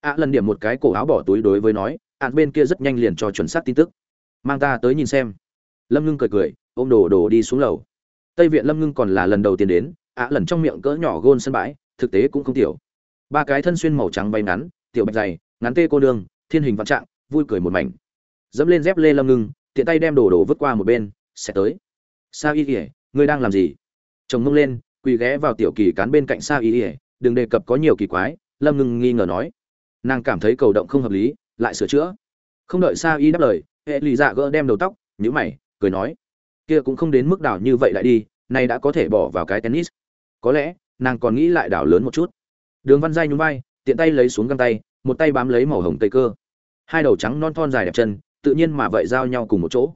Ạ lần điểm một cái cổ áo bỏ túi đối với nói ạn bên kia rất nhanh liền cho chuẩn xác tin tức. Mang ta tới nhìn xem. Lâm ngưng cười cười, ôm đồ đồ đi xuống lầu. Tây viện lâm ngưng còn là lần đầu tiên đến ạ lần trong miệng cỡ nhỏ gôn sân bãi, thực tế cũng không tiểu. Ba cái thân xuyên màu trắng bay ngắn tiểu bạch dày, ngắn tê cô nương, thiên hình vạn trạng, vui cười một mảnh. Dẫm lên dép lê lâm ngưng, tiện tay đem đồ đồ vứt qua một bên, sẽ tới. Sa y ỉa ngươi đang làm gì? Chồng ngưng lên, quỳ ghé vào tiểu kỳ cán bên cạnh sa y ỉa đừng đề cập có nhiều kỳ quái, lâm ngưng nghi ngờ nói. Nàng cảm thấy cầu động không hợp lý, lại sửa chữa. Không đợi sa y đáp lời, hệ lì dạ gỡ đem đầu tóc nhữ mày, cười nói. Kia cũng không đến mức đảo như vậy lại đi, nay đã có thể bỏ vào cái tennis. Có lẽ, nàng còn nghĩ lại đảo lớn một chút. Đường văn giai nhún vai tiện tay lấy xuống găng tay, một tay bám lấy màu hồng tây cơ. Hai đầu trắng non thon dài đẹp chân, tự nhiên mà vậy giao nhau cùng một chỗ.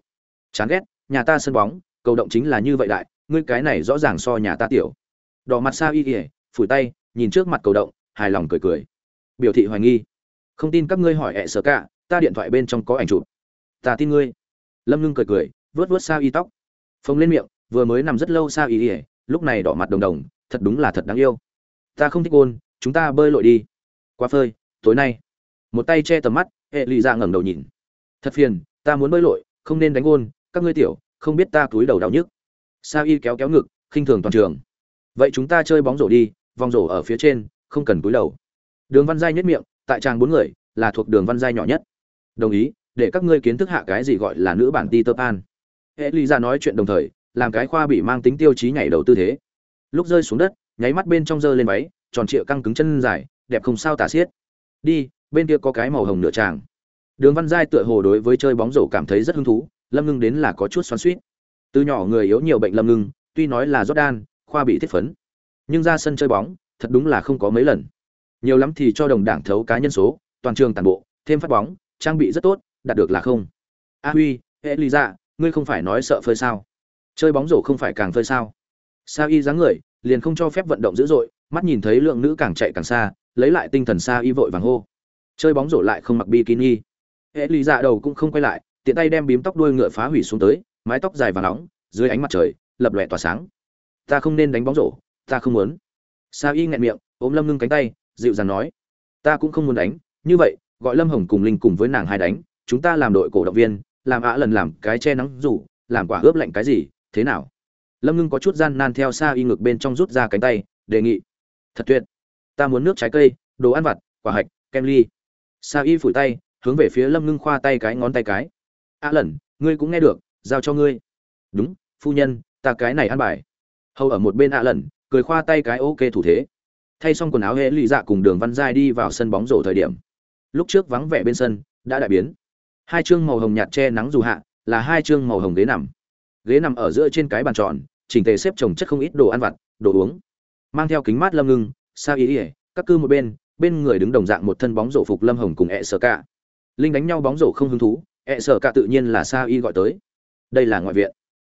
Chán ghét, nhà ta sân bóng, cầu động chính là như vậy đại, ngươi cái này rõ ràng so nhà ta tiểu. Đỏ mặt xa y ỉa phủi tay, nhìn trước mặt cầu động, hài lòng cười cười. Biểu thị hoài nghi. Không tin các ngươi hỏi ẹ sợ cả, ta điện thoại bên trong có ảnh chụp. Ta tin ngươi. Lâm ngưng cười cười, vớt vớt xa y tóc. Phồng lên miệng, vừa mới nằm rất lâu xa y ỉa lúc này đỏ mặt đồng đồng, thật đúng là thật đáng yêu. Ta không thích ôn, chúng ta bơi lội đi quá phơi, tối nay. Một tay che tầm mắt, hệ lụy ra ngẩng đầu nhìn. Thật phiền, ta muốn bơi lội, không nên đánh ôn các ngươi tiểu, không biết ta túi đầu đau nhức. Sa y kéo kéo ngực, khinh thường toàn trường. Vậy chúng ta chơi bóng rổ đi, vòng rổ ở phía trên, không cần túi đầu. Đường văn giai nhất miệng, tại tràng bốn người, là thuộc đường văn giai nhỏ nhất. Đồng ý, để các ngươi kiến thức hạ cái gì gọi là nữ bản ti tơ pan. Hệ lý ra dạ nói chuyện đồng thời, làm cái khoa bị mang tính tiêu chí nhảy đầu tư thế. Lúc rơi xuống đất, nháy mắt bên trong giơ lên váy, tròn trịa căng cứng chân dài đẹp không sao tả xiết. Đi, bên kia có cái màu hồng nửa tràng. Đường văn giai tựa hồ đối với chơi bóng rổ cảm thấy rất hứng thú, lâm ngưng đến là có chút xoắn suýt từ nhỏ người yếu nhiều bệnh lâm ngưng, tuy nói là jordan khoa bị thiết phấn, nhưng ra sân chơi bóng, thật đúng là không có mấy lần. Nhiều lắm thì cho đồng đảng thấu cá nhân số, toàn trường toàn bộ, thêm phát bóng, trang bị rất tốt, đạt được là không. A huy, hệ lý dạ, ngươi không phải nói sợ phơi sao? Chơi bóng rổ không phải càng phơi sao? Sa y dáng người, liền không cho phép vận động dữ dội, mắt nhìn thấy lượng nữ càng chạy càng xa lấy lại tinh thần sa y vội vàng hô. Chơi bóng rổ lại không mặc bikini. Hệ lý dạ đầu cũng không quay lại, tiện tay đem bím tóc đuôi ngựa phá hủy xuống tới, mái tóc dài và nóng, dưới ánh mặt trời, lập lòe tỏa sáng. Ta không nên đánh bóng rổ, ta không muốn. Sa y nghẹn miệng, ôm lâm ngưng cánh tay, dịu dàng nói, ta cũng không muốn đánh, như vậy, gọi lâm hồng cùng linh cùng với nàng hai đánh, chúng ta làm đội cổ động viên, làm ạ lần làm cái che nắng rủ, làm quả ướp lạnh cái gì, thế nào? Lâm ngưng có chút gian nan theo sa y ngực bên trong rút ra cánh tay, đề nghị, thật tuyệt ta muốn nước trái cây, đồ ăn vặt, quả hạch, kem ly. Sa y phủi tay, hướng về phía lâm ngưng khoa tay cái ngón tay cái. A lần ngươi cũng nghe được, giao cho ngươi. Đúng, phu nhân, ta cái này ăn bài. Hầu ở một bên a lần cười khoa tay cái ok thủ thế. Thay xong quần áo hễ lì dạ cùng đường văn giai đi vào sân bóng rổ thời điểm. Lúc trước vắng vẻ bên sân, đã đại biến. Hai chương màu hồng nhạt che nắng dù hạ, là hai chương màu hồng ghế nằm. Ghế nằm ở giữa trên cái bàn tròn, chỉnh tề xếp trồng chất không ít đồ ăn vặt, đồ uống. Mang theo kính mát lâm ngưng sao ý ỉa các cư một bên bên người đứng đồng dạng một thân bóng rổ phục lâm hồng cùng ẹ sở cả. Linh đánh nhau bóng rổ không hứng thú ẹ sở cả tự nhiên là sa y gọi tới. Đây là ngoại viện.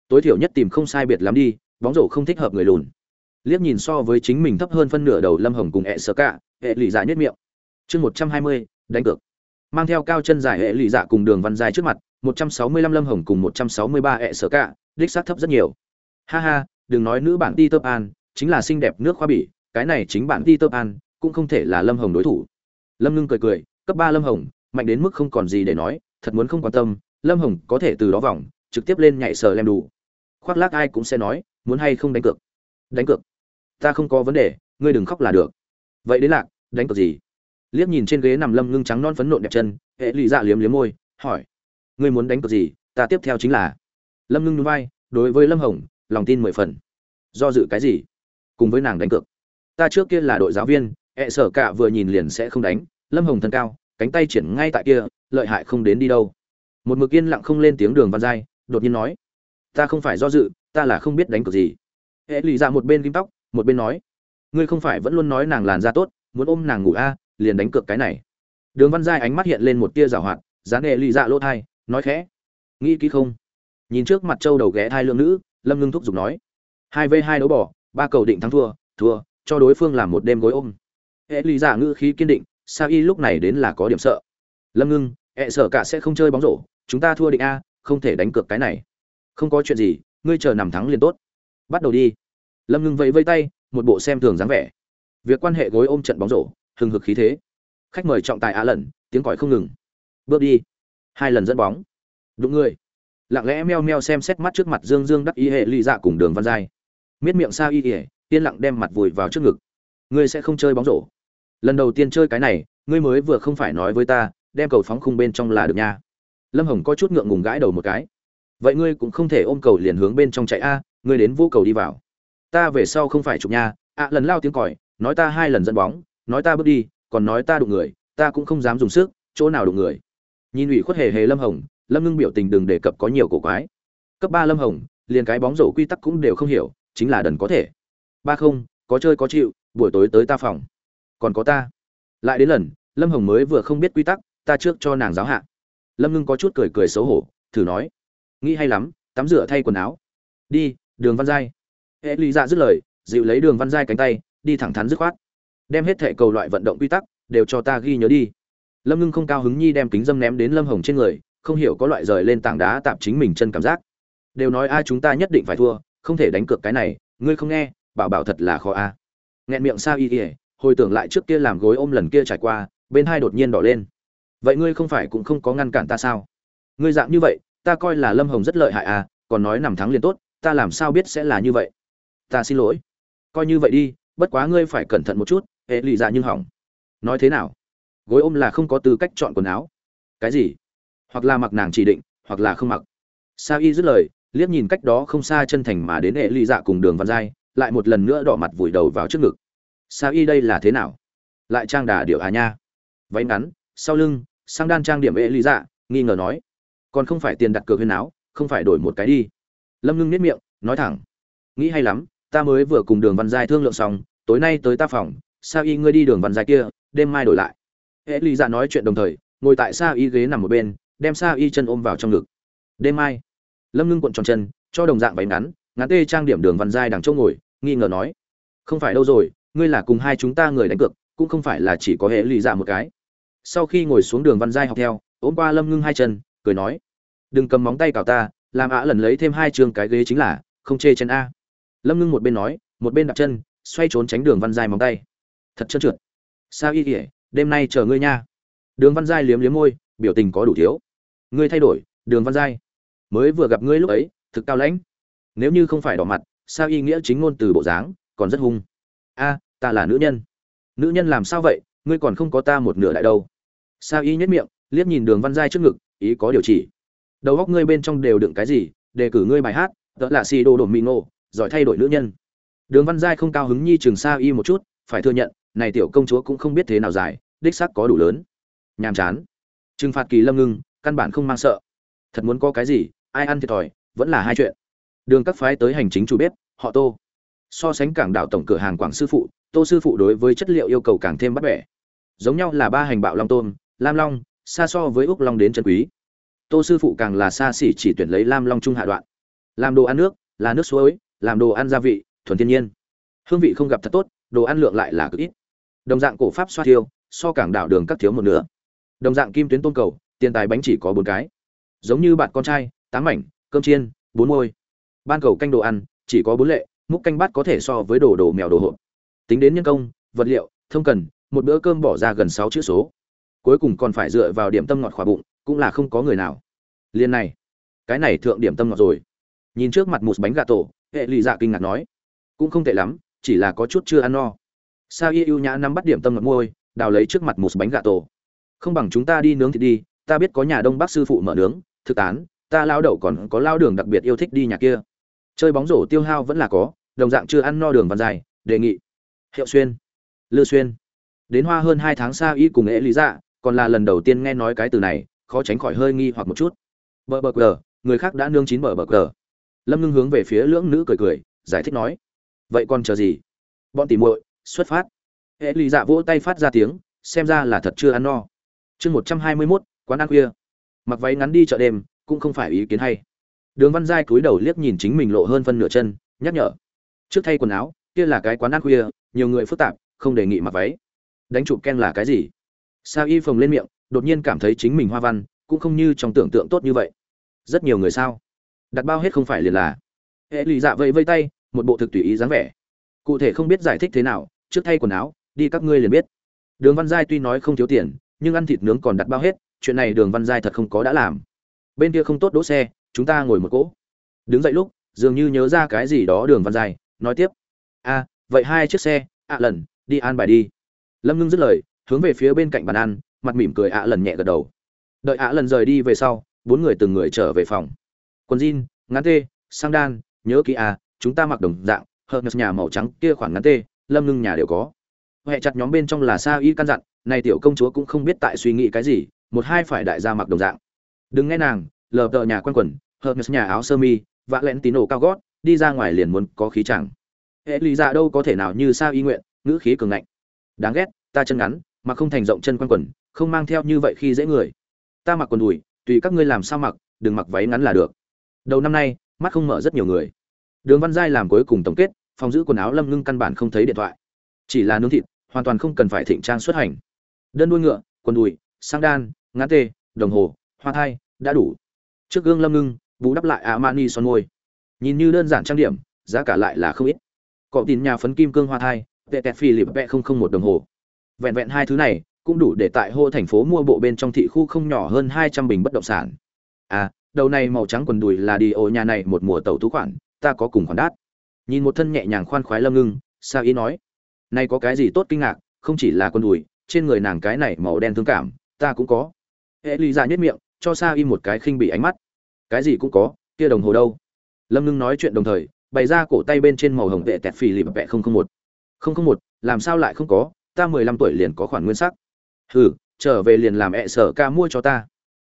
Tối thiểu nhất tìm không sai biệt lắm đi, bóng rổ không thích hợp người lùn. Liếc nhìn so với chính mình thấp hơn phân nửa đầu lâm hồng cùng ẹ sở cả, hệ lụy dạ nhất miệng. Chương một trăm hai mươi, đánh cược. Mang theo cao chân dài hệ lụy dạ cùng đường văn dài trước mặt, một trăm sáu mươi lăm lâm hồng cùng một trăm sáu mươi ba ẹ sở cả, đích xác thấp rất nhiều. Ha ha, đừng nói nữ bản đi tớp an, chính là xinh đẹp nước khoa bỉ cái này chính bản ti Pan, cũng không thể là lâm hồng đối thủ. Lâm ngưng cười cười, cấp ba lâm hồng, mạnh đến mức không còn gì để nói, thật muốn không quan tâm, lâm hồng có thể từ đó vòng, trực tiếp lên nhảy sờ lem đủ. Khoác lác ai cũng sẽ nói, muốn hay không đánh cược? Đánh cược? Ta không có vấn đề, ngươi đừng khóc là được. Vậy đến lạc, đánh cược gì? Liếc nhìn trên ghế nằm lâm ngưng trắng non phấn nộn đẹp chân, hệ lụy dạ liếm liếm môi, hỏi. Ngươi muốn đánh cược gì? Ta tiếp theo chính là. Lâm ngưng nhún vai, đối với lâm hồng, lòng tin mười phần. Do dự cái gì? Cùng với nàng đánh cược ta trước kia là đội giáo viên e ẹ sở cả vừa nhìn liền sẽ không đánh. Lâm hồng thân cao, cánh tay triển ngay tại kia, lợi hại không đến đi đâu. Một mực yên lặng không lên tiếng đường văn giai, đột nhiên nói, ta không phải do dự, ta là không biết đánh cược gì. Hệ lì ra một bên kim tóc, một bên nói, ngươi không phải vẫn luôn nói nàng làn da tốt, muốn ôm nàng ngủ a, liền đánh cược cái này. Đường văn giai ánh mắt hiện lên một tia rào hoạt, dán hệ lì ra lỗ thai, nói khẽ, nghĩ kỹ không? Nhìn trước mặt châu đầu ghé thai lương nữ, lâm ngưng thúc giục nói, hai v hai đấu bỏ, ba cầu định thắng thua thua cho đối phương làm một đêm gối ôm. Hệ lý giả ngữ khí kiên định, sa y lúc này đến là có điểm sợ. Lâm ngưng, hệ sợ cả sẽ không chơi bóng rổ, chúng ta thua định a, không thể đánh cược cái này. Không có chuyện gì, ngươi chờ nằm thắng liền tốt. Bắt đầu đi. Lâm ngưng vẫy vây tay, một bộ xem thường dáng vẻ. Việc quan hệ gối ôm trận bóng rổ, hừng hực khí thế. Khách mời trọng tài á lần tiếng còi không ngừng. Bước đi. Hai lần dẫn bóng. Đúng người. Lặng lẽ meo meo xem xét mắt trước mặt dương dương đắc ý hệ ly dạ cùng đường văn giai. Miết miệng sao y ỉa yên lặng đem mặt vùi vào trước ngực. Ngươi sẽ không chơi bóng rổ. Lần đầu tiên chơi cái này, ngươi mới vừa không phải nói với ta, đem cầu phóng khung bên trong là được nha. Lâm hồng có chút ngượng ngùng gãi đầu một cái. Vậy ngươi cũng không thể ôm cầu liền hướng bên trong chạy a, ngươi đến vô cầu đi vào. Ta về sau không phải chụp nha. Ạ lần lao tiếng còi, nói ta hai lần dẫn bóng, nói ta bước đi, còn nói ta đụng người, ta cũng không dám dùng sức, chỗ nào đụng người. Nhìn ủy khuất hề hề lâm hồng, lâm ngưng biểu tình đừng đề cập có nhiều cổ quái. Cấp ba lâm hồng, liền cái bóng rổ quy tắc cũng đều không hiểu, chính là đần có thể ba không, có chơi có chịu, buổi tối tới ta phòng. Còn có ta. Lại đến lần, lâm hồng mới vừa không biết quy tắc, ta trước cho nàng giáo hạ. Lâm ngưng có chút cười cười xấu hổ, thử nói. Nghĩ hay lắm, tắm rửa thay quần áo. Đi, đường văn giai. Hệ lý dạ dứt lời, dịu lấy đường văn giai cánh tay, đi thẳng thắn dứt khoát. Đem hết thệ cầu loại vận động quy tắc, đều cho ta ghi nhớ đi. Lâm ngưng không cao hứng nhi đem kính dâm ném đến lâm hồng trên người, không hiểu có loại rời lên tảng đá tạm chính mình chân cảm giác. Đều nói ai chúng ta nhất định phải thua, không thể đánh cược cái này, ngươi không nghe bảo bảo thật là khó a. À. nghẹn miệng sao y ỉa hồi tưởng lại trước kia làm gối ôm lần kia trải qua, bên hai đột nhiên đỏ lên. Vậy ngươi không phải cũng không có ngăn cản ta sao? Ngươi dạng như vậy, ta coi là lâm hồng rất lợi hại à còn nói nằm thắng liền tốt, ta làm sao biết sẽ là như vậy? Ta xin lỗi. Coi như vậy đi, bất quá ngươi phải cẩn thận một chút, hệ lụy dạ nhưng hỏng. Nói thế nào? Gối ôm là không có tư cách chọn quần áo. Cái gì? Hoặc là mặc nàng chỉ định, hoặc là không mặc. Sa y dứt lời, liếc nhìn cách đó không xa chân thành mà đến hệ ly dạ cùng đường văn giai lại một lần nữa đỏ mặt vùi đầu vào trước ngực. Sa y đây là thế nào? Lại trang đà điệu à nha. Váy ngắn, sau lưng, sang đan trang điểm ê lý dạ nghi ngờ nói. Còn không phải tiền đặt cược huyền áo, không phải đổi một cái đi. Lâm ngưng nếp miệng, nói thẳng. Nghĩ hay lắm, ta mới vừa cùng đường văn giai thương lượng xong, tối nay tới ta phòng sa y ngươi đi đường văn giai kia, đêm mai đổi lại. Ê lý dạ nói chuyện đồng thời, ngồi tại sa y ghế nằm một bên, đem sa y chân ôm vào trong ngực. Đêm mai, lâm ngưng cuộn tròn chân, cho đồng dạng váy ngắn ngắn tê trang điểm đường văn giai đằng chỗ ngồi nghi ngờ nói, không phải đâu rồi, ngươi là cùng hai chúng ta người đánh cược, cũng không phải là chỉ có hệ lụy dạ một cái. Sau khi ngồi xuống đường văn giai học theo, ôm qua lâm ngưng hai chân, cười nói, đừng cầm móng tay cào ta, làm ả lần lấy thêm hai trường cái ghế chính là, không chê chân a. Lâm ngưng một bên nói, một bên đặt chân, xoay trốn tránh đường văn giai móng tay. Thật trơn trượt. Sao y kỉa đêm nay chờ ngươi nha. Đường văn giai liếm liếm môi, biểu tình có đủ thiếu. Ngươi thay đổi, đường văn giai. Mới vừa gặp ngươi lúc ấy, thực cao lãnh. Nếu như không phải đỏ mặt sao y nghĩa chính ngôn từ bộ dáng còn rất hung? A, ta là nữ nhân. Nữ nhân làm sao vậy? Ngươi còn không có ta một nửa lại đâu. Sao y nhất miệng, liếc nhìn đường văn giai trước ngực, ý có điều chỉ. Đầu góc ngươi bên trong đều đựng cái gì? Đề cử ngươi bài hát, tớ là si đô đồn mì ngộ giỏi thay đổi nữ nhân. Đường văn giai không cao hứng nhi trường sa y một chút, phải thừa nhận, này tiểu công chúa cũng không biết thế nào dài, đích sắc có đủ lớn. Nhàm chán. Trừng phạt kỳ lâm ngưng, căn bản không mang sợ. Thật muốn có cái gì, ai ăn thiệt thòi, vẫn là hai chuyện đường các phái tới hành chính chủ bếp, họ tô. So sánh cảng đảo tổng cửa hàng quảng sư phụ, tô sư phụ đối với chất liệu yêu cầu càng thêm bắt bẻ. Giống nhau là ba hành bạo long tôm, lam long, xa so với úc long đến chân quý. Tô sư phụ càng là xa xỉ chỉ tuyển lấy lam long trung hạ đoạn. Làm đồ ăn nước, là nước suối, làm đồ ăn gia vị, thuần thiên nhiên. Hương vị không gặp thật tốt, đồ ăn lượng lại là cực ít. Đồng dạng cổ pháp xoa thiêu, so cảng đảo đường các thiếu một nửa. Đồng dạng kim tuyến tôn cầu, tiền tài bánh chỉ có bốn cái. Giống như bạn con trai, tám mảnh, cơm chiên, bốn môi ban cầu canh đồ ăn, chỉ có bốn lệ, múc canh bát có thể so với đồ đồ mèo đồ hộp. Tính đến nhân công, vật liệu, thông cần, một bữa cơm bỏ ra gần sáu chữ số. Cuối cùng còn phải dựa vào điểm tâm ngọt khỏa bụng, cũng là không có người nào. Liên này, cái này thượng điểm tâm ngọt rồi. Nhìn trước mặt một bánh gà tổ, hệ lụy dạ kinh ngạc nói, cũng không tệ lắm, chỉ là có chút chưa ăn no. Sao y ưu nhã nắm bắt điểm tâm ngọt môi, đào lấy trước mặt một bánh gà tổ. Không bằng chúng ta đi nướng thịt đi, ta biết có nhà đông bắc sư phụ mở nướng, thực tán, ta lao đậu còn có lao đường đặc biệt yêu thích đi nhà kia chơi bóng rổ tiêu hao vẫn là có, đồng dạng chưa ăn no đường văn dài, đề nghị. Hiệu xuyên, lư xuyên. Đến hoa hơn hai tháng xa y cùng ế lý dạ còn là lần đầu tiên nghe nói cái từ này, khó tránh khỏi hơi nghi hoặc một chút. Bờ bờ cờ, người khác đã nương chín bờ bờ cờ. Lâm ngưng hướng về phía lưỡng nữ cười cười, giải thích nói. Vậy còn chờ gì? Bọn tỉ muội, xuất phát. Ế lý dạ vỗ tay phát ra tiếng, xem ra là thật chưa ăn no. Chương một trăm hai mươi mốt, quán ăn khuya. Mặc váy ngắn đi chợ đêm, cũng không phải ý kiến hay đường văn giai cúi đầu liếc nhìn chính mình lộ hơn phân nửa chân, nhắc nhở. Trước thay quần áo, kia là cái quán ăn khuya, nhiều người phức tạp, không đề nghị mặc váy. Đánh chụp ken là cái gì? Sa y phồng lên miệng, đột nhiên cảm thấy chính mình hoa văn, cũng không như trong tưởng tượng tốt như vậy. Rất nhiều người sao? Đặt bao hết không phải liền là. Hệ lì dạ vẫy vây tay, một bộ thực tùy ý dáng vẻ. Cụ thể không biết giải thích thế nào, trước thay quần áo, đi các ngươi liền biết. Đường văn giai tuy nói không thiếu tiền, nhưng ăn thịt nướng còn đặt bao hết, chuyện này đường văn giai thật không có đã làm. Bên kia không tốt đỗ xe chúng ta ngồi một cỗ. Đứng dậy lúc dường như nhớ ra cái gì đó đường văn dài, nói tiếp. A vậy hai chiếc xe ạ lần đi an bài đi. Lâm ngưng dứt lời hướng về phía bên cạnh bàn ăn mặt mỉm cười ạ lần nhẹ gật đầu. Đợi ạ lần rời đi về sau bốn người từng người trở về phòng. Quần jean ngắn tê sang đan nhớ kỹ à chúng ta mặc đồng dạng hơn nhà màu trắng kia khoảng ngắn tê lâm ngưng nhà đều có. Hệ chặt nhóm bên trong là sa y căn dặn này tiểu công chúa cũng không biết tại suy nghĩ cái gì một hai phải đại gia mặc đồng dạng. Đừng nghe nàng lờ tờ nhà quan quần Hermes nhà áo sơ mi, vạ lẹn tín nổ cao gót, đi ra ngoài liền muốn có khí chẳng. Hệ lý dạ đâu có thể nào như sa y nguyện, ngữ khí cường ngạnh. Đáng ghét, ta chân ngắn, mà không thành rộng chân quan quần, không mang theo như vậy khi dễ người. Ta mặc quần đùi, tùy các ngươi làm sao mặc, đừng mặc váy ngắn là được. Đầu năm nay, mắt không mở rất nhiều người. Đường văn giai làm cuối cùng tổng kết, phòng giữ quần áo lâm ngưng căn bản không thấy điện thoại. Chỉ là nướng thịt, hoàn toàn không cần phải thịnh trang xuất hành. Đơn đuôi ngựa, quần đùi sang đan ngã tê, đồng hồ, hoa thai, đã đủ. Trước gương lâm ngưng bù đắp lại a mani son môi. Nhìn như đơn giản trang điểm, giá cả lại là không ít. Cọ tin nhà phấn kim cương hoa thai, tệ tẹt phi lịp vẹ không không một đồng hồ. Vẹn vẹn hai thứ này, cũng đủ để tại hô thành phố mua bộ bên trong thị khu không nhỏ hơn hai trăm bình bất động sản. À đầu này màu trắng quần đùi là đi ô nhà này một mùa tàu tú khoản, ta có cùng khoản đát nhìn một thân nhẹ nhàng khoan khoái lâm ngưng, sa ý nói nay có cái gì tốt kinh ngạc, không chỉ là quần đùi, trên người nàng cái này màu đen thương cảm, ta cũng có. Hệ lý ra nhất miệng, cho sa y một cái khinh bị ánh mắt cái gì cũng có, kia đồng hồ đâu? Lâm ngưng nói chuyện đồng thời, bày ra cổ tay bên trên màu hồng vệ tẹt phì lìm vẹ không không một. Không không một, làm sao lại không có? Ta mười lăm tuổi liền có khoản nguyên sắc. Hừ, trở về liền làm ẹ sở ca mua cho ta.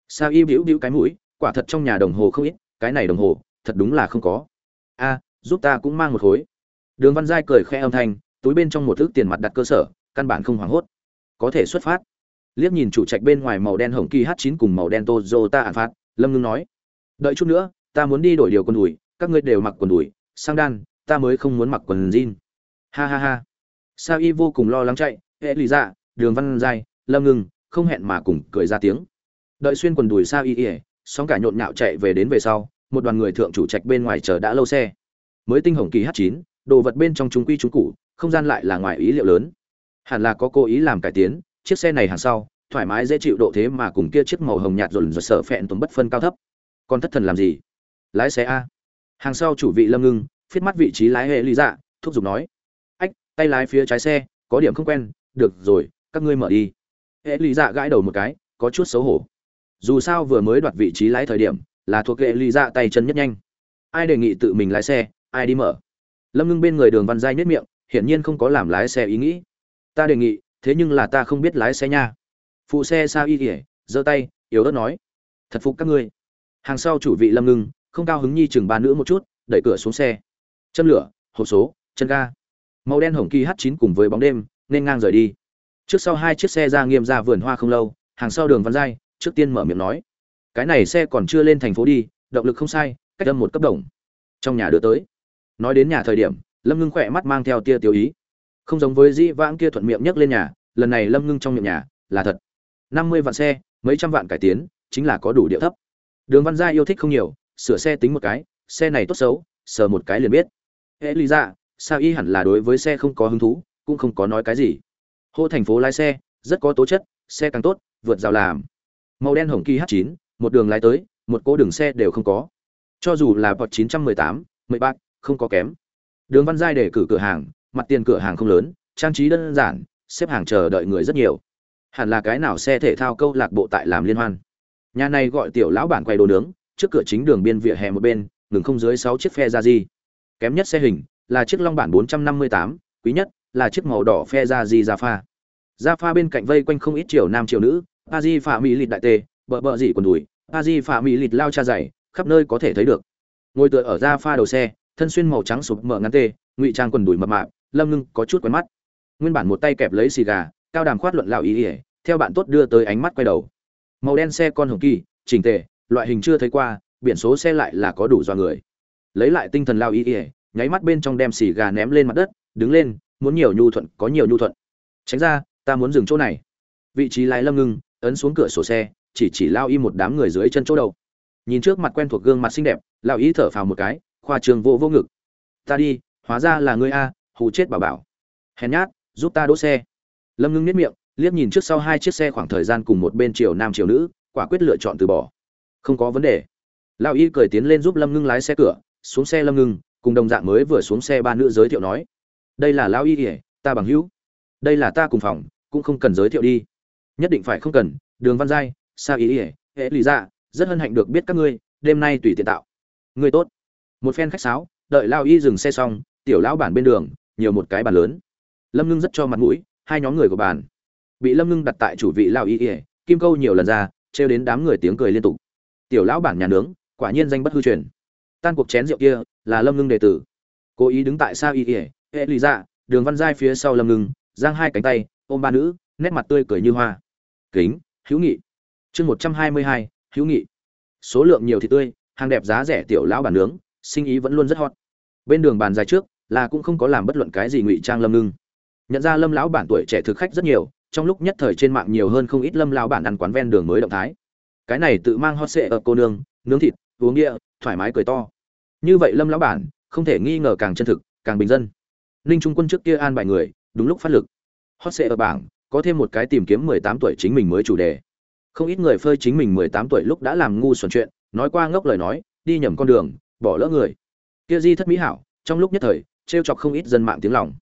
Sao y bĩu bĩu cái mũi, quả thật trong nhà đồng hồ không ít, cái này đồng hồ, thật đúng là không có. A, giúp ta cũng mang một khối. Đường văn giai cười khẽ âm thanh, túi bên trong một thước tiền mặt đặt cơ sở, căn bản không hoảng hốt. Có thể xuất phát. Liếc nhìn chủ trạch bên ngoài màu đen hồng kỳ h 9 cùng màu đen ta ạn phát lâm ngưng nói đợi chút nữa, ta muốn đi đổi điều quần đùi, các ngươi đều mặc quần đùi, sang đan, ta mới không muốn mặc quần jean. Ha ha ha. Sa y vô cùng lo lắng chạy, hệ lì dạ đường văn giai lâm ngưng không hẹn mà cùng cười ra tiếng. Đợi xuyên quần đùi sa y ỉa sóng cả nhộn nhạo chạy về đến về sau, một đoàn người thượng chủ trạch bên ngoài chờ đã lâu xe. Mới tinh hồng kỳ h 9 đồ vật bên trong chúng quy chúng cũ, không gian lại là ngoài ý liệu lớn. Hẳn là có cố ý làm cải tiến, chiếc xe này hàng sau, thoải mái dễ chịu độ thế mà cùng kia chiếc màu hồng nhạt dồn dồn sở phẹn tuấn bất phân cao thấp còn thất thần làm gì? Lái xe a. Hàng sau chủ vị lâm ngưng, phiết mắt vị trí lái hệ lý dạ thúc giục nói. Ách, tay lái phía trái xe, có điểm không quen, được rồi, các ngươi mở đi. Hệ lý dạ gãi đầu một cái, có chút xấu hổ. Dù sao vừa mới đoạt vị trí lái thời điểm, là thuộc hệ lý dạ tay chân nhất nhanh. Ai đề nghị tự mình lái xe, ai đi mở. Lâm ngưng bên người đường văn giai nhất miệng, hiển nhiên không có làm lái xe ý nghĩ. Ta đề nghị, thế nhưng là ta không biết lái xe nha. Phụ xe sao y kỉa giơ tay, yếu ớt nói. Thật phục các ngươi hàng sau chủ vị lâm ngưng, không cao hứng nhi chừng ba nữ một chút, đẩy cửa xuống xe. Châm lửa, hộp số, chân ga. Màu đen hồng kỳ h 9 cùng với bóng đêm, nên ngang rời đi. Trước sau hai chiếc xe ra nghiêm ra vườn hoa không lâu, hàng sau đường văn giai, trước tiên mở miệng nói. Cái này xe còn chưa lên thành phố đi, động lực không sai, cách âm một cấp đồng. Trong nhà đưa tới. Nói đến nhà thời điểm, lâm ngưng khỏe mắt mang theo tia tiêu ý. Không giống với dĩ vãng kia thuận miệng nhấc lên nhà, lần này lâm ngưng trong miệng nhà là thật. Năm mươi vạn xe, mấy trăm vạn cải tiến, chính là có đủ địa thấp đường văn gia yêu thích không nhiều sửa xe tính một cái xe này tốt xấu sờ một cái liền biết. Hễ lý ra sao y hẳn là đối với xe không có hứng thú cũng không có nói cái gì. Hô thành phố lái xe rất có tố chất xe càng tốt vượt rào làm. Màu đen hồng kỳ h 9 một đường lái tới một cô đường xe đều không có. Cho dù là bọt 918, mười bạc không có kém. Đường văn giai để cử cửa hàng mặt tiền cửa hàng không lớn trang trí đơn giản xếp hàng chờ đợi người rất nhiều. Hẳn là cái nào xe thể thao câu lạc bộ tại làm liên hoan? Nhà này gọi tiểu lão bản quay đồ nướng trước cửa chính đường biên vỉa hè một bên ngừng không dưới sáu chiếc phe ra di. Kém nhất xe hình là chiếc long bản 458, quý nhất là chiếc màu đỏ phe ra di ra pha ra pha bên cạnh vây quanh không ít triều nam triều nữ a di phả mỹ lịt đại tê bợ bợ dị quần đùi a di phả mỹ lịt lao cha dày khắp nơi có thể thấy được. Ngồi tựa ở ra pha đầu xe thân xuyên màu trắng sụp mở ngắn tê ngụy trang quần đùi mập mạp lâm ngưng có chút quen mắt. Nguyên bản một tay kẹp lấy xì gà cao đàm khoát luận lão ý ỉa theo bạn tốt đưa tới ánh mắt quay đầu màu đen xe con hồng kỳ, chỉnh tề, loại hình chưa thấy qua, biển số xe lại là có đủ do người. Lấy lại tinh thần lao ý ỉa nháy mắt bên trong đem xì gà ném lên mặt đất, đứng lên, muốn nhiều nhu thuận, có nhiều nhu thuận. Tránh ra, ta muốn dừng chỗ này. Vị trí lái lâm ngưng, ấn xuống cửa sổ xe, chỉ chỉ lao y một đám người dưới chân chỗ đầu. Nhìn trước mặt quen thuộc gương mặt xinh đẹp, lao y thở phào một cái, khoa trường vô vô ngực. Ta đi, hóa ra là ngươi a, hù chết bảo bảo. Hèn nhát, giúp ta đỗ xe. Lâm ngưng nếp miệng liếc nhìn trước sau hai chiếc xe khoảng thời gian cùng một bên chiều nam chiều nữ, quả quyết lựa chọn từ bỏ. Không có vấn đề. Lao y cười tiến lên giúp lâm ngưng lái xe cửa, xuống xe lâm ngưng, cùng đồng dạng mới vừa xuống xe ba nữ giới thiệu nói, đây là lao y ỉa ta bằng hữu. Đây là ta cùng phòng, cũng không cần giới thiệu đi. Nhất định phải không cần, đường văn giai, sa ý ỉa hệ lý ra dạ, rất hân hạnh được biết các ngươi, đêm nay tùy tiện tạo. Người tốt. Một phen khách sáo, đợi lao y dừng xe xong, tiểu lão bản bên đường, nhiều một cái bàn lớn. Lâm ngưng rất cho mặt mũi, hai nhóm người của bàn bị lâm ngưng đặt tại chủ vị lao y ỉa kim câu nhiều lần ra, trêu đến đám người tiếng cười liên tục. Tiểu lão bản nhà nướng, quả nhiên danh bất hư truyền. Tan cuộc chén rượu kia, là lâm ngưng đệ tử. Cố ý đứng tại sao y ỉa hệ lý ra dạ, đường văn giai phía sau lâm ngưng, giang hai cánh tay, ôm ba nữ, nét mặt tươi cười như hoa. Kính, hữu nghị. Chương một trăm hai mươi hai, hữu nghị. Số lượng nhiều thì tươi, hàng đẹp giá rẻ tiểu lão bản nướng, sinh ý vẫn luôn rất hot. Bên đường bàn dài trước, là cũng không có làm bất luận cái gì ngụy trang lâm ngưng. Nhận ra lâm lão bản tuổi trẻ thực khách rất nhiều trong lúc nhất thời trên mạng nhiều hơn không ít lâm lão bản ăn quán ven đường mới động thái. Cái này tự mang hot sệ ở cô nương, nướng thịt, uống địa thoải mái cười to. Như vậy lâm lão bản, không thể nghi ngờ càng chân thực, càng bình dân. Ninh trung quân trước kia an bài người, đúng lúc phát lực. Hot sệ ở bảng, có thêm một cái tìm kiếm mười tám tuổi chính mình mới chủ đề. Không ít người phơi chính mình mười tám tuổi lúc đã làm ngu xuẩn chuyện, nói qua ngốc lời nói, đi nhầm con đường, bỏ lỡ người. Kia di thất mỹ hảo, trong lúc nhất thời, trêu chọc không ít dân mạng tiếng lòng.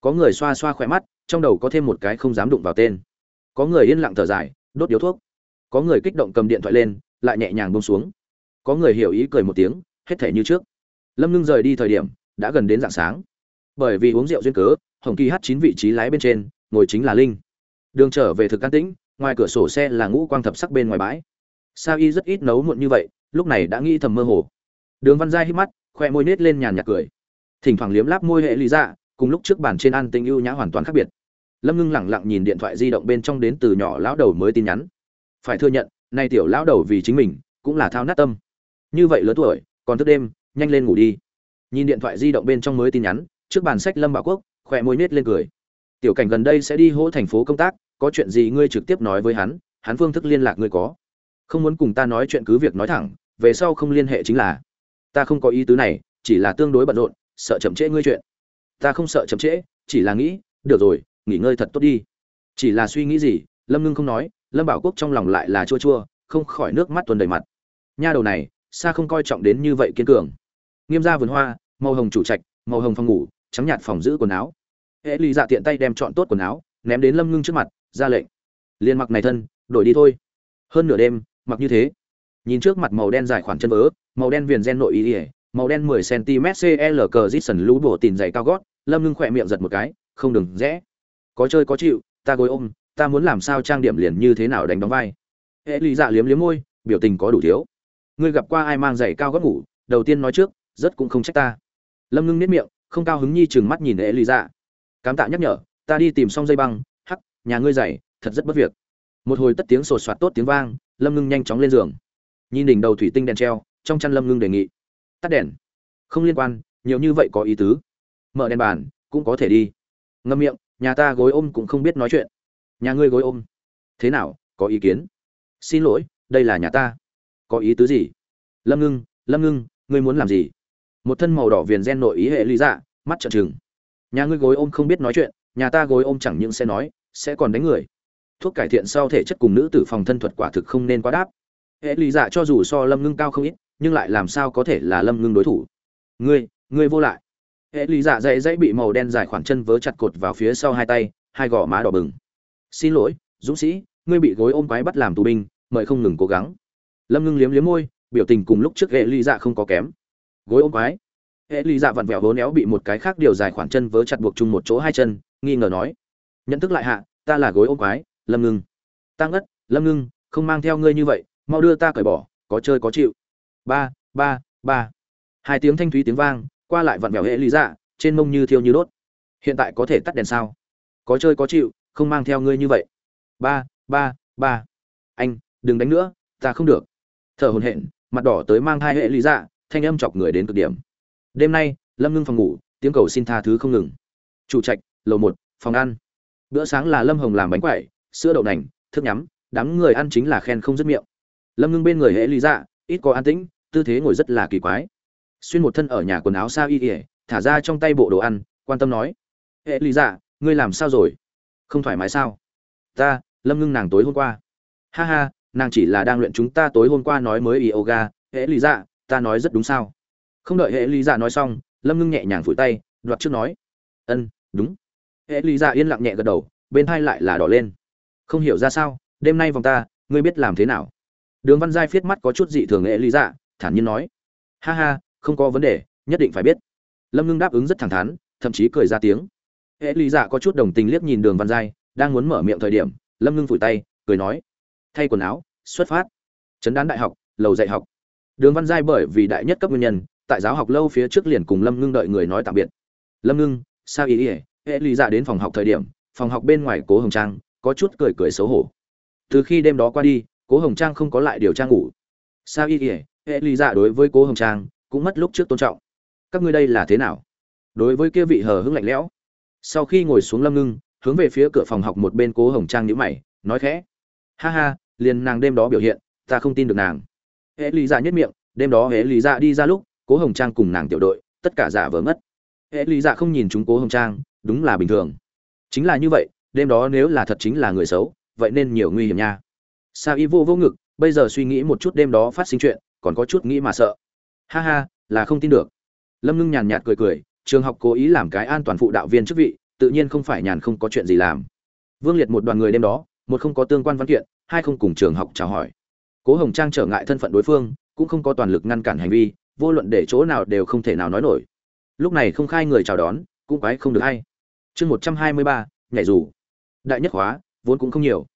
Có người xoa xoa khỏe mắt trong đầu có thêm một cái không dám đụng vào tên. Có người yên lặng thở dài, đốt điếu thuốc. Có người kích động cầm điện thoại lên, lại nhẹ nhàng bông xuống. Có người hiểu ý cười một tiếng, hết thể như trước. Lâm ngưng rời đi thời điểm, đã gần đến dạng sáng. Bởi vì uống rượu duyên cớ, hồng kỳ h chín vị trí lái bên trên, ngồi chính là linh. Đường trở về thực can tĩnh, ngoài cửa sổ xe là ngũ quang thập sắc bên ngoài bãi. Sao y rất ít nấu muộn như vậy, lúc này đã nghĩ thầm mơ hồ. Đường văn giai hít mắt, khoe môi nết lên nhàn nhạt cười. Thỉnh thoảng liếm láp môi hệ lý dạ cùng lúc trước bàn trên ăn tình ưu nhã hoàn toàn khác biệt. Lâm ngưng lẳng lặng nhìn điện thoại di động bên trong đến từ nhỏ lão đầu mới tin nhắn. Phải thừa nhận, nay tiểu lão đầu vì chính mình, cũng là thao nát tâm. Như vậy lớn tuổi, còn thức đêm, nhanh lên ngủ đi. Nhìn điện thoại di động bên trong mới tin nhắn, trước bàn sách lâm bảo quốc, khỏe môi nết lên cười. Tiểu cảnh gần đây sẽ đi hỗ thành phố công tác, có chuyện gì ngươi trực tiếp nói với hắn hắn phương thức liên lạc ngươi có. Không muốn cùng ta nói chuyện cứ việc nói thẳng, về sau không liên hệ chính là. Ta không có ý tứ này, chỉ là tương đối bận rộn, sợ chậm trễ ngươi chuyện ta không sợ chậm trễ, chỉ là nghĩ, được rồi, nghỉ ngơi thật tốt đi. Chỉ là suy nghĩ gì, lâm ngưng không nói, lâm bảo quốc trong lòng lại là chua chua, không khỏi nước mắt tuần đầy mặt. Nha đầu này, xa không coi trọng đến như vậy kiên cường. Nghiêm ra vườn hoa, màu hồng chủ trạch, màu hồng phòng ngủ, trắng nhạt phòng giữ quần áo. Hệ lì dạ tiện tay đem chọn tốt quần áo, ném đến lâm ngưng trước mặt, ra lệnh. Liền mặc này thân, đổi đi thôi. Hơn nửa đêm, mặc như thế. Nhìn trước mặt màu đen dài khoảng chân vớ, màu đen viền gen nội ý ỉa màu đen 10 cm cl cờ dít lũ bổ tìm giày cao gót lâm ngưng khỏe miệng giật một cái không đừng rẽ. Có chơi có chịu ta gối ôm ta muốn làm sao trang điểm liền như thế nào đánh đóng vai. Hệ lý dạ liếm liếm môi biểu tình có đủ thiếu. Ngươi gặp qua ai mang giày cao gót ngủ? Đầu tiên nói trước rất cũng không trách ta. Lâm ngưng nếp miệng không cao hứng nhi chừng mắt nhìn hệ lý dạ. Cám tạ nhắc nhở ta đi tìm xong dây băng hắc nhà ngươi giày, thật rất bất việc. Một hồi tất tiếng sột soạt tốt tiếng vang lâm ngưng nhanh chóng lên giường. Nhìn đỉnh đầu thủy tinh đèn treo trong chăn lâm ngưng đề nghị. Tắt đèn. Không liên quan nhiều như vậy có ý tứ mở đèn bàn, cũng có thể đi. Ngâm miệng, nhà ta gối ôm cũng không biết nói chuyện. Nhà ngươi gối ôm. Thế nào, có ý kiến? Xin lỗi, đây là nhà ta. Có ý tứ gì? Lâm ngưng lâm ngưng, ngươi muốn làm gì? Một thân màu đỏ viền gen nội ý hệ lý dạ mắt trợn trừng. Nhà ngươi gối ôm không biết nói chuyện, nhà ta gối ôm chẳng những sẽ nói, sẽ còn đánh người. Thuốc cải thiện sau thể chất cùng nữ tử phòng thân thuật quả thực không nên quá đáp. Hệ lý dạ cho dù so lâm ngưng cao không ít, nhưng lại làm sao có thể là lâm ngưng đối thủ? Ngươi ngươi vô lại hệ lý dạ dậy dãy bị màu đen dài khoảng chân vớ chặt cột vào phía sau hai tay, hai gò má đỏ bừng. Xin lỗi, dũng sĩ, ngươi bị gối ôm quái bắt làm tù binh, mời không ngừng cố gắng. Lâm ngưng liếm liếm môi, biểu tình cùng lúc trước hệ lý dạ không có kém. Gối ôm quái? Hệ lý dạ vặn vẹo hố néo bị một cái khác điều dài khoảng chân vớ chặt buộc chung một chỗ hai chân, nghi ngờ nói. Nhận thức lại hạ, ta là gối ôm quái, lâm ngưng. Tăng ất, lâm ngưng, không mang theo ngươi như vậy, mau đưa ta cởi bỏ, có chơi có chịu. Ba ba ba. Hai tiếng thanh thúy tiếng vang qua lại vặn vẹo hệ lý dạ trên mông như thiêu như đốt. Hiện tại có thể tắt đèn sao? Có chơi có chịu, không mang theo ngươi như vậy. Ba ba ba. Anh, đừng đánh nữa, ta không được. Thở hồn hện mặt đỏ tới mang hai hệ lý dạ thanh âm chọc người đến cực điểm. Đêm nay, lâm ngưng phòng ngủ, tiếng cầu xin tha thứ không ngừng. Chủ trạch, lầu một, phòng ăn. Bữa sáng là lâm hồng làm bánh quẩy, sữa đậu nành, thức nhắm, đám người ăn chính là khen không dứt miệng. Lâm ngưng bên người hệ lý dạ ít có an tĩnh, tư thế ngồi rất là kỳ quái xuyên một thân ở nhà quần áo sao y ỉa thả ra trong tay bộ đồ ăn, quan tâm nói hệ lý dạ ngươi làm sao rồi? Không thoải mái sao? Ta, lâm ngưng nàng tối hôm qua. Ha ha, nàng chỉ là đang luyện chúng ta tối hôm qua nói mới yoga. Hệ lý dạ ta nói rất đúng sao? Không đợi hệ lý dạ nói xong, lâm ngưng nhẹ nhàng phủi tay, đoạt trước nói, ân, đúng. Hệ lý dạ yên lặng nhẹ gật đầu, bên thai lại là đỏ lên. Không hiểu ra sao, đêm nay vòng ta, ngươi biết làm thế nào? Đường văn giai viết mắt có chút dị thường hệ lý dạ thản nhiên nói, ha ha không có vấn đề, nhất định phải biết. Lâm ngưng đáp ứng rất thẳng thắn, thậm chí cười ra tiếng. Hệ lý dạ có chút đồng tình liếc nhìn đường văn giai, đang muốn mở miệng thời điểm, lâm ngưng phủi tay, cười nói, thay quần áo, xuất phát. Chấn đán đại học, lầu dạy học. Đường văn giai bởi vì đại nhất cấp nguyên nhân, tại giáo học lâu phía trước liền cùng lâm ngưng đợi người nói tạm biệt. Lâm ngưng, sao ý ỉa hệ lý dạ đến phòng học thời điểm, phòng học bên ngoài cố hồng trang có chút cười cười xấu hổ. Từ khi đêm đó qua đi, cố hồng trang không có lại điều trang ngủ. Sao ý ỉa hệ lý dạ đối với cố hồng trang cũng mất lúc trước tôn trọng. Các ngươi đây là thế nào? Đối với kia vị hờ hững lạnh lẽo. Sau khi ngồi xuống lâm ngưng, hướng về phía cửa phòng học một bên cố hồng trang nhíu mày, nói khẽ. Ha ha, liền nàng đêm đó biểu hiện, ta không tin được nàng. Hễ lý dạ nhất miệng, đêm đó hễ lý dạ đi ra lúc, cố hồng trang cùng nàng tiểu đội, tất cả giả vờ mất hễ lý dạ không nhìn chúng cố hồng trang, đúng là bình thường. Chính là như vậy, đêm đó nếu là thật chính là người xấu, vậy nên nhiều nguy hiểm nha. Sa y vô vô ngực, bây giờ suy nghĩ một chút đêm đó phát sinh chuyện, còn có chút nghĩ mà sợ ha ha, là không tin được. Lâm ngưng nhàn nhạt cười cười, trường học cố ý làm cái an toàn phụ đạo viên chức vị, tự nhiên không phải nhàn không có chuyện gì làm. Vương liệt một đoàn người đêm đó, một không có tương quan văn kiện, hai không cùng trường học chào hỏi. Cố hồng trang trở ngại thân phận đối phương, cũng không có toàn lực ngăn cản hành vi, vô luận để chỗ nào đều không thể nào nói nổi. Lúc này không khai người chào đón, cũng quái không được hay. Chương một trăm hai mươi ba, nhảy dù. Đại nhất hóa, vốn cũng không nhiều.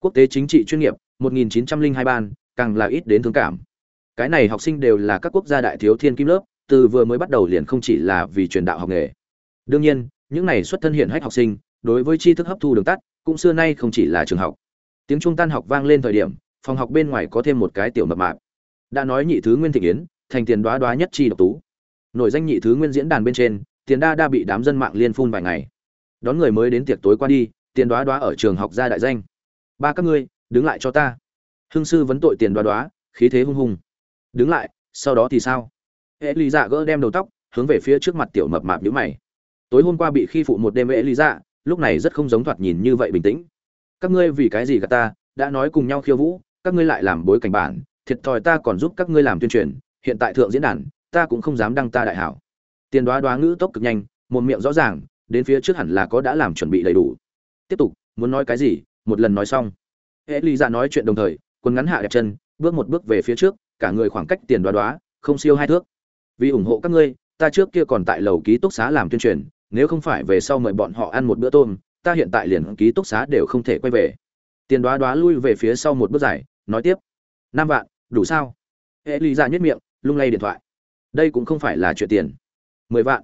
Quốc tế chính trị chuyên nghiệp 1902 ban, càng là ít đến thương cảm cái này học sinh đều là các quốc gia đại thiếu thiên kim lớp, từ vừa mới bắt đầu liền không chỉ là vì truyền đạo học nghề. Đương nhiên, những này xuất thân hiện hách học sinh, đối với tri thức hấp thu đường tắt, cũng xưa nay không chỉ là trường học. Tiếng trung tan học vang lên thời điểm, phòng học bên ngoài có thêm một cái tiểu mập mạp. Đã nói nhị thứ nguyên thị yến, thành tiền đoá đoá nhất chi độc tú. Nổi danh nhị thứ nguyên diễn đàn bên trên, tiền đa đa bị đám dân mạng liên phun vài ngày. Đón người mới đến tiệc tối qua đi, tiền đoá đoá ở trường học ra đại danh. Ba các ngươi, đứng lại cho ta. Hương sư vấn tội tiền đoá đoá, khí thế hung hùng đứng lại, sau đó thì sao? Hệ lý dạ gỡ đem đầu tóc, hướng về phía trước mặt tiểu mập mạp nhữ mày. Tối hôm qua bị khi phụ một đêm hệ lý dạ lúc này rất không giống thoạt nhìn như vậy bình tĩnh. Các ngươi vì cái gì cả ta, đã nói cùng nhau khiêu vũ, các ngươi lại làm bối cảnh bản, thiệt thòi ta còn giúp các ngươi làm tuyên truyền, hiện tại thượng diễn đàn, ta cũng không dám đăng ta đại hảo. Tiền đoá đoá ngữ tốc cực nhanh, một miệng rõ ràng, đến phía trước hẳn là có đã làm chuẩn bị đầy đủ. Tiếp tục, muốn nói cái gì, một lần nói xong. Hệ lý dạ nói chuyện đồng thời, quần ngắn hạ đẹp chân, bước một bước về phía trước cả người khoảng cách tiền đoá đoá, không siêu hai thước. Vì ủng hộ các ngươi, ta trước kia còn tại lầu ký túc xá làm tuyên truyền, nếu không phải về sau mời bọn họ ăn một bữa tôm, ta hiện tại liền ký túc xá đều không thể quay về. Tiền đoá đoá lui về phía sau một bước dài, nói tiếp năm vạn, đủ sao? Hệ lý ra nhất miệng, lung lay điện thoại. Đây cũng không phải là chuyện tiền. Mười vạn.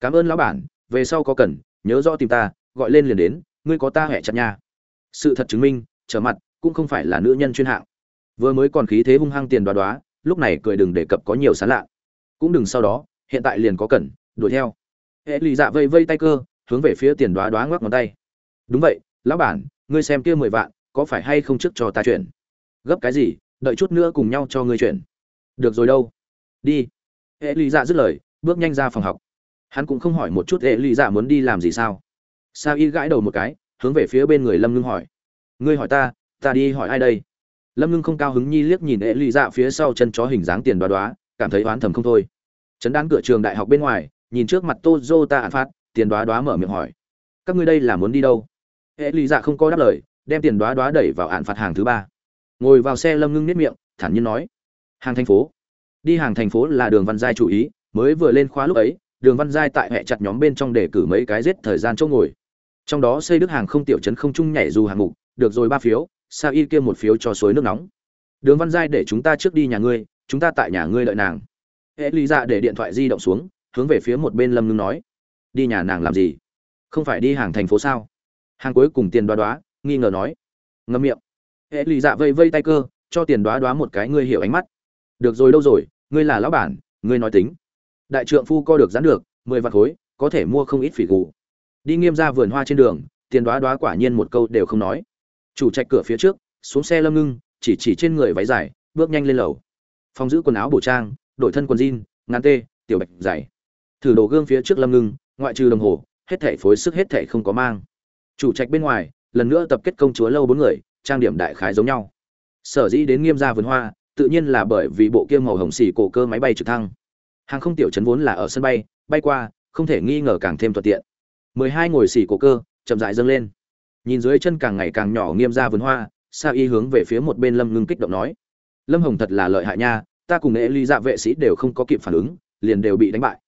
Cảm ơn lão bản, về sau có cần, nhớ rõ tìm ta, gọi lên liền đến, ngươi có ta hẹ chặt nha. Sự thật chứng minh, trở mặt, cũng không phải là nữ nhân chuyên hạng vừa mới còn khí thế hung hăng tiền đoá đoá, lúc này cười đừng đề cập có nhiều sán lạ. Cũng đừng sau đó, hiện tại liền có cần, đuổi theo. Hệ lì dạ vây vây tay cơ, hướng về phía tiền đoá đoá ngoắc ngón tay. Đúng vậy, lão bản, ngươi xem kia mười vạn, có phải hay không trước cho ta chuyển? Gấp cái gì, đợi chút nữa cùng nhau cho ngươi chuyển. Được rồi đâu. Đi. Hệ lì dạ dứt lời, bước nhanh ra phòng học. Hắn cũng không hỏi một chút hệ lì dạ muốn đi làm gì sao. Sao y gãi đầu một cái, hướng về phía bên người lâm ngưng hỏi. Ngươi hỏi ta ta đi hỏi ai đây? Lâm ngưng không cao hứng nhi liếc nhìn hệ lì dạ phía sau chân chó hình dáng tiền đoá đoá, cảm thấy oán thầm không thôi. Chấn đán cửa trường đại học bên ngoài, nhìn trước mặt tozo ta phát, tiền đoá đoá mở miệng hỏi. Các ngươi đây là muốn đi đâu? Hệ lì dạ không có đáp lời, đem tiền đoá đoá đẩy vào ạn phạt hàng thứ ba. Ngồi vào xe lâm ngưng nếp miệng, thản nhiên nói. Hàng thành phố. Đi hàng thành phố là đường văn giai chủ ý, mới vừa lên khóa lúc ấy, đường văn giai tại hệ chặt nhóm bên trong để cử mấy cái giết thời gian chỗ ngồi. Trong đó xây đức hàng không tiểu trấn không chung nhảy dù hàng mục được rồi ba phiếu sa y kia một phiếu cho suối nước nóng. Đường văn giai để chúng ta trước đi nhà ngươi, chúng ta tại nhà ngươi đợi nàng. Hệ lý dạ để điện thoại di động xuống, hướng về phía một bên lâm ngưng nói. Đi nhà nàng làm gì? Không phải đi hàng thành phố sao? Hàng cuối cùng tiền đoá đoá, nghi ngờ nói. Ngâm miệng. Hệ lý dạ vây vây tay cơ, cho tiền đoá đoá một cái ngươi hiểu ánh mắt. Được rồi, đâu rồi? Ngươi là lão bản, ngươi nói tính. Đại trượng phu co được dán được, mười vạn khối, có thể mua không ít phỉ gù. Đi nghiêm ra vườn hoa trên đường, tiền đoá đoá quả nhiên một câu đều không nói chủ trạch cửa phía trước, xuống xe lâm ngưng, chỉ chỉ trên người váy dài, bước nhanh lên lầu. Phòng giữ quần áo bổ trang, đổi thân quần jean, ngắn tê, tiểu bạch dày. Thử đồ gương phía trước lâm ngưng, ngoại trừ đồng hồ, hết thảy phối sức hết thảy không có mang. Chủ trạch bên ngoài, lần nữa tập kết công chúa lâu bốn người, trang điểm đại khái giống nhau. Sở dĩ đến nghiêm gia vườn hoa, tự nhiên là bởi vì bộ kia màu hồng xỉ cổ cơ máy bay trực thăng. Hàng không tiểu chấn vốn là ở sân bay bay qua, không thể nghi ngờ càng thêm thuận tiện. Mười hai ngồi xỉ cổ cơ, chậm rãi dâng lên nhìn dưới chân càng ngày càng nhỏ nghiêm ra vườn hoa, sa y hướng về phía một bên lâm ngưng kích động nói, lâm hồng thật là lợi hại nha, ta cùng nghệ ly dạ vệ sĩ đều không có kịp phản ứng, liền đều bị đánh bại.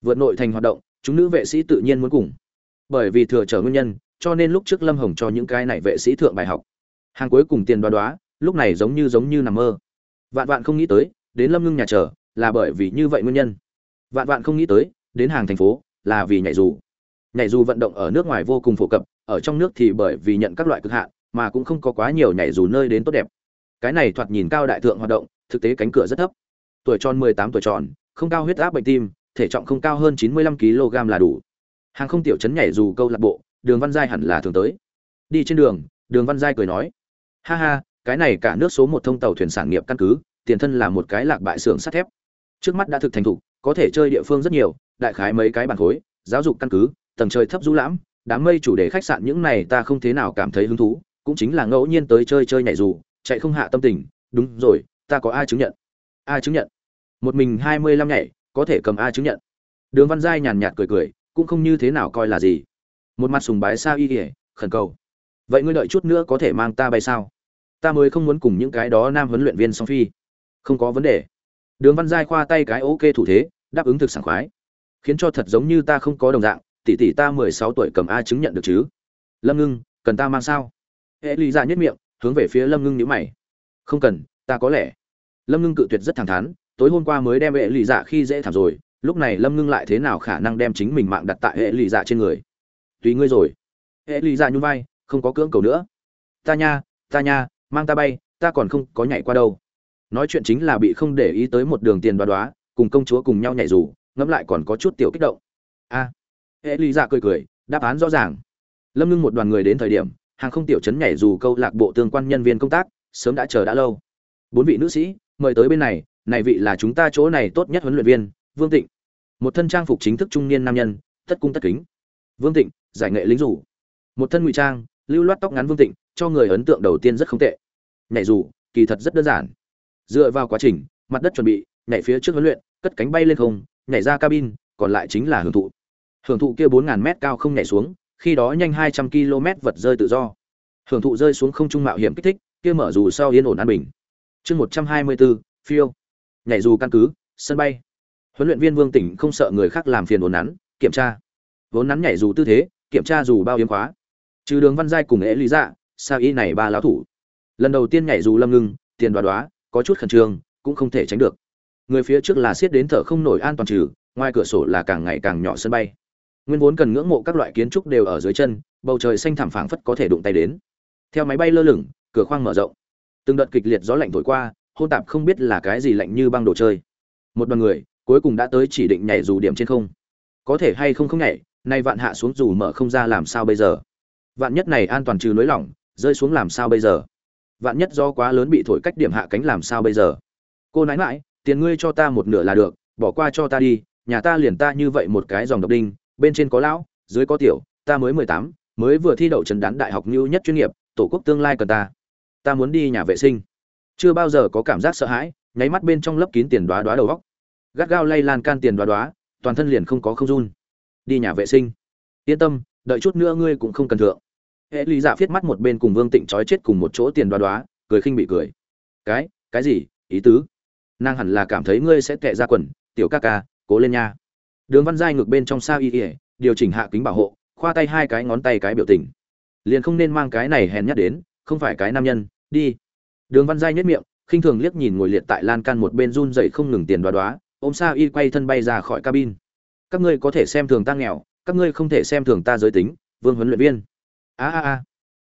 Vượt nội thành hoạt động, chúng nữ vệ sĩ tự nhiên muốn cùng. Bởi vì thừa trở nguyên nhân, cho nên lúc trước lâm hồng cho những cái này vệ sĩ thượng bài học. Hàng cuối cùng tiền đoá đoá, lúc này giống như giống như nằm mơ. Vạn vạn không nghĩ tới, đến lâm ngưng nhà chờ, là bởi vì như vậy nguyên nhân. Vạn vạn không nghĩ tới, đến hàng thành phố, là vì nhảy dù nhảy dù vận động ở nước ngoài vô cùng phổ cập, ở trong nước thì bởi vì nhận các loại cực hạn, mà cũng không có quá nhiều nhảy dù nơi đến tốt đẹp. Cái này thoạt nhìn cao đại thượng hoạt động, thực tế cánh cửa rất thấp. Tuổi tròn 18 tuổi tròn, không cao huyết áp bệnh tim, thể trọng không cao hơn 95 kg là đủ. Hàng không tiểu chấn nhảy dù câu lạc bộ, đường văn giai hẳn là thường tới. Đi trên đường đường văn giai cười nói, ha ha, cái này cả nước số một thông tàu thuyền sản nghiệp căn cứ, tiền thân là một cái lạc bại xưởng sắt thép. Trước mắt đã thực thành thục, có thể chơi địa phương rất nhiều, đại khái mấy cái bản khối, giáo dục căn cứ tầng trời thấp du lãm, đám mây chủ đề khách sạn những này ta không thế nào cảm thấy hứng thú, cũng chính là ngẫu nhiên tới chơi chơi nhảy dù, chạy không hạ tâm tình, đúng rồi, ta có ai chứng nhận. A chứng nhận. Một mình hai mươi lăm nhảy, có thể cầm a chứng nhận. Đường văn giai nhàn nhạt cười cười, cũng không như thế nào coi là gì. Một mặt sùng bái sao y ỉa khẩn cầu. Vậy ngươi đợi chút nữa có thể mang ta bay sao? Ta mới không muốn cùng những cái đó nam huấn luyện viên song phi. Không có vấn đề. Đường văn giai khoa tay cái ok thủ thế, đáp ứng thực sảng khoái. Khiến cho thật giống như ta không có đồng dạng tỷ tỷ ta mười sáu tuổi cầm a chứng nhận được chứ? Lâm ngưng, cần ta mang sao? Hệ lý ra nhất miệng, hướng về phía lâm ngưng nhíu mày. Không cần, ta có lẽ. Lâm ngưng cự tuyệt rất thẳng thắn, tối hôm qua mới đem hệ lì dạ khi dễ thảm rồi, lúc này lâm ngưng lại thế nào khả năng đem chính mình mạng đặt tại hệ lì dạ trên người? Tùy ngươi rồi. Hệ lì dạ nhún vai, không có cưỡng cầu nữa. Ta nha ta nha, mang ta bay, ta còn không có nhảy qua đâu. Nói chuyện chính là bị không để ý tới một đường tiền đoá đoá, cùng công chúa cùng nhau nhảy dù, ngẫm lại còn có chút tiểu kích động. A hệ lì dạ cười cười, đáp án rõ ràng. Lâm ngưng một đoàn người đến thời điểm, hàng không tiểu chấn nhảy dù câu lạc bộ tương quan nhân viên công tác, sớm đã chờ đã lâu. Bốn vị nữ sĩ, mời tới bên này này vị là chúng ta chỗ này tốt nhất huấn luyện viên, vương tịnh. Một thân trang phục chính thức trung niên nam nhân, tất cung tất kính. Vương tịnh, giải nghệ lính rủ một thân ngụy trang, lưu loát tóc ngắn vương tịnh, cho người ấn tượng đầu tiên rất không tệ. Nhảy dù, kỳ thật rất đơn giản. Dựa vào quá trình, mặt đất chuẩn bị, nhảy phía trước huấn luyện, cất cánh bay lên không, nhảy ra cabin, còn lại chính là hưởng thụ hưởng thụ kia bốn ngàn mét cao không nhảy xuống, khi đó nhanh hai trăm km vật rơi tự do. Hưởng thụ rơi xuống không trung mạo hiểm kích thích, kia mở dù sau yên ổn an bình. Chương một trăm hai mươi bốn phiêu. Nhảy dù căn cứ, sân bay. Huấn luyện viên vương tỉnh không sợ người khác làm phiền ổn nắn, kiểm tra. Vốn nắn nhảy dù tư thế, kiểm tra dù bao yếm khóa. Trừ đường văn giai cùng ế lý dạ sao y này ba lão thủ. Lần đầu tiên nhảy dù lâm ngưng, tiền đoá đoá, có chút khẩn trương, cũng không thể tránh được. Người phía trước là siết đến thở không nổi an toàn trừ, ngoài cửa sổ là càng ngày càng nhỏ sân bay nguyên vốn cần ngưỡng mộ các loại kiến trúc đều ở dưới chân, bầu trời xanh thảm phảng phất có thể đụng tay đến. Theo máy bay lơ lửng, cửa khoang mở rộng. Từng đợt kịch liệt gió lạnh thổi qua, hôn tạp không biết là cái gì lạnh như băng đồ chơi. Một đoàn người, cuối cùng đã tới chỉ định nhảy dù điểm trên không. Có thể hay không không nhảy, nay vạn hạ xuống dù mở không ra làm sao bây giờ? Vạn nhất này an toàn trừ nới lỏng, rơi xuống làm sao bây giờ? Vạn nhất do quá lớn bị thổi cách điểm hạ cánh làm sao bây giờ? Cô nãi mãi tiền ngươi cho ta một nửa là được, bỏ qua cho ta đi, nhà ta liền ta như vậy một cái dòng độc đinh bên trên có lão, dưới có tiểu, ta mới mười tám, mới vừa thi đậu trần đán đại học như nhất chuyên nghiệp, tổ quốc tương lai cần ta. Ta muốn đi nhà vệ sinh. Chưa bao giờ có cảm giác sợ hãi, nháy mắt bên trong lớp kín tiền đoá đoá đầu góc gắt gao lay lan can tiền đoá đoá, toàn thân liền không có không run. Đi nhà vệ sinh. Yên tâm, đợi chút nữa ngươi cũng không cần thượng. Hệ lý dạ viết mắt một bên cùng vương tịnh trói chết cùng một chỗ tiền đoá đoá, cười khinh bị cười. Cái cái gì? Ý tứ? Nàng hẳn là cảm thấy ngươi sẽ tệ ra quần, tiểu ca ca, cố lên nha đường văn giai ngược bên trong sao y ỉa điều chỉnh hạ kính bảo hộ, khoa tay hai cái ngón tay cái biểu tình. Liền không nên mang cái này hèn nhát đến, không phải cái nam nhân, đi. Đường văn giai nhất miệng, khinh thường liếc nhìn ngồi liệt tại lan can một bên run dậy không ngừng tiền đoá đoá, ôm sa y quay thân bay ra khỏi cabin. Các ngươi có thể xem thường ta nghèo, các ngươi không thể xem thường ta giới tính, vương huấn luyện viên. A a a.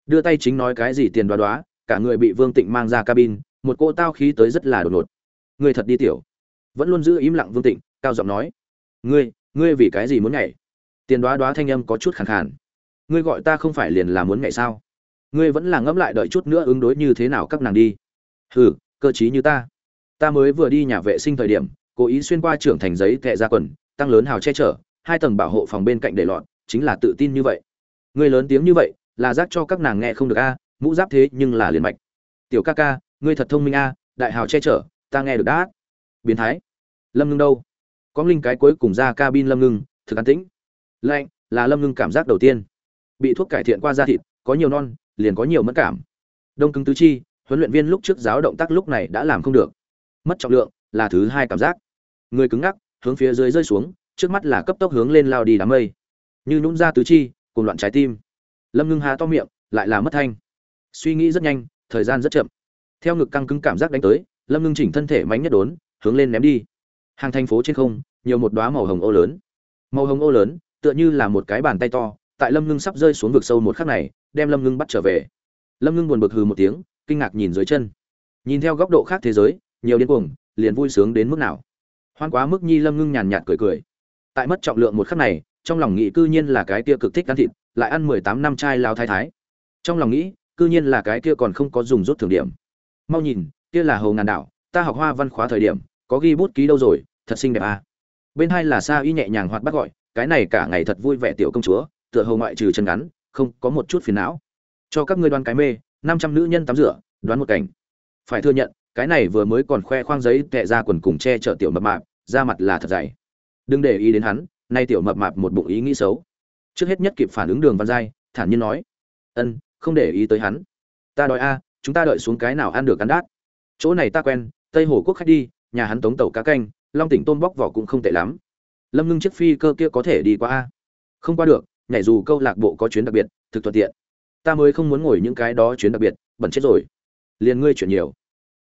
Đưa tay chính nói cái gì tiền đoá đoá, cả người bị vương tịnh mang ra cabin, một cô tao khí tới rất là đột ngột. Người thật đi tiểu. Vẫn luôn giữ im lặng vương tịnh, cao giọng nói ngươi ngươi vì cái gì muốn nhảy? Tiền đoá đoá thanh âm có chút khàn khàn. Ngươi gọi ta không phải liền là muốn nhảy sao? Ngươi vẫn là ngẫm lại đợi chút nữa ứng đối như thế nào các nàng đi. Hừ, cơ chí như ta. Ta mới vừa đi nhà vệ sinh thời điểm, cố ý xuyên qua trưởng thành giấy kệ ra quần, tăng lớn hào che chở, hai tầng bảo hộ phòng bên cạnh để lọt, chính là tự tin như vậy. Ngươi lớn tiếng như vậy, là giác cho các nàng nghe không được a, mũ giáp thế nhưng là liền mạch. Tiểu ca ca, ngươi thật thông minh a, đại hào che chở, ta nghe được đã. Biến thái. Lâm ngưng đâu? Có linh cái cuối cùng ra cabin lâm ngưng, thực an tĩnh. Lạnh, là lâm ngưng cảm giác đầu tiên. Bị thuốc cải thiện qua da thịt, có nhiều non, liền có nhiều mất cảm. Đông cứng tứ chi, huấn luyện viên lúc trước giáo động tác lúc này đã làm không được. Mất trọng lượng, là thứ hai cảm giác. Người cứng ngắc, hướng phía dưới rơi xuống, trước mắt là cấp tốc hướng lên lao đi đám mây. Như nhũn ra tứ chi cùng loạn trái tim. Lâm ngưng há to miệng, lại là mất thanh. Suy nghĩ rất nhanh, thời gian rất chậm. Theo ngực căng cứng cảm giác đánh tới, lâm ngưng chỉnh thân thể mánh nhất đốn, hướng lên ném đi hàng thành phố trên không, nhiều một đoá màu hồng ô lớn. Màu hồng ô lớn, tựa như là một cái bàn tay to, tại lâm ngưng sắp rơi xuống vực sâu một khắc này, đem lâm ngưng bắt trở về. Lâm ngưng buồn bực hừ một tiếng, kinh ngạc nhìn dưới chân. Nhìn theo góc độ khác thế giới, nhiều điên cuồng, liền vui sướng đến mức nào. Hoan quá mức nhi lâm ngưng nhàn nhạt cười cười. Tại mất trọng lượng một khắc này, trong lòng nghĩ cư nhiên là cái kia cực thích ăn thịt, lại ăn mười tám năm chai lao thái thái. Trong lòng nghĩ, cư nhiên là cái kia còn không có dùng rút thưởng điểm. Mau nhìn, kia là hầu ngàn đảo ta học hoa văn khóa thời điểm, có ghi bút ký đâu rồi thật xinh đẹp à. bên hai là sa y nhẹ nhàng hoạt bắt gọi, cái này cả ngày thật vui vẻ tiểu công chúa, tựa hầu ngoại trừ chân ngắn, không có một chút phiền não. Cho các ngươi đoán cái mê, năm trăm nữ nhân tắm rửa, đoán một cảnh. Phải thừa nhận, cái này vừa mới còn khoe khoang giấy tệ ra quần cùng che chở tiểu mập mạp ra mặt là thật dày. Đừng để ý đến hắn, nay tiểu mập mạp một bụng ý nghĩ xấu. Trước hết nhất kịp phản ứng đường văn giai, thản nhiên nói, ân, không để ý tới hắn. Ta đòi a, chúng ta đợi xuống cái nào ăn được ăn đát. Chỗ này ta quen, tây hồ quốc khách đi, nhà hắn tống tàu cá canh long tỉnh tôm bóc vỏ cũng không tệ lắm. Lâm ngưng chiếc phi cơ kia có thể đi qua a. Không qua được, nhảy dù câu lạc bộ có chuyến đặc biệt, thực thuận tiện. Ta mới không muốn ngồi những cái đó chuyến đặc biệt, bẩn chết rồi. Liền ngươi chuyển nhiều.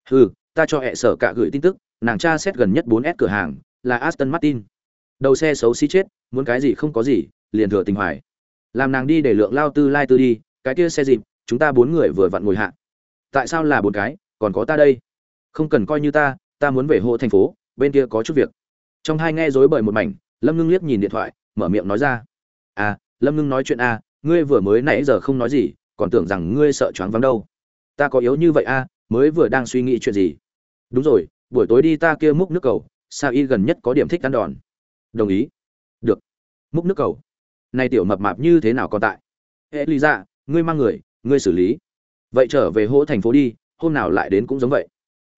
Hừ, ta cho hệ sở cả gửi tin tức, nàng cha xét gần nhất 4S cửa hàng, là Aston Martin. Đầu xe xấu xí chết, muốn cái gì không có gì, liền thừa tình hoài. Làm nàng đi để lượng lao tư lai tư đi, cái kia xe dịp, chúng ta bốn người vừa vặn ngồi hạ. Tại sao là bốn cái, còn có ta đây? Không cần coi như ta ta muốn về hộ thành phố bên kia có chút việc. Trong hai nghe rối bời một mảnh lâm ngưng liếc nhìn điện thoại mở miệng nói ra. À lâm ngưng nói chuyện a à, ngươi vừa mới nãy giờ không nói gì còn tưởng rằng ngươi sợ choáng vắng đâu. Ta có yếu như vậy a à, mới vừa đang suy nghĩ chuyện gì? Đúng rồi buổi tối đi ta kia múc nước cầu sao y gần nhất có điểm thích ăn đòn? Đồng ý. Được. Múc nước cầu. Nay tiểu mập mạp như thế nào còn tại? Ê lý ra ngươi mang người ngươi xử lý. Vậy trở về hỗ thành phố đi hôm nào lại đến cũng giống vậy.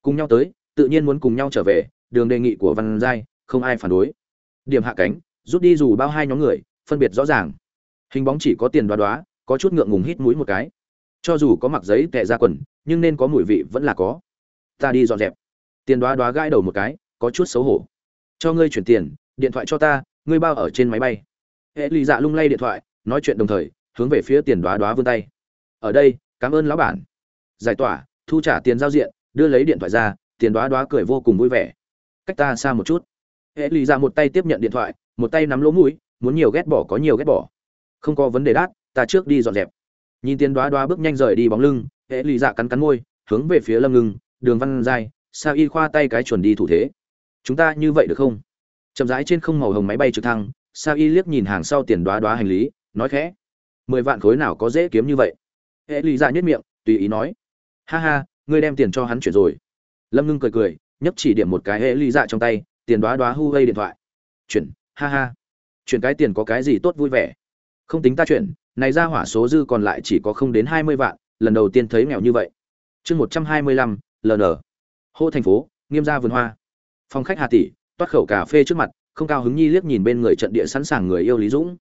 Cùng nhau tới tự nhiên muốn cùng nhau trở về đường đề nghị của văn giai, không ai phản đối. Điểm hạ cánh, rút đi dù bao hai nhóm người, phân biệt rõ ràng. Hình bóng chỉ có tiền đoá đoá, có chút ngượng ngùng hít mũi một cái. Cho dù có mặc giấy tệ ra quần, nhưng nên có mùi vị vẫn là có. Ta đi dọn dẹp. Tiền đoá đoá gãi đầu một cái, có chút xấu hổ. Cho ngươi chuyển tiền, điện thoại cho ta, ngươi bao ở trên máy bay. Hệ lì dạ lung lay điện thoại, nói chuyện đồng thời, hướng về phía tiền đoá đoá vươn tay. Ở đây, cảm ơn lão bản. Giải tỏa, thu trả tiền giao diện, đưa lấy điện thoại ra, tiền đoá đoá cười vô cùng vui vẻ cách ta xa một chút. Hệ lì ra một tay tiếp nhận điện thoại, một tay nắm lỗ mũi, muốn nhiều ghét bỏ có nhiều ghét bỏ. Không có vấn đề đát, ta trước đi dọn dẹp. Nhìn tiền đoá đoá bước nhanh rời đi bóng lưng, hệ lì dạ cắn cắn môi, hướng về phía lâm ngưng, đường văn giai sa y khoa tay cái chuẩn đi thủ thế. Chúng ta như vậy được không? Chậm rãi trên không màu hồng máy bay trực thăng, sa y liếc nhìn hàng sau tiền đoá đoá hành lý, nói khẽ. Mười vạn khối nào có dễ kiếm như vậy? Hệ lì ra nhất miệng, tùy ý nói. Ha ha, ngươi đem tiền cho hắn chuyển rồi. Lâm ngưng cười cười nhấp chỉ điểm một cái hệ ly dạ trong tay, tiền đoá đoá hu gây điện thoại. Chuyển, ha ha. Chuyển cái tiền có cái gì tốt vui vẻ. Không tính ta chuyển, này ra hỏa số dư còn lại chỉ có không đến hai mươi vạn, lần đầu tiên thấy nghèo như vậy. Chương một trăm hai mươi lăm ln hô thành phố, nghiêm gia vườn hoa. Phòng khách hà tỷ, toát khẩu cà phê trước mặt, không cao hứng nhi liếc nhìn bên người trận địa sẵn sàng người yêu lý dũng.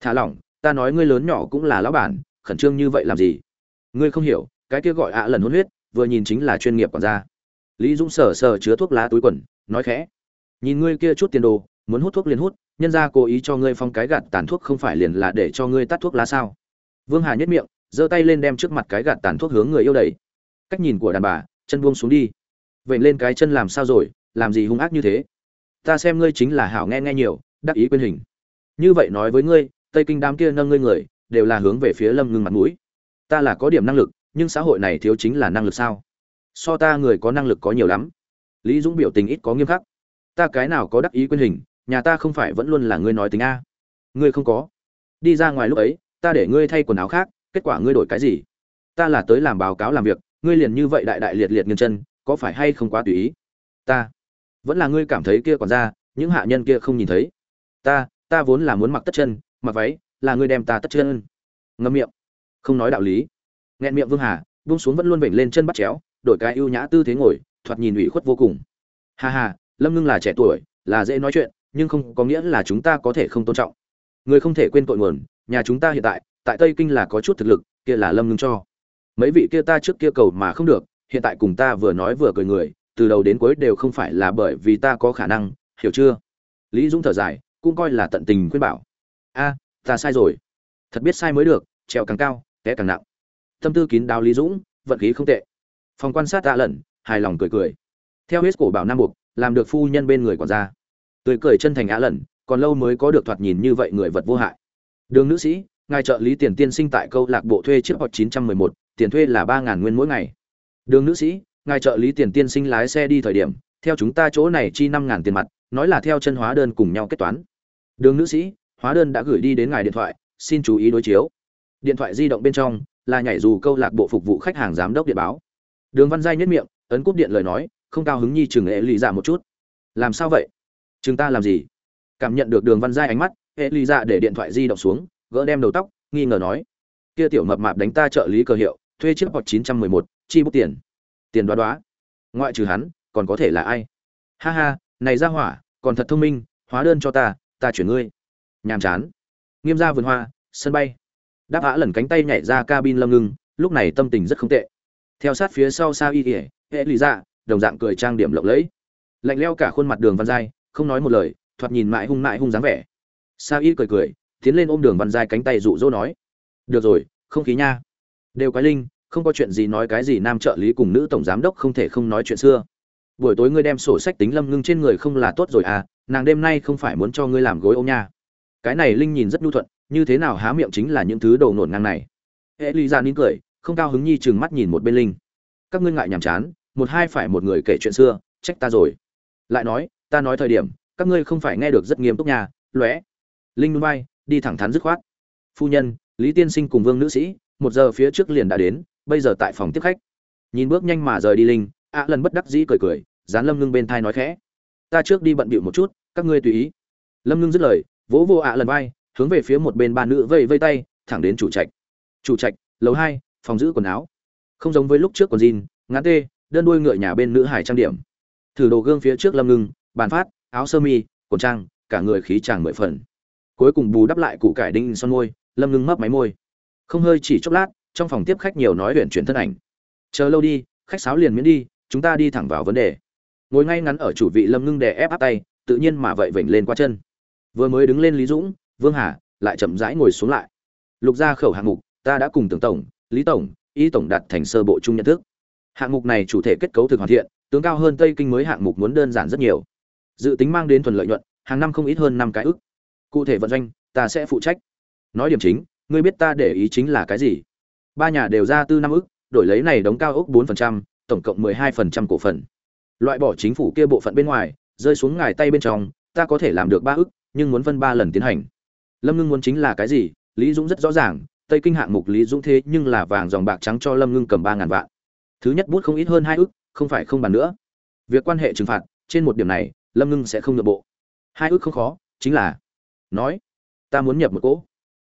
Thả lỏng, ta nói ngươi lớn nhỏ cũng là lão bản, khẩn trương như vậy làm gì? Ngươi không hiểu, cái kia gọi ạ lần hôn huyết, vừa nhìn chính là chuyên nghiệp còn gia lý dũng sờ sờ chứa thuốc lá túi quần, nói khẽ, nhìn ngươi kia chút tiền đồ, muốn hút thuốc liền hút, nhân ra cố ý cho ngươi phong cái gạt tàn thuốc không phải liền là để cho ngươi tắt thuốc lá sao? Vương hà nhất miệng, giơ tay lên đem trước mặt cái gạt tàn thuốc hướng người yêu đẩy. Cách nhìn của đàn bà, chân buông xuống đi. Vậy lên cái chân làm sao rồi, làm gì hung ác như thế? Ta xem ngươi chính là hảo nghe nghe nhiều, đắc ý quên hình. Như vậy nói với ngươi, tây kinh đám kia nâng ngươi người, đều là hướng về phía lâm ngưng mặt mũi. Ta là có điểm năng lực, nhưng xã hội này thiếu chính là năng lực sao? So ta người có năng lực có nhiều lắm. Lý dũng biểu tình ít có nghiêm khắc. Ta cái nào có đắc ý quyên hình, nhà ta không phải vẫn luôn là ngươi nói tính a. Ngươi không có. Đi ra ngoài lúc ấy, ta để ngươi thay quần áo khác, kết quả ngươi đổi cái gì? Ta là tới làm báo cáo làm việc, ngươi liền như vậy đại đại liệt liệt nghiêng chân, có phải hay không quá tùy ý? Ta. Vẫn là ngươi cảm thấy kia còn ra, những hạ nhân kia không nhìn thấy. Ta ta vốn là muốn mặc tất chân, mặc váy, là ngươi đem ta tất chân. Ngâm miệng. Không nói đạo lý. Nghẹn miệng vương hà, buông xuống vẫn luôn vểnh lên chân bắt chéo đổi cái ưu nhã tư thế ngồi, thoạt nhìn ủy khuất vô cùng. Ha ha, lâm ngưng là trẻ tuổi, là dễ nói chuyện, nhưng không có nghĩa là chúng ta có thể không tôn trọng. Người không thể quên tội nguồn, nhà chúng ta hiện tại tại tây kinh là có chút thực lực, kia là lâm ngưng cho. Mấy vị kia ta trước kia cầu mà không được, hiện tại cùng ta vừa nói vừa cười người, từ đầu đến cuối đều không phải là bởi vì ta có khả năng, hiểu chưa? Lý dũng thở dài, cũng coi là tận tình khuyên bảo. A, ta sai rồi. Thật biết sai mới được, trèo càng cao, té càng nặng. Tâm tư kín đáo lý dũng, vận khí không tệ phòng quan sát tạ lẩn hài lòng cười cười. Theo huyết cổ bảo nam buộc làm được phu nhân bên người quản gia. Tươi cười chân thành á lẩn còn lâu mới có được thoạt nhìn như vậy người vật vô hại. Đường nữ sĩ ngài trợ lý tiền tiên sinh tại câu lạc bộ thuê chiếc hoặc 911, tiền thuê là ba ngàn nguyên mỗi ngày. Đường nữ sĩ ngài trợ lý tiền tiên sinh lái xe đi thời điểm theo chúng ta chỗ này chi năm ngàn tiền mặt nói là theo chân hóa đơn cùng nhau kết toán. Đường nữ sĩ hóa đơn đã gửi đi đến ngài điện thoại xin chú ý đối chiếu. Điện thoại di động bên trong là nhảy dù câu lạc bộ phục vụ khách hàng giám đốc điện báo đường văn giai nhất miệng, ấn cúp điện lời nói, không cao hứng nhi chừng hệ lì dạ một chút. Làm sao vậy? Chúng ta làm gì? Cảm nhận được đường văn giai ánh mắt hệ lì dạ để điện thoại di động xuống, gỡ đem đầu tóc, nghi ngờ nói. Kia tiểu mập mạp đánh ta trợ lý cờ hiệu, thuê chiếc hoặc chín trăm mười một, chi bút tiền. Tiền đoá đoá. Ngoại trừ hắn, còn có thể là ai? Ha ha, này ra hỏa, còn thật thông minh, hóa đơn cho ta ta chuyển ngươi. Nhàm chán. Nghiêm ra vườn hoa, sân bay. Đáp Á lần cánh tay nhảy ra cabin lâm ngưng, lúc này tâm tình rất không tệ theo sát phía sau sa y ỉa hệ lì dạ đồng dạng cười trang điểm lộng lẫy. Lạnh leo cả khuôn mặt đường văn giai, không nói một lời, thoạt nhìn mãi hung mãi hung dáng vẻ. Sa y cười cười, tiến lên ôm đường văn giai cánh tay dụ dỗ nói, được rồi, không khí nha. Đều quái linh, không có chuyện gì nói cái gì nam trợ lý cùng nữ tổng giám đốc không thể không nói chuyện xưa. Buổi tối ngươi đem sổ sách tính lâm ngưng trên người không là tốt rồi à nàng đêm nay không phải muốn cho ngươi làm gối ôm nha. Cái này linh nhìn rất nhu thuận, như thế nào há miệng chính là những thứ đầu nổn ngang này. Hệ ly ra dạ nín cười không cao hứng nhi chừng mắt nhìn một bên linh. Các ngươi ngại nhàm chán một hai phải một người kể chuyện xưa trách ta rồi. Lại nói ta nói thời điểm các ngươi không phải nghe được rất nghiêm túc nhà, lóe. Linh núi bay đi thẳng thắn dứt khoát. Phu nhân lý tiên sinh cùng vương nữ sĩ một giờ phía trước liền đã đến bây giờ tại phòng tiếp khách. Nhìn bước nhanh mà rời đi linh ạ lần bất đắc dĩ cười cười dán lâm ngưng bên thai nói khẽ. Ta trước đi bận bịu một chút các ngươi tùy ý. Lâm ngưng dứt lời vỗ vô ạ lần vai hướng về phía một bên ba nữ vây vây tay thẳng đến chủ trạch. Chủ trạch lầu hai phòng giữ quần áo. Không giống với lúc trước còn jean, ngắn tê, đơn đuôi ngựa nhà bên nữ hải trang điểm. Thử đồ gương phía trước lâm ngưng, bàn phát, áo sơ mi, quần trang, cả người khí chàng mười phần. Cuối cùng bù đắp lại củ cải đinh son môi, lâm ngưng mấp máy môi. Không hơi chỉ chốc lát, trong phòng tiếp khách nhiều nói huyện chuyển thân ảnh. Chờ lâu đi, khách sáo liền miễn đi, chúng ta đi thẳng vào vấn đề. Ngồi ngay ngắn ở chủ vị lâm ngưng đè ép áp tay, tự nhiên mà vậy vểnh lên qua chân. Vừa mới đứng lên lý dũng, vương hà, lại chậm rãi ngồi xuống lại. Lục ra khẩu hạng mục, ta đã cùng tưởng tổng lý tổng, y tổng đạt thành sơ bộ chung nhận thức. Hạng mục này chủ thể kết cấu thực hoàn thiện, tướng cao hơn tây kinh mới hạng mục muốn đơn giản rất nhiều. Dự tính mang đến thuần lợi nhuận, hàng năm không ít hơn năm cái ức. Cụ thể vận doanh, ta sẽ phụ trách. Nói điểm chính, ngươi biết ta để ý chính là cái gì? Ba nhà đều ra tư năm ức, đổi lấy này đóng cao ốc bốn phần trăm, tổng cộng mười hai phần trăm cổ phần. Loại bỏ chính phủ kia bộ phận bên ngoài, rơi xuống ngài tay bên trong, ta có thể làm được ba ức, nhưng muốn phân ba lần tiến hành. Lâm ngưng muốn chính là cái gì, lý dũng rất rõ ràng tây kinh hạng mục lý dũng thế nhưng là vàng dòng bạc trắng cho lâm ngưng cầm ba ngàn vạn. Thứ nhất bút không ít hơn hai ước, không phải không bàn nữa. Việc quan hệ trừng phạt trên một điểm này lâm ngưng sẽ không nội bộ. Hai ước không khó chính là nói ta muốn nhập một cỗ.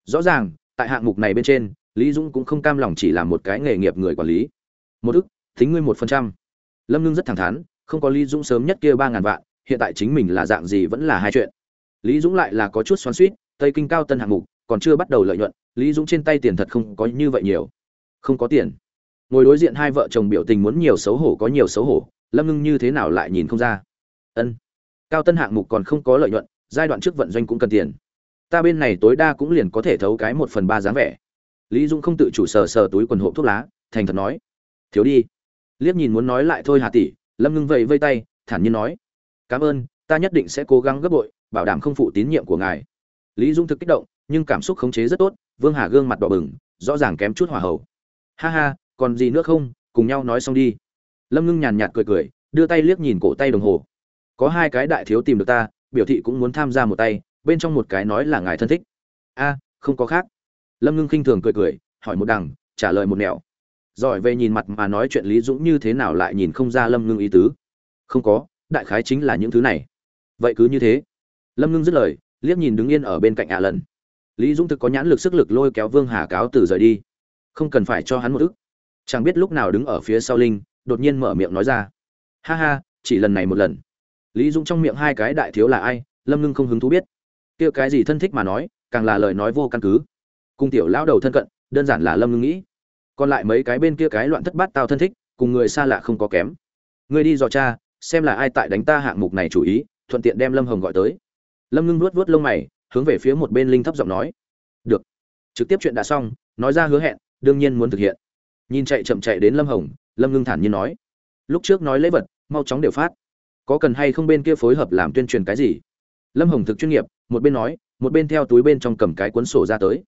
Rõ ràng tại hạng mục này bên trên lý dũng cũng không cam lòng chỉ là một cái nghề nghiệp người quản lý. Một ước tính ngươi một phần trăm. Lâm ngưng rất thẳng thắn không có lý dũng sớm nhất kia ba ngàn vạn hiện tại chính mình là dạng gì vẫn là hai chuyện. Lý dũng lại là có chút xoắn suýt tây kinh cao tân hạng mục còn chưa bắt đầu lợi nhuận, lý dũng trên tay tiền thật không có như vậy nhiều. Không có tiền. Ngồi đối diện hai vợ chồng biểu tình muốn nhiều xấu hổ có nhiều xấu hổ, lâm ngưng như thế nào lại nhìn không ra. Ân, cao tân hạng mục còn không có lợi nhuận, giai đoạn trước vận doanh cũng cần tiền. Ta bên này tối đa cũng liền có thể thấu cái một phần ba dáng vẻ. Lý dũng không tự chủ sờ sờ túi quần hộp thuốc lá, thành thật nói. Thiếu đi. Liếc nhìn muốn nói lại thôi hà tỷ, lâm ngưng vẫy vây tay, thản nhiên nói. Cảm ơn, ta nhất định sẽ cố gắng gấp bội, bảo đảm không phụ tín nhiệm của ngài. Lý dung thực kích động nhưng cảm xúc khống chế rất tốt, vương hà gương mặt đỏ bừng, rõ ràng kém chút hỏa hậu ha ha, còn gì nữa không, cùng nhau nói xong đi. Lâm ngưng nhàn nhạt cười cười, đưa tay liếc nhìn cổ tay đồng hồ. Có hai cái đại thiếu tìm được ta, biểu thị cũng muốn tham gia một tay, bên trong một cái nói là ngài thân thích. A, không có khác. Lâm ngưng khinh thường cười cười, hỏi một đằng, trả lời một nẻo. Giỏi về nhìn mặt mà nói chuyện lý dũng như thế nào lại nhìn không ra lâm ngưng ý tứ. Không có, đại khái chính là những thứ này. Vậy cứ như thế. Lâm ngưng dứt lời, liếc nhìn đứng yên ở bên cạnh ạ à lần lý dũng thực có nhãn lực sức lực lôi kéo vương hà cáo từ rời đi. Không cần phải cho hắn một ức. Chẳng biết lúc nào đứng ở phía sau linh, đột nhiên mở miệng nói ra. Ha ha, chỉ lần này một lần. Lý dũng trong miệng hai cái đại thiếu là ai, lâm ngưng không hứng thú biết. Kia cái gì thân thích mà nói, càng là lời nói vô căn cứ. Cung tiểu lão đầu thân cận, đơn giản là lâm ngưng nghĩ. Còn lại mấy cái bên kia cái loạn thất bát tao thân thích, cùng người xa lạ không có kém. Người đi dò cha xem là ai tại đánh ta hạng mục này chủ ý, thuận tiện đem lâm hồng gọi tới. Lâm ngưng nuốt vuốt lông mày hướng về phía một bên linh thấp giọng nói, được. Trực tiếp chuyện đã xong, nói ra hứa hẹn, đương nhiên muốn thực hiện. Nhìn chạy chậm chạy đến lâm hồng, lâm ngưng thản nhiên nói, lúc trước nói lễ vật, mau chóng đều phát. Có cần hay không bên kia phối hợp làm tuyên truyền cái gì? Lâm hồng thực chuyên nghiệp, một bên nói, một bên theo túi bên trong cầm cái cuốn sổ ra tới.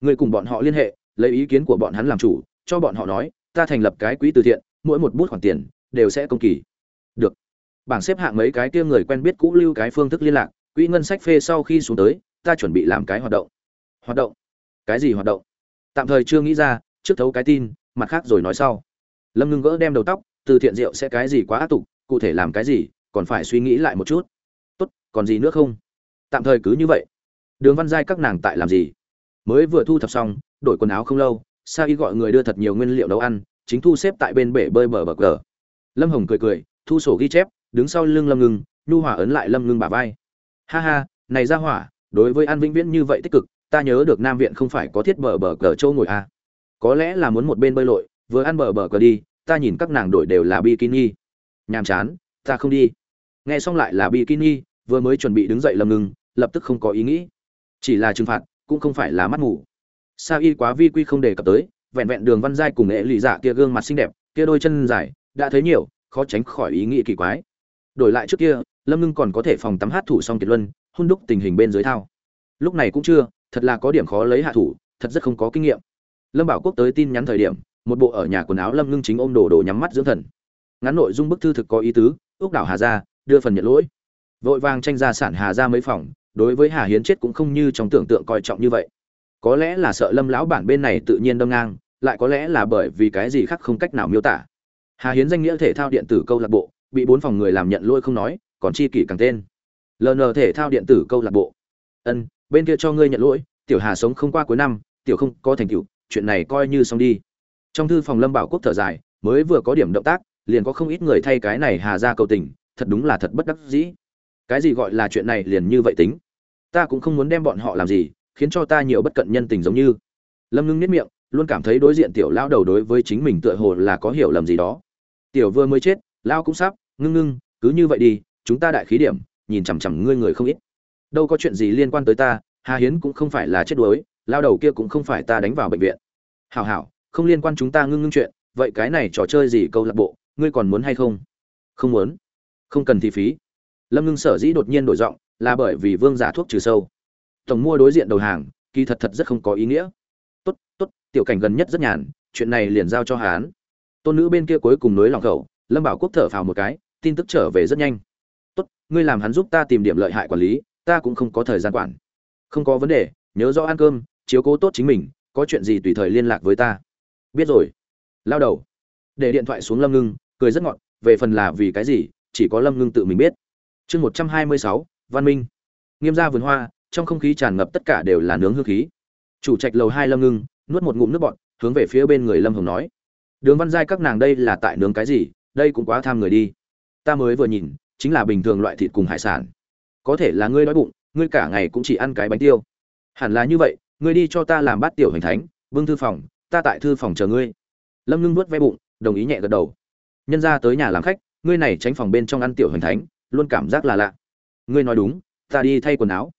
Người cùng bọn họ liên hệ, lấy ý kiến của bọn hắn làm chủ, cho bọn họ nói, ta thành lập cái quỹ từ thiện, mỗi một bút khoản tiền đều sẽ công kỳ. Được. Bảng xếp hạng mấy cái kia người quen biết cũ lưu cái phương thức liên lạc quỹ ngân sách phê sau khi xuống tới, ta chuẩn bị làm cái hoạt động. Hoạt động? Cái gì hoạt động? Tạm thời chưa nghĩ ra, trước thấu cái tin, mặt khác rồi nói sau. Lâm ngưng gỡ đem đầu tóc, từ thiện rượu sẽ cái gì quá ác tục, cụ thể làm cái gì, còn phải suy nghĩ lại một chút. Tốt, còn gì nữa không? Tạm thời cứ như vậy. Đường văn giai các nàng tại làm gì? Mới vừa thu thập xong, đổi quần áo không lâu, sa y gọi người đưa thật nhiều nguyên liệu nấu ăn, chính thu xếp tại bên bể bơi bờ bờ cờ. Lâm hồng cười cười, thu sổ ghi chép, đứng sau lưng lâm ngưng, nhu hòa ấn lại lâm ngưng bà vai ha ha, này ra hỏa, đối với an vĩnh viễn như vậy tích cực, ta nhớ được nam viện không phải có thiết bờ bờ cờ châu ngồi à. có lẽ là muốn một bên bơi lội, vừa ăn bờ bờ cờ đi, ta nhìn các nàng đổi đều là bikini. Nhàm chán, ta không đi. Nghe xong lại là bikini, vừa mới chuẩn bị đứng dậy lầm ngưng lập tức không có ý nghĩ. Chỉ là trừng phạt, cũng không phải là mắt ngủ sa y quá vi quy không đề cập tới, vẹn vẹn đường văn giai cùng nghệ lì dạ kia gương mặt xinh đẹp, kia đôi chân dài, đã thấy nhiều, khó tránh khỏi ý nghĩ kỳ quái. Đổi lại trước kia lâm ngưng còn có thể phòng tắm hát thủ xong kiệt luân hôn đúc tình hình bên dưới thao. Lúc này cũng chưa, thật là có điểm khó lấy hạ thủ, thật rất không có kinh nghiệm. Lâm bảo quốc tới tin nhắn thời điểm, một bộ ở nhà quần áo lâm ngưng chính ôm đồ đồ nhắm mắt dưỡng thần. Ngắn nội dung bức thư thực có ý tứ ước đảo hà ra đưa phần nhận lỗi. Vội vàng tranh gia sản hà ra mấy phòng, đối với hà hiến chết cũng không như trong tưởng tượng coi trọng như vậy. Có lẽ là sợ lâm lão bản bên này tự nhiên đâm ngang, lại có lẽ là bởi vì cái gì khác không cách nào miêu tả. Hà hiến danh nghĩa thể thao điện tử câu lạc bộ, bị bốn phòng người làm nhận lỗi không nói còn chi kỷ càng tên. Ln thể thao điện tử câu lạc bộ. Ân, bên kia cho ngươi nhận lỗi, tiểu hà sống không qua cuối năm, tiểu không có thành tựu, chuyện này coi như xong đi. Trong thư phòng lâm bảo quốc thở dài, mới vừa có điểm động tác, liền có không ít người thay cái này hà ra cầu tình, thật đúng là thật bất đắc dĩ. Cái gì gọi là chuyện này liền như vậy tính? Ta cũng không muốn đem bọn họ làm gì, khiến cho ta nhiều bất cận nhân tình giống như. Lâm ngưng nếp miệng, luôn cảm thấy đối diện tiểu lão đầu đối với chính mình tựa hồ là có hiểu lầm gì đó. Tiểu vừa mới chết lao cũng sắp, ngưng ngưng, cứ như vậy đi chúng ta đại khí điểm, nhìn chằm chằm ngươi người không ít. Đâu có chuyện gì liên quan tới ta, hà hiến cũng không phải là chết đuối, lao đầu kia cũng không phải ta đánh vào bệnh viện. Hảo hảo, không liên quan chúng ta ngưng ngưng chuyện, vậy cái này trò chơi gì câu lạc bộ, ngươi còn muốn hay không? Không muốn. Không cần thì phí. Lâm ngưng sở dĩ đột nhiên đổi giọng, là bởi vì vương giả thuốc trừ sâu. Tổng mua đối diện đầu hàng, kỳ thật thật rất không có ý nghĩa. Tốt tốt, tiểu cảnh gần nhất rất nhàn, chuyện này liền giao cho hán tôn nữ bên kia cuối cùng nối lòng khẩu, lâm bảo quốc thở phào một cái, tin tức trở về rất nhanh ngươi làm hắn giúp ta tìm điểm lợi hại quản lý, ta cũng không có thời gian quản. Không có vấn đề, nhớ rõ ăn cơm, chiếu cố tốt chính mình, có chuyện gì tùy thời liên lạc với ta. Biết rồi. Lao đầu. Để điện thoại xuống lâm ngưng, cười rất ngọt, về phần là vì cái gì, chỉ có lâm ngưng tự mình biết. Chương một trăm hai mươi sáu, văn minh. Nghiêm gia vườn hoa, trong không khí tràn ngập tất cả đều là nướng hương khí. Chủ trạch lầu hai lâm ngưng, nuốt một ngụm nước bọt, hướng về phía bên người lâm hồng nói. Đường văn giai các nàng đây là tại nướng cái gì, đây cũng quá tham người đi. Ta mới vừa nhìn chính là bình thường loại thịt cùng hải sản. Có thể là ngươi đói bụng, ngươi cả ngày cũng chỉ ăn cái bánh tiêu. Hẳn là như vậy, ngươi đi cho ta làm bát tiểu hành thánh vương thư phòng, ta tại thư phòng chờ ngươi. Lâm ngưng nuốt ve bụng, đồng ý nhẹ gật đầu. Nhân ra tới nhà làm khách, ngươi này tránh phòng bên trong ăn tiểu hành thánh, luôn cảm giác là lạ. Ngươi nói đúng, ta đi thay quần áo.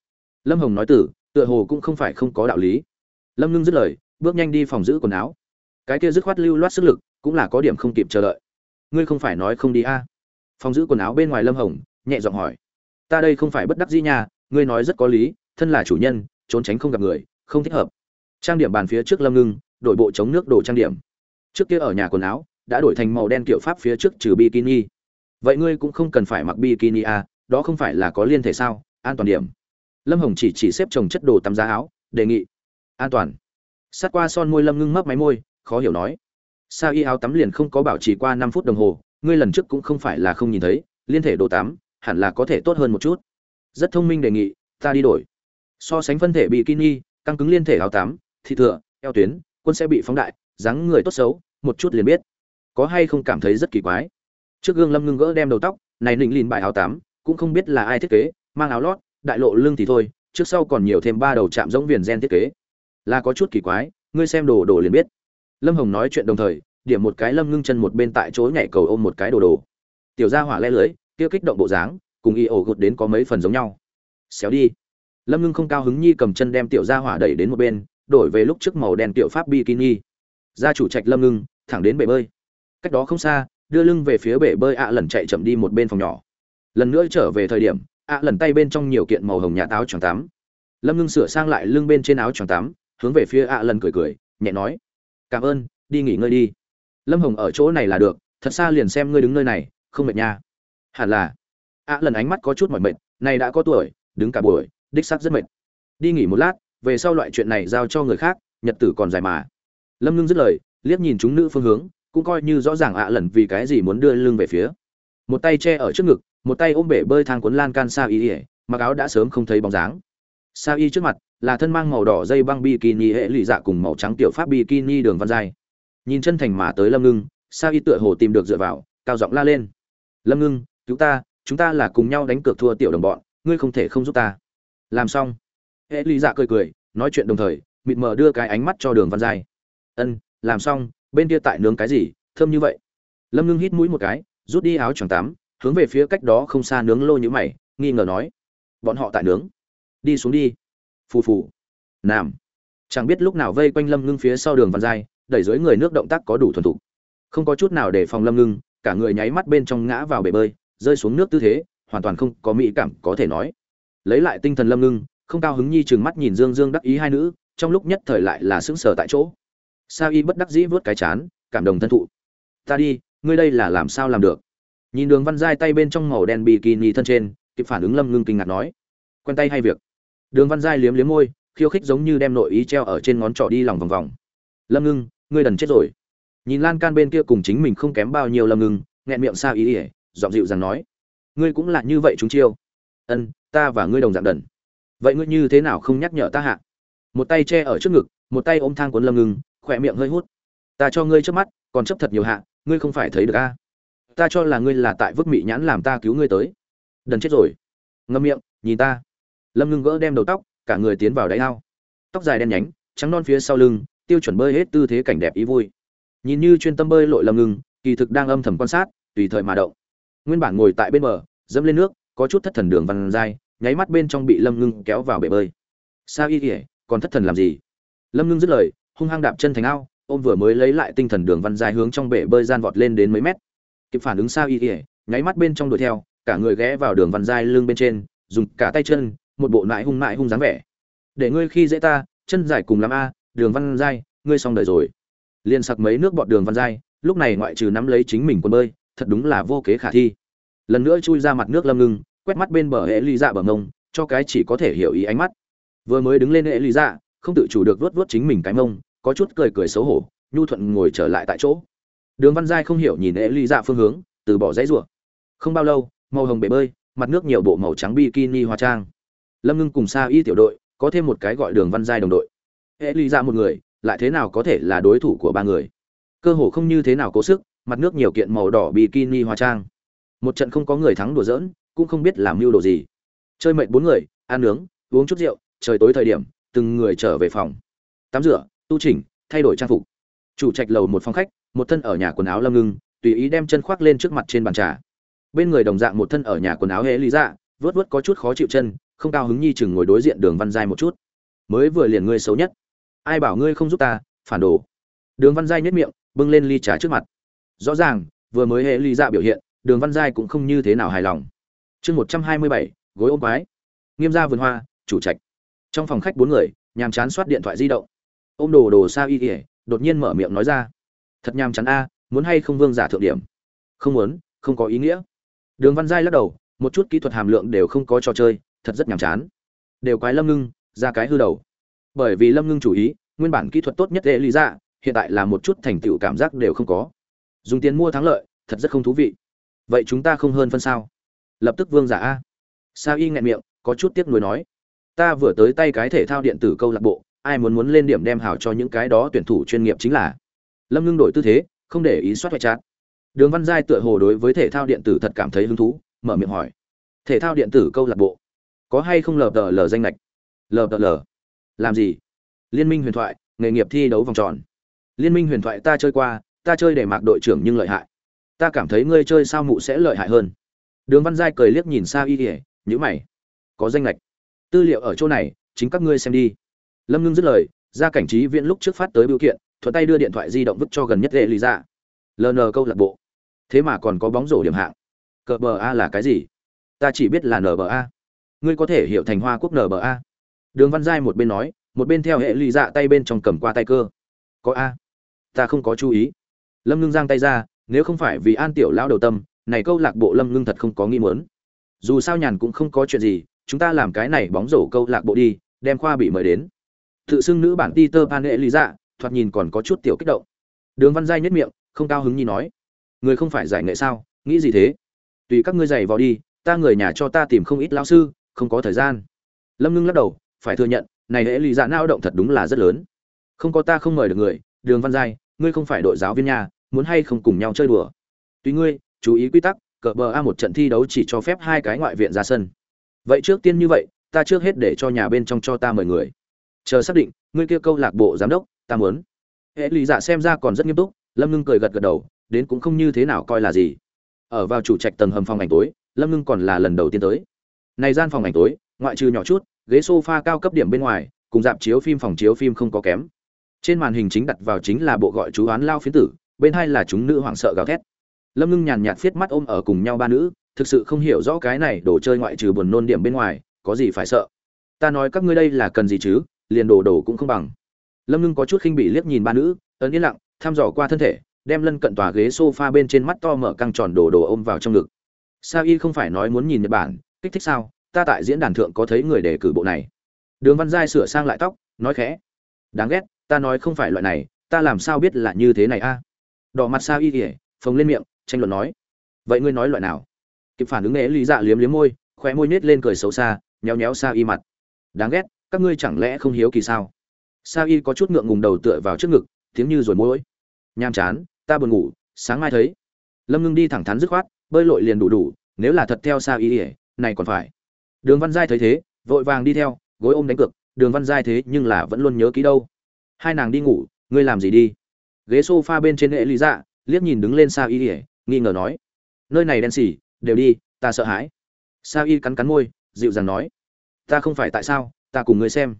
Lâm hồng nói tử tựa hồ cũng không phải không có đạo lý. Lâm ngưng dứt lời, bước nhanh đi phòng giữ quần áo. Cái kia dứt khoát lưu loát sức lực, cũng là có điểm không kịp chờ đợi. Ngươi không phải nói không đi a? à phòng giữ quần áo bên ngoài lâm hồng, nhẹ giọng hỏi. Ta đây không phải bất đắc dĩ nha, ngươi nói rất có lý, thân là chủ nhân, trốn tránh không gặp người, không thích hợp. Trang điểm bàn phía trước lâm ngưng, đổi bộ chống nước đồ trang điểm. Trước kia ở nhà quần áo, đã đổi thành màu đen kiểu pháp phía trước trừ bikini. Vậy ngươi cũng không cần phải mặc bikini à đó không phải là có liên thể sao, an toàn điểm. Lâm hồng chỉ chỉ xếp chồng chất đồ tắm giá áo, đề nghị. An toàn. Sát qua son môi lâm ngưng mấp máy môi, khó hiểu nói. Sao y áo tắm liền không có bảo trì qua năm phút đồng hồ ngươi lần trước cũng không phải là không nhìn thấy, liên thể đồ tám, hẳn là có thể tốt hơn một chút. Rất thông minh đề nghị, ta đi đổi. So sánh phân thể bikini, căng cứng liên thể áo tám, thị thừa, eo tuyến, quân sẽ bị phóng đại, dáng người tốt xấu, một chút liền biết. Có hay không cảm thấy rất kỳ quái? Trước gương lâm ngưng gỡ đem đầu tóc, này nịnh lìn bài áo tám, cũng không biết là ai thiết kế, mang áo lót, đại lộ lưng thì thôi, trước sau còn nhiều thêm ba đầu chạm giống viền gen thiết kế. Là có chút kỳ quái, ngươi xem đồ đồ liền biết. Lâm hồng nói chuyện đồng thời điểm một cái lâm ngưng chân một bên tại chỗ nhảy cầu ôm một cái đồ đồ. Tiểu gia hỏa le lưới, kia kích động bộ dáng, cùng y ổ gột đến có mấy phần giống nhau. Xéo đi. Lâm ngưng không cao hứng nhi cầm chân đem tiểu gia hỏa đẩy đến một bên, đổi về lúc trước màu đen tiểu pháp bikini. Gia chủ trạch lâm ngưng, thẳng đến bể bơi. Cách đó không xa, đưa lưng về phía bể bơi ạ lần chạy chậm đi một bên phòng nhỏ. Lần nữa trở về thời điểm, ạ lần tay bên trong nhiều kiện màu hồng nhà táo choàng tắm. Lâm ngưng sửa sang lại lưng bên trên áo choàng tắm, hướng về phía ạ lần cười cười, nhẹ nói. Cảm ơn, đi nghỉ ngơi đi lâm hồng ở chỗ này là được, thật xa liền xem ngươi đứng nơi này, không mệt nha. Hẳn là. Ạ lần ánh mắt có chút mỏi mệt, này đã có tuổi, đứng cả buổi, đích sắc rất mệt. Đi nghỉ một lát, về sau loại chuyện này giao cho người khác, nhật tử còn dài mà. Lâm ngưng dứt lời, liếc nhìn chúng nữ phương hướng, cũng coi như rõ ràng ạ lần vì cái gì muốn đưa lưng về phía. Một tay che ở trước ngực, một tay ôm bể bơi thang cuốn lan can sa y ỉa mặc áo đã sớm không thấy bóng dáng. Sa y trước mặt, là thân mang màu đỏ dây băng bikini hệ lụy dạ cùng màu trắng tiểu pháp bikini đường văn dài nhìn chân thành mà tới lâm ngưng, sa y tựa hồ tìm được dựa vào, cao giọng la lên. Lâm ngưng, cứu ta, chúng ta là cùng nhau đánh cược thua tiểu đồng bọn, ngươi không thể không giúp ta. Làm xong. Hệ Lý dạ cười cười, nói chuyện đồng thời, mịt mờ đưa cái ánh mắt cho đường văn giai. Ân, làm xong, bên kia tại nướng cái gì, thơm như vậy. Lâm ngưng hít mũi một cái, rút đi áo choàng tắm, hướng về phía cách đó không xa nướng lô như mày, nghi ngờ nói. Bọn họ tại nướng. Đi xuống đi. Phù phù. Nam chẳng biết lúc nào vây quanh lâm ngưng phía sau đường văn giai đẩy dưới người nước động tác có đủ thuần thục. Không có chút nào để phòng lâm ngưng, cả người nháy mắt bên trong ngã vào bể bơi, rơi xuống nước tư thế, hoàn toàn không có mỹ cảm có thể nói. Lấy lại tinh thần lâm ngưng, không cao hứng nhi chừng mắt nhìn dương dương đắc ý hai nữ, trong lúc nhất thời lại là sững sờ tại chỗ. Sao y bất đắc dĩ vớt cái chán, cảm động thân thụ. Ta đi, ngươi đây là làm sao làm được? Nhìn đường văn giai tay bên trong màu đen bikini thân trên, kịp phản ứng lâm ngưng kinh ngạc nói. Quen tay hay việc? Đường văn giai liếm liếm môi, khiêu khích giống như đem nội ý treo ở trên ngón trỏ đi lòng vòng vòng. Lâm ngưng ngươi đần chết rồi. Nhìn lan can bên kia cùng chính mình không kém bao nhiêu lâm ngưng, nghẹn miệng sao ý ỉa dọn dịu rằng nói, ngươi cũng là như vậy chúng chiêu. Ân, ta và ngươi đồng dạng đần. Vậy ngươi như thế nào không nhắc nhở ta hạ một tay che ở trước ngực, một tay ôm thang cuốn lâm ngưng, khỏe miệng hơi hút. Ta cho ngươi trước mắt, còn chấp thật nhiều hạ ngươi không phải thấy được a? Ta cho là ngươi là tại vứt mị nhãn làm ta cứu ngươi tới. Đần chết rồi. Ngâm miệng, nhìn ta. Lâm ngưng gỡ đem đầu tóc, cả người tiến vào đáy ao. Tóc dài đen nhánh, trắng non phía sau lưng tiêu chuẩn bơi hết tư thế cảnh đẹp ý vui. Nhìn như chuyên tâm bơi lội lâm ngưng kỳ thực đang âm thầm quan sát, tùy thời mà động. Nguyên bản ngồi tại bên bờ, dẫm lên nước, có chút thất thần đường văn dai nháy mắt bên trong bị lâm ngưng kéo vào bể bơi. Sao y kỉa còn thất thần làm gì? Lâm ngưng dứt lời, hung hăng đạp chân thành ao, ôm vừa mới lấy lại tinh thần đường văn dài hướng trong bể bơi gian vọt lên đến mấy mét. Kịp phản ứng sao y kỉa nháy mắt bên trong đuổi theo, cả người ghé vào đường văn dài lưng bên trên, dùng cả tay chân, một bộ nại hung nại hung dáng vẻ. Để ngươi khi dễ ta, chân dài cùng làm a đường văn giai, ngươi xong đời rồi. Liền sặc mấy nước bọt đường văn giai, lúc này ngoại trừ nắm lấy chính mình quân bơi, thật đúng là vô kế khả thi. Lần nữa chui ra mặt nước lâm ngưng, quét mắt bên bờ hệ ly dạ bờ ngông cho cái chỉ có thể hiểu ý ánh mắt. Vừa mới đứng lên hệ ly dạ không tự chủ được vuốt vuốt chính mình cái mông, có chút cười cười xấu hổ, nhu thuận ngồi trở lại tại chỗ. Đường văn giai không hiểu nhìn hệ ly dạ phương hướng, từ bỏ dãy rủa. Không bao lâu, màu hồng bể bơi, mặt nước nhiều bộ màu trắng bikini hóa trang. Lâm ngưng cùng xa y tiểu đội, có thêm một cái gọi đường văn giai đồng đội ế ly ra một người, lại thế nào có thể là đối thủ của ba người? Cơ hồ không như thế nào cố sức, mặt nước nhiều kiện màu đỏ bikini hóa trang. Một trận không có người thắng đùa giỡn, cũng không biết làm mưu đồ gì. Chơi mệt bốn người, ăn nướng, uống chút rượu, trời tối thời điểm, từng người trở về phòng. Tắm rửa, tu chỉnh, thay đổi trang phục. Chủ trạch lầu một phòng khách, một thân ở nhà quần áo lâm ngưng, tùy ý đem chân khoác lên trước mặt trên bàn trà. Bên người đồng dạng một thân ở nhà quần áo hễ lý dạ vớt vớt có chút khó chịu chân, không cao hứng nhi chừng ngồi đối diện đường văn giai một chút. Mới vừa liền ngươi xấu nhất ai bảo ngươi không giúp ta, phản đồ. Đường văn giai nhất miệng, bưng lên ly trà trước mặt. Rõ ràng, vừa mới hệ ly dạ biểu hiện, đường văn giai cũng không như thế nào hài lòng. Chương một trăm hai mươi bảy, gối ôm quái. Nghiêm gia vườn hoa, chủ trạch. Trong phòng khách bốn người, nhàm chán soát điện thoại di động. Ôm đồ đồ sa y ỉa đột nhiên mở miệng nói ra. Thật nhàm chán a, muốn hay không vương giả thượng điểm? Không muốn, không có ý nghĩa. Đường văn giai lắc đầu, một chút kỹ thuật hàm lượng đều không có trò chơi, thật rất nhàm chán. Đều quái lâm ngưng, ra cái hư đầu bởi vì lâm ngưng chủ ý, nguyên bản kỹ thuật tốt nhất lệ lý ra hiện tại là một chút thành tựu cảm giác đều không có. Dùng tiền mua thắng lợi, thật rất không thú vị. Vậy chúng ta không hơn phân sao? Lập tức vương giả a. Sa y nghẹn miệng, có chút tiếc nuối nói. Ta vừa tới tay cái thể thao điện tử câu lạc bộ, ai muốn muốn lên điểm đem hảo cho những cái đó tuyển thủ chuyên nghiệp chính là. Lâm ngưng đổi tư thế, không để ý soát hoại chát. Đường văn giai tựa hồ đối với thể thao điện tử thật cảm thấy hứng thú, mở miệng hỏi. Thể thao điện tử câu lạc bộ, có hay không lờ tờ lờ danh lệch lờ tờ lờ làm gì? Liên minh huyền thoại, nghề nghiệp thi đấu vòng tròn. Liên minh huyền thoại ta chơi qua, ta chơi để mạc đội trưởng nhưng lợi hại. Ta cảm thấy ngươi chơi sao mụ sẽ lợi hại hơn. Đường văn giai cười liếc nhìn xa y ỉa nhữ mày. Có danh lệch tư liệu ở chỗ này, chính các ngươi xem đi. Lâm ngưng dứt lời, ra cảnh trí viễn lúc trước phát tới biểu kiện, thuận tay đưa điện thoại di động vứt cho gần nhất lệ lý ra dạ. ln câu lạc bộ. Thế mà còn có bóng rổ điểm hạng. Cờ bờ a là cái gì? Ta chỉ biết là nba ngươi có thể hiểu thành hoa quốc nba đường văn giai một bên nói, một bên theo hệ lụy dạ tay bên trong cầm qua tay cơ. Có a. Ta không có chú ý. Lâm ngưng giang tay ra, nếu không phải vì an tiểu lão đầu tâm, này câu lạc bộ lâm ngưng thật không có nghi muốn. Dù sao nhàn cũng không có chuyện gì, chúng ta làm cái này bóng rổ câu lạc bộ đi, đem khoa bị mời đến. Tự xưng nữ bản peter pan hệ lý dạ thoạt nhìn còn có chút tiểu kích động. Đường văn giai nhất miệng, không cao hứng nhi nói. Người không phải giải nghệ sao? Nghĩ gì thế? Tùy các ngươi giày vào đi, ta người nhà cho ta tìm không ít lão sư, không có thời gian. Lâm ngưng lắc đầu phải thừa nhận, này hệ lý dạ nao động thật đúng là rất lớn. Không có ta không mời được người, đường văn giai, ngươi không phải đội giáo viên nhà, muốn hay không cùng nhau chơi đùa? Tùy ngươi, chú ý quy tắc, cờ bờ a một trận thi đấu chỉ cho phép hai cái ngoại viện ra sân. Vậy trước tiên như vậy, ta trước hết để cho nhà bên trong cho ta mời người. Chờ xác định, ngươi kia câu lạc bộ giám đốc, ta muốn. Hệ lý dạ xem ra còn rất nghiêm túc, lâm ngưng cười gật gật đầu, đến cũng không như thế nào coi là gì. Ở vào chủ trạch tầng hầm phòng ảnh tối, lâm ngưng còn là lần đầu tiên tới. Này gian phòng ảnh tối, ngoại trừ nhỏ chút ghế sofa cao cấp điểm bên ngoài, cùng dạp chiếu phim, phòng chiếu phim không có kém. Trên màn hình chính đặt vào chính là bộ gọi chú án lao phiến tử, bên hai là chúng nữ hoảng sợ gào thét. Lâm ngưng nhàn nhạt viết mắt ôm ở cùng nhau ba nữ, thực sự không hiểu rõ cái này đồ chơi ngoại trừ buồn nôn điểm bên ngoài, có gì phải sợ. Ta nói các ngươi đây là cần gì chứ, liền đồ đồ cũng không bằng. Lâm ngưng có chút khinh bị liếc nhìn ba nữ, ấn yên lặng, thăm dò qua thân thể, đem lân cận tòa ghế sofa bên trên mắt to mở căng tròn đồ đồ ôm vào trong ngực. Sa y không phải nói muốn nhìn nhật bản, kích thích sao? Ta tại diễn đàn thượng có thấy người đề cử bộ này. Đường văn giai sửa sang lại tóc, nói khẽ. Đáng ghét, ta nói không phải loại này, ta làm sao biết là như thế này a? Đỏ mặt sa y ỉa phồng lên miệng, tranh luận nói. Vậy ngươi nói loại nào? Kịp phản ứng ế lý dạ liếm liếm môi, khóe môi nết lên cười xấu xa, nhéo nhéo sa y mặt. Đáng ghét, các ngươi chẳng lẽ không hiếu kỳ sao? Sa y có chút ngượng ngùng đầu tựa vào trước ngực, tiếng như rồi môi nham chán, ta buồn ngủ, sáng mai thấy. Lâm ngưng đi thẳng thắn dứt khoát, bơi lội liền đủ đủ, nếu là thật theo sa y ỉa này còn phải đường văn giai thấy thế, vội vàng đi theo, gối ôm đánh cược, đường văn giai thế nhưng là vẫn luôn nhớ kỹ đâu. Hai nàng đi ngủ, ngươi làm gì đi? Ghế s o f a bên trên hệ lý dạ liếc nhìn đứng lên sa y ỉa nghi ngờ nói, nơi này đen xỉ, đều đi, ta sợ hãi. Sa y cắn cắn môi, dịu dàng nói, ta không phải tại sao, ta cùng ngươi xem.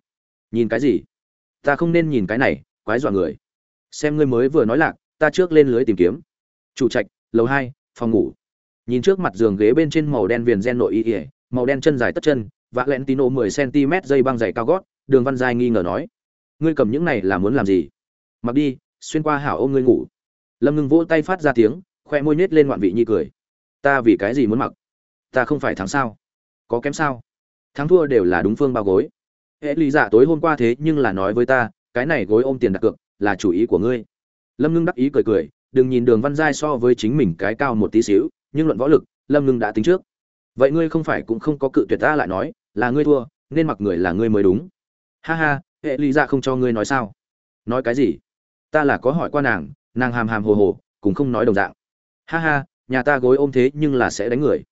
Nhìn cái gì? Ta không nên nhìn cái này, quái dọa người. Xem ngươi mới vừa nói lạc, ta trước lên lưới tìm kiếm. Chủ trạch, lầu hai, phòng ngủ. Nhìn trước mặt giường ghế bên trên màu đen viền gen nội y ỉa màu đen chân dài tất chân vạ lẹn tino mười cm dây băng dày cao gót, đường văn dài nghi ngờ nói, ngươi cầm những này là muốn làm gì? Mặc đi, xuyên qua hảo ôm ngươi ngủ. Lâm ngưng vỗ tay phát ra tiếng, khoe môi nết lên ngoạn vị nhi cười. Ta vì cái gì muốn mặc? Ta không phải thắng sao? Có kém sao? Thắng thua đều là đúng phương bao gối. Hễ lý giả tối hôm qua thế nhưng là nói với ta, cái này gối ôm tiền đặt cược, là chủ ý của ngươi. Lâm ngưng đắc ý cười cười, đừng nhìn đường văn giai so với chính mình cái cao một tí xíu, nhưng luận võ lực, lâm ngưng đã tính trước vậy ngươi không phải cũng không có cự tuyệt ta lại nói, là ngươi thua, nên mặc người là ngươi mới đúng. Ha ha, hệ lý ra không cho ngươi nói sao? Nói cái gì? Ta là có hỏi qua nàng nàng hàm hàm hồ hồ, cũng không nói đồng dạng. Ha ha, nhà ta gối ôm thế nhưng là sẽ đánh người.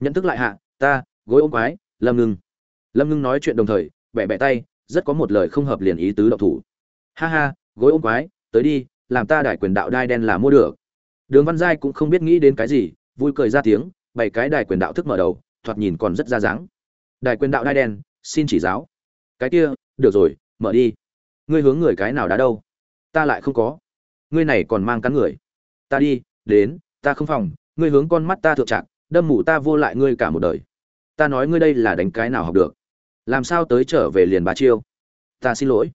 Nhận thức lại hạ, ta, gối ôm quái, lâm ngưng. Lâm ngưng nói chuyện đồng thời, bẻ bẻ tay, rất có một lời không hợp liền ý tứ độc thủ. Ha ha, gối ôm quái, tới đi, làm ta đại quyền đạo đai đen là mua được. Đường văn giai cũng không biết nghĩ đến cái gì, vui cười ra tiếng bảy cái đài quyền đạo thức mở đầu, thoạt nhìn còn rất ra dáng. Đài quyền đạo đai đen, xin chỉ giáo. Cái kia, được rồi, mở đi. Ngươi hướng người cái nào đã đâu? Ta lại không có. Ngươi này còn mang cắn người. Ta đi, đến, ta không phòng, ngươi hướng con mắt ta thượng trạng, đâm mủ ta vô lại ngươi cả một đời. Ta nói ngươi đây là đánh cái nào học được? Làm sao tới trở về liền bà chiêu? Ta xin lỗi.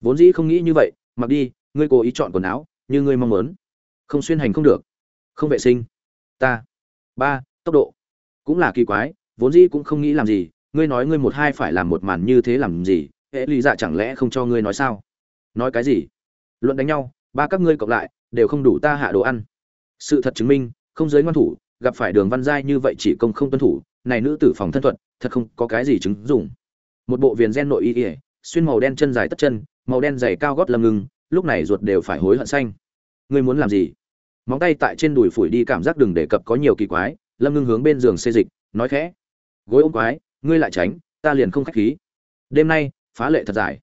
Vốn dĩ không nghĩ như vậy, mặc đi, ngươi cố ý chọn quần áo, như ngươi mong muốn. Không xuyên hành không được. Không vệ sinh. Ta. Ba tốc độ. Cũng là kỳ quái, vốn dĩ cũng không nghĩ làm gì, ngươi nói ngươi một hai phải làm một màn như thế làm gì, hệ lý dạ chẳng lẽ không cho ngươi nói sao? Nói cái gì? Luận đánh nhau, ba các ngươi cộng lại, đều không đủ ta hạ đồ ăn. Sự thật chứng minh, không giới ngoan thủ, gặp phải đường văn giai như vậy chỉ công không tuân thủ, này nữ tử phòng thân thuật, thật không có cái gì chứng dùng một bộ viền gen nội y ỉa xuyên màu đen chân dài tất chân, màu đen dày cao gót lâm ngưng lúc này ruột đều phải hối hận xanh. Ngươi muốn làm gì? Móng tay tại trên đùi phủi đi cảm giác đừng đề cập có nhiều kỳ quái lâm ngưng hướng bên giường xê dịch, nói khẽ, gối ôm quái, ngươi lại tránh, ta liền không khách khí. Đêm nay, phá lệ thật dài.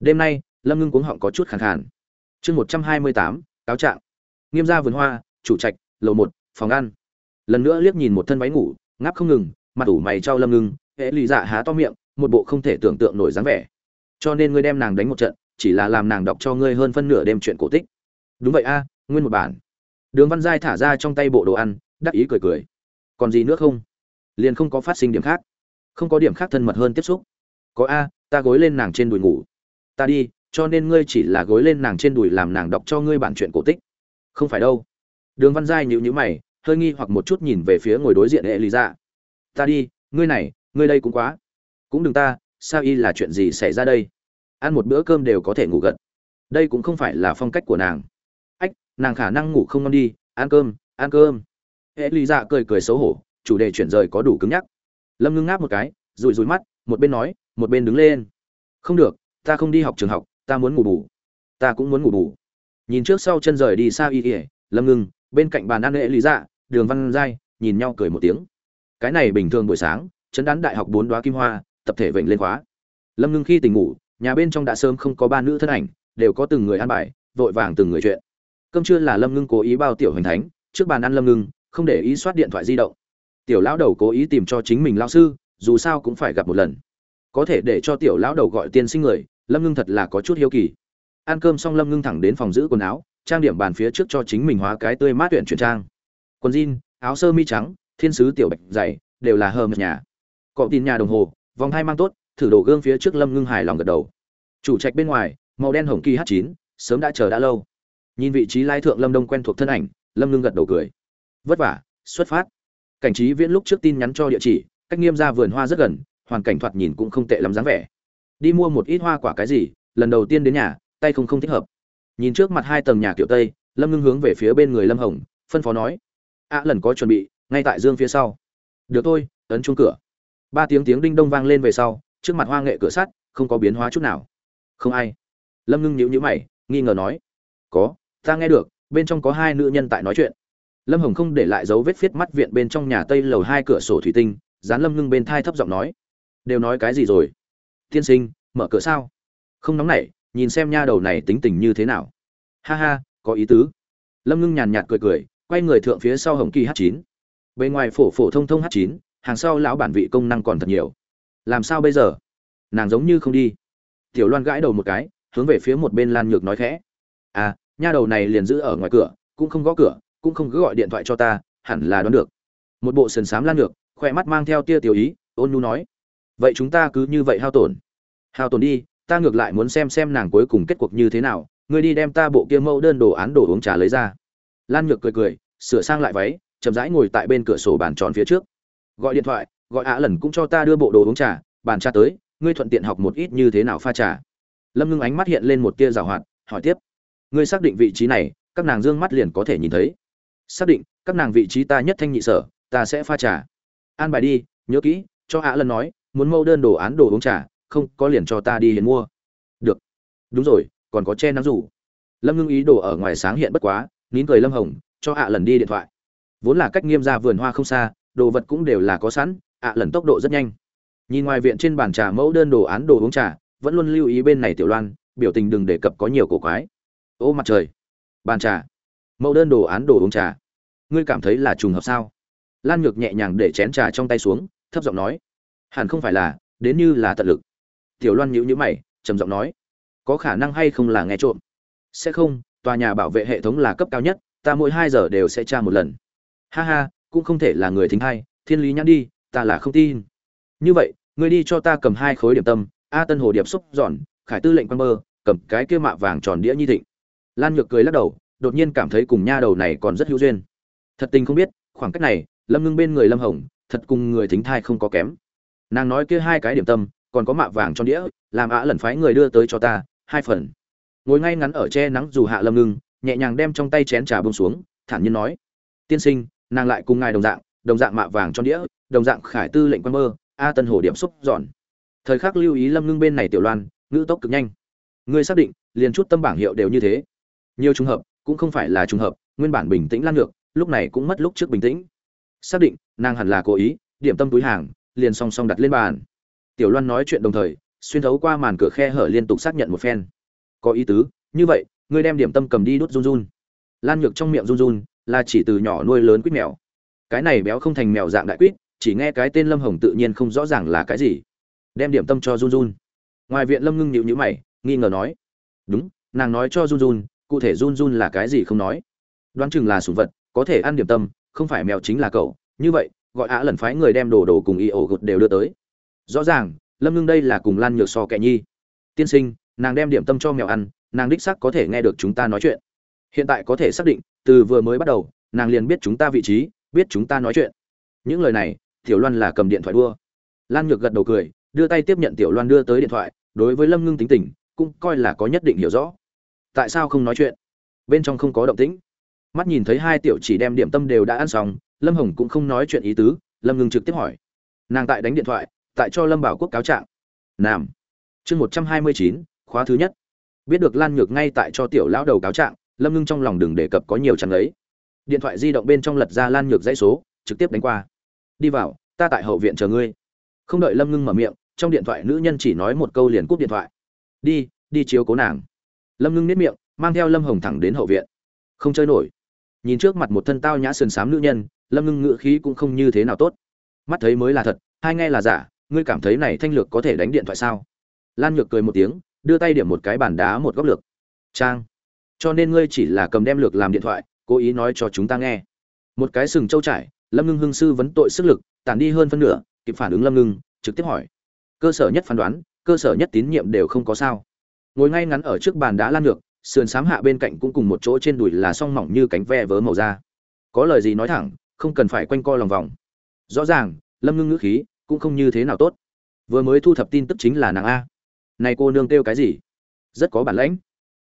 Đêm nay, lâm ngưng cuống họng có chút khàn khàn. Chương một trăm hai mươi tám, cáo trạng. Nghiêm gia vườn hoa, chủ trạch, lầu một, phòng ăn. Lần nữa liếc nhìn một thân váy ngủ, ngáp không ngừng, mặt ủ mày trao lâm ngưng, hễ lì dạ há to miệng, một bộ không thể tưởng tượng nổi dáng vẻ. Cho nên ngươi đem nàng đánh một trận, chỉ là làm nàng đọc cho ngươi hơn phân nửa đêm chuyện cổ tích. Đúng vậy a, nguyên một bản. Đường văn giai thả ra trong tay bộ đồ ăn, đắc ý cười cười còn gì nữa không? Liền không có phát sinh điểm khác. Không có điểm khác thân mật hơn tiếp xúc. Có a, ta gối lên nàng trên đùi ngủ. Ta đi, cho nên ngươi chỉ là gối lên nàng trên đùi làm nàng đọc cho ngươi bản chuyện cổ tích. Không phải đâu. Đường văn giai nhịu nhữ mày, hơi nghi hoặc một chút nhìn về phía ngồi đối diện hệ lý ra ta đi, ngươi này, ngươi đây cũng quá. Cũng đừng ta, sao y là chuyện gì xảy ra đây? Ăn một bữa cơm đều có thể ngủ gật. Đây cũng không phải là phong cách của nàng. Ách, nàng khả năng ngủ không ngon đi. Ăn cơm ăn cơm hệ lý dạ cười cười xấu hổ, chủ đề chuyển rời có đủ cứng nhắc. Lâm ngưng ngáp một cái rùi rùi mắt, một bên nói, một bên đứng lên. Không được, ta không đi học trường học, ta muốn ngủ bù. Ta cũng muốn ngủ bù. Nhìn trước sau chân rời đi xa y ỉa lâm ngưng, bên cạnh bàn ăn hệ lý dạ đường văn giai, nhìn nhau cười một tiếng. Cái này bình thường buổi sáng, chấn đán đại học bốn đoá kim hoa, tập thể vệnh lên khóa. Lâm ngưng khi tỉnh ngủ, nhà bên trong đã sớm không có ba nữ thân ảnh, đều có từng người ăn bài, vội vàng từng người chuyện. Cơm trưa là lâm ngưng cố ý bao tiểu hình thánh, trước bàn ăn lâm ngưng không để ý soát điện thoại di động. Tiểu lão đầu cố ý tìm cho chính mình lao sư, dù sao cũng phải gặp một lần. Có thể để cho tiểu lão đầu gọi tiên sinh người, lâm ngưng thật là có chút hiếu kỳ. Ăn cơm xong lâm ngưng thẳng đến phòng giữ quần áo, trang điểm bàn phía trước cho chính mình hóa cái tươi mát tuyển chuyển trang. Quần jean, áo sơ mi trắng, thiên sứ tiểu bạch dày, đều là hờ mật nhà. Cọ tin nhà đồng hồ, vòng hai mang tốt, thử đổ gương phía trước lâm ngưng hài lòng gật đầu. Chủ trạch bên ngoài, màu đen hồng kỳ h chín, sớm đã chờ đã lâu. Nhìn vị trí lai thượng lâm đông quen thuộc thân ảnh, lâm ngưng gật đầu cười vất vả, xuất phát. Cảnh trí viễn lúc trước tin nhắn cho địa chỉ, cách nghiêm ra vườn hoa rất gần, hoàn cảnh thoạt nhìn cũng không tệ lắm dáng vẻ. Đi mua một ít hoa quả cái gì, lần đầu tiên đến nhà, tay không không thích hợp. Nhìn trước mặt hai tầng nhà kiểu tây, lâm ngưng hướng về phía bên người lâm hồng, phân phó nói. Ạ lần có chuẩn bị, ngay tại dương phía sau. Được thôi, ấn chuông cửa. Ba tiếng tiếng đinh đông vang lên về sau, trước mặt hoa nghệ cửa sắt, không có biến hóa chút nào. Không ai. Lâm ngưng nhíu nhíu mày, nghi ngờ nói. Có, ta nghe được, bên trong có hai nữ nhân tại nói chuyện lâm hồng không để lại dấu vết viết mắt viện bên trong nhà tây lầu hai cửa sổ thủy tinh, dán lâm ngưng bên thai thấp giọng nói. Đều nói cái gì rồi? Tiên sinh, mở cửa sao? Không nóng nảy, nhìn xem nha đầu này tính tình như thế nào. Ha ha, có ý tứ. Lâm ngưng nhàn nhạt cười cười, quay người thượng phía sau hồng kỳ h chín. Bên ngoài phổ phổ thông thông h chín, hàng sau lão bản vị công năng còn thật nhiều. Làm sao bây giờ? Nàng giống như không đi. Tiểu loan gãi đầu một cái, hướng về phía một bên lan nhược nói khẽ. À nha đầu này liền giữ ở ngoài cửa, cũng không gõ cửa cũng không cứ gọi điện thoại cho ta hẳn là đoán được. Một bộ sườn xám lan được, khỏe mắt mang theo tia tiểu ý ôn nhu nói. Vậy chúng ta cứ như vậy hao tổn. Hao tổn đi ta ngược lại muốn xem xem nàng cuối cùng kết cuộc như thế nào ngươi đi đem ta bộ kia mẫu đơn đồ án đồ uống trà lấy ra. Lan nhược cười cười sửa sang lại váy chậm rãi ngồi tại bên cửa sổ bàn tròn phía trước. Gọi điện thoại gọi ạ lần cũng cho ta đưa bộ đồ uống trà bàn trà tới ngươi thuận tiện học một ít như thế nào pha trà. Lâm ngưng ánh mắt hiện lên một tia rào hoạt hỏi tiếp. Ngươi xác định vị trí này các nàng dương mắt liền có thể nhìn thấy xác định, các nàng vị trí ta nhất thanh nhị sở, ta sẽ pha trà. An bài đi, nhớ kỹ, cho ạ lần nói, muốn mâu đơn đồ án đồ uống trà, không có liền cho ta đi hiền mua. Được. Đúng rồi, còn có che nắng rủ. Lâm ngưng ý đồ ở ngoài sáng hiện bất quá, nín cười lâm hồng, cho ạ lần đi điện thoại. Vốn là cách nghiêm ra vườn hoa không xa, đồ vật cũng đều là có sẵn ạ lần tốc độ rất nhanh. Nhìn ngoài viện trên bàn trà mẫu đơn đồ án đồ uống trà, vẫn luôn lưu ý bên này tiểu loan, biểu tình đừng đề cập có nhiều cổ quái. Ô mặt trời. Bàn trà mẫu đơn đồ án đồ uống trà. Ngươi cảm thấy là trùng hợp sao? Lan nhược nhẹ nhàng để chén trà trong tay xuống, thấp giọng nói. Hẳn không phải là, đến như là tận lực. Tiểu loan nhíu nhíu mày, trầm giọng nói. Có khả năng hay không là nghe trộm? Sẽ không, tòa nhà bảo vệ hệ thống là cấp cao nhất, ta mỗi hai giờ đều sẽ tra một lần. Ha ha, cũng không thể là người thính hay thiên lý nhãn đi, ta là không tin. Như vậy, ngươi đi cho ta cầm hai khối điểm tâm, a tân hồ điệp xúc giòn, khải tư lệnh quan mơ cầm cái kia mạ vàng tròn đĩa nhi thịnh. Lan nhược cười lắc đầu đột nhiên cảm thấy cùng nha đầu này còn rất hữu duyên. Thật tình không biết, khoảng cách này, lâm ngưng bên người lâm hồng, thật cùng người thính thai không có kém. Nàng nói kia hai cái điểm tâm, còn có mạ vàng trong đĩa, làm ạ lần phái người đưa tới cho ta, hai phần. Ngồi ngay ngắn ở che nắng dù hạ lâm ngưng, nhẹ nhàng đem trong tay chén trà bông xuống, thản nhiên nói, tiên sinh, nàng lại cùng ngài đồng dạng đồng dạng mạ vàng trong đĩa, đồng dạng khải tư lệnh quan mơ, a tân hồ điểm xúc giòn. Thời khắc lưu ý lâm ngưng bên này tiểu loan, ngữ tốc cực nhanh. Ngươi xác định, liền chút tâm bảng hiệu đều như thế. Nhiều trùng hợp cũng không phải là trùng hợp, nguyên bản bình tĩnh lan ngược lúc này cũng mất lúc trước bình tĩnh. Xác định, nàng hẳn là cố ý, điểm tâm túi hàng, liền song song đặt lên bàn. Tiểu loan nói chuyện đồng thời, xuyên thấu qua màn cửa khe hở liên tục xác nhận một phen. Có ý tứ, như vậy, ngươi đem điểm tâm cầm đi đốt run run. Lan nhược trong miệng run run, là chỉ từ nhỏ nuôi lớn quýt mèo. Cái này béo không thành mèo dạng đại quýt, chỉ nghe cái tên lâm hồng tự nhiên không rõ ràng là cái gì. Đem điểm tâm cho run run. Ngoài viện lâm ngưng nhịu nhữ mày, nghi ngờ nói, đúng, nàng nói cho run run cụ thể run run là cái gì không nói. Đoán chừng là sủng vật, có thể ăn điểm tâm, không phải mèo chính là cậu. Như vậy, gọi á lần phái người đem đồ đồ cùng y ổ gột đều đưa tới. Rõ ràng, lâm ngưng đây là cùng lan nhược so kẻ nhi. Tiên sinh, nàng đem điểm tâm cho mèo ăn, nàng đích sắc có thể nghe được chúng ta nói chuyện. Hiện tại có thể xác định, từ vừa mới bắt đầu, nàng liền biết chúng ta vị trí, biết chúng ta nói chuyện. Những lời này, tiểu loan là cầm điện thoại đua. Lan nhược gật đầu cười, đưa tay tiếp nhận tiểu loan đưa tới điện thoại, đối với lâm ngưng tính tình, cũng coi là có nhất định hiểu rõ tại sao không nói chuyện? Bên trong không có động tĩnh. Mắt nhìn thấy hai tiểu chỉ đem điểm tâm đều đã ăn xong, lâm hồng cũng không nói chuyện ý tứ, lâm ngừng trực tiếp hỏi. Nàng tại đánh điện thoại, tại cho lâm bảo quốc cáo trạng. Nam. Chương một trăm hai mươi chín, khóa thứ nhất. Biết được lan nhược ngay tại cho tiểu lão đầu cáo trạng, lâm ngưng trong lòng đừng đề cập có nhiều chẳng ấy. Điện thoại di động bên trong lật ra lan nhược dãy số, trực tiếp đánh qua. Đi vào, ta tại hậu viện chờ ngươi. Không đợi lâm ngưng mở miệng, trong điện thoại nữ nhân chỉ nói một câu liền cúp điện thoại. Đi đi chiếu cố nàng lâm ngưng nếp miệng, mang theo lâm hồng thẳng đến hậu viện. Không chơi nổi. Nhìn trước mặt một thân tao nhã sườn xám nữ nhân, lâm ngưng ngữ khí cũng không như thế nào tốt. Mắt thấy mới là thật, hai nghe là giả, ngươi cảm thấy này thanh lược có thể đánh điện thoại sao? Lan nhược cười một tiếng, đưa tay điểm một cái bàn đá một góc lược. Trang. Cho nên ngươi chỉ là cầm đem lược làm điện thoại, cố ý nói cho chúng ta nghe. Một cái sừng trâu trải, lâm ngưng hưng sư vấn tội sức lực, tản đi hơn phân nửa, kịp phản ứng lâm ngưng, trực tiếp hỏi. Cơ sở nhất phán đoán, cơ sở nhất tín nhiệm đều không có sao ngồi ngay ngắn ở trước bàn đá lan ngược, sườn xám hạ bên cạnh cũng cùng một chỗ trên đùi là song mỏng như cánh ve vớ màu da. Có lời gì nói thẳng, không cần phải quanh co lòng vòng. Rõ ràng, lâm ngưng ngữ khí cũng không như thế nào tốt. Vừa mới thu thập tin tức chính là nàng a. Này cô nương kêu cái gì? Rất có bản lãnh.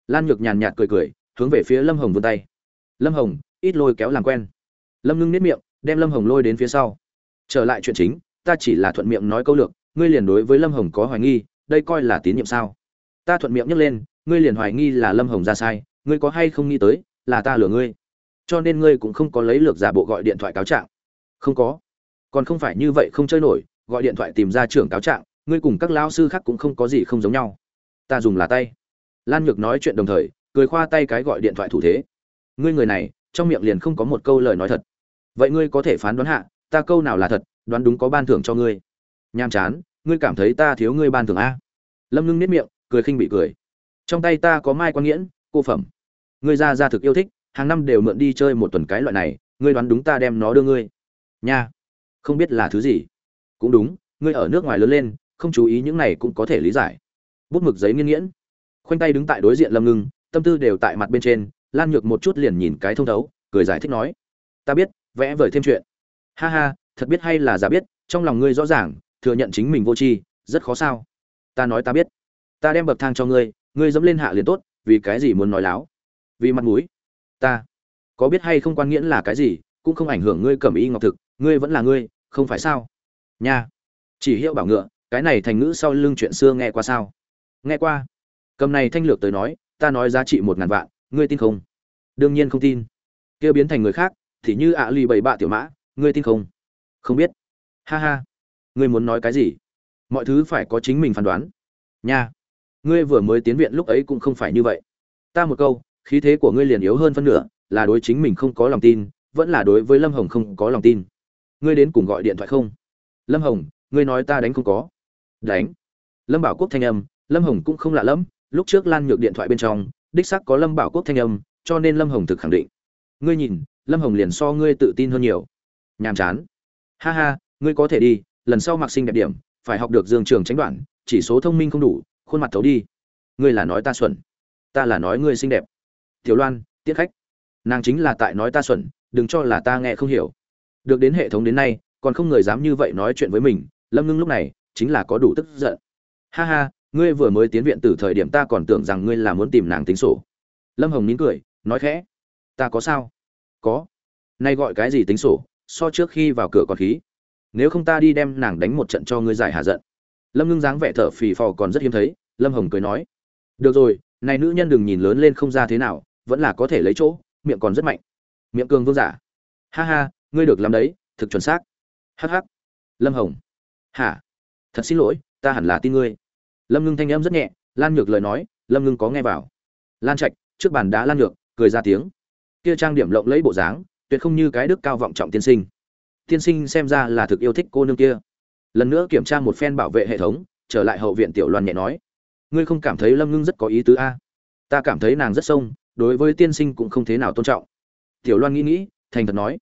Lan nhược nhàn nhạt cười cười, hướng về phía lâm hồng vươn tay. Lâm hồng, ít lôi kéo làm quen. Lâm ngưng nếp miệng, đem lâm hồng lôi đến phía sau. Trở lại chuyện chính, ta chỉ là thuận miệng nói câu lược, ngươi liền đối với lâm hồng có hoài nghi, đây coi là tín nhiệm sao? Ta thuận miệng nhắc lên, ngươi liền hoài nghi là lâm hồng ra sai, ngươi có hay không nghĩ tới, là ta lừa ngươi. Cho nên ngươi cũng không có lấy lược giả bộ gọi điện thoại cáo trạng. Không có. Còn không phải như vậy không chơi nổi, gọi điện thoại tìm ra trưởng cáo trạng, ngươi cùng các lao sư khác cũng không có gì không giống nhau. Ta dùng là tay. Lan nhược nói chuyện đồng thời, cười khoa tay cái gọi điện thoại thủ thế. Ngươi người này, trong miệng liền không có một câu lời nói thật. Vậy ngươi có thể phán đoán hạ, ta câu nào là thật, đoán đúng có ban thưởng cho ngươi. Nham chán, ngươi cảm thấy ta thiếu ngươi ban thưởng a. Lâm ngưng nếp miệng cười khinh bị cười. Trong tay ta có mai quan nghiễn, cô phẩm. Ngươi ra ra thực yêu thích, hàng năm đều mượn đi chơi một tuần cái loại này, ngươi đoán đúng ta đem nó đưa ngươi. Nha. Không biết là thứ gì. Cũng đúng, ngươi ở nước ngoài lớn lên, không chú ý những này cũng có thể lý giải. Bút mực giấy nghiên nghiễn. Khoanh tay đứng tại đối diện lâm ngưng, tâm tư đều tại mặt bên trên lan nhược một chút liền nhìn cái thông thấu, cười giải thích nói. Ta biết, vẽ vời thêm chuyện. Ha ha, thật biết hay là giả biết, trong lòng ngươi rõ ràng, thừa nhận chính mình vô tri, rất khó sao. Ta nói ta biết ta đem bậc thang cho ngươi ngươi dẫm lên hạ liền tốt, vì cái gì muốn nói láo? Vì mặt mũi. Ta. Có biết hay không quan nghĩa là cái gì, cũng không ảnh hưởng ngươi cầm y ngọc thực, ngươi vẫn là ngươi, không phải sao? Nha. Chỉ hiệu bảo ngựa, cái này thành ngữ sau lưng chuyện xưa nghe qua sao? Nghe qua. Cầm này thanh lược tới nói, ta nói giá trị một ngàn vạn, ngươi tin không? Đương nhiên không tin. Kia biến thành người khác, thì như ạ à lì bảy bạ tiểu mã, ngươi tin không? Không biết. Ha ha. Ngươi muốn nói cái gì? Mọi thứ phải có chính mình phán đoán. Nha ngươi vừa mới tiến viện lúc ấy cũng không phải như vậy. Ta một câu, khí thế của ngươi liền yếu hơn phân nửa, là đối chính mình không có lòng tin, vẫn là đối với lâm hồng không có lòng tin. Ngươi đến cùng gọi điện thoại không? Lâm hồng, ngươi nói ta đánh không có. Đánh. Lâm bảo quốc thanh âm, lâm hồng cũng không lạ lẫm, lúc trước lan nhược điện thoại bên trong, đích sắc có lâm bảo quốc thanh âm, cho nên lâm hồng thực khẳng định. Ngươi nhìn, lâm hồng liền so ngươi tự tin hơn nhiều. Nhàm chán. Ha ha, ngươi có thể đi, lần sau mặc sinh đẹp điểm, phải học được dương trường tránh đoạn, chỉ số thông minh không đủ khuôn mặt thấu đi. Ngươi là nói ta xuẩn, ta là nói ngươi xinh đẹp. Tiểu loan tiết khách. Nàng chính là tại nói ta xuẩn, đừng cho là ta nghe không hiểu. Được đến hệ thống đến nay, còn không người dám như vậy nói chuyện với mình, lâm ngưng lúc này chính là có đủ tức giận. Ha ha, ngươi vừa mới tiến viện từ thời điểm ta còn tưởng rằng ngươi là muốn tìm nàng tính sổ. Lâm hồng nín cười, nói khẽ. Ta có sao? Có. Nay gọi cái gì tính sổ? So trước khi vào cửa còn khí. Nếu không ta đi đem nàng đánh một trận cho ngươi giải hạ giận lâm ngưng dáng vẻ thở phì phò còn rất hiếm thấy, lâm hồng cười nói, được rồi, này nữ nhân đừng nhìn lớn lên không ra thế nào, vẫn là có thể lấy chỗ, miệng còn rất mạnh. Miệng cường vương giả. Ha ha, ngươi được làm đấy, thực chuẩn xác. Hh lâm hồng. Hả? Thật xin lỗi, ta hẳn là tin ngươi. Lâm ngưng thanh âm rất nhẹ, lan nhược lời nói, lâm ngưng có nghe vào. Lan trạch, trước bàn đá lan nhược, cười ra tiếng. Kia trang điểm lộng lẫy bộ dáng, tuyệt không như cái đức cao vọng trọng tiên sinh. Tiên sinh xem ra là thực yêu thích cô nương kia lần nữa kiểm tra một phen bảo vệ hệ thống, trở lại hậu viện tiểu loan nhẹ nói. Ngươi không cảm thấy lâm ngưng rất có ý tứ a ta cảm thấy nàng rất sông, đối với tiên sinh cũng không thế nào tôn trọng. Tiểu loan nghĩ nghĩ, thành thật nói.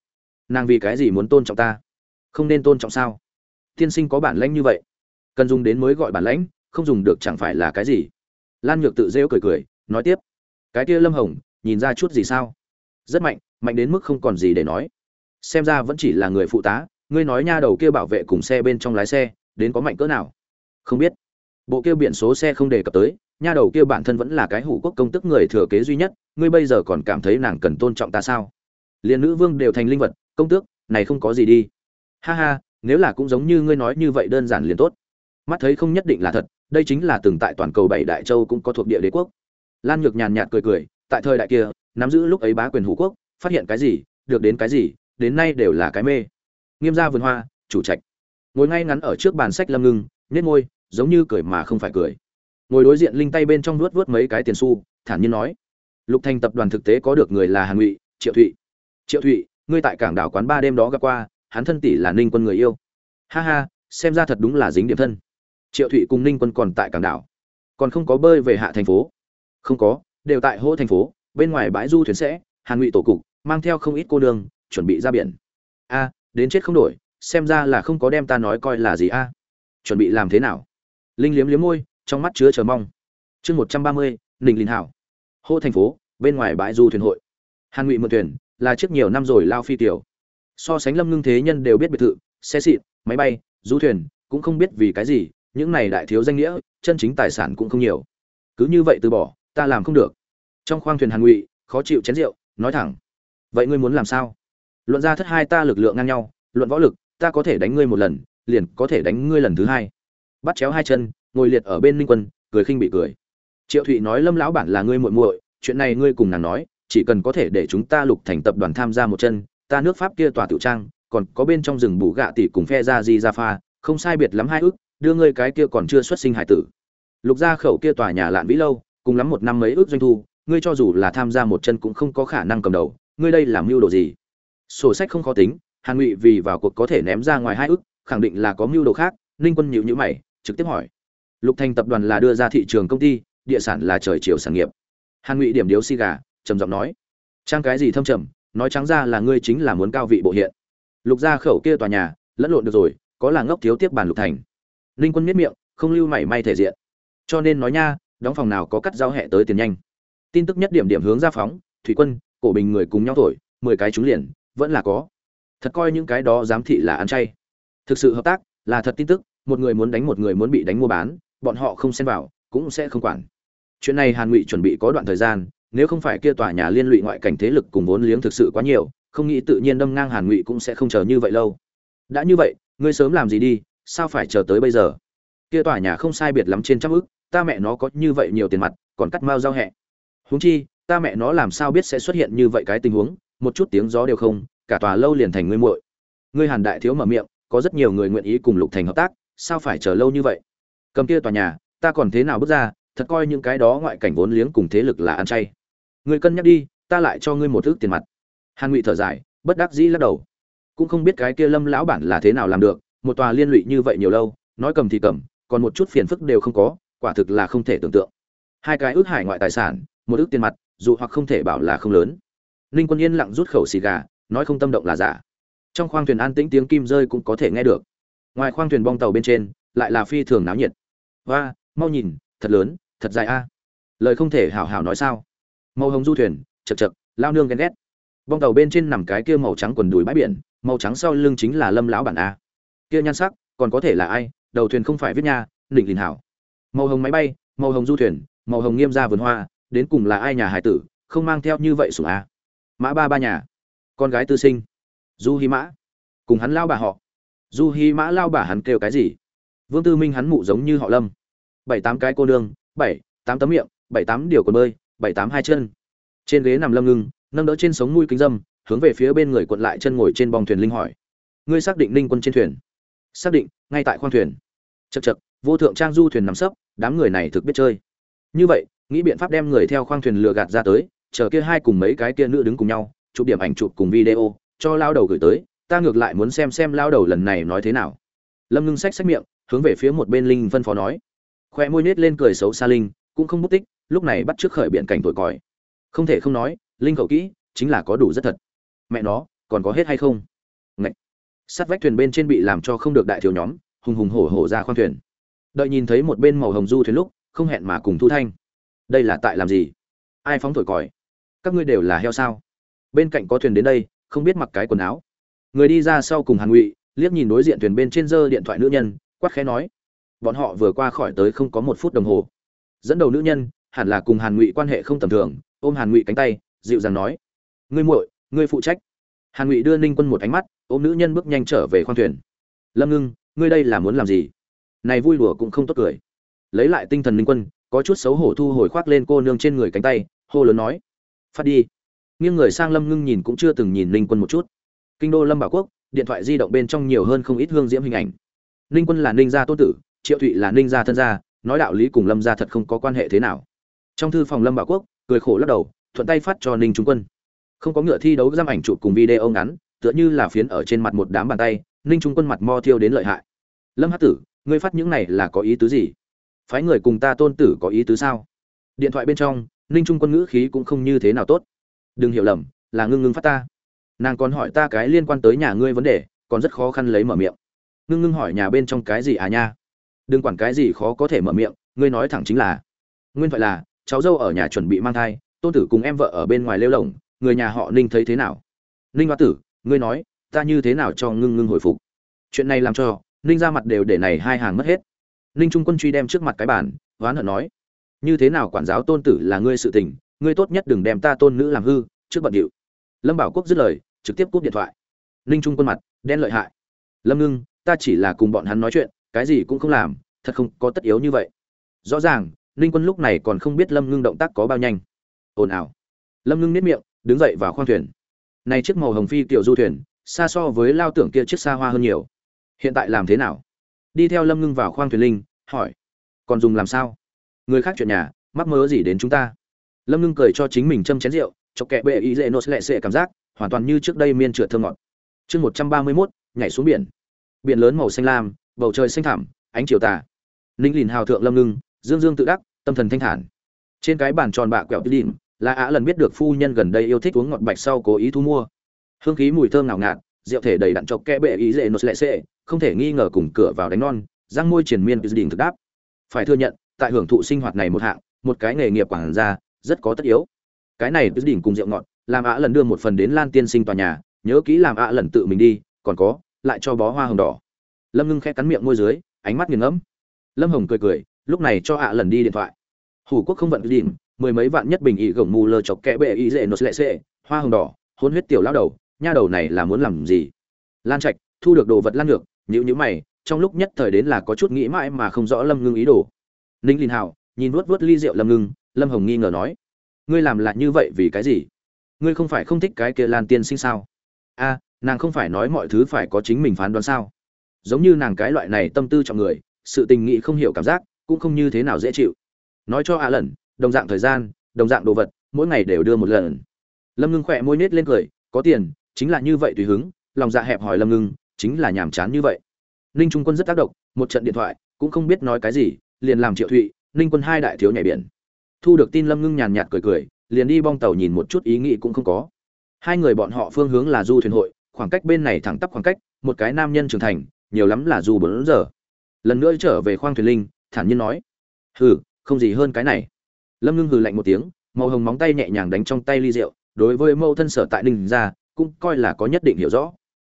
Nàng vì cái gì muốn tôn trọng ta? Không nên tôn trọng sao? Tiên sinh có bản lãnh như vậy. Cần dùng đến mới gọi bản lãnh, không dùng được chẳng phải là cái gì? Lan nhược tự rêu cười cười, nói tiếp. Cái kia lâm hồng, nhìn ra chút gì sao? Rất mạnh mạnh đến mức không còn gì để nói. Xem ra vẫn chỉ là người phụ tá ngươi nói nha đầu kia bảo vệ cùng xe bên trong lái xe, đến có mạnh cỡ nào? Không biết. Bộ kia biển số xe không đề cập tới, nha đầu kia bản thân vẫn là cái hủ quốc công tức người thừa kế duy nhất, ngươi bây giờ còn cảm thấy nàng cần tôn trọng ta sao? Liền nữ vương đều thành linh vật, công tước, này không có gì đi. Ha ha, nếu là cũng giống như ngươi nói như vậy đơn giản liền tốt. Mắt thấy không nhất định là thật, đây chính là từng tại toàn cầu bảy đại châu cũng có thuộc địa đế quốc. Lan nhược nhàn nhạt cười cười, tại thời đại kia, nắm giữ lúc ấy bá quyền hủ quốc, phát hiện cái gì, được đến cái gì, đến nay đều là cái mê nghiêm gia vườn hoa, chủ trạch. Ngồi ngay ngắn ở trước bàn sách lâm ngưng, nhếch môi, giống như cười mà không phải cười. Ngồi đối diện linh tay bên trong nuốt vuốt mấy cái tiền xu, thản nhiên nói. Lục thành tập đoàn thực tế có được người là hàn ngụy, triệu thụy. Triệu thụy, ngươi tại cảng đảo quán ba đêm đó gặp qua, hắn thân tỷ là ninh quân người yêu. Ha ha, xem ra thật đúng là dính điểm thân. Triệu thụy cùng ninh quân còn tại cảng đảo. Còn không có bơi về hạ thành phố. Không có, đều tại hô thành phố, bên ngoài bãi du thuyền sẽ, hàn ngụy tổ cục, mang theo không ít cô đường chuẩn bị ra biển. A đến chết không đổi, xem ra là không có đem ta nói coi là gì a. Chuẩn bị làm thế nào? Linh liếm liếm môi, trong mắt chứa chờ mong. Chương một trăm ba mươi, ninh linh hảo. Hô thành phố, bên ngoài bãi du thuyền hội. Hàn ngụy mượn thuyền, là chiếc nhiều năm rồi lao phi tiểu. So sánh lâm ngưng thế nhân đều biết biệt thự, xe xịn, máy bay, du thuyền, cũng không biết vì cái gì, những này đại thiếu danh nghĩa, chân chính tài sản cũng không nhiều. Cứ như vậy từ bỏ, ta làm không được. Trong khoang thuyền hàn ngụy, khó chịu chén rượu, nói thẳng. Vậy ngươi muốn làm sao? Luận ra thất hai ta lực lượng ngang nhau, luận võ lực, ta có thể đánh ngươi một lần, liền có thể đánh ngươi lần thứ hai. Bắt chéo hai chân, ngồi liệt ở bên ninh quân, cười khinh bị cười. Triệu thụy nói lâm lão bản là ngươi muội muội, chuyện này ngươi cùng nàng nói, chỉ cần có thể để chúng ta lục thành tập đoàn tham gia một chân, ta nước pháp kia tòa tiểu trang, còn có bên trong rừng bù gạ tỷ cùng phe ra di ra pha, không sai biệt lắm hai ước, đưa ngươi cái kia còn chưa xuất sinh hải tử. Lục gia khẩu kia tòa nhà lạn vĩ lâu, cùng lắm một năm mấy ước doanh thu, ngươi cho dù là tham gia một chân cũng không có khả năng cầm đầu, ngươi đây làm mưu đồ gì? Sổ sách không khó tính, hàn ngụy vì vào cuộc có thể ném ra ngoài hai ước khẳng định là có mưu đồ khác, ninh quân nhịu nhữ mày, trực tiếp hỏi. Lục thành tập đoàn là đưa ra thị trường công ty, địa sản là trời chiều sản nghiệp. Hàn ngụy điểm điếu xi gà, trầm giọng nói. Trang cái gì thâm trầm, nói trắng ra là ngươi chính là muốn cao vị bộ hiện. Lục gia khẩu kia tòa nhà, lẫn lộn được rồi, có là ngốc thiếu tiếp bàn lục thành. Ninh quân miết miệng, không lưu mảy may thể diện. Cho nên nói nha, đóng phòng nào có cắt giao hẹ tới tiền nhanh. Tin tức nhất điểm điểm hướng ra phóng, thủy quân, cổ bình người cùng nhau thổi, mười cái trúng liền vẫn là có. Thật coi những cái đó giám thị là ăn chay. Thực sự hợp tác là thật tin tức, một người muốn đánh một người muốn bị đánh mua bán, bọn họ không xen vào, cũng sẽ không quản. Chuyện này hàn ngụy chuẩn bị có đoạn thời gian, nếu không phải kia tòa nhà liên lụy ngoại cảnh thế lực cùng vốn liếng thực sự quá nhiều, không nghĩ tự nhiên đâm ngang hàn ngụy cũng sẽ không chờ như vậy lâu. Đã như vậy, ngươi sớm làm gì đi, sao phải chờ tới bây giờ? Kia tòa nhà không sai biệt lắm trên trăm ức, ta mẹ nó có như vậy nhiều tiền mặt, còn cắt mao giao hẹ. Huống chi, ta mẹ nó làm sao biết sẽ xuất hiện như vậy cái tình huống một chút tiếng gió đều không, cả tòa lâu liền thành ngươi muội. Ngươi hàn đại thiếu mở miệng, có rất nhiều người nguyện ý cùng lục thành hợp tác, sao phải chờ lâu như vậy? Cầm kia tòa nhà, ta còn thế nào bước ra, thật coi những cái đó ngoại cảnh vốn liếng cùng thế lực là ăn chay. Ngươi cân nhắc đi, ta lại cho ngươi một thước tiền mặt. Hàn ngụy thở dài, bất đắc dĩ lắc đầu. Cũng không biết cái kia lâm lão bản là thế nào làm được, một tòa liên lụy như vậy nhiều lâu, nói cầm thì cầm, còn một chút phiền phức đều không có, quả thực là không thể tưởng tượng. Hai cái ước hải ngoại tài sản, một ước tiền mặt, dù hoặc không thể bảo là không lớn ninh quân yên lặng rút khẩu xì gà, nói không tâm động là giả. Trong khoang thuyền an tĩnh tiếng kim rơi cũng có thể nghe được. Ngoài khoang thuyền bong tàu bên trên, lại là phi thường náo nhiệt. Và mau nhìn, thật lớn, thật dài a. Lời không thể hảo hảo nói sao. Màu hồng du thuyền, chật chật, lao nương ghen ghét. Bong tàu bên trên nằm cái kia màu trắng quần đùi bãi biển, màu trắng sau lưng chính là lâm lão bản a. Kia nhan sắc, còn có thể là ai, đầu thuyền không phải viết nha đỉnh lìn hảo. Màu hồng máy bay, màu hồng du thuyền, màu hồng nghiêm ra vườn hoa, đến cùng là ai nhà hải tử, không mang theo như vậy sủng a mã ba ba nhà. Con gái tư sinh. Du hi mã. Cùng hắn lao bà họ. Du hi mã lao bà hắn kêu cái gì? Vương tư minh hắn mụ giống như họ lâm. Bảy tám cái cô nương, bảy, tám tấm miệng, bảy tám điều quần bơi, bảy tám hai chân. Trên ghế nằm lâm ngưng, nâng đỡ trên sống mũi kính dâm, hướng về phía bên người quận lại chân ngồi trên bong thuyền linh hỏi. Ngươi xác định linh quân trên thuyền? Xác định, ngay tại khoang thuyền. Chật chật vô thượng trang du thuyền nằm sấp, đám người này thực biết chơi. Như vậy, nghĩ biện pháp đem người theo khoang thuyền lừa gạt ra tới chờ kia hai cùng mấy cái kia nữ đứng cùng nhau, chụp điểm ảnh chụp cùng video, cho lao đầu gửi tới, ta ngược lại muốn xem xem lao đầu lần này nói thế nào. Lâm ngưng sách sách miệng, hướng về phía một bên linh phân phó nói. Khoe môi nết lên cười xấu xa linh, cũng không mất tích, lúc này bắt trước khởi biện cảnh thổi còi. Không thể không nói, linh cậu kỹ, chính là có đủ rất thật. Mẹ nó, còn có hết hay không? Ngậy. sát vách thuyền bên trên bị làm cho không được đại thiếu nhóm, hùng hùng hổ hổ ra khoang thuyền. Đợi nhìn thấy một bên màu hồng du thuyền lúc, không hẹn mà cùng thu thanh. Đây là tại làm gì? Ai phóng thổi còi? Các ngươi đều là heo sao? Bên cạnh có thuyền đến đây, không biết mặc cái quần áo. Người đi ra sau cùng hàn ngụy, liếc nhìn đối diện thuyền bên trên dơ điện thoại nữ nhân, quát khẽ nói, bọn họ vừa qua khỏi tới không có một phút đồng hồ. Dẫn đầu nữ nhân, hẳn là cùng hàn ngụy quan hệ không tầm thường, ôm hàn ngụy cánh tay, dịu dàng nói, ngươi muội, ngươi phụ trách. Hàn ngụy đưa ninh quân một ánh mắt, ôm nữ nhân bước nhanh trở về khoang thuyền. Lâm ngưng, ngươi đây là muốn làm gì? Này vui đùa cũng không tốt cười. Lấy lại tinh thần ninh quân, có chút xấu hổ thu hồi khoác lên cô nương trên người cánh tay, hô lớn nói phát đi. Nghiêng người sang lâm ngưng nhìn cũng chưa từng nhìn ninh quân một chút. Kinh đô lâm bảo quốc, điện thoại di động bên trong nhiều hơn không ít hương diễm hình ảnh. Ninh quân là ninh gia tôn tử, triệu thụy là ninh gia thân gia, nói đạo lý cùng lâm gia thật không có quan hệ thế nào. Trong thư phòng lâm bảo quốc, cười khổ lắc đầu, thuận tay phát cho ninh trung quân. Không có ngựa thi đấu giam ảnh chụp cùng video ngắn, tựa như là phiến ở trên mặt một đám bàn tay, ninh trung quân mặt mo thiêu đến lợi hại. Lâm hát tử, ngươi phát những này là có ý tứ gì? Phái người cùng ta tôn tử có ý tứ sao? Điện thoại bên trong ninh trung quân ngữ khí cũng không như thế nào tốt. Đừng hiểu lầm, là ngưng ngưng phát ta. Nàng còn hỏi ta cái liên quan tới nhà ngươi vấn đề, còn rất khó khăn lấy mở miệng. Ngưng ngưng hỏi nhà bên trong cái gì à nha? Đừng quản cái gì khó có thể mở miệng, ngươi nói thẳng chính là, nguyên vậy là, cháu dâu ở nhà chuẩn bị mang thai, tôn tử cùng em vợ ở bên ngoài lêu lồng, người nhà họ ninh thấy thế nào? Ninh hoa tử, ngươi nói, ta như thế nào cho ngưng ngưng hồi phục? Chuyện này làm cho, ninh ra mặt đều để này hai hàng mất hết. Ninh trung quân truy đem trước mặt cái bản oán hận nói như thế nào quản giáo tôn tử là ngươi sự tình, ngươi tốt nhất đừng đem ta tôn nữ làm hư, trước bận điệu. Lâm bảo quốc dứt lời, trực tiếp cúp điện thoại. Ninh trung quân mặt, đen lợi hại. Lâm ngưng, ta chỉ là cùng bọn hắn nói chuyện, cái gì cũng không làm, thật không có tất yếu như vậy. Rõ ràng, ninh quân lúc này còn không biết lâm ngưng động tác có bao nhanh. Ồn ào. Lâm ngưng nếp miệng, đứng dậy vào khoang thuyền. Này chiếc màu hồng phi tiểu du thuyền, xa so với lao tưởng kia chiếc xa hoa hơn nhiều. Hiện tại làm thế nào? Đi theo lâm ngưng vào khoang thuyền linh, hỏi. Còn dùng làm sao? Người khác chuyện nhà mắc mớ gì đến chúng ta? Lâm ngưng cười cho chính mình châm chén rượu cho kẻ bệ ý dễ nốt lệ sệ cảm giác hoàn toàn như trước đây miên trượt thơ ngọt. Chương một trăm ba mươi mốt nhảy xuống biển. Biển lớn màu xanh lam bầu trời xanh thẳm ánh chiều tà. Ninh lìn hào thượng lâm ngưng dương dương tự đắc tâm thần thanh thản. Trên cái bàn tròn bạ quẹo tí đỉnh là á lần biết được phu nhân gần đây yêu thích uống ngọt bạch sau cố ý thu mua. Hương khí mùi thơm nào ngạt rượu thể đầy đặn chọc kẽ bệ ý dễ nốt lệ sệ, không thể nghi ngờ cùng cửa vào đánh non răng môi triển miên đỉnh thực đáp. Phải thừa nhận tại hưởng thụ sinh hoạt này một hạng, một cái nghề nghiệp quản gia, rất có tất yếu. Cái này đỉnh cùng rượu ngọt, làm ạ lần đưa một phần đến lan tiên sinh tòa nhà, nhớ kỹ làm ạ lần tự mình đi, còn có, lại cho bó hoa hồng đỏ. Lâm ngưng khẽ cắn miệng môi dưới, ánh mắt nghiền ngẫm. Lâm hồng cười cười, lúc này cho ạ lần đi điện thoại. Hủ quốc không vận đỉnh, mười mấy vạn nhất bình ý gồng mù lơ chọc kẽ bệ ý dễ nốt lệ xệ, hoa hồng đỏ, hôn huyết tiểu lao đầu, nha đầu này là muốn làm gì? Lan trạch, thu được đồ vật lan ngược nhữ nhữ mày, trong lúc nhất thời đến là có chút nghĩ mãi mà không rõ lâm ngưng ý đồ ninh linh hào, nhìn vuốt vuốt ly rượu lâm ngưng, lâm hồng nghi ngờ nói, ngươi làm lại như vậy vì cái gì? Ngươi không phải không thích cái kia lan tiên sinh sao? A, nàng không phải nói mọi thứ phải có chính mình phán đoán sao? Giống như nàng cái loại này tâm tư trọng người, sự tình nghị không hiểu cảm giác, cũng không như thế nào dễ chịu. Nói cho a lần đồng dạng thời gian, đồng dạng đồ vật, mỗi ngày đều đưa một lần. Lâm ngưng khỏe môi nết lên cười, có tiền, chính là như vậy tùy hứng. Lòng dạ hẹp hỏi lâm ngưng, chính là nhàm chán như vậy. Ninh trung quân rất tác động, một trận điện thoại, cũng không biết nói cái gì liền làm triệu thụy, ninh quân hai đại thiếu nhảy biển. Thu được tin lâm ngưng nhàn nhạt cười cười, liền đi bong tàu nhìn một chút ý nghĩ cũng không có. Hai người bọn họ phương hướng là du thuyền hội, khoảng cách bên này thẳng tắp khoảng cách, một cái nam nhân trưởng thành, nhiều lắm là du bốn giờ. Lần nữa trở về khoang thuyền linh, thản nhiên nói, hừ, không gì hơn cái này. Lâm ngưng hừ lạnh một tiếng, màu hồng móng tay nhẹ nhàng đánh trong tay ly rượu, đối với mâu thân sở tại ninh ra, cũng coi là có nhất định hiểu rõ.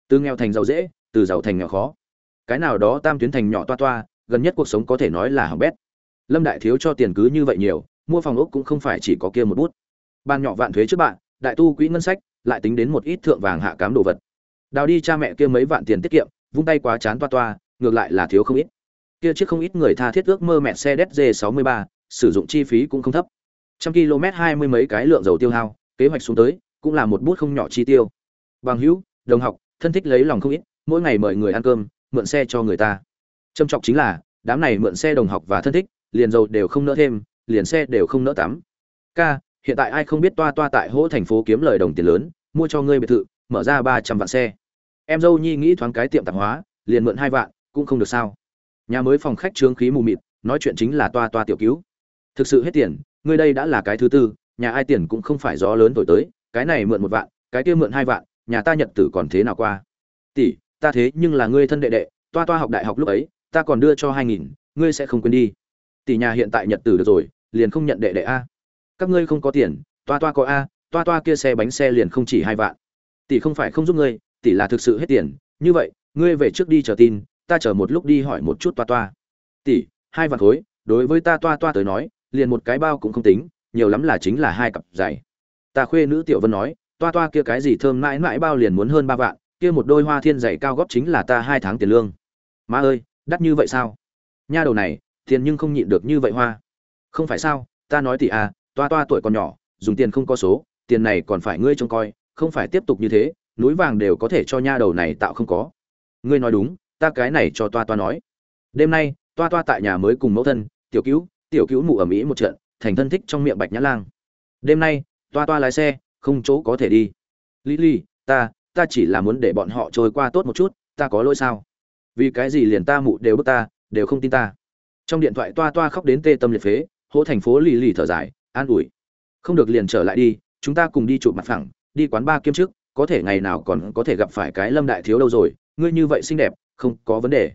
Từ nghèo thành giàu dễ, từ giàu thành nghèo khó. Cái nào đó tam tuyến thành nhỏ toa toa gần nhất cuộc sống có thể nói là hỏng bét lâm đại thiếu cho tiền cứ như vậy nhiều mua phòng ốc cũng không phải chỉ có kia một bút ban nhỏ vạn thuế trước bạn đại tu quỹ ngân sách lại tính đến một ít thượng vàng hạ cám đồ vật đào đi cha mẹ kia mấy vạn tiền tiết kiệm vung tay quá chán toa toa ngược lại là thiếu không ít kia chiếc không ít người tha thiết ước mơ mẹ xe DZ 63, sử dụng chi phí cũng không thấp. Trăm km hai mươi mấy cái lượng dầu tiêu hao, kế hoạch xuống tới, cũng là một bút không nhỏ chi tiêu. Bằng hữu, đồng học, thân thích lấy lòng không ít, mỗi ngày mời người ăn cơm, mượn xe cho người ta. Trâm trọng chính là, đám này mượn xe đồng học và thân thích, liền dầu đều không nỡ thêm, liền xe đều không nỡ tắm. Ca, hiện tại ai không biết toa toa tại hỗ thành phố kiếm lời đồng tiền lớn, mua cho ngươi biệt thự, mở ra ba trăm vạn xe. Em dâu Nhi nghĩ thoáng cái tiệm tạp hóa, liền mượn hai vạn, cũng không được sao? Nhà mới phòng khách trướng khí mù mịt, nói chuyện chính là toa toa tiểu cứu. Thực sự hết tiền, ngươi đây đã là cái thứ tư, nhà ai tiền cũng không phải gió lớn thổi tới, cái này mượn một vạn, cái kia mượn hai vạn, nhà ta nhật tử còn thế nào qua? Tỷ, ta thế nhưng là ngươi thân đệ đệ, toa toa học đại học lúc ấy, ta còn đưa cho hai nghìn, ngươi sẽ không quên đi. Tỷ nhà hiện tại nhật tử được rồi, liền không nhận đệ đệ a. Các ngươi không có tiền, toa toa có a, toa toa kia xe bánh xe liền không chỉ hai vạn. Tỷ không phải không giúp ngươi, tỷ là thực sự hết tiền, như vậy, ngươi về trước đi chờ tin, ta chờ một lúc đi hỏi một chút toa toa. Tỷ, hai vạn khối, đối với ta toa toa tới nói, liền một cái bao cũng không tính, nhiều lắm là chính là hai cặp giày. Ta khuê nữ Tiểu Vân nói, toa toa kia cái gì thơm mãi mãi bao liền muốn hơn ba vạn, kia một đôi hoa thiên giày cao góp chính là ta hai tháng tiền lương. Má ơi, đắt như vậy sao? Nha đầu này, tiền nhưng không nhịn được như vậy hoa. Không phải sao, ta nói thì à, toa toa tuổi còn nhỏ, dùng tiền không có số, tiền này còn phải ngươi trông coi, không phải tiếp tục như thế, núi vàng đều có thể cho nha đầu này tạo không có. Ngươi nói đúng, ta cái này cho toa toa nói. Đêm nay, toa toa tại nhà mới cùng mẫu thân, tiểu cứu, tiểu cứu mụ ở mỹ một trận, thành thân thích trong miệng Bạch Nhã Lang. Đêm nay, toa toa lái xe, không chỗ có thể đi. Lily, ta, ta chỉ là muốn để bọn họ trôi qua tốt một chút, ta có lỗi sao? Vì cái gì liền ta mụ đều bức ta, đều không tin ta. Trong điện thoại toa toa khóc đến tê tâm liệt phế, hỗ thành phố lì lì thở dài, an ủi. Không được liền trở lại đi, chúng ta cùng đi chụp mặt phẳng, đi quán ba kiếm trước, có thể ngày nào còn có thể gặp phải cái Lâm đại thiếu đâu rồi, ngươi như vậy xinh đẹp, không có vấn đề.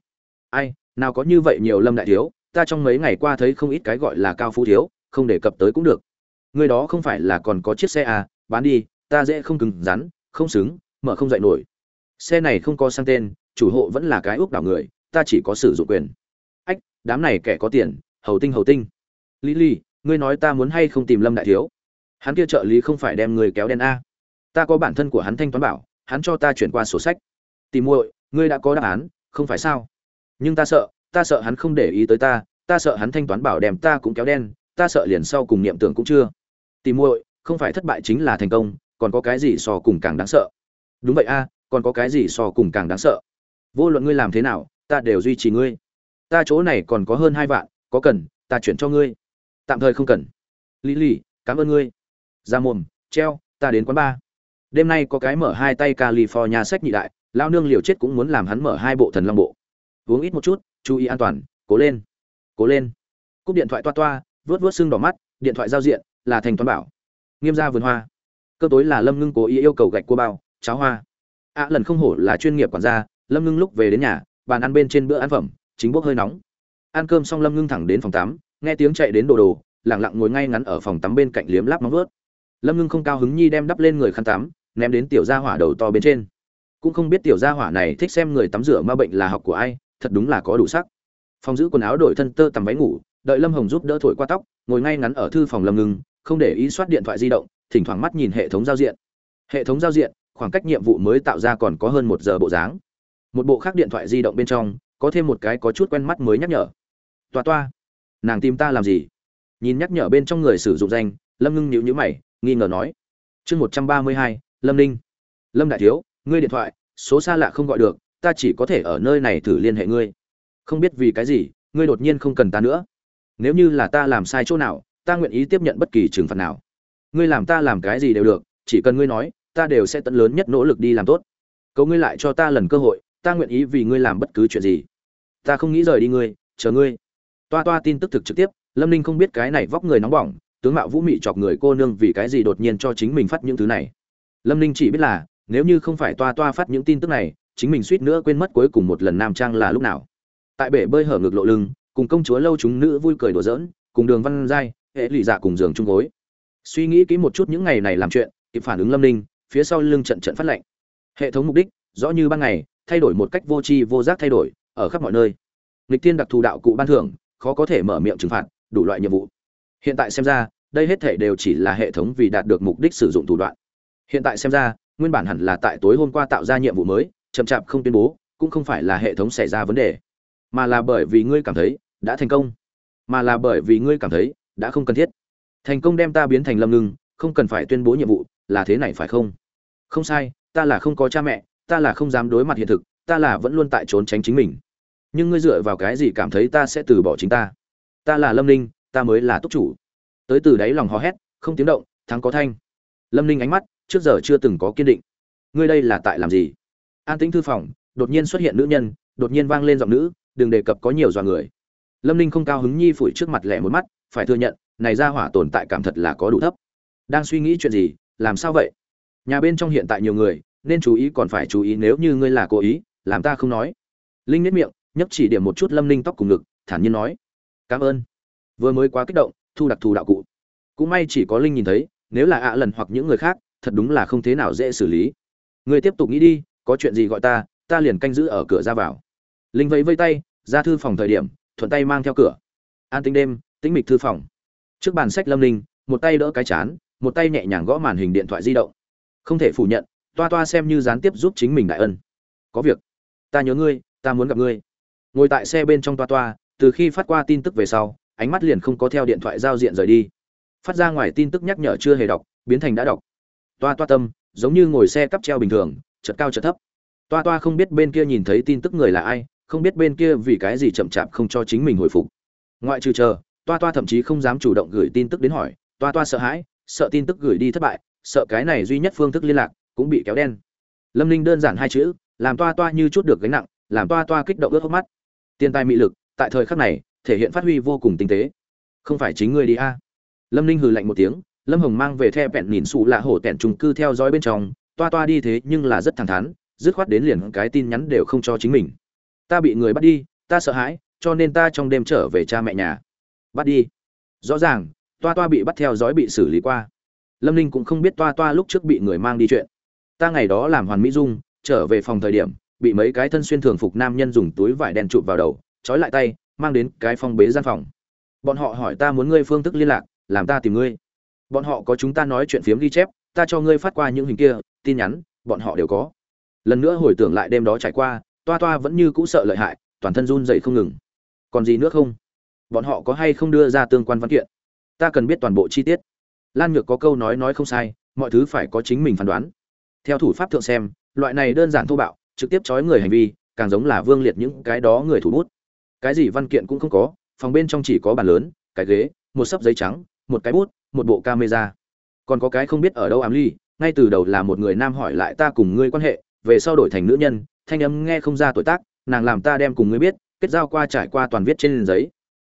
Ai, nào có như vậy nhiều Lâm đại thiếu, ta trong mấy ngày qua thấy không ít cái gọi là cao phú thiếu, không đề cập tới cũng được. Người đó không phải là còn có chiếc xe à, bán đi, ta dễ không cứng rắn, không xứng, mở không dậy nổi. Xe này không có sang tên, chủ hộ vẫn là cái ước đảo người, ta chỉ có sử dụng quyền. Ách, đám này kẻ có tiền, hầu tinh hầu tinh. lý lý ngươi nói ta muốn hay không tìm Lâm đại thiếu? Hắn kia trợ lý không phải đem người kéo đen a? Ta có bản thân của hắn thanh toán bảo, hắn cho ta chuyển qua sổ sách. Tìm muội, ngươi đã có đáp án, không phải sao? Nhưng ta sợ, ta sợ hắn không để ý tới ta, ta sợ hắn thanh toán bảo đem ta cũng kéo đen, ta sợ liền sau cùng niệm tưởng cũng chưa. Tìm muội, không phải thất bại chính là thành công, còn có cái gì so cùng càng đáng sợ? Đúng vậy a, còn có cái gì so cùng càng đáng sợ? Vô luận ngươi làm thế nào, ta đều duy trì ngươi. Ta chỗ này còn có hơn hai vạn, có cần, ta chuyển cho ngươi. Tạm thời không cần. Lý lì cảm ơn ngươi. Ra mồm, treo, ta đến quán ba. Đêm nay có cái mở hai tay California sách nhị đại, lao nương liều chết cũng muốn làm hắn mở hai bộ thần long bộ. Uống ít một chút, chú ý an toàn, cố lên. Cố lên. Cúp điện thoại toa toa, vớt vớt xương đỏ mắt, điện thoại giao diện là thành toán bảo. Nghiêm gia vườn hoa. Cơ tối là Lâm Ngưng cố ý yêu cầu gạch cua bao, cháo hoa. ạ lần không hổ là chuyên nghiệp quản gia, Lâm Ngưng lúc về đến nhà, bàn ăn bên trên bữa ăn phẩm, chính bốc hơi nóng. Ăn cơm xong Lâm Ngưng thẳng đến phòng tắm, nghe tiếng chạy đến đồ đồ, lặng lặng ngồi ngay ngắn ở phòng tắm bên cạnh liếm láp móng vớt. Lâm Ngưng không cao hứng nhi đem đắp lên người khăn tắm, ném đến tiểu gia hỏa đầu to bên trên. Cũng không biết tiểu gia hỏa này thích xem người tắm rửa ma bệnh là học của ai, thật đúng là có đủ sắc phòng giữ quần áo đổi thân tơ tằm váy ngủ đợi lâm hồng giúp đỡ thổi qua tóc ngồi ngay ngắn ở thư phòng lâm ngưng không để ý soát điện thoại di động thỉnh thoảng mắt nhìn hệ thống giao diện hệ thống giao diện khoảng cách nhiệm vụ mới tạo ra còn có hơn một giờ bộ dáng một bộ khác điện thoại di động bên trong, có thêm một cái có chút quen mắt mới nhắc nhở. Toa toa, nàng tìm ta làm gì? Nhìn nhắc nhở bên trong người sử dụng danh, lâm ngưng nhíu nhíu mày, nghi ngờ nói. Chương một trăm ba mươi hai, lâm ninh. Lâm đại thiếu, ngươi điện thoại, số xa lạ không gọi được, ta chỉ có thể ở nơi này thử liên hệ ngươi. Không biết vì cái gì, ngươi đột nhiên không cần ta nữa. Nếu như là ta làm sai chỗ nào, ta nguyện ý tiếp nhận bất kỳ trừng phạt nào. Ngươi làm ta làm cái gì đều được, chỉ cần ngươi nói, ta đều sẽ tận lớn nhất nỗ lực đi làm tốt. Cầu ngươi lại cho ta lần cơ hội ta nguyện ý vì ngươi làm bất cứ chuyện gì. Ta không nghĩ rời đi ngươi, chờ ngươi. Toa toa tin tức thực trực tiếp, lâm ninh không biết cái này vóc người nóng bỏng, tướng mạo vũ mị chọc người cô nương vì cái gì đột nhiên cho chính mình phát những thứ này. Lâm ninh chỉ biết là, nếu như không phải toa toa phát những tin tức này, chính mình suýt nữa quên mất cuối cùng một lần nam trang là lúc nào. Tại bể bơi hở ngực lộ lưng, cùng công chúa lâu chúng nữ vui cười đùa giỡn, cùng đường văn giai, hệ lụy dạ cùng giường chung gối. Suy nghĩ kỹ một chút những ngày này làm chuyện, kịp phản ứng lâm ninh, phía sau lưng trận trận phát lệnh. Hệ thống mục đích, rõ như ban ngày thay đổi một cách vô tri vô giác thay đổi, ở khắp mọi nơi. Lịch tiên đặc thù đạo cụ ban thưởng, khó có thể mở miệng trừng phạt, đủ loại nhiệm vụ. Hiện tại xem ra, đây hết thể đều chỉ là hệ thống vì đạt được mục đích sử dụng thủ đoạn. Hiện tại xem ra, nguyên bản hẳn là tại tối hôm qua tạo ra nhiệm vụ mới, chậm chạp không tuyên bố, cũng không phải là hệ thống xảy ra vấn đề. Mà là bởi vì ngươi cảm thấy, đã thành công. Mà là bởi vì ngươi cảm thấy, đã không cần thiết. Thành công đem ta biến thành lâm ngưng không cần phải tuyên bố nhiệm vụ, là thế này phải không? Không sai, ta là không có cha mẹ ta là không dám đối mặt hiện thực, ta là vẫn luôn tại trốn tránh chính mình. Nhưng ngươi dựa vào cái gì cảm thấy ta sẽ từ bỏ chính ta? Ta là lâm ninh, ta mới là túc chủ. Tới từ đáy lòng hò hét, không tiếng động, thắng có thanh. Lâm ninh ánh mắt, trước giờ chưa từng có kiên định. Ngươi đây là tại làm gì? An tĩnh thư phòng, đột nhiên xuất hiện nữ nhân, đột nhiên vang lên giọng nữ, đừng đề cập có nhiều dọa người. Lâm ninh không cao hứng nhi phủi trước mặt lẻ một mắt, phải thừa nhận, này ra hỏa tồn tại cảm thật là có đủ thấp. Đang suy nghĩ chuyện gì, làm sao vậy? Nhà bên trong hiện tại nhiều người nên chú ý còn phải chú ý nếu như ngươi là cố ý, làm ta không nói. Linh nếp miệng nhấp chỉ điểm một chút lâm ninh tóc cùng ngực, thản nhiên nói. Cảm ơn. Vừa mới quá kích động, thu đặc thù đạo cụ. Cũng may chỉ có linh nhìn thấy, nếu là ạ lần hoặc những người khác, thật đúng là không thế nào dễ xử lý. Ngươi tiếp tục nghĩ đi, có chuyện gì gọi ta ta liền canh giữ ở cửa ra vào. Linh vẫy vây tay, ra thư phòng thời điểm, thuận tay mang theo cửa. An tính đêm, tĩnh mịch thư phòng. Trước bàn sách lâm linh một tay đỡ cái chán, một tay nhẹ nhàng gõ màn hình điện thoại di động. Không thể phủ nhận toa toa xem như gián tiếp giúp chính mình đại ân. Có việc. Ta nhớ ngươi, ta muốn gặp ngươi. Ngồi tại xe bên trong toa toa, từ khi phát qua tin tức về sau, ánh mắt liền không có theo điện thoại giao diện rời đi. Phát ra ngoài tin tức nhắc nhở chưa hề đọc, biến thành đã đọc. Toa toa tâm, giống như ngồi xe cắp treo bình thường chật cao chật thấp. Toa toa không biết bên kia nhìn thấy tin tức người là ai, không biết bên kia vì cái gì chậm chạp không cho chính mình hồi phục. Ngoại trừ chờ, toa toa thậm chí không dám chủ động gửi tin tức đến hỏi, toa toa sợ hãi, sợ tin tức gửi đi thất bại, sợ cái này duy nhất phương thức liên lạc cũng bị kéo đen. Lâm ninh đơn giản hai chữ, làm toa toa như chút được gánh nặng, làm toa toa kích động ướt hốc mắt. Tiền tài mị lực, tại thời khắc này, thể hiện phát huy vô cùng tinh tế. Không phải chính ngươi đi a. Lâm ninh hừ lạnh một tiếng, lâm hồng mang về the vẹn nhìn xù lạ hổ tẹn trùng cư theo dõi bên trong. Toa toa đi thế nhưng là rất thẳng thắn, dứt khoát đến liền cái tin nhắn đều không cho chính mình. Ta bị người bắt đi, ta sợ hãi, cho nên ta trong đêm trở về cha mẹ nhà. Bắt đi. Rõ ràng, toa toa bị bắt theo dõi bị xử lý qua. Lâm ninh cũng không biết toa toa lúc trước bị người mang đi chuyện ta ngày đó làm hoàn mỹ dung, trở về phòng thời điểm, bị mấy cái thân xuyên thường phục nam nhân dùng túi vải đen chụp vào đầu, trói lại tay, mang đến cái phong bế gian phòng. Bọn họ hỏi ta muốn ngươi phương thức liên lạc, làm ta tìm ngươi. Bọn họ có chúng ta nói chuyện phiếm ghi chép, ta cho ngươi phát qua những hình kia, tin nhắn, bọn họ đều có. Lần nữa hồi tưởng lại đêm đó trải qua, toa toa vẫn như cũ sợ lợi hại, toàn thân run dậy không ngừng. Còn gì nữa không? Bọn họ có hay không đưa ra tương quan văn kiện? Ta cần biết toàn bộ chi tiết. Lan nhược có câu nói nói không sai, mọi thứ phải có chính mình phán đoán theo thủ pháp thượng xem, loại này đơn giản thô bạo, trực tiếp trói người hành vi, càng giống là vương liệt những cái đó người thủ bút. Cái gì văn kiện cũng không có, phòng bên trong chỉ có bàn lớn, cái ghế, một sấp giấy trắng, một cái bút, một bộ camera. Còn có cái không biết ở đâu ám ly, ngay từ đầu là một người nam hỏi lại ta cùng ngươi quan hệ, về sau đổi thành nữ nhân, thanh âm nghe không ra tuổi tác, nàng làm ta đem cùng ngươi biết, kết giao qua trải qua toàn viết trên giấy.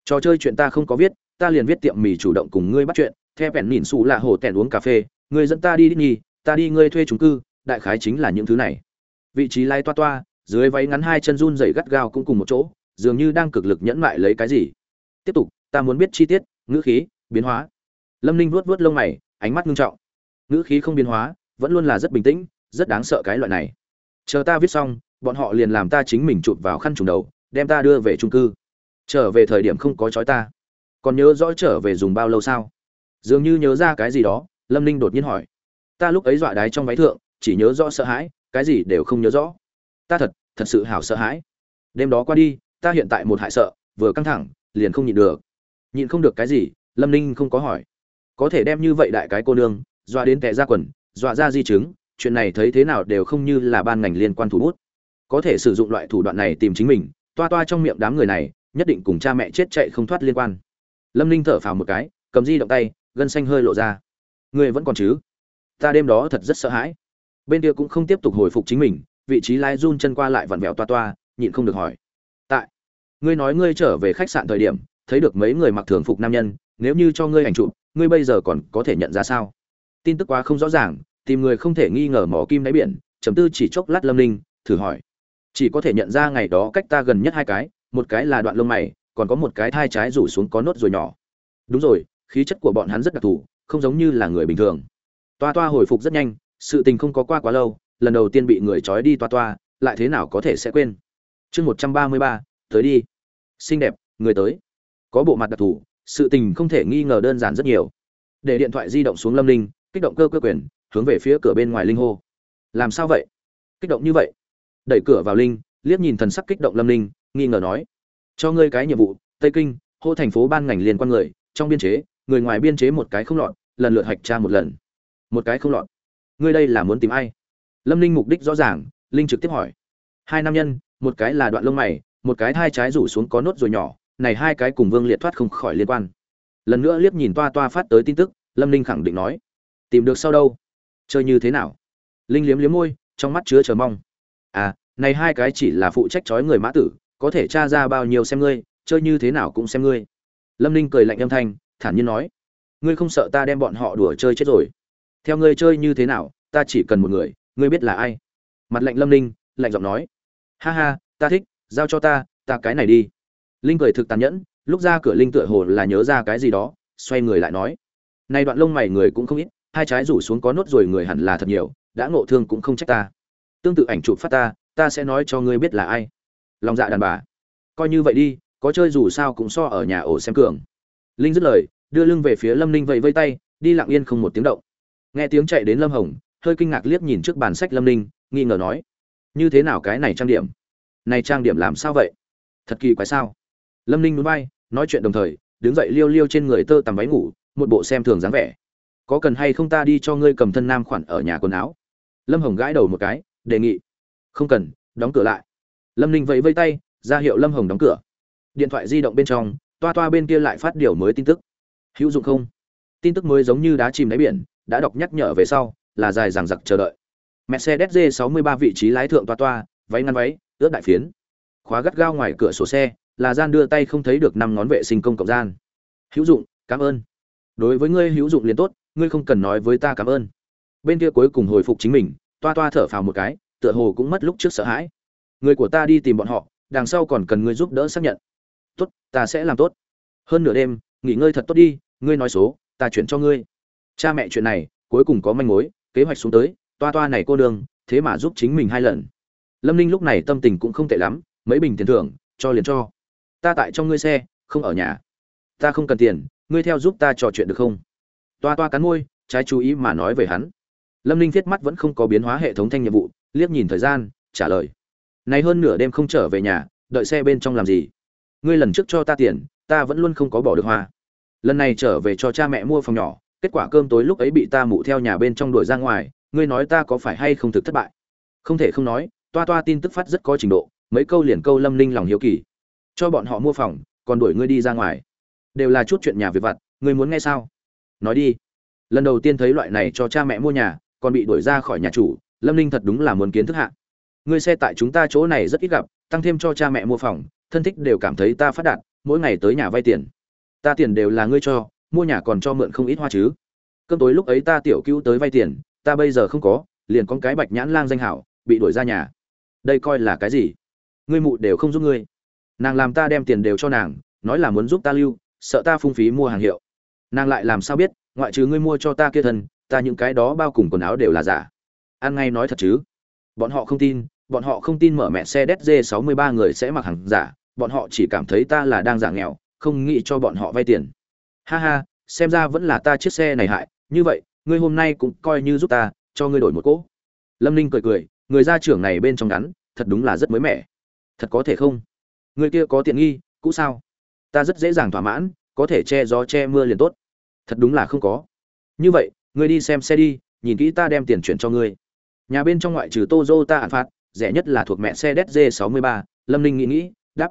Trò chơi chuyện ta không có viết, ta liền viết tiệm mì chủ động cùng ngươi bắt chuyện, theo bèn nhìn xù là hồ tèn uống cà phê, ngươi dẫn ta đi đi nhì ta đi ngươi thuê chúng cư, đại khái chính là những thứ này. Vị trí lái toa toa, dưới váy ngắn hai chân run dày gắt gao cũng cùng một chỗ, dường như đang cực lực nhẫn mại lấy cái gì. Tiếp tục, ta muốn biết chi tiết, ngữ khí, biến hóa. Lâm ninh vuốt vuốt lông mày, ánh mắt ngưng trọng. Ngữ khí không biến hóa, vẫn luôn là rất bình tĩnh, rất đáng sợ cái loại này. Chờ ta viết xong, bọn họ liền làm ta chính mình chụp vào khăn trùng đầu, đem ta đưa về trung cư. Trở về thời điểm không có chói ta. Còn nhớ rõ trở về dùng bao lâu sao? Dường như nhớ ra cái gì đó, lâm ninh đột nhiên hỏi ta lúc ấy dọa đái trong váy thượng, chỉ nhớ rõ sợ hãi, cái gì đều không nhớ rõ. Ta thật thật sự hảo sợ hãi. Đêm đó qua đi, ta hiện tại một hại sợ, vừa căng thẳng, liền không nhịn được. Nhịn không được cái gì? Lâm ninh không có hỏi. Có thể đem như vậy đại cái cô nương, dọa đến tệ ra quần, dọa ra di chứng, chuyện này thấy thế nào đều không như là ban ngành liên quan thủ bút. Có thể sử dụng loại thủ đoạn này tìm chính mình, toa toa trong miệng đám người này, nhất định cùng cha mẹ chết chạy không thoát liên quan. Lâm ninh thở phào một cái, cầm di động tay, gân xanh hơi lộ ra. Người vẫn còn chứ? Ta đêm đó thật rất sợ hãi. Bên kia cũng không tiếp tục hồi phục chính mình, vị trí lái run chân qua lại vặn vẹo toa toa, nhịn không được hỏi. Tại, ngươi nói ngươi trở về khách sạn thời điểm, thấy được mấy người mặc thường phục nam nhân, nếu như cho ngươi ảnh chụp, ngươi bây giờ còn có thể nhận ra sao? Tin tức quá không rõ ràng, tìm người không thể nghi ngờ mỏ kim đáy biển, chấm tư chỉ chốc lát lâm ninh, thử hỏi. Chỉ có thể nhận ra ngày đó cách ta gần nhất hai cái, một cái là đoạn lông mày, còn có một cái thai trái rủ xuống có nốt ruồi nhỏ. Đúng rồi, khí chất của bọn hắn rất đặc thù, không giống như là người bình thường toa toa hồi phục rất nhanh, sự tình không có qua quá lâu, lần đầu tiên bị người trói đi toa toa, lại thế nào có thể sẽ quên? Chương một trăm ba mươi ba, tới đi. Xinh đẹp, người tới. Có bộ mặt đặc thù, sự tình không thể nghi ngờ đơn giản rất nhiều. Để điện thoại di động xuống lâm linh kích động cơ cơ quyền, hướng về phía cửa bên ngoài linh hô. Làm sao vậy? Kích động như vậy? Đẩy cửa vào linh, liếc nhìn thần sắc kích động lâm linh nghi ngờ nói. Cho ngươi cái nhiệm vụ, tây kinh, hô thành phố ban ngành liên quan người, trong biên chế, người ngoài biên chế một cái không lọt, lần lượt hạch tra một lần một cái không lọt. Ngươi đây là muốn tìm ai? Lâm linh mục đích rõ ràng, linh trực tiếp hỏi. Hai nam nhân, một cái là đoạn lông mày, một cái hai trái rủ xuống có nốt rồi nhỏ, này hai cái cùng vương liệt thoát không khỏi liên quan. Lần nữa liếc nhìn toa toa phát tới tin tức, lâm linh khẳng định nói. Tìm được sau đâu? Chơi như thế nào? Linh liếm liếm môi, trong mắt chứa chờ mong. À này hai cái chỉ là phụ trách trói người mã tử, có thể tra ra bao nhiêu xem ngươi, chơi như thế nào cũng xem ngươi. Lâm ninh cười lạnh âm thanh, thản nhiên nói. Ngươi không sợ ta đem bọn họ đùa chơi chết rồi? Theo ngươi chơi như thế nào, ta chỉ cần một người, ngươi biết là ai? Mặt lạnh lâm ninh, lạnh giọng nói. Ha ha, ta thích, giao cho ta ta cái này đi. Linh cười thực tàn nhẫn, lúc ra cửa linh tựa hồ là nhớ ra cái gì đó, xoay người lại nói. Nay đoạn lông mày người cũng không ít, hai trái rủ xuống có nốt rồi người hẳn là thật nhiều, đã ngộ thương cũng không trách ta. Tương tự ảnh chụp phát ta ta sẽ nói cho ngươi biết là ai. Lòng dạ đàn bà. Coi như vậy đi, có chơi dù sao cũng so ở nhà ổ xem cường. Linh dứt lời, đưa lưng về phía lâm ninh vẫy vây tay, đi lặng yên không một tiếng động nghe tiếng chạy đến lâm hồng, hơi kinh ngạc liếc nhìn trước bàn sách lâm ninh, nghi ngờ nói, như thế nào cái này trang điểm? Này trang điểm làm sao vậy? Thật kỳ quái sao? Lâm ninh núi bay nói chuyện đồng thời, đứng dậy liêu liêu trên người tơ tằm váy ngủ, một bộ xem thường dáng vẻ. Có cần hay không ta đi cho ngươi cầm thân nam khoản ở nhà quần áo? Lâm hồng gãi đầu một cái, đề nghị. Không cần, đóng cửa lại. Lâm ninh vẫy vây tay, ra hiệu lâm hồng đóng cửa. Điện thoại di động bên trong, toa toa bên kia lại phát điều mới tin tức. Hữu dụng không? Tin tức mới giống như đá chìm đáy biển đã đọc nhắc nhở về sau, là dài dằng dặc chờ đợi. Mercedes g 63 vị trí lái thượng toa toa, váy ngăn váy, ướt đại phiến. Khóa gắt gao ngoài cửa sổ xe, là gian đưa tay không thấy được năm ngón vệ sinh công cộng gian. Hữu dụng, cảm ơn. Đối với ngươi hữu dụng liền tốt, ngươi không cần nói với ta cảm ơn. Bên kia cuối cùng hồi phục chính mình, toa toa thở phào một cái, tựa hồ cũng mất lúc trước sợ hãi. Người của ta đi tìm bọn họ, đằng sau còn cần ngươi giúp đỡ xác nhận. Tốt, ta sẽ làm tốt. Hơn nửa đêm, nghỉ ngơi thật tốt đi, ngươi nói số, ta chuyển cho ngươi cha mẹ chuyện này, cuối cùng có manh mối, kế hoạch xuống tới, toa toa này cô đường thế mà giúp chính mình hai lần. Lâm ninh lúc này tâm tình cũng không tệ lắm, mấy bình tiền thưởng, cho liền cho. Ta tại trong ngươi xe, không ở nhà. Ta không cần tiền, ngươi theo giúp ta trò chuyện được không? Toa toa cắn môi, trái chú ý mà nói về hắn. Lâm ninh thiết mắt vẫn không có biến hóa hệ thống thanh nhiệm vụ, liếc nhìn thời gian, trả lời. Này hơn nửa đêm không trở về nhà, đợi xe bên trong làm gì? Ngươi lần trước cho ta tiền, ta vẫn luôn không có bỏ được hoa. Lần này trở về cho cha mẹ mua phòng nhỏ kết quả cơm tối lúc ấy bị ta mụ theo nhà bên trong đuổi ra ngoài, ngươi nói ta có phải hay không thực thất bại? Không thể không nói, toa toa tin tức phát rất có trình độ, mấy câu liền câu lâm ninh lòng hiếu kỳ. Cho bọn họ mua phòng, còn đuổi ngươi đi ra ngoài. Đều là chút chuyện nhà việc vặt, ngươi muốn nghe sao? Nói đi. Lần đầu tiên thấy loại này cho cha mẹ mua nhà, còn bị đuổi ra khỏi nhà chủ, lâm ninh thật đúng là muốn kiến thức hạ. Ngươi xe tại chúng ta chỗ này rất ít gặp, tăng thêm cho cha mẹ mua phòng, thân thích đều cảm thấy ta phát đạt, mỗi ngày tới nhà vay tiền. Ta tiền đều là ngươi cho mua nhà còn cho mượn không ít hoa chứ. Cơm tối lúc ấy ta tiểu cứu tới vay tiền, ta bây giờ không có, liền con cái bạch nhãn lang danh hảo, bị đuổi ra nhà. Đây coi là cái gì? Ngươi mụ đều không giúp ngươi. Nàng làm ta đem tiền đều cho nàng, nói là muốn giúp ta lưu, sợ ta phung phí mua hàng hiệu. Nàng lại làm sao biết, ngoại trừ ngươi mua cho ta kia thân, ta những cái đó bao cùng quần áo đều là giả. Ăn ngay nói thật chứ. Bọn họ không tin, bọn họ không tin mở mẹ xe DZ 63 người sẽ mặc hàng giả, bọn họ chỉ cảm thấy ta là đang giả nghèo, không nghĩ cho bọn họ vay tiền ha ha, xem ra vẫn là ta chiếc xe này hại. Như vậy, ngươi hôm nay cũng coi như giúp ta, cho ngươi đổi một cỗ. Lâm ninh cười cười, người gia trưởng này bên trong ngắn, thật đúng là rất mới mẻ. Thật có thể không? Người kia có tiện nghi, cũ sao? Ta rất dễ dàng thỏa mãn, có thể che gió che mưa liền tốt. Thật đúng là không có. Như vậy, ngươi đi xem xe đi, nhìn kỹ ta đem tiền chuyển cho ngươi. Nhà bên trong ngoại trừ Toyota ạn phạt, rẻ nhất là thuộc mẹ xe DZ 63 lâm ninh nghĩ nghĩ đắp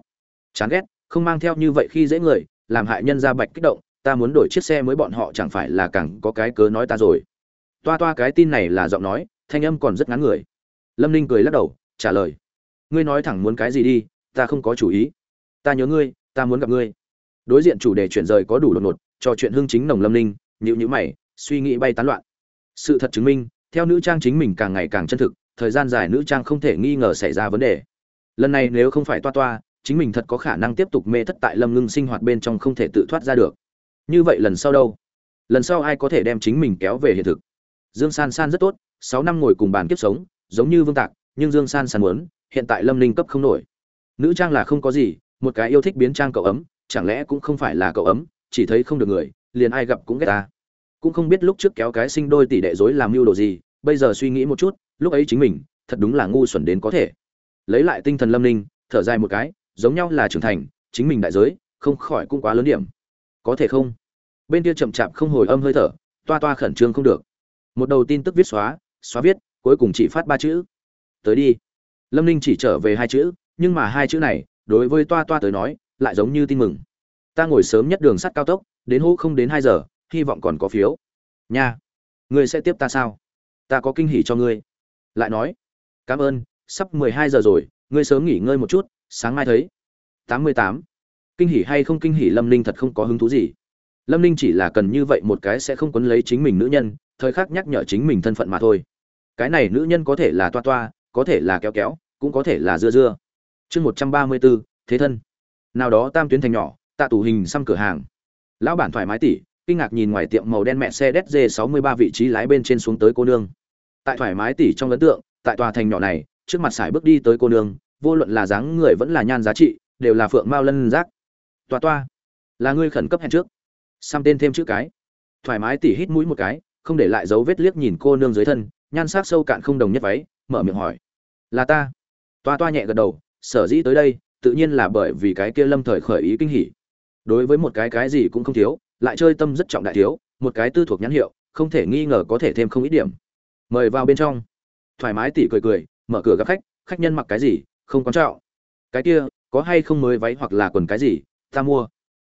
chán ghét, không mang theo như vậy khi dễ người, làm hại nhân ra bạch kích động ta muốn đổi chiếc xe mới bọn họ chẳng phải là càng có cái cớ nói ta rồi. Toa toa cái tin này là giọng nói, thanh âm còn rất ngắn người. Lâm ninh cười lắc đầu, trả lời. Ngươi nói thẳng muốn cái gì đi, ta không có chủ ý. Ta nhớ ngươi, ta muốn gặp ngươi. Đối diện chủ đề chuyển rời có đủ đột ngột, trò chuyện hưng chính nồng lâm ninh nhịu nhữ mày, suy nghĩ bay tán loạn. Sự thật chứng minh, theo nữ trang chính mình càng ngày càng chân thực, thời gian dài nữ trang không thể nghi ngờ xảy ra vấn đề. Lần này nếu không phải toa toa, chính mình thật có khả năng tiếp tục mê thất tại lâm ngưng sinh hoạt bên trong không thể tự thoát ra được như vậy lần sau đâu? Lần sau ai có thể đem chính mình kéo về hiện thực? Dương san san rất tốt, sáu năm ngồi cùng bàn kiếp sống, giống như vương tạc, nhưng dương san san muốn, hiện tại lâm ninh cấp không nổi. Nữ trang là không có gì, một cái yêu thích biến trang cậu ấm, chẳng lẽ cũng không phải là cậu ấm, chỉ thấy không được người, liền ai gặp cũng ghét ta. Cũng không biết lúc trước kéo cái sinh đôi tỷ đệ dối làm mưu đồ gì, bây giờ suy nghĩ một chút, lúc ấy chính mình, thật đúng là ngu xuẩn đến có thể. Lấy lại tinh thần lâm ninh, thở dài một cái, giống nhau là trưởng thành, chính mình đại giới, không khỏi cũng quá lớn điểm có thể không? Bên kia chậm chạp không hồi âm hơi thở, toa toa khẩn trương không được. Một đầu tin tức viết xóa xóa viết, cuối cùng chỉ phát ba chữ. Tới đi. Lâm ninh chỉ trở về hai chữ, nhưng mà hai chữ này, đối với toa toa tới nói, lại giống như tin mừng. Ta ngồi sớm nhất đường sắt cao tốc, đến hô không đến hai giờ, hy vọng còn có phiếu. Nha. Ngươi sẽ tiếp ta sao? Ta có kinh hỉ cho ngươi. Lại nói. Cảm ơn, sắp mười hai giờ rồi, ngươi sớm nghỉ ngơi một chút, sáng mai thấy. Tám mươi tám kinh hỉ hay không kinh hỉ lâm ninh thật không có hứng thú gì. Lâm ninh chỉ là cần như vậy một cái sẽ không quấn lấy chính mình nữ nhân, thời khắc nhắc nhở chính mình thân phận mà thôi. Cái này nữ nhân có thể là toa toa, có thể là kéo kéo, cũng có thể là dưa dưa. Chương một trăm ba mươi bốn, thế thân. Nào đó tam tuyến thành nhỏ, tạ tủ hình xăm cửa hàng. Lão bản thoải mái tỉ, kinh ngạc nhìn ngoài tiệm màu đen mẹ xe dz sáu mươi ba vị trí lái bên trên xuống tới cô nương. Tại thoải mái tỉ trong ấn tượng, tại tòa thành nhỏ này, trước mặt sải bước đi tới cô nương, vô luận là dáng người vẫn là nhan giá trị, đều là phượng mao lân giác toa toa. Là ngươi khẩn cấp hẹn trước. Xăm tên thêm chữ cái. Thoải mái tỉ hít mũi một cái, không để lại dấu vết liếc nhìn cô nương dưới thân, nhan sắc sâu cạn không đồng nhất váy, mở miệng hỏi. Là ta. Toa toa nhẹ gật đầu, sở dĩ tới đây, tự nhiên là bởi vì cái kia lâm thời khởi ý kinh hỉ. Đối với một cái cái gì cũng không thiếu, lại chơi tâm rất trọng đại thiếu, một cái tư thuộc nhãn hiệu, không thể nghi ngờ có thể thêm không ít điểm. Mời vào bên trong. Thoải mái tỉ cười cười, mở cửa gặp khách khách nhân mặc cái gì, không quan trọng. Cái kia, có hay không mới váy hoặc là quần cái gì ta mua.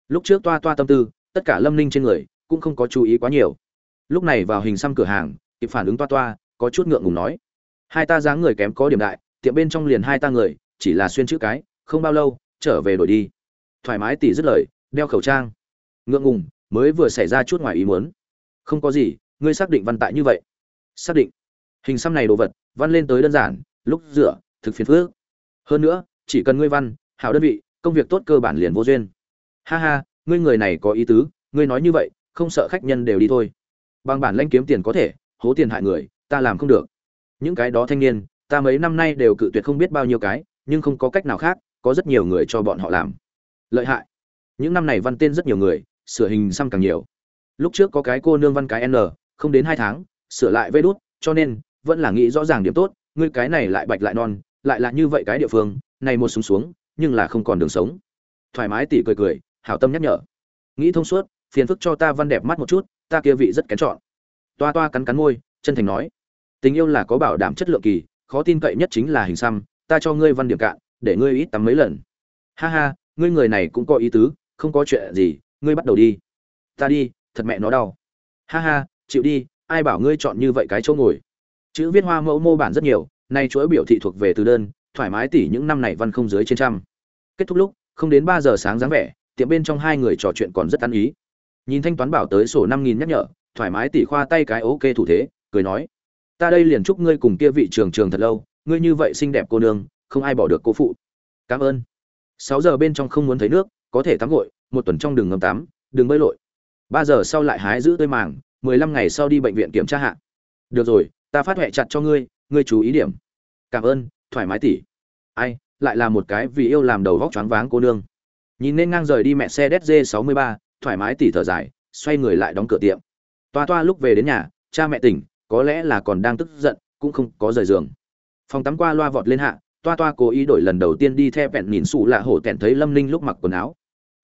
Lúc trước toa toa tâm tư, tất cả lâm ninh trên người cũng không có chú ý quá nhiều. Lúc này vào hình xăm cửa hàng, kịp phản ứng toa toa, có chút ngượng ngùng nói. Hai ta dáng người kém có điểm đại, tiệm bên trong liền hai ta người, chỉ là xuyên chữ cái, không bao lâu, trở về đổi đi. Thoải mái tỉ dứt lời, đeo khẩu trang. Ngượng ngùng, mới vừa xảy ra chút ngoài ý muốn. Không có gì, ngươi xác định văn tại như vậy. Xác định. Hình xăm này đồ vật, văn lên tới đơn giản, lúc rửa, thực phiền phước hơn nữa, chỉ cần ngươi văn, hảo đơn vị công việc tốt cơ bản liền vô duyên. Ha ha, ngươi người này có ý tứ, ngươi nói như vậy, không sợ khách nhân đều đi thôi. Bằng bản lanh kiếm tiền có thể, hố tiền hại người, ta làm không được. Những cái đó thanh niên, ta mấy năm nay đều cự tuyệt không biết bao nhiêu cái, nhưng không có cách nào khác, có rất nhiều người cho bọn họ làm. Lợi hại. Những năm này văn tên rất nhiều người, sửa hình xăm càng nhiều. Lúc trước có cái cô nương văn cái n, không đến hai tháng, sửa lại vê đút, cho nên, vẫn là nghĩ rõ ràng điểm tốt, ngươi cái này lại bạch lại non, lại là như vậy cái địa phương, này một xuống xuống nhưng là không còn đường sống. Thoải mái tỉ cười cười, hảo tâm nhắc nhở. Nghĩ thông suốt, phiền phức cho ta văn đẹp mắt một chút, ta kia vị rất kén chọn. Toa toa cắn cắn môi, chân thành nói. Tình yêu là có bảo đảm chất lượng kỳ, khó tin cậy nhất chính là hình xăm, ta cho ngươi văn điểm cạn, để ngươi ít tắm mấy lần. Ha ha, ngươi người này cũng có ý tứ, không có chuyện gì, ngươi bắt đầu đi. Ta đi, thật mẹ nó đau. Ha ha, chịu đi, ai bảo ngươi chọn như vậy cái chỗ ngồi. Chữ viết hoa mẫu mô bản rất nhiều, nay chuỗi biểu thị thuộc về từ đơn thoải mái tỉ những năm này văn không dưới trên trăm. Kết thúc lúc, không đến ba giờ sáng dáng vẻ, tiệm bên trong hai người trò chuyện còn rất ăn ý. Nhìn thanh toán bảo tới sổ năm nghìn nhắc nhở, thoải mái tỉ khoa tay cái ok thủ thế, cười nói, ta đây liền chúc ngươi cùng kia vị trường trường thật lâu, ngươi như vậy xinh đẹp cô nương, không ai bỏ được cô phụ. Cảm ơn. Sáu giờ bên trong không muốn thấy nước, có thể tắm gội, một tuần trong đường ngâm tắm đừng bơi lội. Ba giờ sau lại hái giữ tươi màng, mười lăm ngày sau đi bệnh viện kiểm tra hạ. Được rồi, ta phát huệ chặt cho ngươi ngươi chú ý điểm. Cảm ơn thoải mái tỉ. Ai, lại là một cái vì yêu làm đầu vóc choáng váng cô nương. Nhìn nên ngang rời đi mẹ xe dz sáu mươi ba thoải mái tỉ thở dài, xoay người lại đóng cửa tiệm. Toa toa lúc về đến nhà, cha mẹ tỉnh, có lẽ là còn đang tức giận, cũng không có rời giường. Phòng tắm qua loa vọt lên hạ, toa toa cố ý đổi lần đầu tiên đi theo vẹn nhìn xù lạ hổ tẹn thấy lâm ninh lúc mặc quần áo.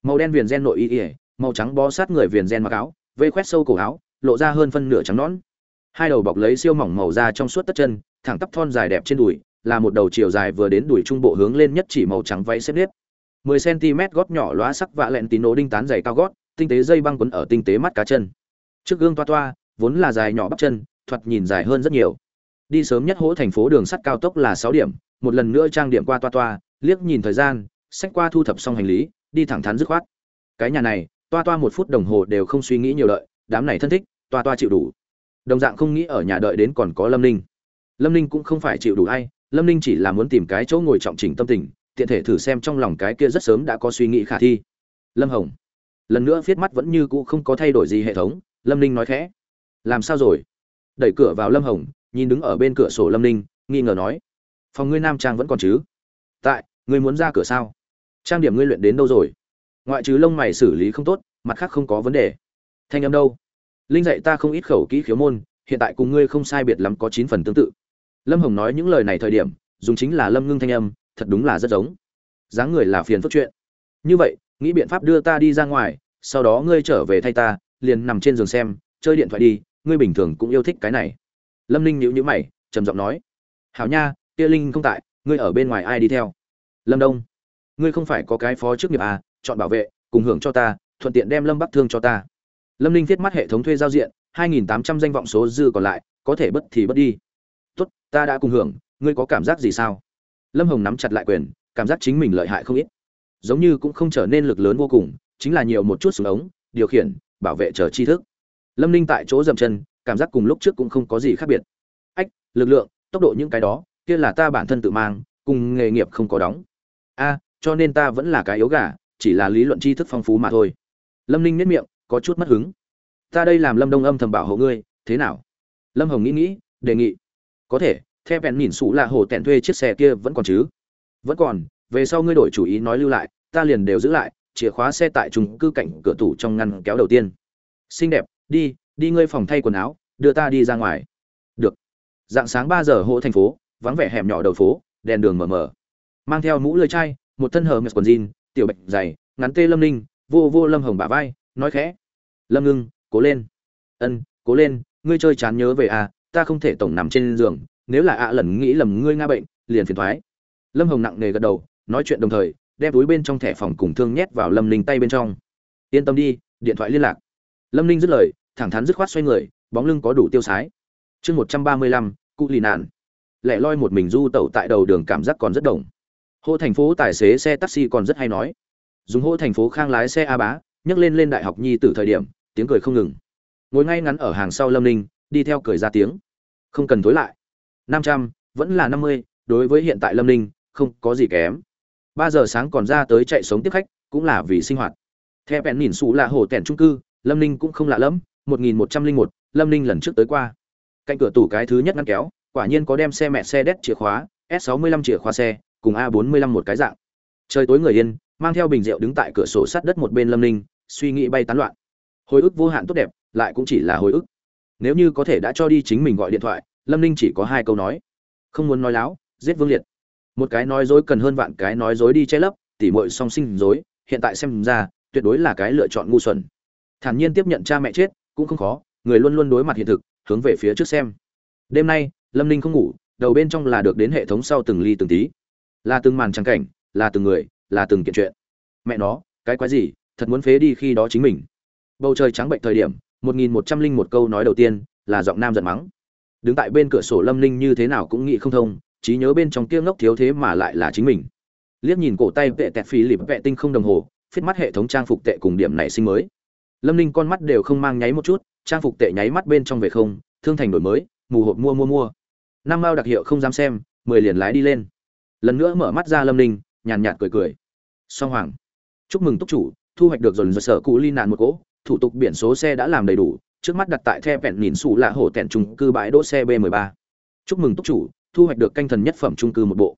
Màu đen viền gen nội y ỉa màu trắng bó sát người viền gen mặc áo vây khoét sâu cổ áo, lộ ra hơn phân nửa trắng nón hai đầu bọc lấy siêu mỏng màu da trong suốt tất chân, thẳng tắp thon dài đẹp trên đùi là một đầu chiều dài vừa đến đùi trung bộ hướng lên nhất chỉ màu trắng váy xếp nếp. 10 cm gót nhỏ lóa sắc vạ lẹn tín nổ đinh tán dày cao gót, tinh tế dây băng quấn ở tinh tế mắt cá chân. Trước gương toa toa, vốn là dài nhỏ bắp chân, thoạt nhìn dài hơn rất nhiều. Đi sớm nhất hỗ thành phố đường sắt cao tốc là 6 điểm, một lần nữa trang điểm qua toa toa, liếc nhìn thời gian xách qua thu thập xong hành lý, đi thẳng thắn dứt khoát. Cái nhà này, toa toa một phút đồng hồ đều không suy nghĩ nhiều đợi, đám này thân thích, toa toa chịu đủ. Đồng dạng không nghĩ ở nhà đợi đến còn có lâm ninh. Lâm ninh cũng không phải chịu đủ ai lâm ninh chỉ là muốn tìm cái chỗ ngồi trọng chỉnh tâm tình, tiện thể thử xem trong lòng cái kia rất sớm đã có suy nghĩ khả thi. Lâm hồng, lần nữa viết mắt vẫn như cũ không có thay đổi gì hệ thống, lâm ninh nói khẽ. Làm sao rồi? Đẩy cửa vào lâm hồng, nhìn đứng ở bên cửa sổ lâm ninh, nghi ngờ nói. Phòng ngươi nam trang vẫn còn chứ? Tại, ngươi muốn ra cửa sao? Trang điểm ngươi luyện đến đâu rồi? Ngoại trừ lông mày xử lý không tốt, mặt khác không có vấn đề. Thanh âm đâu? Linh dạy ta không ít khẩu kỹ khiếu môn, hiện tại cùng ngươi không sai biệt lắm có chín phần tương tự lâm hồng nói những lời này thời điểm, dùng chính là lâm ngưng thanh âm, thật đúng là rất giống. Dáng người là phiền phức chuyện. Như vậy, nghĩ biện pháp đưa ta đi ra ngoài, sau đó ngươi trở về thay ta, liền nằm trên giường xem, chơi điện thoại đi, ngươi bình thường cũng yêu thích cái này. Lâm ninh nhíu nhíu mày, trầm giọng nói. Hảo nha, tia linh không tại, ngươi ở bên ngoài ai đi theo? Lâm đông. Ngươi không phải có cái phó chức nghiệp à chọn bảo vệ, cùng hưởng cho ta, thuận tiện đem lâm bắc thương cho ta. Lâm ninh viết mắt hệ thống thuê giao diện, hai nghìn tám trăm danh vọng số dư còn lại, có thể bất thì bất đi ta đã cùng hưởng, ngươi có cảm giác gì sao? Lâm hồng nắm chặt lại quyền, cảm giác chính mình lợi hại không ít. Giống như cũng không trở nên lực lớn vô cùng, chính là nhiều một chút xuống ống, điều khiển, bảo vệ chờ tri thức. Lâm ninh tại chỗ dậm chân, cảm giác cùng lúc trước cũng không có gì khác biệt. Ách, lực lượng, tốc độ những cái đó, kia là ta bản thân tự mang, cùng nghề nghiệp không có đóng. A, cho nên ta vẫn là cái yếu gà, chỉ là lý luận tri thức phong phú mà thôi. Lâm ninh nhất miệng, có chút mất hứng. Ta đây làm lâm đông âm thầm bảo hộ ngươi, thế nào? Lâm hồng nghĩ nghĩ, đề nghị có thể, theo bèn nhìn sủ là hồ tẹn thuê chiếc xe kia vẫn còn chứ? Vẫn còn, về sau ngươi đổi chủ ý nói lưu lại, ta liền đều giữ lại, chìa khóa xe tại trung cư cảnh cửa tủ trong ngăn kéo đầu tiên. Xinh đẹp, đi đi ngươi phòng thay quần áo, đưa ta đi ra ngoài. Được. Dạng sáng ba giờ hộ thành phố, vắng vẻ hẻm nhỏ đầu phố, đèn đường mờ mờ mang theo mũ lưỡi chai, một thân hờ mệt quần jean, tiểu bạch dày, ngắn tê lâm ninh, vô vô lâm hồng bả vai, nói khẽ. Lâm ngưng, cố lên. Ân, cố lên, ngươi chơi chán nhớ về à ta không thể tổng nằm trên giường, nếu là ạ lần nghĩ lầm ngươi nga bệnh, liền phiền thoái. Lâm hồng nặng nề gật đầu, nói chuyện đồng thời, đem túi bên trong thẻ phòng cùng thương nhét vào lâm ninh tay bên trong. Yên tâm đi, điện thoại liên lạc. Lâm ninh dứt lời, thẳng thắn dứt khoát xoay người, bóng lưng có đủ tiêu sái. Chương một trăm ba mươi lăm, cụ lì nạn. Lẻ loi một mình du tẩu tại đầu đường cảm giác còn rất đồng hô thành phố tài xế xe taxi còn rất hay nói. Dùng hô thành phố khang lái xe a bá, nhấc lên lên đại học nhi từ thời điểm, tiếng cười không ngừng. Ngồi ngay ngắn ở hàng sau lâm ninh đi theo cười ra tiếng. Không cần thối lại. Năm trăm, vẫn là năm mươi, đối với hiện tại lâm ninh, không có gì kém. Ba giờ sáng còn ra tới chạy sống tiếp khách, cũng là vì sinh hoạt. Theo bèn nhìn xù là hồ tẻn trung cư, lâm ninh cũng không lạ lẫm, một nghìn một trăm linh một, lâm ninh lần trước tới qua. Cạnh cửa tủ cái thứ nhất ngăn kéo, quả nhiên có đem xe mẹ xe đét chìa khóa, s 65 chìa khóa xe, cùng a 45 một cái dạng. Trời tối người yên, mang theo bình rượu đứng tại cửa sổ sát đất một bên lâm ninh, suy nghĩ bay tán loạn. Hồi ức vô hạn tốt đẹp, lại cũng chỉ là hồi ức nếu như có thể đã cho đi chính mình gọi điện thoại, lâm ninh chỉ có hai câu nói. Không muốn nói láo, giết vương liệt. Một cái nói dối cần hơn vạn cái nói dối đi che lấp, tỉ mội song sinh dối, hiện tại xem ra, tuyệt đối là cái lựa chọn ngu xuẩn. Thản nhiên tiếp nhận cha mẹ chết, cũng không khó, người luôn luôn đối mặt hiện thực, hướng về phía trước xem. Đêm nay, lâm ninh không ngủ, đầu bên trong là được đến hệ thống sau từng ly từng tí. Là từng màn trắng cảnh, là từng người, là từng kiện chuyện. Mẹ nó, cái quái gì, thật muốn phế đi khi đó chính mình. Bầu trời trắng bệnh thời điểm một nghìn một trăm linh một câu nói đầu tiên là giọng nam giận mắng. Đứng tại bên cửa sổ lâm Linh như thế nào cũng nghĩ không thông trí nhớ bên trong kia ngốc thiếu thế mà lại là chính mình. Liếc nhìn cổ tay vệ tẹt phí lịp vệ tinh không đồng hồ phiết mắt hệ thống trang phục tệ cùng điểm nảy sinh mới. Lâm Linh con mắt đều không mang nháy một chút trang phục tệ nháy mắt bên trong về không thương thành đổi mới mù hộp mua mua mua. Năm mao đặc hiệu không dám xem mười liền lái đi lên. Lần nữa mở mắt ra lâm Linh, nhàn nhạt cười cười. Song hoàng chúc mừng túc chủ thu hoạch được dồn dồn sở cụ ly nạn một cỗ thủ tục biển số xe đã làm đầy đủ, trước mắt đặt tại the vẹn nhìn xù lạ hổ tẹn trung cư bãi đỗ xe b 13 chúc mừng túc chủ, thu hoạch được canh thần nhất phẩm trung cư một bộ.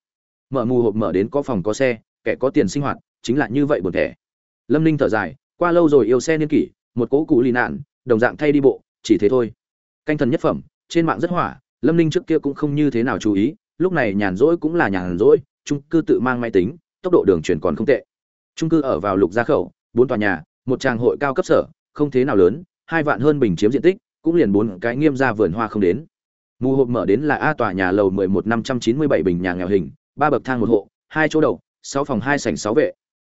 Mở mù hộp mở đến có phòng có xe, kẻ có tiền sinh hoạt, chính là như vậy một thẻ. Lâm ninh thở dài, qua lâu rồi yêu xe niên kỷ, một cỗ cụ lì nạn, đồng dạng thay đi bộ, chỉ thế thôi. Canh thần nhất phẩm, trên mạng rất hỏa, lâm ninh trước kia cũng không như thế nào chú ý, lúc này nhàn rỗi cũng là nhàn rỗi, trung cư tự mang máy tính, tốc độ đường truyền còn không tệ. Trung cư ở vào lục gia khẩu, bốn tòa nhà một tràng hội cao cấp sở, không thế nào lớn, hai vạn hơn bình chiếm diện tích, cũng liền bốn cái nghiêm ra vườn hoa không đến. Mù hộp mở đến là a tòa nhà lầu mười một năm trăm chín mươi bảy bình nhà nghèo hình, ba bậc thang một hộ, hai chỗ đầu sáu phòng hai sảnh sáu vệ.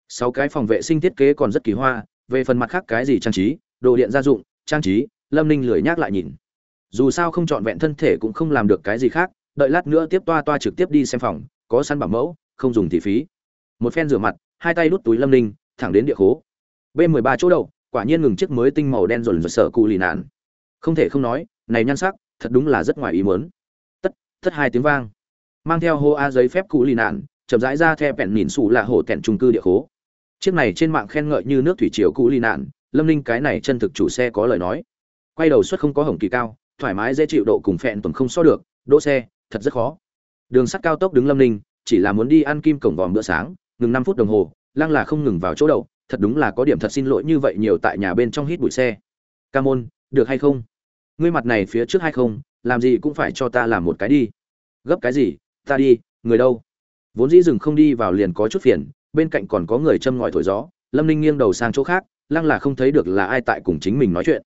Sáu cái phòng vệ sinh thiết kế còn rất kỳ hoa, về phần mặt khác cái gì trang trí, đồ điện gia dụng, trang trí, lâm ninh lười nhác lại nhìn. Dù sao không trọn vẹn thân thể cũng không làm được cái gì khác, đợi lát nữa tiếp toa toa trực tiếp đi xem phòng, có săn bảo mẫu, không dùng thì phí. Một phen rửa mặt, hai tay đút túi lâm ninh, thẳng đến địa khố b 13 chỗ đầu quả nhiên ngừng chiếc mới tinh màu đen rồn rồn sở cụ lì nạn. Không thể không nói, này nhan sắc, thật đúng là rất ngoài ý muốn. Tất tất hai tiếng vang. Mang theo hô a giấy phép cụ lì nạn, chậm rãi ra theo bẹn nhìn xù là hổ tẹn trung cư địa khố. Chiếc này trên mạng khen ngợi như nước thủy triều cụ lì nạn, lâm Linh cái này chân thực chủ xe có lời nói. Quay đầu suất không có hồng kỳ cao, thoải mái dễ chịu độ cùng phẹn tuần không so được, đỗ xe, thật rất khó. Đường sắt cao tốc đứng lâm ninh, chỉ là muốn đi ăn kim cổng vòm bữa sáng, ngừng năm phút đồng hồ, lăng là không ngừng vào chỗ đậu thật đúng là có điểm thật xin lỗi như vậy nhiều tại nhà bên trong hít bụi xe. Ca môn, được hay không? Ngươi mặt này phía trước hay không? Làm gì cũng phải cho ta làm một cái đi. Gấp cái gì? Ta đi, người đâu? Vốn dĩ rừng không đi vào liền có chút phiền, bên cạnh còn có người châm ngòi thổi gió, lâm ninh nghiêng đầu sang chỗ khác, lăng là không thấy được là ai tại cùng chính mình nói chuyện.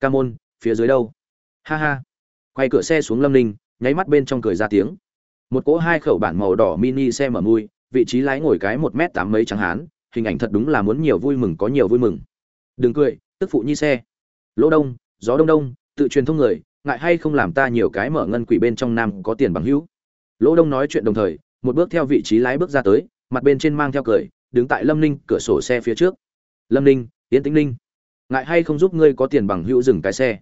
Ca môn, phía dưới đâu? Ha ha. Quay cửa xe xuống lâm ninh, nháy mắt bên trong cười ra tiếng. Một cỗ hai khẩu bản màu đỏ mini xe mở mui, vị trí lái ngồi cái một m tám mấy trắng hán hình ảnh thật đúng là muốn nhiều vui mừng có nhiều vui mừng. Đừng cười, tức phụ nhi xe. Lỗ đông, gió đông đông, tự truyền thông người, ngại hay không làm ta nhiều cái mở ngân quỷ bên trong nam có tiền bằng hữu? Lỗ đông nói chuyện đồng thời, một bước theo vị trí lái bước ra tới, mặt bên trên mang theo cười, đứng tại lâm ninh cửa sổ xe phía trước. Lâm ninh, yến tĩnh ninh, ngại hay không giúp ngươi có tiền bằng hữu dừng cái xe?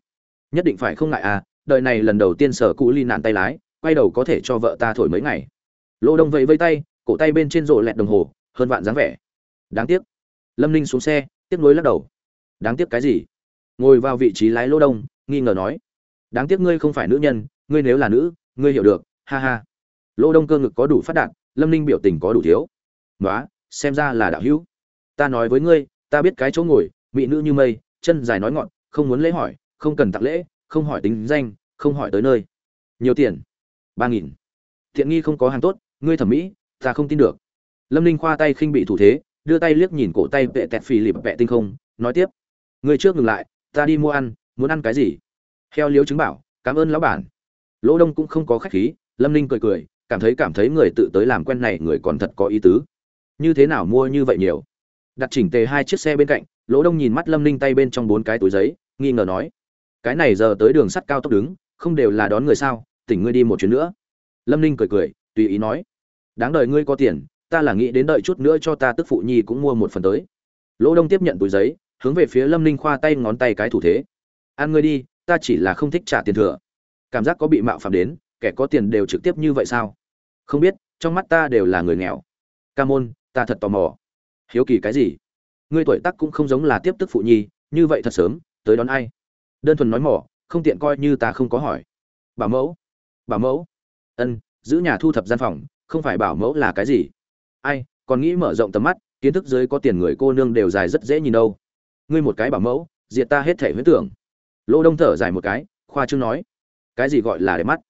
Nhất định phải không ngại à đời này lần đầu tiên sở cũ ly nạn tay lái, quay đầu có thể cho vợ ta thổi mấy ngày. Lỗ đông vẫy vây tay, cổ tay bên trên rộ lẹt đồng hồ, hơn vạn dáng vẻ đáng tiếc. Lâm ninh xuống xe tiếc nuối lắc đầu. Đáng tiếc cái gì? Ngồi vào vị trí lái lỗ đông, nghi ngờ nói. Đáng tiếc ngươi không phải nữ nhân, ngươi nếu là nữ, ngươi hiểu được, ha ha. Lỗ đông cơ ngực có đủ phát đạt, lâm ninh biểu tình có đủ thiếu. Nói xem ra là đạo hữu. Ta nói với ngươi, ta biết cái chỗ ngồi, mỹ nữ như mây, chân dài nói ngọn, không muốn lễ hỏi, không cần tặng lễ, không hỏi tính danh, không hỏi tới nơi. Nhiều tiền. Ba nghìn. Thiện nghi không có hàng tốt, ngươi thẩm mỹ, ta không tin được. Lâm ninh khoa tay khinh bị thủ thế đưa tay liếc nhìn cổ tay vệ tẹt phì lịp vệ tinh không, nói tiếp người trước ngừng lại, ta đi mua ăn, muốn ăn cái gì? Heo liếu chứng bảo, cảm ơn lão bản. Lỗ đông cũng không có khách khí, lâm ninh cười cười, cảm thấy cảm thấy người tự tới làm quen này người còn thật có ý tứ. Như thế nào mua như vậy nhiều? Đặt chỉnh tề hai chiếc xe bên cạnh, lỗ đông nhìn mắt lâm ninh tay bên trong bốn cái túi giấy, nghi ngờ nói, cái này giờ tới đường sắt cao tốc đứng, không đều là đón người sao? Tỉnh ngươi đi một chuyến nữa. Lâm ninh cười cười, tùy ý nói, đáng đời ngươi có tiền ta là nghĩ đến đợi chút nữa cho ta tức phụ nhi cũng mua một phần tới. Lỗ đông tiếp nhận túi giấy, hướng về phía lâm ninh khoa tay ngón tay cái thủ thế. Ăn ngươi đi, ta chỉ là không thích trả tiền thừa. Cảm giác có bị mạo phạm đến, kẻ có tiền đều trực tiếp như vậy sao? Không biết, trong mắt ta đều là người nghèo. Ca môn, ta thật tò mò. Hiếu kỳ cái gì? Ngươi tuổi tác cũng không giống là tiếp tức phụ nhi, như vậy thật sớm, tới đón ai? Đơn thuần nói mỏ, không tiện coi như ta không có hỏi. Bảo mẫu. Bảo mẫu. Ân, giữ nhà thu thập gian phòng, không phải bảo mẫu là cái gì? Ai, còn nghĩ mở rộng tầm mắt, kiến thức dưới có tiền người cô nương đều dài rất dễ nhìn đâu. Ngươi một cái bảo mẫu, diệt ta hết thể huyễn tưởng. Lỗ đông thở dài một cái, khoa trương nói. Cái gì gọi là đẹp mắt?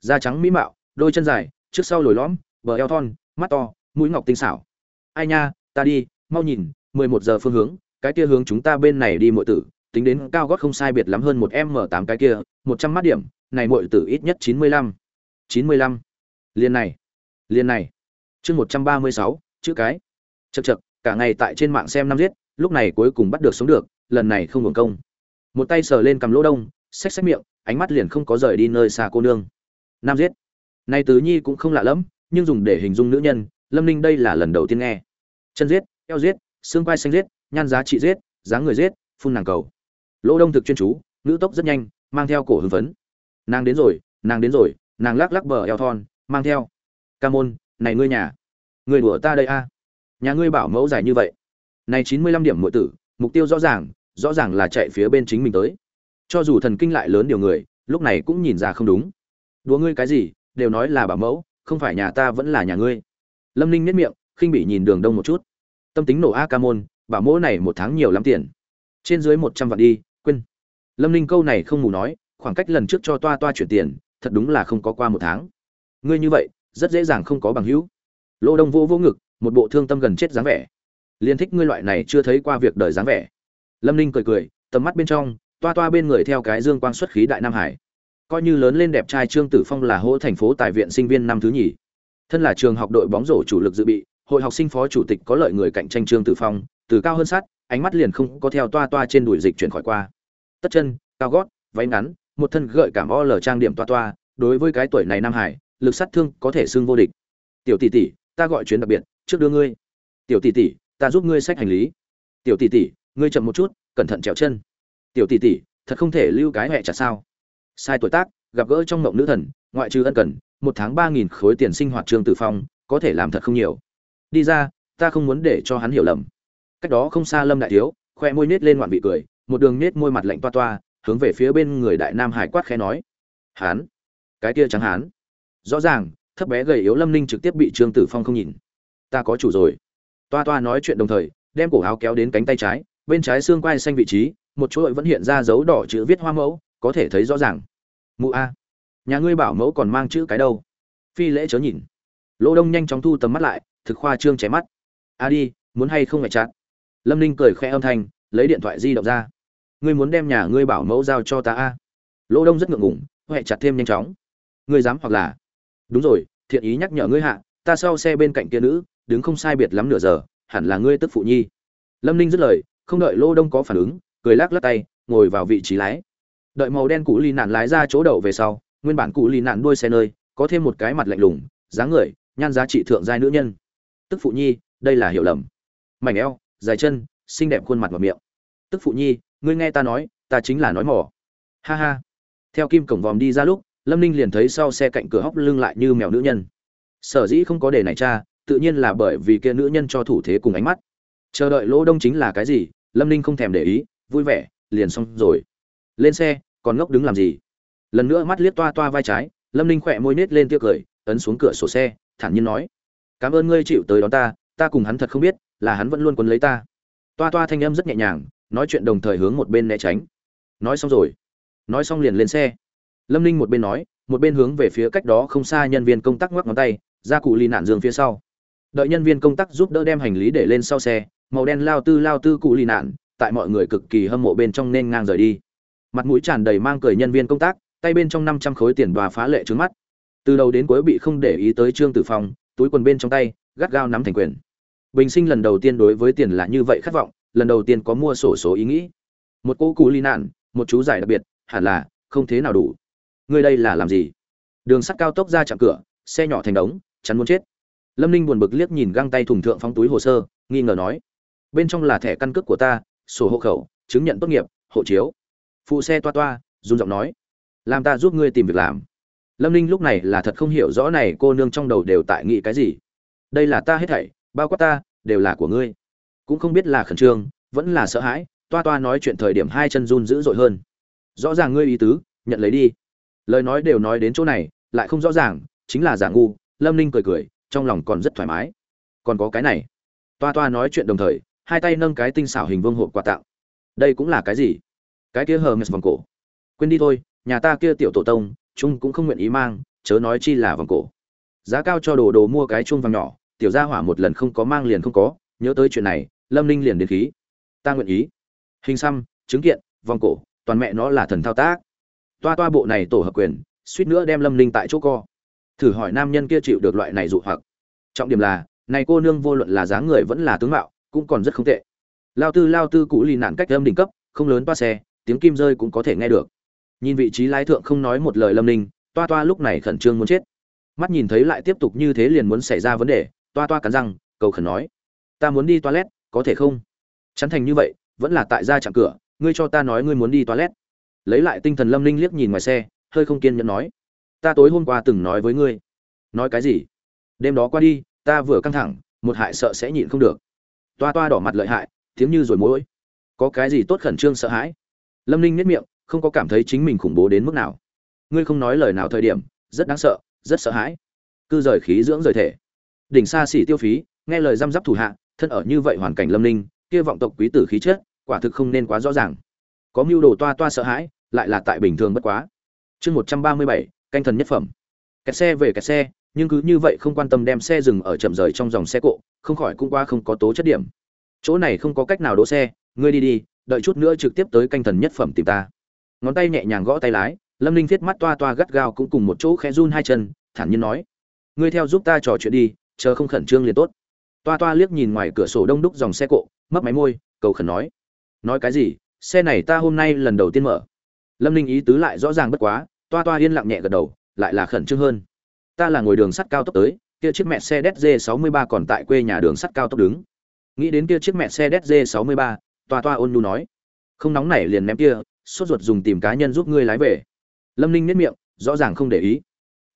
Da trắng mỹ mạo, đôi chân dài, trước sau lồi lõm, bờ eo thon, mắt to, mũi ngọc tinh xảo. Ai nha, ta đi, mau nhìn, mười một giờ phương hướng, cái kia hướng chúng ta bên này đi mọi tử, tính đến cao gót không sai biệt lắm hơn một m tám cái kia, một trăm mắt điểm, này mọi tử ít nhất chín mươi lăm. Chín mươi lăm. Liên này. Liên này chương một trăm ba mươi sáu, chữ cái. Chật chật cả ngày tại trên mạng xem năm giết, lúc này cuối cùng bắt được sống được, lần này không hưởng công. Một tay sờ lên cầm lỗ đông, xách xách miệng, ánh mắt liền không có rời đi nơi xa cô nương. Nam giết. Nay tứ nhi cũng không lạ lẫm, nhưng dùng để hình dung nữ nhân, lâm ninh đây là lần đầu tiên nghe. Chân giết, eo giết, xương quai xanh giết, nhan giá trị giết, dáng người giết, phun nàng cầu. Lỗ đông thực chuyên chú nữ tốc rất nhanh, mang theo cổ hưng phấn. Nàng đến rồi, nàng đến rồi, nàng lắc lắc bờ eo thon, mang theo. Ca môn này ngươi nhà người đùa ta đây a. Nhà ngươi bảo mẫu dài như vậy, này chín mươi lăm điểm mỗi tử, mục tiêu rõ ràng rõ ràng là chạy phía bên chính mình tới. Cho dù thần kinh lại lớn điều người, lúc này cũng nhìn ra không đúng. Đùa ngươi cái gì, đều nói là bảo mẫu, không phải nhà ta vẫn là nhà ngươi. Lâm ninh nhất miệng, khinh bị nhìn đường đông một chút. Tâm tính nổ a ca môn bảo mẫu này một tháng nhiều lắm tiền. Trên dưới một trăm vạn đi, quên. Lâm ninh câu này không mù nói, khoảng cách lần trước cho toa toa chuyển tiền, thật đúng là không có qua một tháng. Ngươi như vậy rất dễ dàng không có bằng hữu. Lô đông vô vô ngực, một bộ thương tâm gần chết dáng vẻ. Liên thích ngươi loại này chưa thấy qua việc đời dáng vẻ. Lâm ninh cười cười, tầm mắt bên trong, toa toa bên người theo cái dương quang xuất khí đại nam hải. Coi như lớn lên đẹp trai trương tử phong là hỗ thành phố tài viện sinh viên năm thứ nhì. Thân là trường học đội bóng rổ chủ lực dự bị, hội học sinh phó chủ tịch có lợi người cạnh tranh trương tử phong, từ cao hơn sát, ánh mắt liền không có theo toa toa trên đùi dịch chuyển khỏi qua. Tất chân, cao gót, váy ngắn, một thân gợi cảm o lờ trang điểm toa toa, đối với cái tuổi này nam hải lực sát thương có thể xưng vô địch. Tiểu tỷ tỷ, ta gọi chuyến đặc biệt, trước đưa ngươi. Tiểu tỷ tỷ, ta giúp ngươi xách hành lý. Tiểu tỷ tỷ, ngươi chậm một chút, cẩn thận trèo chân. Tiểu tỷ tỷ, thật không thể lưu cái hẹ chặt sao. Sai tuổi tác, gặp gỡ trong mộng nữ thần, ngoại trừ ân cần, một tháng ba nghìn khối tiền sinh hoạt trường tử phong, có thể làm thật không nhiều. Đi ra, ta không muốn để cho hắn hiểu lầm. Cách đó không xa lâm đại thiếu, khoe môi nết lên ngoạn vị cười, một đường nết môi mặt lạnh toa toa, hướng về phía bên người đại nam hải quát khẽ nói. Hán? Cái kia trắng hán? Rõ ràng, thấp bé gầy yếu lâm ninh trực tiếp bị trương tử phong không nhìn. Ta có chủ rồi. Toa toa nói chuyện đồng thời, đem cổ áo kéo đến cánh tay trái, bên trái xương quai xanh vị trí, một chỗ vẫn hiện ra dấu đỏ chữ viết hoa mẫu, có thể thấy rõ ràng. Mụ a. Nhà ngươi bảo mẫu còn mang chữ cái đâu? Phi lễ chớ nhìn. Lỗ đông nhanh chóng thu tầm mắt lại, thực khoa trương chém mắt. A đi, muốn hay không phải chặt lâm ninh cười khẽ âm thanh, lấy điện thoại di động ra. Ngươi muốn đem nhà ngươi bảo mẫu giao cho ta a? Lỗ đông rất ngượng ngủng huệ chặt thêm nhanh chóng. Ngươi dám hoặc là đúng rồi, thiện ý nhắc nhở ngươi hạ, ta sau xe bên cạnh kia nữ, đứng không sai biệt lắm nửa giờ, hẳn là ngươi tức phụ nhi. Lâm ninh dứt lời, không đợi lô đông có phản ứng, cười lắc lắc tay, ngồi vào vị trí lái. Đợi màu đen cũ lì nạn lái ra chỗ đậu về sau, nguyên bản cũ lì nạn đuôi xe nơi, có thêm một cái mặt lạnh lùng, dáng người, nhan giá trị thượng giai nữ nhân. Tức phụ nhi, đây là hiểu lầm. Mảnh eo, dài chân, xinh đẹp khuôn mặt và miệng. Tức phụ nhi, ngươi nghe ta nói, ta chính là nói mỏ. Ha ha. Theo kim cổng vòm đi ra lúc lâm ninh liền thấy sau xe cạnh cửa hóc lưng lại như mèo nữ nhân. Sở dĩ không có đề này cha, tự nhiên là bởi vì kia nữ nhân cho thủ thế cùng ánh mắt. Chờ đợi lỗ đông chính là cái gì, lâm ninh không thèm để ý, vui vẻ, liền xong rồi. Lên xe, còn ngốc đứng làm gì? Lần nữa mắt liếc toa toa vai trái, lâm ninh khỏe môi nết lên tiêu cười, ấn xuống cửa sổ xe, thản nhiên nói. Cảm ơn ngươi chịu tới đón ta ta cùng hắn thật không biết, là hắn vẫn luôn quấn lấy ta. Toa toa thanh âm rất nhẹ nhàng, nói chuyện đồng thời hướng một bên né tránh. Nói xong rồi. Nói xong liền lên xe lâm ninh một bên nói, một bên hướng về phía cách đó không xa nhân viên công tác ngoắc ngón tay, ra cụ ly nạn giường phía sau. Đợi nhân viên công tác giúp đỡ đem hành lý để lên sau xe, màu đen lao tư lao tư cụ ly nạn, tại mọi người cực kỳ hâm mộ bên trong nên ngang rời đi. Mặt mũi tràn đầy mang cười nhân viên công tác, tay bên trong năm trăm khối tiền và phá lệ trướng mắt. Từ đầu đến cuối bị không để ý tới trương tử phong, túi quần bên trong tay, gắt gao nắm thành quyền. Bình sinh lần đầu tiên đối với tiền là như vậy khát vọng, lần đầu tiên có mua sổ số ý nghĩ. Một cô cụ ly nạn, một chú giải đặc biệt, hẳn là không thế nào đủ người đây là làm gì? Đường sắt cao tốc ra chạm cửa, xe nhỏ thành đống, chắn muốn chết. Lâm ninh buồn bực liếc nhìn găng tay thùng thượng phóng túi hồ sơ, nghi ngờ nói, bên trong là thẻ căn cước của ta, sổ hộ khẩu, chứng nhận tốt nghiệp, hộ chiếu. Phụ xe toa toa, run giọng nói, làm ta giúp ngươi tìm việc làm. Lâm ninh lúc này là thật không hiểu rõ này cô nương trong đầu đều tại nghĩ cái gì. Đây là ta hết thảy, bao quát ta, đều là của ngươi. Cũng không biết là khẩn trương, vẫn là sợ hãi, toa toa nói chuyện thời điểm hai chân run dữ dội hơn. Rõ ràng ngươi ý tứ, nhận lấy đi lời nói đều nói đến chỗ này, lại không rõ ràng, chính là giả ngu, lâm ninh cười cười, trong lòng còn rất thoải mái. Còn có cái này. Toa toa nói chuyện đồng thời, hai tay nâng cái tinh xảo hình vương hộp quà tặng. Đây cũng là cái gì? Cái kia hờ mệt vòng cổ. Quên đi thôi, nhà ta kia tiểu tổ tông, chúng cũng không nguyện ý mang, chớ nói chi là vòng cổ. Giá cao cho đồ đồ mua cái chuông vàng nhỏ, tiểu gia hỏa một lần không có mang liền không có, nhớ tới chuyện này, lâm ninh liền đến khí. Ta nguyện ý. Hình xăm, chứng kiện, vòng cổ, toàn mẹ nó là thần thao tác toa toa bộ này tổ hợp quyền, suýt nữa đem lâm ninh tại chỗ co. Thử hỏi nam nhân kia chịu được loại này dụ hoặc. Trọng điểm là, này cô nương vô luận là dáng người vẫn là tướng mạo, cũng còn rất không tệ. Lao tư lao tư cũ lì nạn cách âm đỉnh cấp, không lớn toa xe, tiếng kim rơi cũng có thể nghe được. Nhìn vị trí lái thượng không nói một lời lâm ninh, toa toa lúc này khẩn trương muốn chết. Mắt nhìn thấy lại tiếp tục như thế liền muốn xảy ra vấn đề, toa toa cắn răng, cầu khẩn nói, ta muốn đi toilet, có thể không? Chắn thành như vậy, vẫn là tại ra chặng cửa, ngươi cho ta nói ngươi muốn đi toilet lấy lại tinh thần lâm ninh liếc nhìn ngoài xe, hơi không kiên nhẫn nói, ta tối hôm qua từng nói với ngươi. Nói cái gì? Đêm đó qua đi, ta vừa căng thẳng, một hại sợ sẽ nhịn không được. Toa toa đỏ mặt lợi hại, tiếng như rồi mỗi có cái gì tốt khẩn trương sợ hãi? Lâm ninh nhất miệng, không có cảm thấy chính mình khủng bố đến mức nào. Ngươi không nói lời nào thời điểm, rất đáng sợ, rất sợ hãi. Cư rời khí dưỡng rời thể. Đỉnh xa xỉ tiêu phí, nghe lời răm rắp thủ hạ, thân ở như vậy hoàn cảnh lâm ninh, kia vọng tộc quý tử khí chết quả thực không nên quá rõ ràng. Có mưu đồ toa toa sợ hãi lại là tại bình thường bất quá. Chương một trăm ba mươi bảy, canh thần nhất phẩm. Kẹt xe về kẹt xe, nhưng cứ như vậy không quan tâm đem xe dừng ở chậm rời trong dòng xe cộ, không khỏi cũng qua không có tố chất điểm. Chỗ này không có cách nào đỗ xe, ngươi đi đi, đợi chút nữa trực tiếp tới canh thần nhất phẩm tìm ta. Ngón tay nhẹ nhàng gõ tay lái, lâm ninh thiết mắt toa toa gắt gao cũng cùng một chỗ khẽ run hai chân, thản nhiên nói, ngươi theo giúp ta trò chuyện đi, chờ không khẩn trương liền tốt. Toa toa liếc nhìn ngoài cửa sổ đông đúc dòng xe cộ, mấp máy môi, cầu khẩn nói nói cái gì? Xe này ta hôm nay lần đầu tiên mở lâm ninh ý tứ lại rõ ràng bất quá, toa toa yên lặng nhẹ gật đầu, lại là khẩn trương hơn. Ta là ngồi đường sắt cao tốc tới, kia chiếc mẹ xe dz 63 còn tại quê nhà đường sắt cao tốc đứng. Nghĩ đến kia chiếc mẹ xe dz 63 toa toa ôn nhu nói, không nóng nảy liền ném kia, sốt ruột dùng tìm cá nhân giúp ngươi lái về. Lâm ninh nếp miệng, rõ ràng không để ý.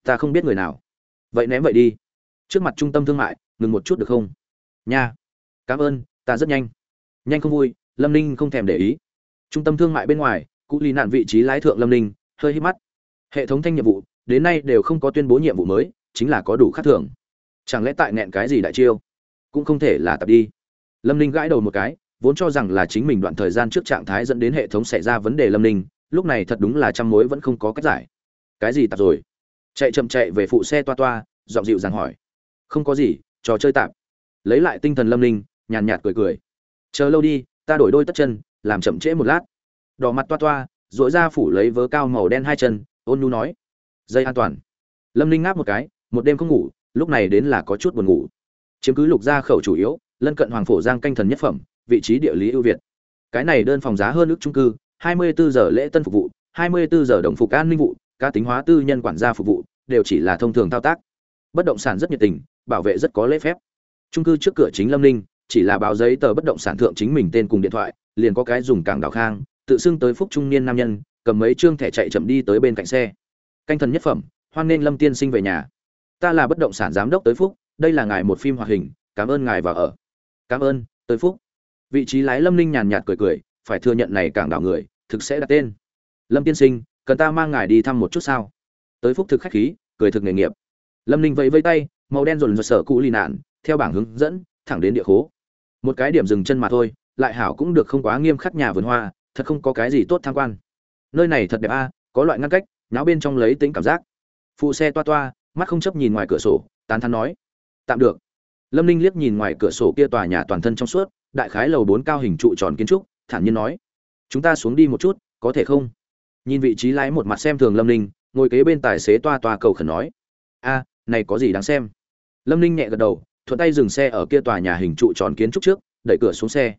Ta không biết người nào. Vậy ném vậy đi. Trước mặt trung tâm thương mại, ngừng một chút được không? Nha, cảm ơn, ta rất nhanh. Nhanh không vui. Lâm ninh không thèm để ý. Trung tâm thương mại bên ngoài cụ lì nạn vị trí lái thượng lâm ninh, hơi hít mắt. Hệ thống thanh nhiệm vụ, đến nay đều không có tuyên bố nhiệm vụ mới, chính là có đủ khắc thưởng chẳng lẽ tại nẹn cái gì đại chiêu? Cũng không thể là tập đi. Lâm ninh gãi đầu một cái, vốn cho rằng là chính mình đoạn thời gian trước trạng thái dẫn đến hệ thống xảy ra vấn đề lâm ninh, lúc này thật đúng là trăm mối vẫn không có cách giải. Cái gì tạp rồi? Chạy chậm chạy về phụ xe toa toa dọn dịu rằng hỏi. Không có gì, trò chơi tạp lấy lại tinh thần lâm ninh, nhàn nhạt cười cười. Chờ lâu đi, ta đổi đôi tất chân, làm chậm trễ một lát đỏ mặt toa toa dội ra phủ lấy vớ cao màu đen hai chân, ôn nhu nói, dây an toàn. Lâm ninh ngáp một cái, một đêm không ngủ, lúc này đến là có chút buồn ngủ. Chiếm cứ lục gia khẩu chủ yếu, lân cận hoàng phổ giang canh thần nhất phẩm, vị trí địa lý ưu việt. Cái này đơn phòng giá hơn ước trung cư 24 giờ lễ tân phục vụ 24 giờ đồng phục an ninh vụ, cá tính hóa tư nhân quản gia phục vụ, đều chỉ là thông thường thao tác. Bất động sản rất nhiệt tình, bảo vệ rất có lễ phép. Trung cư trước cửa chính lâm ninh, chỉ là báo giấy tờ bất động sản thượng chính mình tên cùng điện thoại, liền có cái dùng cảng đào khang tự xưng tới phúc trung niên nam nhân, cầm mấy chương thẻ chạy chậm đi tới bên cạnh xe. Canh thần nhất phẩm, hoan nên lâm tiên sinh về nhà. Ta là bất động sản giám đốc tới phúc, đây là ngài một phim hoạt hình, cảm ơn ngài và ở. Cảm ơn, tới phúc. Vị trí lái lâm ninh nhàn nhạt cười cười, phải thừa nhận này cảng đảo người, thực sẽ đặt tên. Lâm tiên sinh, cần ta mang ngài đi thăm một chút sao? Tới phúc thực khách khí, cười thực nghề nghiệp. Lâm ninh vẫy vây tay, màu đen dồn dồn sở cũ lì nạn, theo bảng hướng dẫn, thẳng đến địa khố. Một cái điểm dừng chân mà thôi, lại hảo cũng được không quá nghiêm khắc nhà vườn hoa thật không có cái gì tốt tham quan. Nơi này thật đẹp a, có loại ngăn cách náo bên trong lấy tính cảm giác. Phụ xe toa toa, mắt không chấp nhìn ngoài cửa sổ, tán thắn nói. Tạm được. Lâm ninh liếc nhìn ngoài cửa sổ kia tòa nhà toàn thân trong suốt, đại khái lầu bốn cao hình trụ tròn kiến trúc, thản nhiên nói. Chúng ta xuống đi một chút, có thể không? Nhìn vị trí lái một mặt xem thường lâm ninh, ngồi kế bên tài xế toa toa cầu khẩn nói. A, này có gì đáng xem? Lâm ninh nhẹ gật đầu, thuận tay dừng xe ở kia tòa nhà hình trụ tròn kiến trúc trước, đẩy cửa xuống xe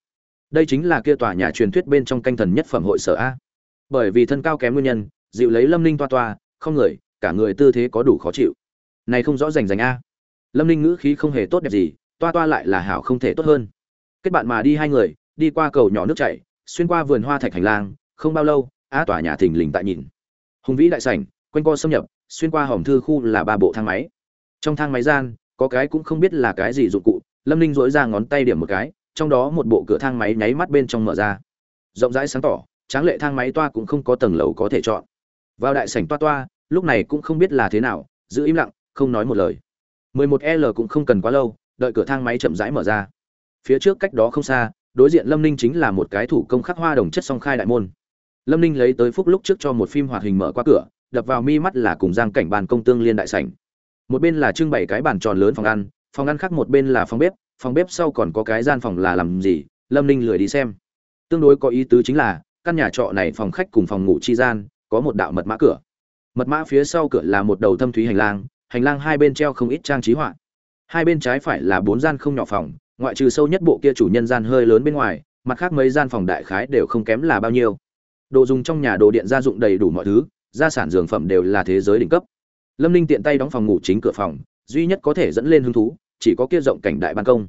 đây chính là kia tòa nhà truyền thuyết bên trong canh thần nhất phẩm hội sở a. Bởi vì thân cao kém nguyên nhân, dịu lấy lâm ninh toa toa, không người, cả người tư thế có đủ khó chịu. Này không rõ rành rành a. Lâm ninh ngữ khí không hề tốt đẹp gì, toa toa lại là hảo không thể tốt hơn. Kết bạn mà đi hai người, đi qua cầu nhỏ nước chảy, xuyên qua vườn hoa thạch hành lang, không bao lâu a tòa nhà thình lình tại nhìn. Hùng vĩ đại sảnh, quanh co xâm nhập, xuyên qua hòm thư khu là ba bộ thang máy. Trong thang máy gian, có cái cũng không biết là cái gì dụng cụ, lâm ninh dỗi ra ngón tay điểm một cái trong đó một bộ cửa thang máy nháy mắt bên trong mở ra. Rộng rãi sáng tỏ, tráng lệ thang máy toa cũng không có tầng lầu có thể chọn. Vào đại sảnh toa toa, lúc này cũng không biết là thế nào, giữ im lặng, không nói một lời. 11L cũng không cần quá lâu, đợi cửa thang máy chậm rãi mở ra. Phía trước cách đó không xa, đối diện lâm ninh chính là một cái thủ công khắc hoa đồng chất song khai đại môn. Lâm ninh lấy tới phúc lúc trước cho một phim hoạt hình mở qua cửa, đập vào mi mắt là cùng giang cảnh bàn công tương liên đại sảnh. Một bên là trưng bày cái bàn tròn lớn phòng ăn phòng ăn khác một bên là phòng bếp phòng bếp sau còn có cái gian phòng là làm gì, lâm ninh lười đi xem. Tương đối có ý tứ chính là, căn nhà trọ này phòng khách cùng phòng ngủ chi gian, có một đạo mật mã cửa. Mật mã phía sau cửa là một đầu thâm thúy hành lang hành lang hai bên treo không ít trang trí họa. Hai bên trái phải là bốn gian không nhỏ phòng, ngoại trừ sâu nhất bộ kia chủ nhân gian hơi lớn bên ngoài, mặt khác mấy gian phòng đại khái đều không kém là bao nhiêu. Đồ dùng trong nhà đồ điện gia dụng đầy đủ mọi thứ, gia sản dường phẩm đều là thế giới đỉnh cấp. Lâm ninh tiện tay đóng phòng ngủ chính cửa phòng, duy nhất có thể dẫn lên hứng thú chỉ có kia rộng cảnh đại ban công.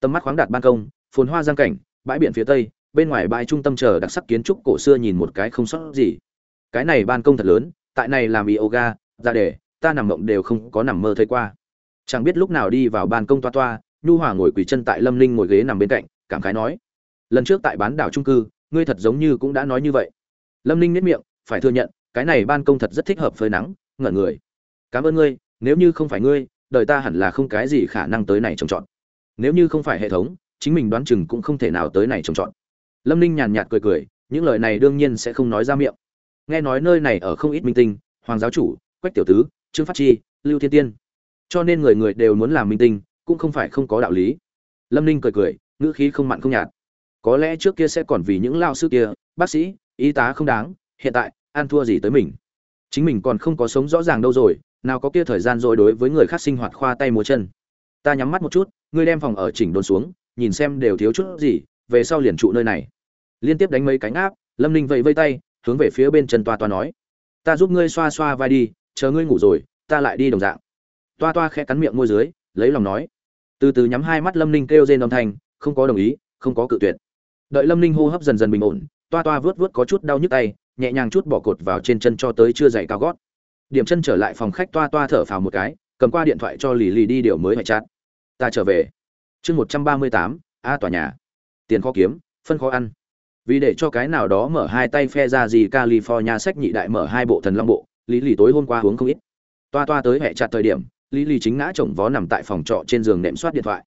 Tầm mắt khoáng đạt ban công, phồn hoa giang cảnh, bãi biển phía tây, bên ngoài bãi trung tâm chờ đặc sắc kiến trúc cổ xưa nhìn một cái không sót gì. Cái này ban công thật lớn, tại này làm yoga, ra để, ta nằm mộng đều không có nằm mơ thấy qua. Chẳng biết lúc nào đi vào ban công toa toa, nhu hòa ngồi quỳ chân tại lâm linh ngồi ghế nằm bên cạnh, cảm khái nói, lần trước tại bán đảo trung cư, ngươi thật giống như cũng đã nói như vậy. Lâm linh nếp miệng, phải thừa nhận, cái này ban công thật rất thích hợp phơi nắng, ngẩn người. Cảm ơn ngươi, nếu như không phải ngươi đời ta hẳn là không cái gì khả năng tới này trồng trọt. Nếu như không phải hệ thống, chính mình đoán chừng cũng không thể nào tới này trồng trọt. Lâm ninh nhàn nhạt cười cười, những lời này đương nhiên sẽ không nói ra miệng. Nghe nói nơi này ở không ít minh tinh, hoàng giáo chủ, quách tiểu tứ, trương phát chi, lưu thiên tiên. Cho nên người người đều muốn làm minh tinh, cũng không phải không có đạo lý. Lâm ninh cười cười, ngữ khí không mặn không nhạt. Có lẽ trước kia sẽ còn vì những lao sư kia, bác sĩ, y tá không đáng, hiện tại, ăn thua gì tới mình. Chính mình còn không có sống rõ ràng đâu rồi nào có kia thời gian rồi đối với người khác sinh hoạt khoa tay múa chân. Ta nhắm mắt một chút, ngươi đem phòng ở chỉnh đốn xuống, nhìn xem đều thiếu chút gì, về sau liền trụ nơi này. Liên tiếp đánh mấy cánh áp lâm ninh vẫy vây tay, hướng về phía bên chân toa toa nói. Ta giúp ngươi xoa xoa vai đi, chờ ngươi ngủ rồi, ta lại đi đồng dạng. Toa toa khẽ cắn miệng môi dưới, lấy lòng nói. Từ từ nhắm hai mắt lâm ninh kêu rên âm thanh, không có đồng ý, không có cự tuyệt. Đợi lâm ninh hô hấp dần dần bình ổn, toa toa vớt vớt có chút đau nhức tay, nhẹ nhàng chút bỏ cột vào trên chân cho tới chưa dậy cao gót điểm chân trở lại phòng khách toa toa thở phào một cái, cầm qua điện thoại cho lì lì đi điều mới hoại chát ta trở về. Chương một trăm ba mươi tám, a tòa nhà. Tiền khó kiếm, phân khó ăn. Vì để cho cái nào đó mở hai tay phe ra gì california sách nhị đại mở hai bộ thần long bộ lý lì tối hôm qua uống không ít. Toa toa tới hẹ chặt thời điểm lý lì chính ngã chồng vó nằm tại phòng trọ trên giường nệm soát điện thoại.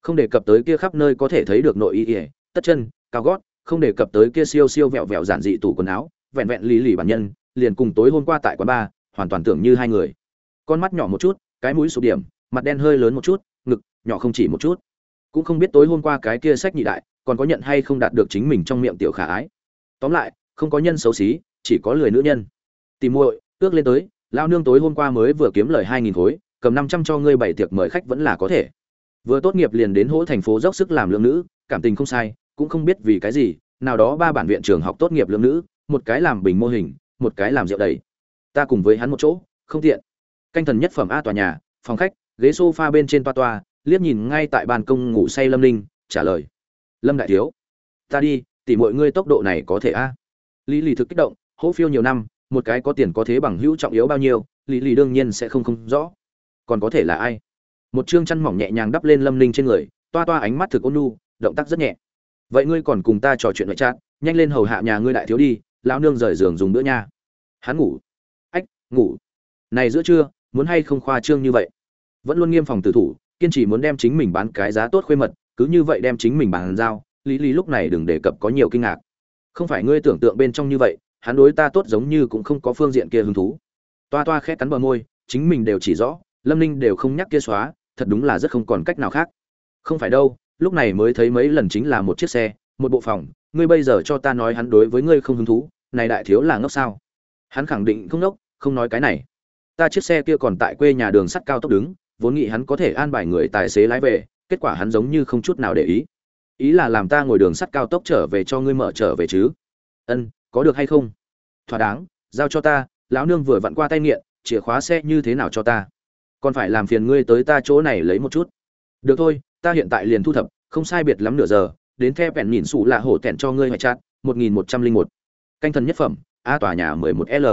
Không đề cập tới kia khắp nơi có thể thấy được nội y ỉa tất chân, cao gót, không đề cập tới kia siêu siêu vẹo vẹo giản dị tủ quần áo, vẹn vẹn lý lì bản nhân, liền cùng tối hôm qua tại quán bar hoàn toàn tưởng như hai người. Con mắt nhỏ một chút, cái mũi sụp điểm, mặt đen hơi lớn một chút, ngực nhỏ không chỉ một chút. Cũng không biết tối hôm qua cái kia sách nhị đại, còn có nhận hay không đạt được chính mình trong miệng tiểu khả ái. Tóm lại, không có nhân xấu xí, chỉ có lười nữ nhân. Tìm muội, ước lên tới lao nương tối hôm qua mới vừa kiếm lời hai nghìn khối, cầm năm trăm cho ngươi bảy tiệc mời khách vẫn là có thể. Vừa tốt nghiệp liền đến hỗ thành phố dốc sức làm lương nữ, cảm tình không sai, cũng không biết vì cái gì, nào đó ba bản viện trường học tốt nghiệp lương nữ, một cái làm bình mô hình, một cái làm rượu đầy ta cùng với hắn một chỗ, không tiện. Canh thần nhất phẩm a tòa nhà, phòng khách, ghế sofa bên trên toa toa, liếc nhìn ngay tại ban công ngủ say lâm linh trả lời. Lâm đại thiếu, ta đi tỉ mọi ngươi tốc độ này có thể a. Lý lì thực kích động, hỗ phiêu nhiều năm, một cái có tiền có thế bằng hữu trọng yếu bao nhiêu, lý lì đương nhiên sẽ không không rõ. Còn có thể là ai? Một chương chăn mỏng nhẹ nhàng đắp lên lâm linh trên người, toa toa ánh mắt thực ôn nu động tác rất nhẹ. Vậy ngươi còn cùng ta trò chuyện ngoại trát nhanh lên hầu hạ nhà ngươi đại thiếu đi, lão nương rời giường dùng bữa nha. Hắn ngủ ngủ. Này giữa trưa, muốn hay không khoa trương như vậy? Vẫn luôn nghiêm phòng tử thủ, kiên trì muốn đem chính mình bán cái giá tốt khuê mật, cứ như vậy đem chính mình bàn giao, lý lý lúc này đừng đề cập có nhiều kinh ngạc. Không phải ngươi tưởng tượng bên trong như vậy, hắn đối ta tốt giống như cũng không có phương diện kia hứng thú. Toa toa khét cắn bờ môi, chính mình đều chỉ rõ, lâm ninh đều không nhắc kia xóa, thật đúng là rất không còn cách nào khác. Không phải đâu, lúc này mới thấy mấy lần chính là một chiếc xe, một bộ phòng, ngươi bây giờ cho ta nói hắn đối với ngươi không hứng thú, này đại thiếu là ngốc sao? Hắn khẳng định không ngốc không nói cái này. Ta chiếc xe kia còn tại quê nhà đường sắt cao tốc đứng, vốn nghĩ hắn có thể an bài người tài xế lái về, kết quả hắn giống như không chút nào để ý. Ý là làm ta ngồi đường sắt cao tốc trở về cho ngươi mở trở về chứ. Ân, có được hay không? Thỏa đáng, giao cho ta, lão nương vừa vặn qua tay nghiện, chìa khóa xe như thế nào cho ta? Còn phải làm phiền ngươi tới ta chỗ này lấy một chút. Được thôi, ta hiện tại liền thu thập, không sai biệt lắm nửa giờ, đến the bèn nhìn xù là hổ tẹn cho ngươi hoại chát, một nghìn một trăm linh một. Canh thần nhất phẩm, a tòa nhà mười một l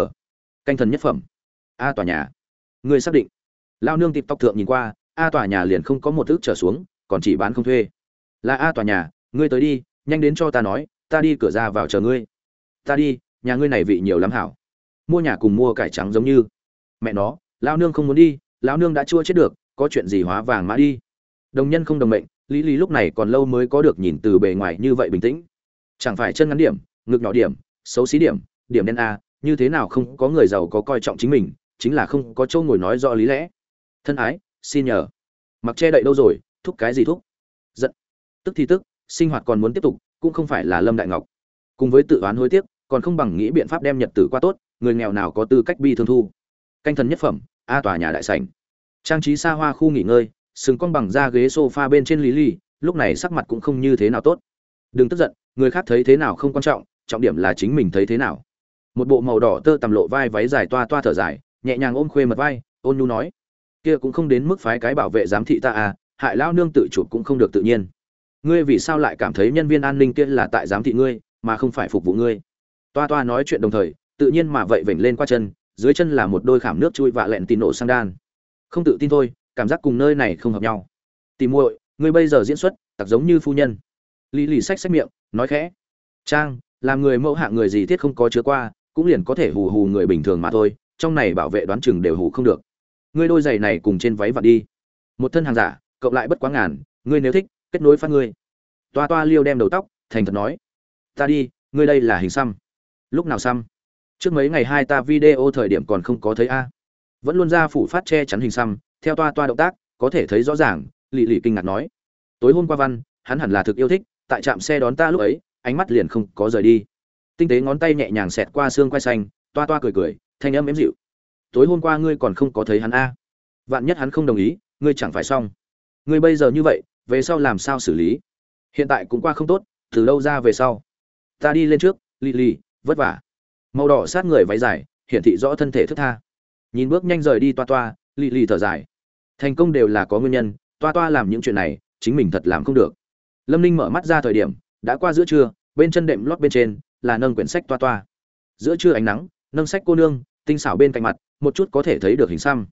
canh thần nhất phẩm. A tòa nhà. Người xác định. Lao nương tịp tóc thượng nhìn qua, a tòa nhà liền không có một ước trở xuống, còn chỉ bán không thuê. Là a tòa nhà, ngươi tới đi, nhanh đến cho ta nói, ta đi cửa ra vào chờ ngươi. Ta đi, nhà ngươi này vị nhiều lắm hảo. Mua nhà cùng mua cải trắng giống như. Mẹ nó lao nương không muốn đi, lão nương đã chua chết được, có chuyện gì hóa vàng mã đi. Đồng nhân không đồng mệnh, lý lý lúc này còn lâu mới có được nhìn từ bề ngoài như vậy bình tĩnh. Chẳng phải chân ngắn điểm, ngực nhỏ điểm, xấu xí điểm điểm đen a như thế nào không có người giàu có coi trọng chính mình, chính là không có châu ngồi nói rõ lý lẽ. Thân ái, xin nhờ. Mặc che đậy đâu rồi, thúc cái gì thúc? Giận. Tức thì tức, sinh hoạt còn muốn tiếp tục, cũng không phải là lâm đại ngọc. Cùng với tự oán hối tiếc, còn không bằng nghĩ biện pháp đem nhật tử qua tốt, người nghèo nào có tư cách bi thương thu. Canh thần nhất phẩm, a tòa nhà đại sảnh. Trang trí xa hoa khu nghỉ ngơi, sừng con bằng da ghế sofa bên trên lý ly lúc này sắc mặt cũng không như thế nào tốt. Đừng tức giận, người khác thấy thế nào không quan trọng trọng điểm là chính mình thấy thế nào một bộ màu đỏ tơ tầm lộ vai váy dài toa toa thở dài, nhẹ nhàng ôm khuê mật vai, ôn nhu nói, kia cũng không đến mức phái cái bảo vệ giám thị ta à hại lao nương tự chụp cũng không được tự nhiên. Ngươi vì sao lại cảm thấy nhân viên an ninh kia là tại giám thị ngươi, mà không phải phục vụ ngươi? Toa toa nói chuyện đồng thời, tự nhiên mà vậy vểnh lên qua chân, dưới chân là một đôi khảm nước chui vạ lẹn tì nổ sang đan. Không tự tin thôi, cảm giác cùng nơi này không hợp nhau. Tìm muội, ngươi bây giờ diễn xuất, tặc giống như phu nhân. Lý lì xách xách miệng, nói khẽ, trang, làm người mẫu hạng người gì thiết không có chứa qua cũng liền có thể hù hù người bình thường mà thôi, trong này bảo vệ đoán chừng đều hù không được. Ngươi đôi giày này cùng trên váy vặn đi. Một thân hàng giả, cộng lại bất quá ngàn, ngươi nếu thích, kết nối phát ngươi. Toa toa liêu đem đầu tóc, thành thật nói. Ta đi, ngươi đây là hình xăm. Lúc nào xăm? Trước mấy ngày hai ta video thời điểm còn không có thấy a. Vẫn luôn ra phủ phát che chắn hình xăm, theo toa toa động tác, có thể thấy rõ ràng lì lì kinh ngạc nói. Tối hôm qua văn, hắn hẳn là thực yêu thích, tại trạm xe đón ta lúc ấy, ánh mắt liền không có rời đi tinh tế ngón tay nhẹ nhàng xẹt qua xương quai xanh, toa toa cười cười, thanh âm êm dịu. Tối hôm qua ngươi còn không có thấy hắn a. Vạn nhất hắn không đồng ý, ngươi chẳng phải xong. Ngươi bây giờ như vậy, về sau làm sao xử lý? Hiện tại cũng qua không tốt, từ lâu ra về sau. Ta đi lên trước lì lì vất vả. Màu đỏ sát người váy dài, hiển thị rõ thân thể thức tha. Nhìn bước nhanh rời đi toa toa lì lì thở dài. Thành công đều là có nguyên nhân, toa toa làm những chuyện này, chính mình thật làm không được. Lâm ninh mở mắt ra thời điểm, đã qua giữa trưa, bên chân đệm lót bên trên là nâng quyển sách toa toa. Giữa trưa ánh nắng, nâng sách cô nương, tinh xảo bên cạnh mặt, một chút có thể thấy được hình xăm.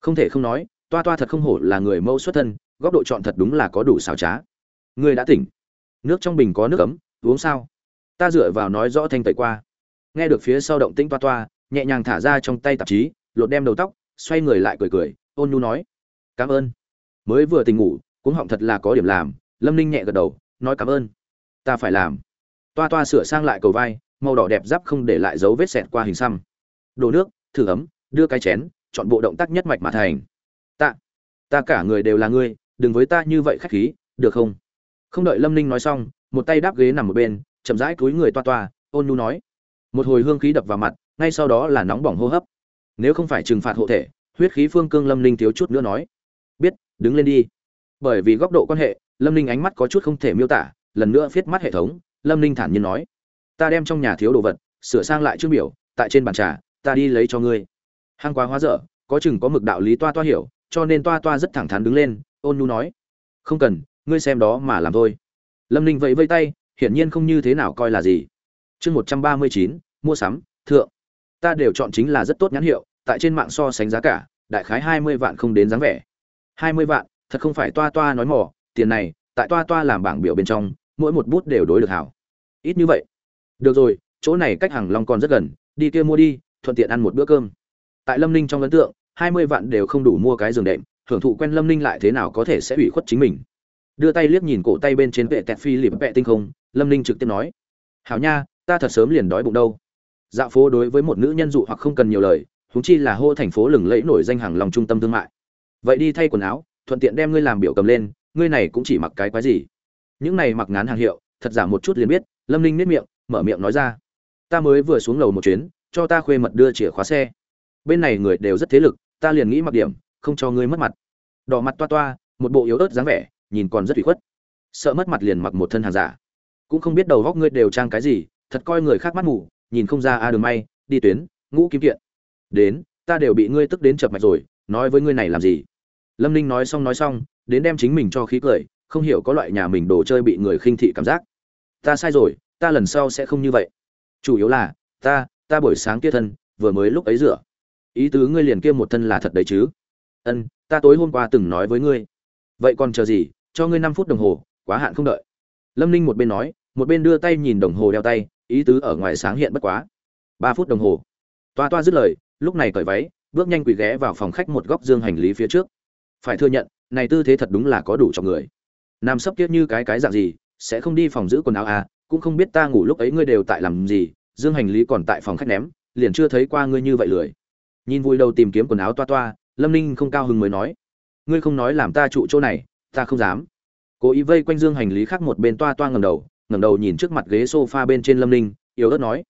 Không thể không nói, toa toa thật không hổ là người mẫu xuất thân, góc độ chọn thật đúng là có đủ xảo trá. Người đã tỉnh. Nước trong bình có nước ấm, uống sao? Ta dựa vào nói rõ thanh tẩy qua. Nghe được phía sau động tĩnh toa toa, nhẹ nhàng thả ra trong tay tạp chí, lột đem đầu tóc, xoay người lại cười cười, ôn nhu nói. Cảm ơn. Mới vừa tỉnh ngủ cũng họng thật là có điểm làm, lâm ninh nhẹ gật đầu, nói cảm ơn. Ta phải làm toa toa sửa sang lại cầu vai, màu đỏ đẹp giáp không để lại dấu vết sẹt qua hình xăm. Đổ nước, thử ấm, đưa cái chén, chọn bộ động tác nhất mạch mà thành. Ta ta cả người đều là ngươi, đừng với ta như vậy khách khí, được không? Không đợi lâm ninh nói xong, một tay đáp ghế nằm một bên, chậm rãi cúi người toa toa, ôn nu nói. Một hồi hương khí đập vào mặt, ngay sau đó là nóng bỏng hô hấp. Nếu không phải trừng phạt hộ thể, huyết khí phương cương lâm ninh thiếu chút nữa nói. Biết, đứng lên đi. Bởi vì góc độ quan hệ, lâm ninh ánh mắt có chút không thể miêu tả, lần nữa viết mắt hệ thống lâm ninh thản nhiên nói, ta đem trong nhà thiếu đồ vật, sửa sang lại chương biểu, tại trên bàn trà, ta đi lấy cho ngươi. Hang quá hóa dở, có chừng có mực đạo lý toa toa hiểu, cho nên toa toa rất thẳng thắn đứng lên, ôn nhu nói, không cần, ngươi xem đó mà làm thôi. Lâm ninh vẫy vây tay, hiển nhiên không như thế nào coi là gì. Chương một trăm ba mươi chín, mua sắm, thượng. Ta đều chọn chính là rất tốt nhãn hiệu, tại trên mạng so sánh giá cả, đại khái hai mươi vạn không đến dáng vẻ. hai mươi vạn, thật không phải toa toa nói mỏ tiền này, tại toa toa làm bảng biểu bên trong mỗi một bút đều đối được hảo. Ít như vậy. Được rồi, chỗ này cách hàng long còn rất gần, đi kia mua đi, thuận tiện ăn một bữa cơm. Tại lâm ninh trong ấn tượng, hai mươi vạn đều không đủ mua cái giường đệm, hưởng thụ quen lâm ninh lại thế nào có thể sẽ ủy khuất chính mình. Đưa tay liếc nhìn cổ tay bên trên vệ tẹt phi lịp vệ tinh không, lâm ninh trực tiếp nói, hảo nha, ta thật sớm liền đói bụng đâu. Dạo phố đối với một nữ nhân dụ hoặc không cần nhiều lời húng chi là hô thành phố lừng lẫy nổi danh hàng lòng trung tâm thương mại. Vậy đi thay quần áo, thuận tiện đem ngươi làm biểu cầm lên, ngươi này cũng chỉ mặc cái quái gì? Những này mặc ngán hàng hiệu, thật giả một chút liền biết, lâm ninh nếp miệng, mở miệng nói ra. Ta mới vừa xuống lầu một chuyến, cho ta khuê mật đưa chìa khóa xe. Bên này người đều rất thế lực, ta liền nghĩ mặc điểm, không cho ngươi mất mặt. Đỏ mặt toa toa, một bộ yếu ớt dáng vẻ, nhìn còn rất ủy khuất. Sợ mất mặt liền mặc một thân hàng giả. Cũng không biết đầu góc ngươi đều trang cái gì, thật coi người khác mắt mù, nhìn không ra a đường may, đi tuyến, ngũ kim kiện. Đến, ta đều bị ngươi tức đến chập mạch rồi, nói với ngươi này làm gì? Lâm ninh nói xong nói xong, đến đem chính mình cho khí cười không hiểu có loại nhà mình đồ chơi bị người khinh thị cảm giác. Ta sai rồi, ta lần sau sẽ không như vậy. Chủ yếu là, ta ta buổi sáng kia thân, vừa mới lúc ấy rửa. Ý tứ ngươi liền kia một thân là thật đấy chứ? Ân, ta tối hôm qua từng nói với ngươi. Vậy còn chờ gì, cho ngươi năm phút đồng hồ, quá hạn không đợi. Lâm ninh một bên nói, một bên đưa tay nhìn đồng hồ đeo tay, ý tứ ở ngoài sáng hiện bất quá. Ba phút đồng hồ. Toa toa dứt lời, lúc này cởi váy, bước nhanh quỳ ghé vào phòng khách một góc dương hành lý phía trước. Phải thừa nhận, này tư thế thật đúng là có đủ cho người nam sấp tiết như cái cái dạng gì, sẽ không đi phòng giữ quần áo à cũng không biết ta ngủ lúc ấy ngươi đều tại làm gì, dương hành lý còn tại phòng khách ném, liền chưa thấy qua ngươi như vậy lười. Nhìn vui đầu tìm kiếm quần áo toa toa, lâm ninh không cao hứng mới nói, ngươi không nói làm ta trụ chỗ này, ta không dám. Cố ý vây quanh dương hành lý khác một bên toa toa ngầm đầu, ngẩng đầu nhìn trước mặt ghế sofa bên trên lâm ninh, yếu ớt nói,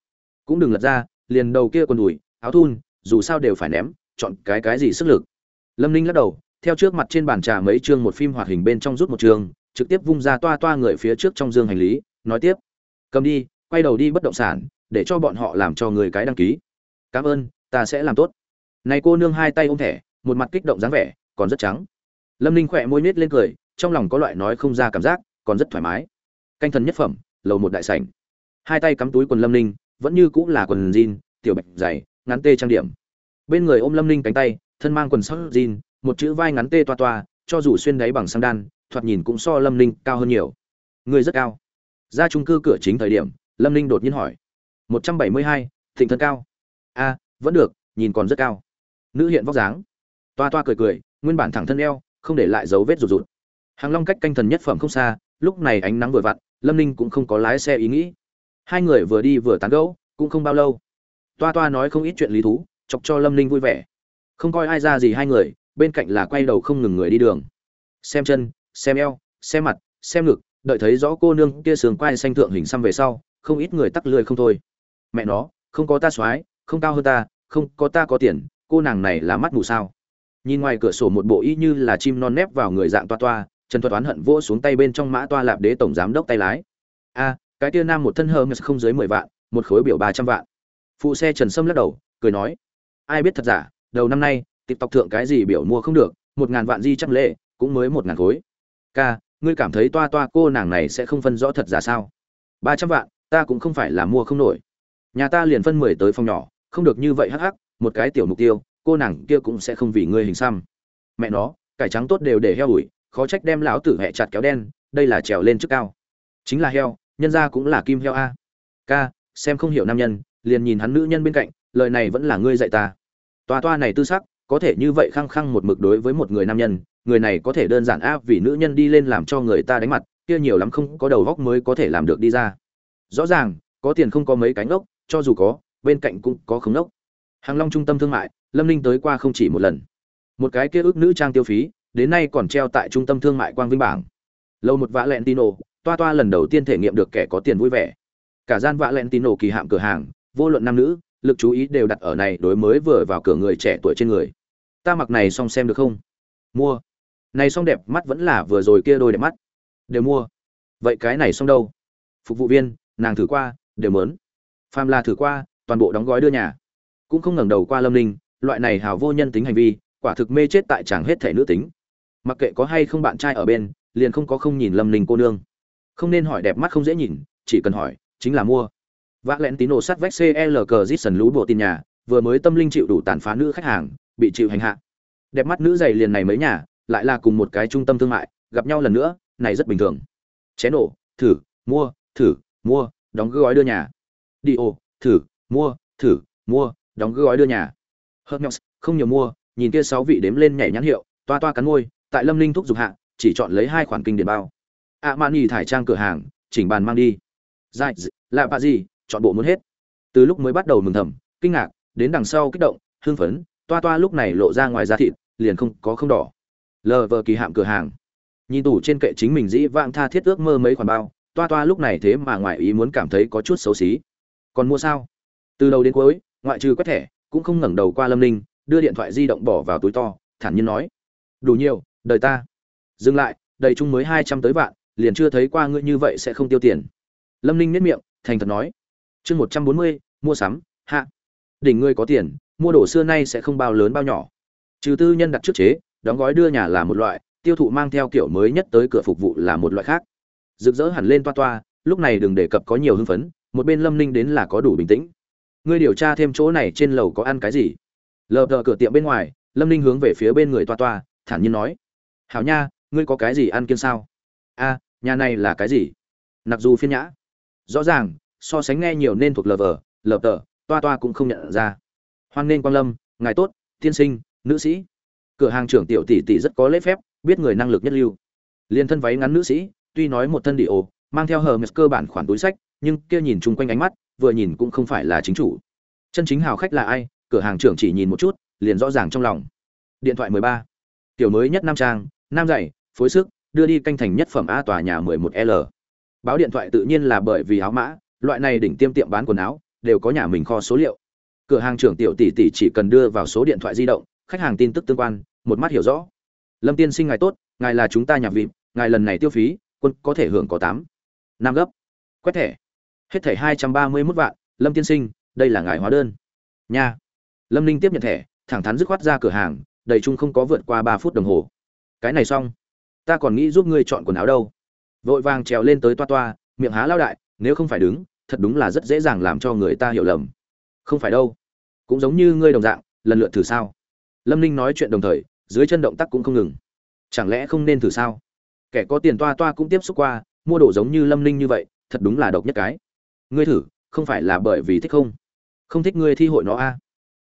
cũng đừng lật ra, liền đầu kia còn đùi, áo thun, dù sao đều phải ném, chọn cái cái gì sức lực. Lâm ninh lắc đầu, theo trước mặt trên bàn trà mấy chương một phim hoạt hình bên trong rút một chương trực tiếp vung ra toa toa người phía trước trong dương hành lý, nói tiếp, cầm đi, quay đầu đi bất động sản, để cho bọn họ làm cho người cái đăng ký. Cảm ơn, ta sẽ làm tốt. Này cô nương hai tay ôm thẻ, một mặt kích động dáng vẻ, còn rất trắng. Lâm ninh khỏe môi miết lên cười, trong lòng có loại nói không ra cảm giác, còn rất thoải mái. Canh thần nhất phẩm, lầu một đại sảnh. Hai tay cắm túi quần lâm ninh, vẫn như cũng là quần jean, tiểu bạch dày, ngắn tê trang điểm. Bên người ôm lâm ninh cánh tay, thân mang quần sắc jean, một chữ vai ngắn tê toa toa, cho dù xuyên đáy bằng sang đan thoạt nhìn cũng so lâm ninh cao hơn nhiều. Người rất cao. Ra trung cư cửa chính thời điểm, lâm ninh đột nhiên hỏi. Một trăm bảy mươi hai, thịnh thân cao? A, vẫn được, nhìn còn rất cao. Nữ hiện vóc dáng. Toa toa cười cười, nguyên bản thẳng thân eo, không để lại dấu vết rụt rụt. Hàng long cách canh thần nhất phẩm không xa, lúc này ánh nắng vừa vặn, lâm ninh cũng không có lái xe ý nghĩ. Hai người vừa đi vừa tán gẫu, cũng không bao lâu. Toa toa nói không ít chuyện lý thú, chọc cho lâm ninh vui vẻ. Không coi ai ra gì hai người, bên cạnh là quay đầu không ngừng người đi đường. Xem chân xem eo, xem mặt, xem ngực, đợi thấy rõ cô nương kia sườn quai xanh thượng hình xăm về sau, không ít người tắc lười không thôi. Mẹ nó, không có ta soái, không cao hơn ta, không có ta có tiền, cô nàng này là mắt mù sao? Nhìn ngoài cửa sổ một bộ y như là chim non nép vào người dạng toa toa, trần thuật oán hận vỗ xuống tay bên trong mã toa lạp đế tổng giám đốc tay lái. A, cái tia nam một thân hơ không dưới mười vạn, một khối biểu ba trăm vạn. Phụ xe trần sâm lắc đầu, cười nói, ai biết thật giả, đầu năm nay, tiktok thượng cái gì biểu mua không được, một ngàn vạn di chắc lệ, cũng mới một ngàn khối ca, ngươi cảm thấy toa toa cô nàng này sẽ không phân rõ thật giả sao? Ba trăm vạn, ta cũng không phải là mua không nổi. Nhà ta liền phân mười tới phòng nhỏ, không được như vậy hắc hắc, một cái tiểu mục tiêu, cô nàng kia cũng sẽ không vì ngươi hình xăm. Mẹ nó, cải trắng tốt đều để heo ủi, khó trách đem lão tử hẹ chặt kéo đen, đây là trèo lên trước cao. Chính là heo, nhân ra cũng là kim heo a. Ca, xem không hiểu nam nhân, liền nhìn hắn nữ nhân bên cạnh, lời này vẫn là ngươi dạy ta. Toa toa này tư sắc có thể như vậy khăng khăng một mực đối với một người nam nhân, người này có thể đơn giản áp vì nữ nhân đi lên làm cho người ta đánh mặt, kia nhiều lắm không có đầu góc mới có thể làm được đi ra. Rõ ràng, có tiền không có mấy cánh ốc cho dù có, bên cạnh cũng có khống ốc hàng long trung tâm thương mại, lâm ninh tới qua không chỉ một lần. Một cái kia ước nữ trang tiêu phí, đến nay còn treo tại trung tâm thương mại quang vinh bảng. Lâu một vã lẹn tino toa toa lần đầu tiên thể nghiệm được kẻ có tiền vui vẻ. Cả gian vã lẹn tino kỳ hạm cửa hàng, vô luận nam nữ, lực chú ý đều đặt ở này đối mới vừa vào cửa người trẻ tuổi trên người ta mặc này xong xem được không? Mua. Này xong đẹp mắt vẫn là vừa rồi kia đôi đẹp mắt. Đều mua. Vậy cái này xong đâu? Phục vụ viên, nàng thử qua, đều mớn. Pham la thử qua, toàn bộ đóng gói đưa nhà. Cũng không ngẩng đầu qua lâm ninh, loại này hào vô nhân tính hành vi, quả thực mê chết tại chàng hết thể nữ tính. Mặc kệ có hay không bạn trai ở bên, liền không có không nhìn lâm ninh cô nương. Không nên hỏi đẹp mắt không dễ nhìn, chỉ cần hỏi, chính là mua. Vác lén tín đồ sắt vách cl cờ dít lũ bộ tin nhà, vừa mới tâm linh chịu đủ tàn phá nữ khách hàng bị chịu hành hạ. Đẹp mắt nữ giày liền này mấy nhà lại là cùng một cái trung tâm thương mại gặp nhau lần nữa này rất bình thường. Ché nổ thử mua thử mua đóng gói đưa nhà. Đi ô thử mua thử mua đóng gói đưa nhà. Hermes, không nhiều mua nhìn kia sáu vị đếm lên nhảy nhãn hiệu toa toa cắn môi tại lâm linh thúc dục hạ chỉ chọn lấy hai khoản kinh điển bao. Ạ mạn nhì thải trang cửa hàng chỉnh bàn mang đi. Dại lạ bà gì chọn bộ muốn hết. Từ lúc mới bắt đầu mừng thầm kinh ngạc đến đằng sau kích động hưng phấn toa toa lúc này lộ ra ngoài da thịt, liền không có không đỏ. Lờ vờ kỳ hạm cửa hàng. Nhìn tủ trên kệ chính mình dĩ vãng tha thiết ước mơ mấy khoản bao, toa toa lúc này thế mà ngoại ý muốn cảm thấy có chút xấu xí. Còn mua sao? Từ đầu đến cuối, ngoại trừ quét thẻ, cũng không ngẩng đầu qua lâm ninh, đưa điện thoại di động bỏ vào túi to, thản nhiên nói. Đủ nhiều, đời ta. Dừng lại, đầy chung mới hai trăm tới vạn, liền chưa thấy qua ngươi như vậy sẽ không tiêu tiền. Lâm ninh nếp miệng, thành thật nói. Chương một trăm bốn mươi, mua sắm, hạ. Đỉnh ngươi có tiền mua đồ xưa nay sẽ không bao lớn bao nhỏ. Trừ tư nhân đặt trước chế, đóng gói đưa nhà là một loại, tiêu thụ mang theo kiểu mới nhất tới cửa phục vụ là một loại khác. Rực rỡ hẳn lên toa toa, lúc này đừng đề cập có nhiều hưng phấn, một bên lâm ninh đến là có đủ bình tĩnh. Ngươi điều tra thêm chỗ này trên lầu có ăn cái gì? Lờ đờ cửa tiệm bên ngoài, lâm ninh hướng về phía bên người toa toa, thản nhiên nói. Hảo nha, ngươi có cái gì ăn kiêng sao? A, nhà này là cái gì? Nặc dù phiên nhã. Rõ ràng, so sánh nghe nhiều nên thuộc lờ vờ, lờ tờ, toa toa cũng không nhận ra hoan nên quang lâm, ngài tốt, tiên sinh, nữ sĩ. Cửa hàng trưởng tiểu tỷ tỷ rất có lễ phép, biết người năng lực nhất lưu. Liền thân váy ngắn nữ sĩ, tuy nói một thân đi ồ, mang theo hờ mệt cơ bản khoản túi sách, nhưng kia nhìn chung quanh ánh mắt, vừa nhìn cũng không phải là chính chủ. Chân chính hào khách là ai? Cửa hàng trưởng chỉ nhìn một chút, liền rõ ràng trong lòng. Điện thoại 13. tiểu mới nhất nam trang, nam dạy, phối sức, đưa đi canh thành nhất phẩm a tòa nhà 11L. báo điện thoại tự nhiên là bởi vì áo mã, loại này đỉnh tiêm tiệm bán quần áo, đều có nhà mình kho số liệu cửa hàng trưởng tiểu tỷ tỷ chỉ cần đưa vào số điện thoại di động, khách hàng tin tức tương quan, một mắt hiểu rõ. Lâm tiên sinh ngài tốt, ngài là chúng ta nhạc vịm ngài lần này tiêu phí, quân có thể hưởng có tám. Năm gấp. Quét thẻ. Hết thẻ hai trăm ba mươi mốt vạn, lâm tiên sinh, đây là ngài hóa đơn. Nha. Lâm ninh tiếp nhận thẻ, thẳng thắn dứt khoát ra cửa hàng, đầy chung không có vượt qua ba phút đồng hồ. Cái này xong. Ta còn nghĩ giúp ngươi chọn quần áo đâu. Vội vàng trèo lên tới toa toa, miệng há lao đại, nếu không phải đứng, thật đúng là rất dễ dàng làm cho người ta hiểu lầm. Không phải đâu cũng giống như ngươi đồng dạng, lần lượt thử sao? Lâm ninh nói chuyện đồng thời, dưới chân động tác cũng không ngừng. Chẳng lẽ không nên thử sao? Kẻ có tiền toa toa cũng tiếp xúc qua, mua đồ giống như lâm ninh như vậy, thật đúng là độc nhất cái. Ngươi thử, không phải là bởi vì thích không? Không thích ngươi thi hội nó a? À.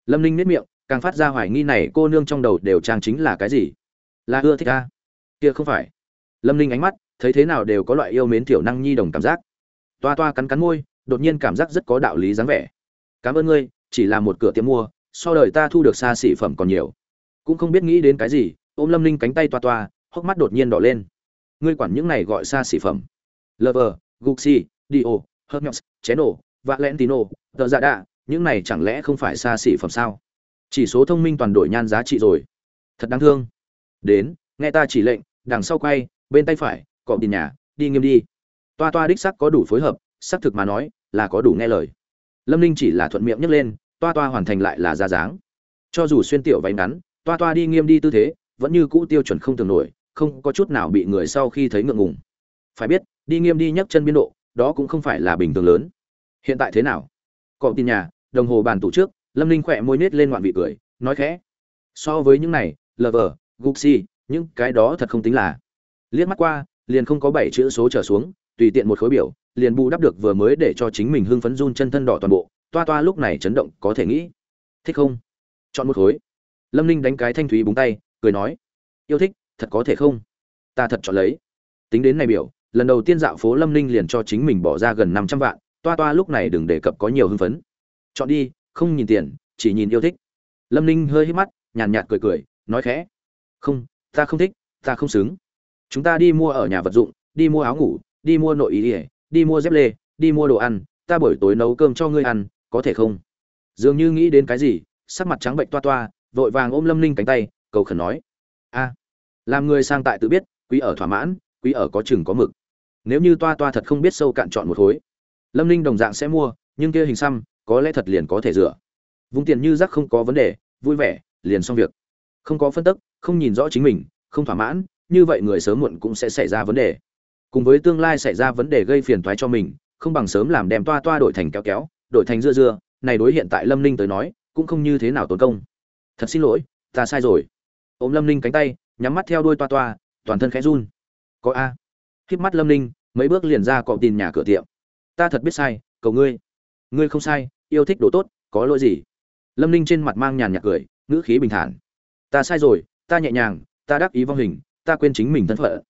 lâm ninh nếp miệng, càng phát ra hoài nghi này cô nương trong đầu đều trang chính là cái gì? Là ưa thích a? Kia không phải. Lâm ninh ánh mắt, thấy thế nào đều có loại yêu mến tiểu năng nhi đồng cảm giác. Toa toa cắn cắn môi, đột nhiên cảm giác rất có đạo lý dáng vẻ. Cảm ơn ngươi chỉ là một cửa tiệm mua, so đời ta thu được xa xỉ phẩm còn nhiều. Cũng không biết nghĩ đến cái gì, ôm lâm ninh cánh tay toa toa, hốc mắt đột nhiên đỏ lên. Ngươi quản những này gọi xa xỉ phẩm. Lover, gucci dio hermes cheno valentino tờ dạ đạ những này chẳng lẽ không phải xa xỉ phẩm sao? Chỉ số thông minh toàn đổi nhan giá trị rồi. Thật đáng thương. Đến, nghe ta chỉ lệnh, đằng sau quay, bên tay phải cọm tiền nhà, đi nghiêm đi. Toa toa đích sắc có đủ phối hợp, xác thực mà nói, là có đủ nghe lời lâm ninh chỉ là thuận miệng nhấc lên, toa toa hoàn thành lại là ra dáng. Cho dù xuyên tiểu váy ngắn, toa toa đi nghiêm đi tư thế, vẫn như cũ tiêu chuẩn không tưởng nổi, không có chút nào bị người sau khi thấy ngượng ngùng. Phải biết, đi nghiêm đi nhấc chân biên độ, đó cũng không phải là bình thường lớn. Hiện tại thế nào? Cọm tin nhà, đồng hồ bàn tủ trước, lâm ninh khỏe môi nết lên ngoạn vị cười, nói khẽ. So với những này lờ guxi những cái đó thật không tính là. Liếc mắt qua, liền không có bảy chữ số trở xuống, tùy tiện một khối biểu liền bù đắp được vừa mới để cho chính mình hưng phấn run chân thân đỏ toàn bộ, toa toa lúc này chấn động, có thể nghĩ. Thích không? Chọn một khối. Lâm ninh đánh cái thanh thúy búng tay, cười nói. Yêu thích, thật có thể không? Ta thật chọn lấy. Tính đến này biểu, lần đầu tiên dạo phố lâm ninh liền cho chính mình bỏ ra gần năm trăm vạn, toa toa lúc này đừng đề cập có nhiều hưng phấn. Chọn đi, không nhìn tiền, chỉ nhìn yêu thích. Lâm ninh hơi hít mắt, nhàn nhạt cười cười, nói khẽ. Không, ta không thích, ta không xứng. Chúng ta đi mua ở nhà vật dụng, đi mua áo ngủ, đi mua nội ý ỉa đi mua dép lê, đi mua đồ ăn, ta buổi tối nấu cơm cho ngươi ăn, có thể không? Dường như nghĩ đến cái gì, sắc mặt trắng bệnh toa toa, vội vàng ôm lâm ninh cánh tay, cầu khẩn nói. A, làm người sang tại tự biết, quý ở thỏa mãn, quý ở có chừng có mực. Nếu như toa toa thật không biết sâu cạn chọn một khối. Lâm ninh đồng dạng sẽ mua, nhưng kia hình xăm, có lẽ thật liền có thể rửa. Vung tiền như rắc không có vấn đề, vui vẻ, liền xong việc. Không có phân tức, không nhìn rõ chính mình, không thỏa mãn, như vậy người sớm muộn cũng sẽ xảy ra vấn đề cùng với tương lai xảy ra vấn đề gây phiền toái cho mình, không bằng sớm làm đem toa toa đổi thành kéo kéo, đổi thành dưa dưa, này đối hiện tại lâm ninh tới nói, cũng không như thế nào tốn công. Thật xin lỗi, ta sai rồi. Ôm lâm ninh cánh tay, nhắm mắt theo đuôi toa toa, toàn thân khẽ run. Có a. Híp mắt lâm ninh, mấy bước liền ra cọ tin nhà cửa tiệm. Ta thật biết sai, cầu ngươi. Ngươi không sai, yêu thích đồ tốt, có lỗi gì? Lâm ninh trên mặt mang nhàn nhạt cười, ngữ khí bình thản. Ta sai rồi, ta nhẹ nhàng, ta đắc ý vong hình, ta quên chính mình thân phận.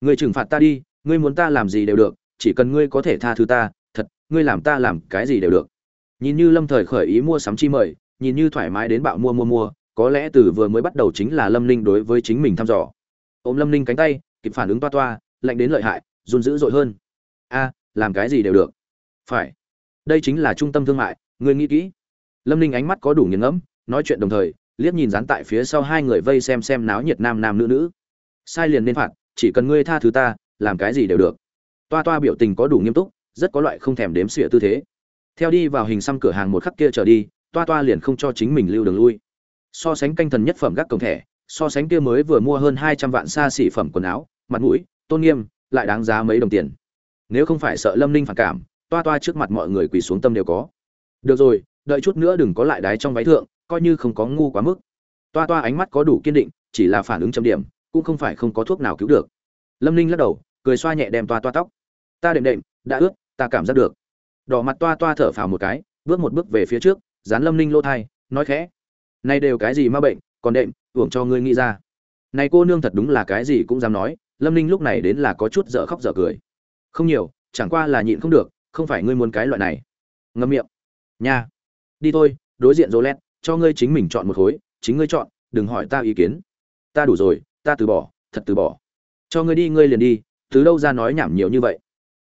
Ngươi trừng phạt ta đi ngươi muốn ta làm gì đều được, chỉ cần ngươi có thể tha thứ ta, thật, ngươi làm ta làm cái gì đều được. Nhìn như lâm thời khởi ý mua sắm chi mời, nhìn như thoải mái đến bạo mua mua mua, có lẽ từ vừa mới bắt đầu chính là lâm ninh đối với chính mình thăm dò. Ôm lâm ninh cánh tay, kịp phản ứng toa toa, lạnh đến lợi hại, run dữ dội hơn. A, làm cái gì đều được. Phải. Đây chính là trung tâm thương mại, ngươi nghĩ kỹ. Lâm ninh ánh mắt có đủ nghiền ngẫm, nói chuyện đồng thời, liếc nhìn dán tại phía sau hai người vây xem xem náo nhiệt nam nam nữ nữ. Sai liền nên phạt, chỉ cần ngươi tha thứ ta làm cái gì đều được. Toa toa biểu tình có đủ nghiêm túc, rất có loại không thèm đếm xỉa tư thế. Theo đi vào hình xăm cửa hàng một khắc kia trở đi, toa toa liền không cho chính mình lưu đường lui. So sánh canh thần nhất phẩm gác cổng thẻ, so sánh kia mới vừa mua hơn hai trăm vạn xa xỉ phẩm quần áo, mặt mũi, tôn nghiêm, lại đáng giá mấy đồng tiền. Nếu không phải sợ lâm ninh phản cảm, toa toa trước mặt mọi người quỳ xuống tâm đều có. Được rồi, đợi chút nữa đừng có lại đái trong váy thượng, coi như không có ngu quá mức. Toa toa ánh mắt có đủ kiên định, chỉ là phản ứng chấm điểm, cũng không phải không có thuốc nào cứu được. Lâm ninh lắc đầu cười xoa nhẹ đem toa toa tóc. Ta đệm đệm, đã ướt, ta cảm giác được. Đỏ mặt toa toa thở phào một cái, bước một bước về phía trước, dán lâm ninh lỗ thai, nói khẽ. Nay đều cái gì ma bệnh, còn đệm uổng cho ngươi nghĩ ra. Này cô nương thật đúng là cái gì cũng dám nói, lâm ninh lúc này đến là có chút dở khóc dở cười. Không nhiều, chẳng qua là nhịn không được, không phải ngươi muốn cái loại này. Ngâm miệng. Nha. Đi thôi, đối diện rô lét cho ngươi chính mình chọn một khối, chính ngươi chọn, đừng hỏi ta ý kiến. Ta đủ rồi, ta từ bỏ, thật từ bỏ. Cho ngươi đi, ngươi liền đi từ đâu ra nói nhảm nhiều như vậy?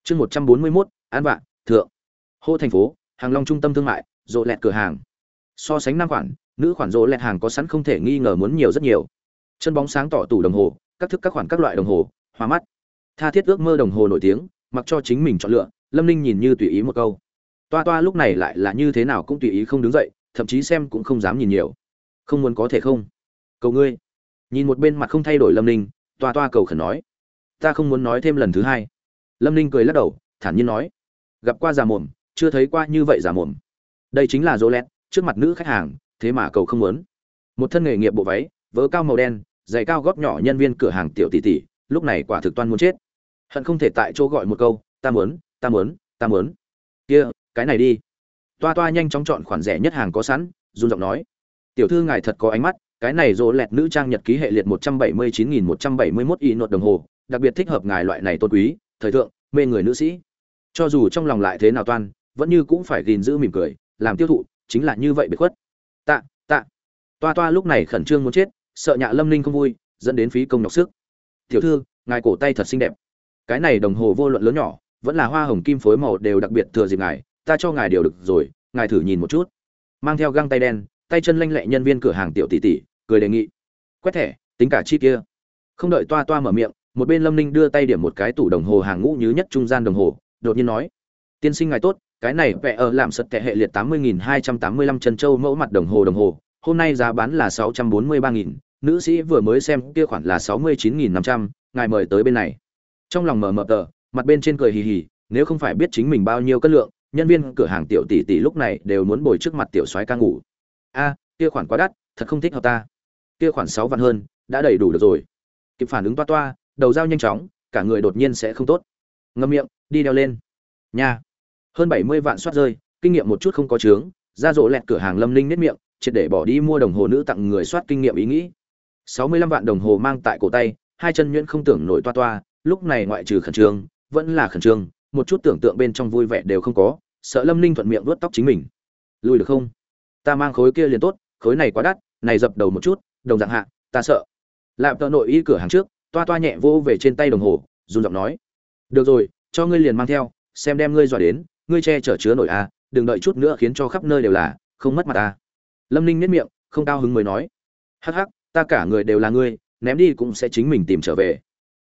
Chương một trăm bốn mươi mốt, an vạn, thượng. Hô thành phố, hàng long trung tâm thương mại, rộ lẹt cửa hàng. So sánh năm khoản, nữ khoản rộ lẹt hàng có sẵn không thể nghi ngờ muốn nhiều rất nhiều. Chân bóng sáng tỏ tủ đồng hồ, các thức các khoản các loại đồng hồ, hoa mắt. Tha thiết ước mơ đồng hồ nổi tiếng, mặc cho chính mình chọn lựa, lâm ninh nhìn như tùy ý một câu. Toa toa lúc này lại là như thế nào cũng tùy ý không đứng dậy, thậm chí xem cũng không dám nhìn nhiều. Không muốn có thể không? Cầu ngươi. Nhìn một bên mặt không thay đổi lâm ninh, toa toa cầu khẩn nói ta không muốn nói thêm lần thứ hai. Lâm ninh cười lắc đầu thản nhiên nói gặp qua già mồm chưa thấy qua như vậy già mồm. Đây chính là dỗ lẹt, trước mặt nữ khách hàng thế mà cầu không muốn. Một thân nghề nghiệp bộ váy vớ cao màu đen giày cao góp nhỏ nhân viên cửa hàng tiểu tỷ tỷ lúc này quả thực toan muốn chết. Hận không thể tại chỗ gọi một câu ta muốn ta muốn ta muốn. Kia cái này đi. Toa toa nhanh chóng chọn khoản rẻ nhất hàng có sẵn run giọng nói tiểu thư ngài thật có ánh mắt cái này rỗ lẹt nữ trang nhật ký hệ liệt một trăm bảy mươi chín nghìn một trăm bảy mươi mốt y nốt đồng hồ đặc biệt thích hợp ngài loại này tôn quý, thời thượng, mê người nữ sĩ. Cho dù trong lòng lại thế nào toan, vẫn như cũng phải gìn giữ mỉm cười, làm tiêu thụ, chính là như vậy biệt khuất. Tạ tạ. Toa toa lúc này khẩn trương muốn chết, sợ nhạ lâm ninh không vui, dẫn đến phí công nhọc sức. Tiểu thư, ngài cổ tay thật xinh đẹp. Cái này đồng hồ vô luận lớn nhỏ, vẫn là hoa hồng kim phối màu đều đặc biệt thừa dịp ngài, ta cho ngài điều được rồi, ngài thử nhìn một chút. Mang theo găng tay đen, tay chân lanh lẹ nhân viên cửa hàng tiểu tỷ tỷ, cười đề nghị. Quét thẻ, tính cả chi kia. Không đợi toa toa mở miệng một bên lâm ninh đưa tay điểm một cái tủ đồng hồ hàng ngũ nhứ nhất trung gian đồng hồ, đột nhiên nói, tiên sinh ngài tốt, cái này vẽ ở làm sật tệ hệ liệt tám mươi nghìn hai trăm tám mươi lăm chân châu mẫu mặt đồng hồ đồng hồ, hôm nay giá bán là sáu trăm bốn mươi ba nghìn, nữ sĩ vừa mới xem kia khoản là sáu mươi chín nghìn năm trăm, ngài mời tới bên này. Trong lòng mở mờ tờ, mặt bên trên cười hì hì, nếu không phải biết chính mình bao nhiêu cân lượng, nhân viên cửa hàng tiểu tỷ tỷ lúc này đều muốn bồi trước mặt tiểu soái ca ngủ. A, kia khoản quá đắt, thật không thích hợp ta. Kia khoản sáu vạn hơn, đã đầy đủ được rồi. Kịp phản ứng toa toa đầu dao nhanh chóng, cả người đột nhiên sẽ không tốt. Ngâm miệng, đi đeo lên. Nha. Hơn bảy mươi vạn soát rơi, kinh nghiệm một chút không có chướng, ra rộ lẹt cửa hàng lâm linh nếp miệng, triệt để bỏ đi mua đồng hồ nữ tặng người soát kinh nghiệm ý nghĩ. sáu mươi lăm vạn đồng hồ mang tại cổ tay, hai chân nhuyễn không tưởng nổi toa toa, lúc này ngoại trừ khẩn trương, vẫn là khẩn trương, một chút tưởng tượng bên trong vui vẻ đều không có, sợ lâm linh thuận miệng vuốt tóc chính mình. Lùi được không? Ta mang khối kia liền tốt, khối này quá đắt, này dập đầu một chút, đồng dạng hạ, ta sợ. Lạp tợ nội y cửa hàng trước toa toa nhẹ vô về trên tay đồng hồ run giọng nói được rồi cho ngươi liền mang theo xem đem ngươi dọa đến ngươi che chở chứa nổi a à, đừng đợi chút nữa khiến cho khắp nơi đều là không mất mặt ta lâm ninh nếp miệng không cao hứng mới nói hắc hắc ta cả người đều là ngươi ném đi cũng sẽ chính mình tìm trở về.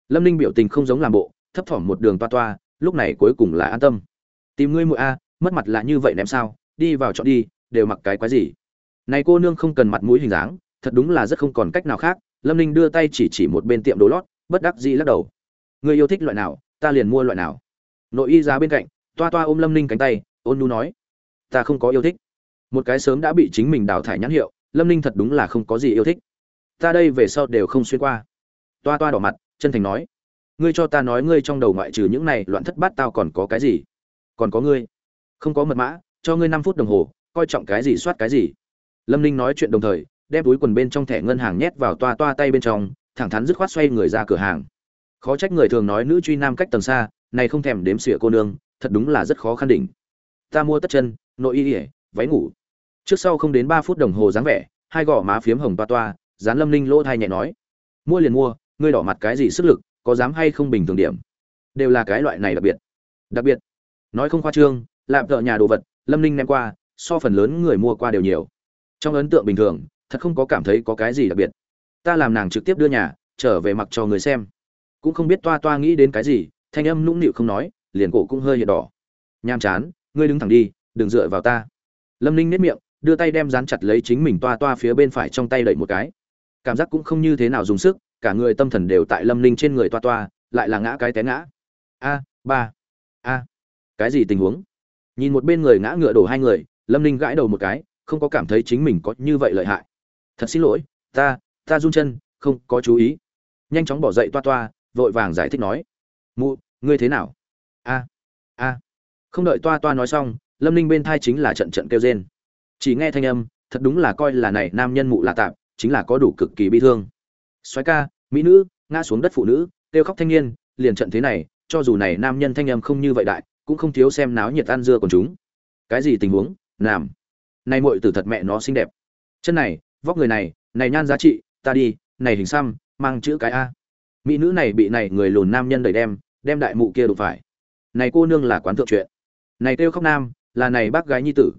Lâm ninh biểu tình không giống làm bộ thấp thỏm một đường toa toa lúc này cuối cùng là an tâm. Tìm ngươi mụi a à, mất mặt là như vậy ném sao đi vào chọn đi đều mặc cái quái gì. Này cô nương không cần mặt mũi hình dáng thật đúng là rất không còn cách nào khác lâm ninh đưa tay chỉ chỉ một bên tiệm đồ lót, bất đắc dĩ lắc đầu. Người yêu thích loại nào, ta liền mua loại nào. Nội y giá bên cạnh, toa toa ôm lâm ninh cánh tay, ôn nu nói. Ta không có yêu thích. Một cái sớm đã bị chính mình đào thải nhãn hiệu, lâm ninh thật đúng là không có gì yêu thích. Ta đây về sau đều không xuyên qua. Toa toa đỏ mặt, chân thành nói. Ngươi cho ta nói ngươi trong đầu ngoại trừ những này loạn thất bát tao còn có cái gì? Còn có ngươi. Không có mật mã, cho ngươi năm phút đồng hồ, coi trọng cái gì soát cái gì. Lâm ninh nói chuyện đồng thời đem túi quần bên trong thẻ ngân hàng nhét vào toa toa tay bên trong, thẳng thắn dứt khoát xoay người ra cửa hàng. Khó trách người thường nói nữ truy nam cách tầng xa, này không thèm đếm xỉa cô nương, thật đúng là rất khó khăn đỉnh. Ta mua tất chân, nội y ỉa váy ngủ. Trước sau không đến ba phút đồng hồ dáng vẻ, hai gò má phiếm hồng toa toa, dán lâm ninh lỗ thai nhẹ nói. Mua liền mua, ngươi đỏ mặt cái gì sức lực, có dám hay không bình thường điểm. Đều là cái loại này đặc biệt. Đặc biệt. Nói không khoa trương lạm thợ nhà đồ vật, lâm ninh ném qua, so phần lớn người mua qua đều nhiều. Trong ấn tượng bình thường thật không có cảm thấy có cái gì đặc biệt. Ta làm nàng trực tiếp đưa nhà, trở về mặc cho người xem. Cũng không biết toa toa nghĩ đến cái gì, thanh âm nũng nịu không nói, liền cổ cũng hơi hiện đỏ. Nham chán, ngươi đứng thẳng đi, đừng dựa vào ta. Lâm ninh nếp miệng, đưa tay đem dán chặt lấy chính mình toa toa phía bên phải trong tay đẩy một cái. Cảm giác cũng không như thế nào dùng sức, cả người tâm thần đều tại lâm ninh trên người toa toa, lại là ngã cái té ngã. A, ba, a, cái gì tình huống? Nhìn một bên người ngã ngựa đổ hai người, lâm ninh gãi đầu một cái, không có cảm thấy chính mình có như vậy lợi hại thật xin lỗi, ta ta run chân, không có chú ý. Nhanh chóng bỏ dậy toa toa, vội vàng giải thích nói. Mụ, ngươi thế nào? A a. Không đợi toa toa nói xong, lâm ninh bên thai chính là trận trận kêu rên. Chỉ nghe thanh âm, thật đúng là coi là này nam nhân mụ là tạm chính là có đủ cực kỳ bi thương. Xoáy ca, mỹ nữ, ngã xuống đất phụ nữ, kêu khóc thanh niên, liền trận thế này, cho dù này nam nhân thanh âm không như vậy đại, cũng không thiếu xem náo nhiệt ăn dưa còn chúng. Cái gì tình huống? Làm nay muội tử thật mẹ nó xinh đẹp. Chân này vóc người này này nhan giá trị, ta đi, này hình xăm, mang chữ cái a. Mỹ nữ này bị này người lùn nam nhân đẩy đem đem đại mụ kia đụng phải. Này cô nương là quán thượng chuyện. Này kêu khóc nam, là này bác gái nhi tử.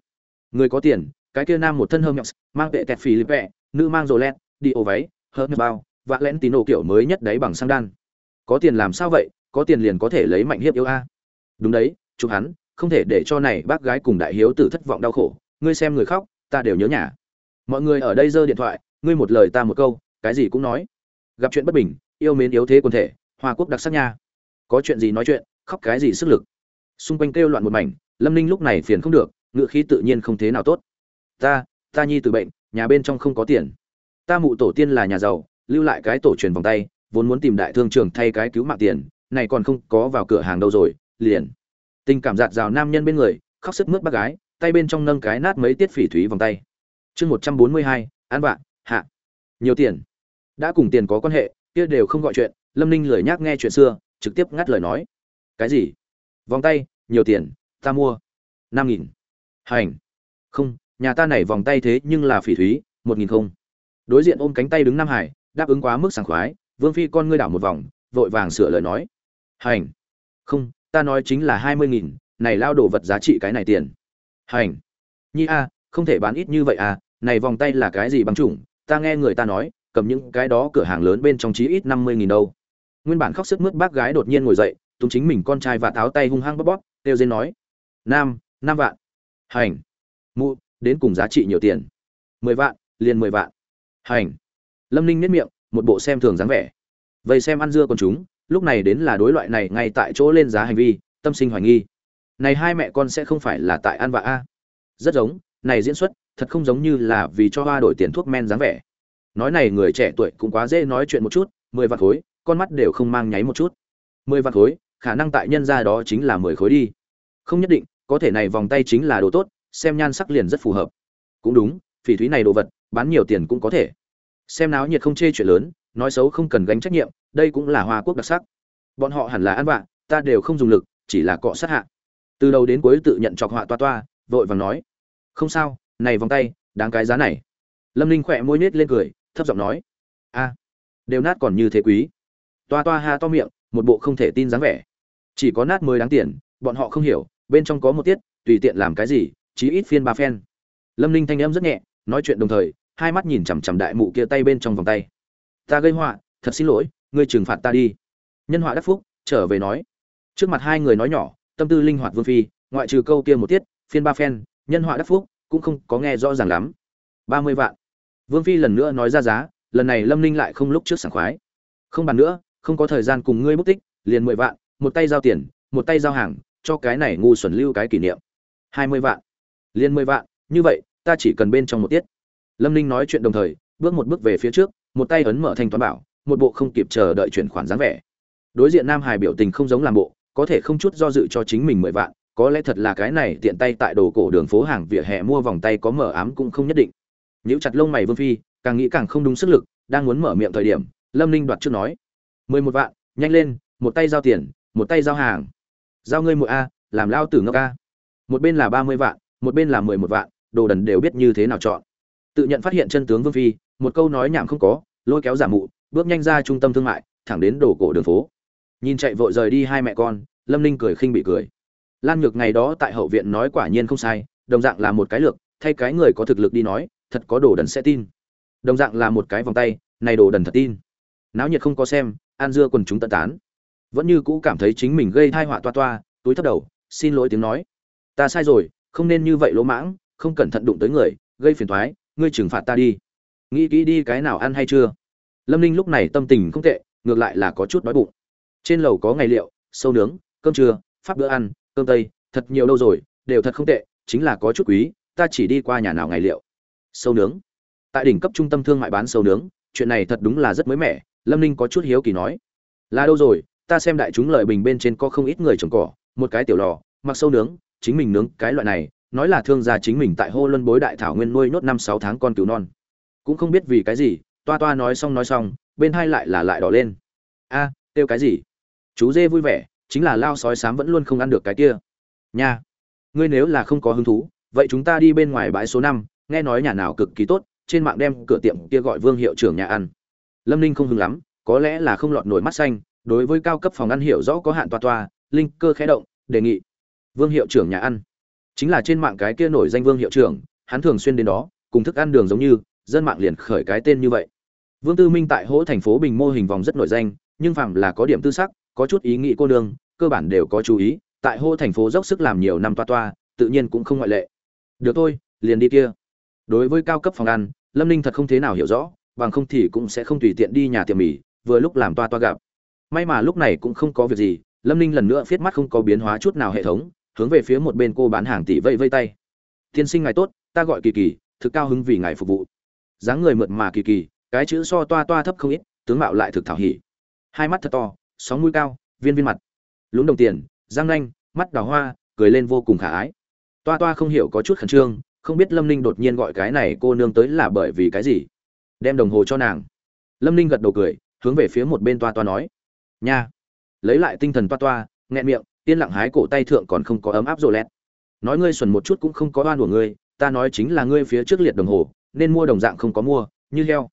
Người có tiền, cái kia nam một thân hơm nhọc mang vệ tẹt phì lip vẹ, nữ mang rồ len đi ô váy hơn bao, vạ lén tín đồ kiểu mới nhất đấy bằng sang đan. Có tiền làm sao vậy, có tiền liền có thể lấy mạnh hiếp yêu a. Đúng đấy, chụp hắn, không thể để cho này bác gái cùng đại hiếu tử thất vọng đau khổ. Ngươi xem người khóc, ta đều nhớ nhà mọi người ở đây giơ điện thoại, ngươi một lời ta một câu, cái gì cũng nói. Gặp chuyện bất bình, yêu mến yếu thế quần thể, hoa quốc đặc sắc nha. Có chuyện gì nói chuyện, khóc cái gì sức lực. Xung quanh kêu loạn một mảnh, lâm ninh lúc này phiền không được, ngựa khí tự nhiên không thế nào tốt. Ta ta nhi từ bệnh, nhà bên trong không có tiền. Ta mụ tổ tiên là nhà giàu, lưu lại cái tổ truyền vòng tay, vốn muốn tìm đại thương trường thay cái cứu mạng tiền, này còn không có vào cửa hàng đâu rồi, liền. Tình cảm giạt rào nam nhân bên người, khóc sức mướt bác gái, tay bên trong nâng cái nát mấy tiết phỉ thúy vòng tay chương một trăm bốn mươi hai, an vạn hạ. Nhiều tiền. Đã cùng tiền có quan hệ, kia đều không gọi chuyện, lâm ninh lười nhác nghe chuyện xưa, trực tiếp ngắt lời nói. Cái gì? Vòng tay, nhiều tiền, ta mua. Năm nghìn. Hành. Không, nhà ta này vòng tay thế nhưng là phỉ thúy, một nghìn không. Đối diện ôm cánh tay đứng nam hải, đáp ứng quá mức sảng khoái, vương phi con ngươi đảo một vòng, vội vàng sửa lời nói. Hành. Không, ta nói chính là hai mươi nghìn, này lao đồ vật giá trị cái này tiền. Hành. Nhi a không thể bán ít như vậy à này vòng tay là cái gì bằng chủng, ta nghe người ta nói, cầm những cái đó cửa hàng lớn bên trong chí ít năm mươi nghìn đâu. Nguyên bản khóc sức mướt bác gái đột nhiên ngồi dậy túng chính mình con trai và tháo tay hung hăng bóp bóp, kêu dên nói, nam, năm vạn. Hành. Mụ, đến cùng giá trị nhiều tiền. Mười vạn, liền mười vạn. Hành. Lâm ninh nếp miệng, một bộ xem thường dáng vẻ. Vậy xem ăn dưa còn chúng, lúc này đến là đối loại này ngay tại chỗ lên giá hành vi, tâm sinh hoài nghi. Này hai mẹ con sẽ không phải là tại ăn vạ a? Rất giống này diễn xuất, thật không giống như là vì cho hoa đổi tiền thuốc men dáng vẻ. Nói này, người trẻ tuổi cũng quá dễ nói chuyện một chút, mười vạn khối, con mắt đều không mang nháy một chút. Mười vạn khối, khả năng tại nhân ra đó chính là mười khối đi. Không nhất định, có thể này vòng tay chính là đồ tốt, xem nhan sắc liền rất phù hợp. Cũng đúng, phỉ thúy này đồ vật, bán nhiều tiền cũng có thể. Xem náo nhiệt không chê chuyện lớn, nói xấu không cần gánh trách nhiệm, đây cũng là hoa quốc đặc sắc. Bọn họ hẳn là ăn vạ, ta đều không dùng lực, chỉ là cọ sát hạ. Từ đầu đến cuối tự nhận chọc họa toa toa, vội vàng nói không sao, này vòng tay, đáng cái giá này. Lâm ninh khỏe môi nết lên cười, thấp giọng nói. A, đều nát còn như thế quý. Toa toa ha to miệng, một bộ không thể tin dáng vẻ. Chỉ có nát mới đáng tiền, bọn họ không hiểu, bên trong có một tiết, tùy tiện làm cái gì, chí ít phiên ba phen. Lâm ninh thanh em rất nhẹ, nói chuyện đồng thời, hai mắt nhìn chằm chằm đại mụ kia tay bên trong vòng tay. Ta gây họa, thật xin lỗi, ngươi trừng phạt ta đi. Nhân họa đắc phúc, trở về nói. Trước mặt hai người nói nhỏ, tâm tư linh hoạt vương phi, ngoại trừ câu kia một tiết, phiên ba phen nhân họa đắc phúc, cũng không có nghe rõ ràng lắm. Ba mươi vạn. Vương phi lần nữa nói ra giá, lần này lâm ninh lại không lúc trước sảng khoái. Không bàn nữa, không có thời gian cùng ngươi mất tích, liền mười vạn, một tay giao tiền, một tay giao hàng, cho cái này ngu xuẩn lưu cái kỷ niệm. Hai mươi vạn. Liền mười vạn, như vậy, ta chỉ cần bên trong một tiết. Lâm ninh nói chuyện đồng thời, bước một bước về phía trước, một tay ấn mở thanh toán bảo, một bộ không kịp chờ đợi chuyển khoản dáng vẻ. Đối diện nam hải biểu tình không giống làm bộ, có thể không chút do dự cho chính mình mười vạn có lẽ thật là cái này tiện tay tại đồ cổ đường phố hàng vỉa hè mua vòng tay có mở ám cũng không nhất định. Nếu chặt lông mày vương phi, càng nghĩ càng không đúng sức lực, đang muốn mở miệng thời điểm, lâm ninh đoạt trước nói, mười một vạn, nhanh lên, một tay giao tiền, một tay giao hàng. Giao ngươi một a, làm lao tử ngốc a. Một bên là ba mươi vạn, một bên là mười một vạn, đồ đần đều biết như thế nào chọn. Tự nhận phát hiện chân tướng vương phi, một câu nói nhảm không có, lôi kéo giả mụ, bước nhanh ra trung tâm thương mại, thẳng đến đồ cổ đường phố. Nhìn chạy vội rời đi hai mẹ con, lâm ninh cười khinh bị cười lan nhược ngày đó tại hậu viện nói quả nhiên không sai, đồng dạng là một cái lược, thay cái người có thực lực đi nói, thật có đồ đần sẽ tin. Đồng dạng là một cái vòng tay, này đồ đần thật tin. Náo nhiệt không có xem, an dưa quần chúng tận tán. Vẫn như cũ cảm thấy chính mình gây thai họa toa toa, túi thấp đầu, xin lỗi tiếng nói. Ta sai rồi, không nên như vậy lỗ mãng, không cẩn thận đụng tới người, gây phiền thoái ngươi trừng phạt ta đi. Nghĩ kỹ đi cái nào ăn hay chưa? Lâm ninh lúc này tâm tình không tệ, ngược lại là có chút đói bụng. Trên lầu có ngày liệu, sâu nướng, cơm trưa, pháp bữa ăn cơm tây thật nhiều đâu rồi đều thật không tệ chính là có chút quý ta chỉ đi qua nhà nào ngày liệu. Sâu nướng. Tại đỉnh cấp trung tâm thương mại bán sâu nướng chuyện này thật đúng là rất mới mẻ lâm ninh có chút hiếu kỳ nói. Là đâu rồi ta xem đại chúng lợi bình bên trên có không ít người trồng cỏ một cái tiểu lò mặc sâu nướng chính mình nướng cái loại này nói là thương gia chính mình tại hô luân bối đại thảo nguyên nuôi nốt năm sáu tháng con cứu non. Cũng không biết vì cái gì toa toa nói xong nói xong bên hai lại là lại đỏ lên. A à, kêu cái gì? Chú dê vui vẻ chính là lao sói sám vẫn luôn không ăn được cái kia. Nha, ngươi nếu là không có hứng thú, vậy chúng ta đi bên ngoài bãi số năm, nghe nói nhà nào cực kỳ tốt, trên mạng đem cửa tiệm kia gọi vương hiệu trưởng nhà ăn. Lâm ninh không hứng lắm, có lẽ là không lọt nổi mắt xanh, đối với cao cấp phòng ăn hiểu rõ có hạn toa toa, linh cơ khẽ động, đề nghị. Vương hiệu trưởng nhà ăn. Chính là trên mạng cái kia nổi danh vương hiệu trưởng, hắn thường xuyên đến đó, cùng thức ăn đường giống như, dân mạng liền khởi cái tên như vậy. Vương tư minh tại hỗ thành phố bình mô hình vòng rất nổi danh, nhưng phạm là có điểm tư sắc có chút ý nghĩ cô nương, cơ bản đều có chú ý, tại hô thành phố dốc sức làm nhiều năm toa toa, tự nhiên cũng không ngoại lệ. Được thôi, liền đi kia. Đối với cao cấp phòng ăn, lâm ninh thật không thế nào hiểu rõ, bằng không thì cũng sẽ không tùy tiện đi nhà tiệm mì, vừa lúc làm toa toa gặp. May mà lúc này cũng không có việc gì, lâm ninh lần nữa viết mắt không có biến hóa chút nào hệ thống, hướng về phía một bên cô bán hàng tỷ vây vây tay. Tiên sinh ngài tốt, ta gọi kỳ kỳ, thực cao hứng vì ngài phục vụ. Dáng người mượt mà kỳ kỳ, cái chữ so toa toa thấp không ít, tướng mạo lại thực thảo hỉ. Hai mắt thật to sóng mũi cao, viên viên mặt. Lúng đồng tiền, răng nanh, mắt đào hoa, cười lên vô cùng khả ái. Toa toa không hiểu có chút khẩn trương, không biết lâm ninh đột nhiên gọi cái này cô nương tới là bởi vì cái gì. Đem đồng hồ cho nàng. Lâm ninh gật đầu cười, hướng về phía một bên toa toa nói, nha. Lấy lại tinh thần toa toa, nghẹn miệng, yên lặng hái cổ tay thượng còn không có ấm áp rồ lẹt. Nói ngươi xuẩn một chút cũng không có oan của ngươi, ta nói chính là ngươi phía trước liệt đồng hồ, nên mua đồng dạng không có mua, như heo.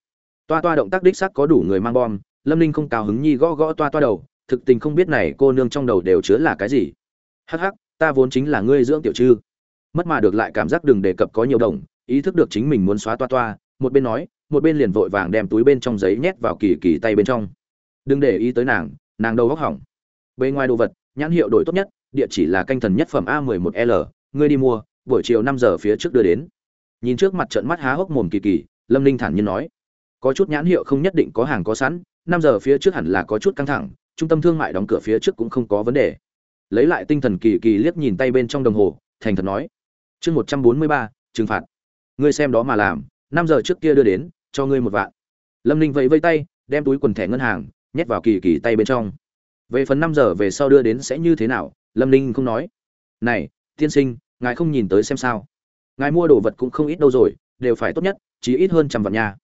Toa toa động tác đích xác có đủ người mang bom lâm ninh không cao hứng nhi gõ gõ toa toa đầu, thực tình không biết này cô nương trong đầu đều chứa là cái gì. Hắc hắc, ta vốn chính là ngươi dưỡng tiểu trư. Mất mà được lại cảm giác đừng đề cập có nhiều đồng, ý thức được chính mình muốn xóa toa toa, một bên nói, một bên liền vội vàng đem túi bên trong giấy nhét vào kỳ kỳ tay bên trong. Đừng để ý tới nàng nàng đầu góc hỏng. Bề ngoài đồ vật, nhãn hiệu đổi tốt nhất, địa chỉ là canh thần nhất phẩm a 11 l, ngươi đi mua, buổi chiều năm giờ phía trước đưa đến. Nhìn trước mặt trận mắt há hốc mồm kỳ kỳ, lâm ninh thản nhiên nói, có chút nhãn hiệu không nhất định có hàng có sẵn năm giờ phía trước hẳn là có chút căng thẳng, trung tâm thương mại đóng cửa phía trước cũng không có vấn đề. Lấy lại tinh thần kỳ kỳ liếc nhìn tay bên trong đồng hồ, thành thật nói, chương một trăm bốn mươi ba, trừng phạt. Ngươi xem đó mà làm, năm giờ trước kia đưa đến, cho ngươi một vạn. Lâm ninh vẫy vây tay, đem túi quần thẻ ngân hàng, nhét vào kỳ kỳ tay bên trong. Về phần năm giờ về sau đưa đến sẽ như thế nào, lâm ninh không nói. Này, tiên sinh, ngài không nhìn tới xem sao. Ngài mua đồ vật cũng không ít đâu rồi, đều phải tốt nhất chỉ ít hơn trăm vạn nhà.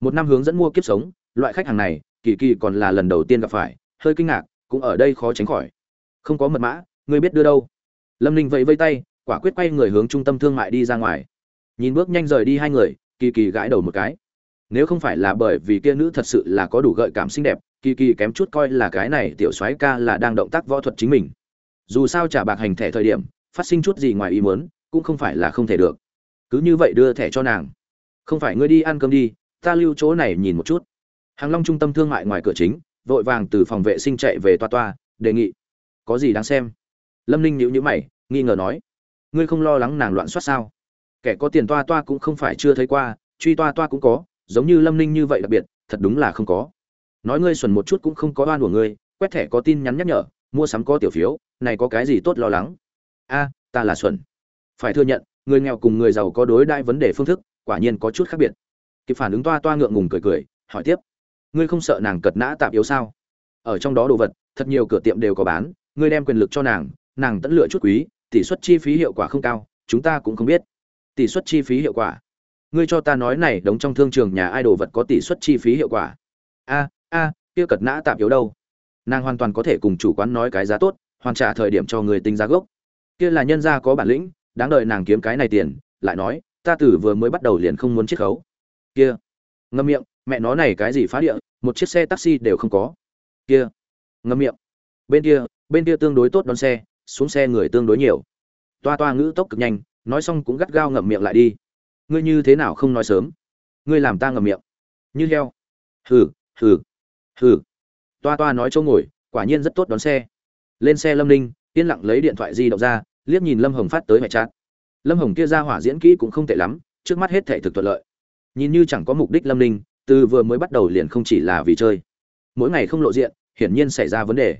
một năm hướng dẫn mua kiếp sống, loại khách hàng này kỳ kỳ còn là lần đầu tiên gặp phải, hơi kinh ngạc, cũng ở đây khó tránh khỏi. Không có mật mã, ngươi biết đưa đâu? Lâm ninh vẫy vây tay, quả quyết quay người hướng trung tâm thương mại đi ra ngoài. Nhìn bước nhanh rời đi hai người, kỳ kỳ gãi đầu một cái. Nếu không phải là bởi vì kia nữ thật sự là có đủ gợi cảm xinh đẹp, kỳ kỳ kém chút coi là cái này tiểu soái ca là đang động tác võ thuật chính mình. Dù sao trả bạc hành thẻ thời điểm, phát sinh chút gì ngoài ý muốn, cũng không phải là không thể được. Cứ như vậy đưa thẻ cho nàng. Không phải ngươi đi ăn cơm đi, ta lưu chỗ này nhìn một chút hàng long trung tâm thương mại ngoài cửa chính, vội vàng từ phòng vệ sinh chạy về toa toa, đề nghị, có gì đáng xem? Lâm ninh nhíu nhíu mày, nghi ngờ nói, ngươi không lo lắng nàng loạn soát sao? Kẻ có tiền toa toa cũng không phải chưa thấy qua, truy toa toa cũng có, giống như lâm ninh như vậy đặc biệt, thật đúng là không có. Nói ngươi xuẩn một chút cũng không có oan của ngươi, quét thẻ có tin nhắn nhắc nhở, mua sắm có tiểu phiếu, này có cái gì tốt lo lắng? A, ta là xuẩn. Phải thừa nhận, người nghèo cùng người giàu có đối đãi vấn đề phương thức, quả nhiên có chút khác biệt. Kịp phản ứng toa toa ngượng ngùng cười cười, hỏi tiếp ngươi không sợ nàng cật nã tạm yếu sao? Ở trong đó đồ vật, thật nhiều cửa tiệm đều có bán, ngươi đem quyền lực cho nàng nàng tẫn lựa chút quý, tỷ suất chi phí hiệu quả không cao, chúng ta cũng không biết. Tỷ suất chi phí hiệu quả. Ngươi cho ta nói này đóng trong thương trường nhà ai đồ vật có tỷ suất chi phí hiệu quả? A a, kia cật nã tạm yếu đâu? Nàng hoàn toàn có thể cùng chủ quán nói cái giá tốt, hoàn trả thời điểm cho người tính giá gốc. Kia là nhân gia có bản lĩnh, đáng đợi nàng kiếm cái này tiền, lại nói, ta tử vừa mới bắt đầu liền không muốn chiết khấu. Kia. Ngâm miệng mẹ nó này cái gì phá địa, một chiếc xe taxi đều không có. Kia, ngâm miệng. Bên kia bên kia tương đối tốt đón xe, xuống xe người tương đối nhiều. Toa toa ngữ tốc cực nhanh, nói xong cũng gắt gao ngậm miệng lại đi. Ngươi như thế nào không nói sớm? Ngươi làm ta ngậm miệng. Như heo. Hừ hừ hừ. Toa toa nói chỗ ngồi, quả nhiên rất tốt đón xe. Lên xe lâm ninh, yên lặng lấy điện thoại di động ra, liếc nhìn lâm hồng phát tới mẹ chát lâm hồng kia ra hỏa diễn kỹ cũng không tệ lắm, trước mắt hết thể thực thuận lợi. Nhìn như chẳng có mục đích lâm ninh từ vừa mới bắt đầu liền không chỉ là vì chơi. Mỗi ngày không lộ diện, hiển nhiên xảy ra vấn đề.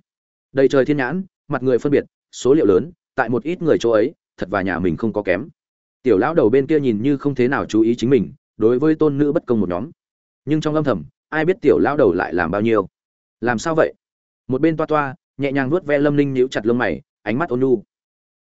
Đầy trời thiên nhãn, mặt người phân biệt, số liệu lớn, tại một ít người chỗ ấy, thật và nhà mình không có kém. Tiểu lão đầu bên kia nhìn như không thế nào chú ý chính mình, đối với tôn nữ bất công một nhóm. Nhưng trong âm thầm, ai biết tiểu lão đầu lại làm bao nhiêu? Làm sao vậy? Một bên toa toa, nhẹ nhàng vuốt ve lâm ninh nhíu chặt lông mày, ánh mắt ôn nhu.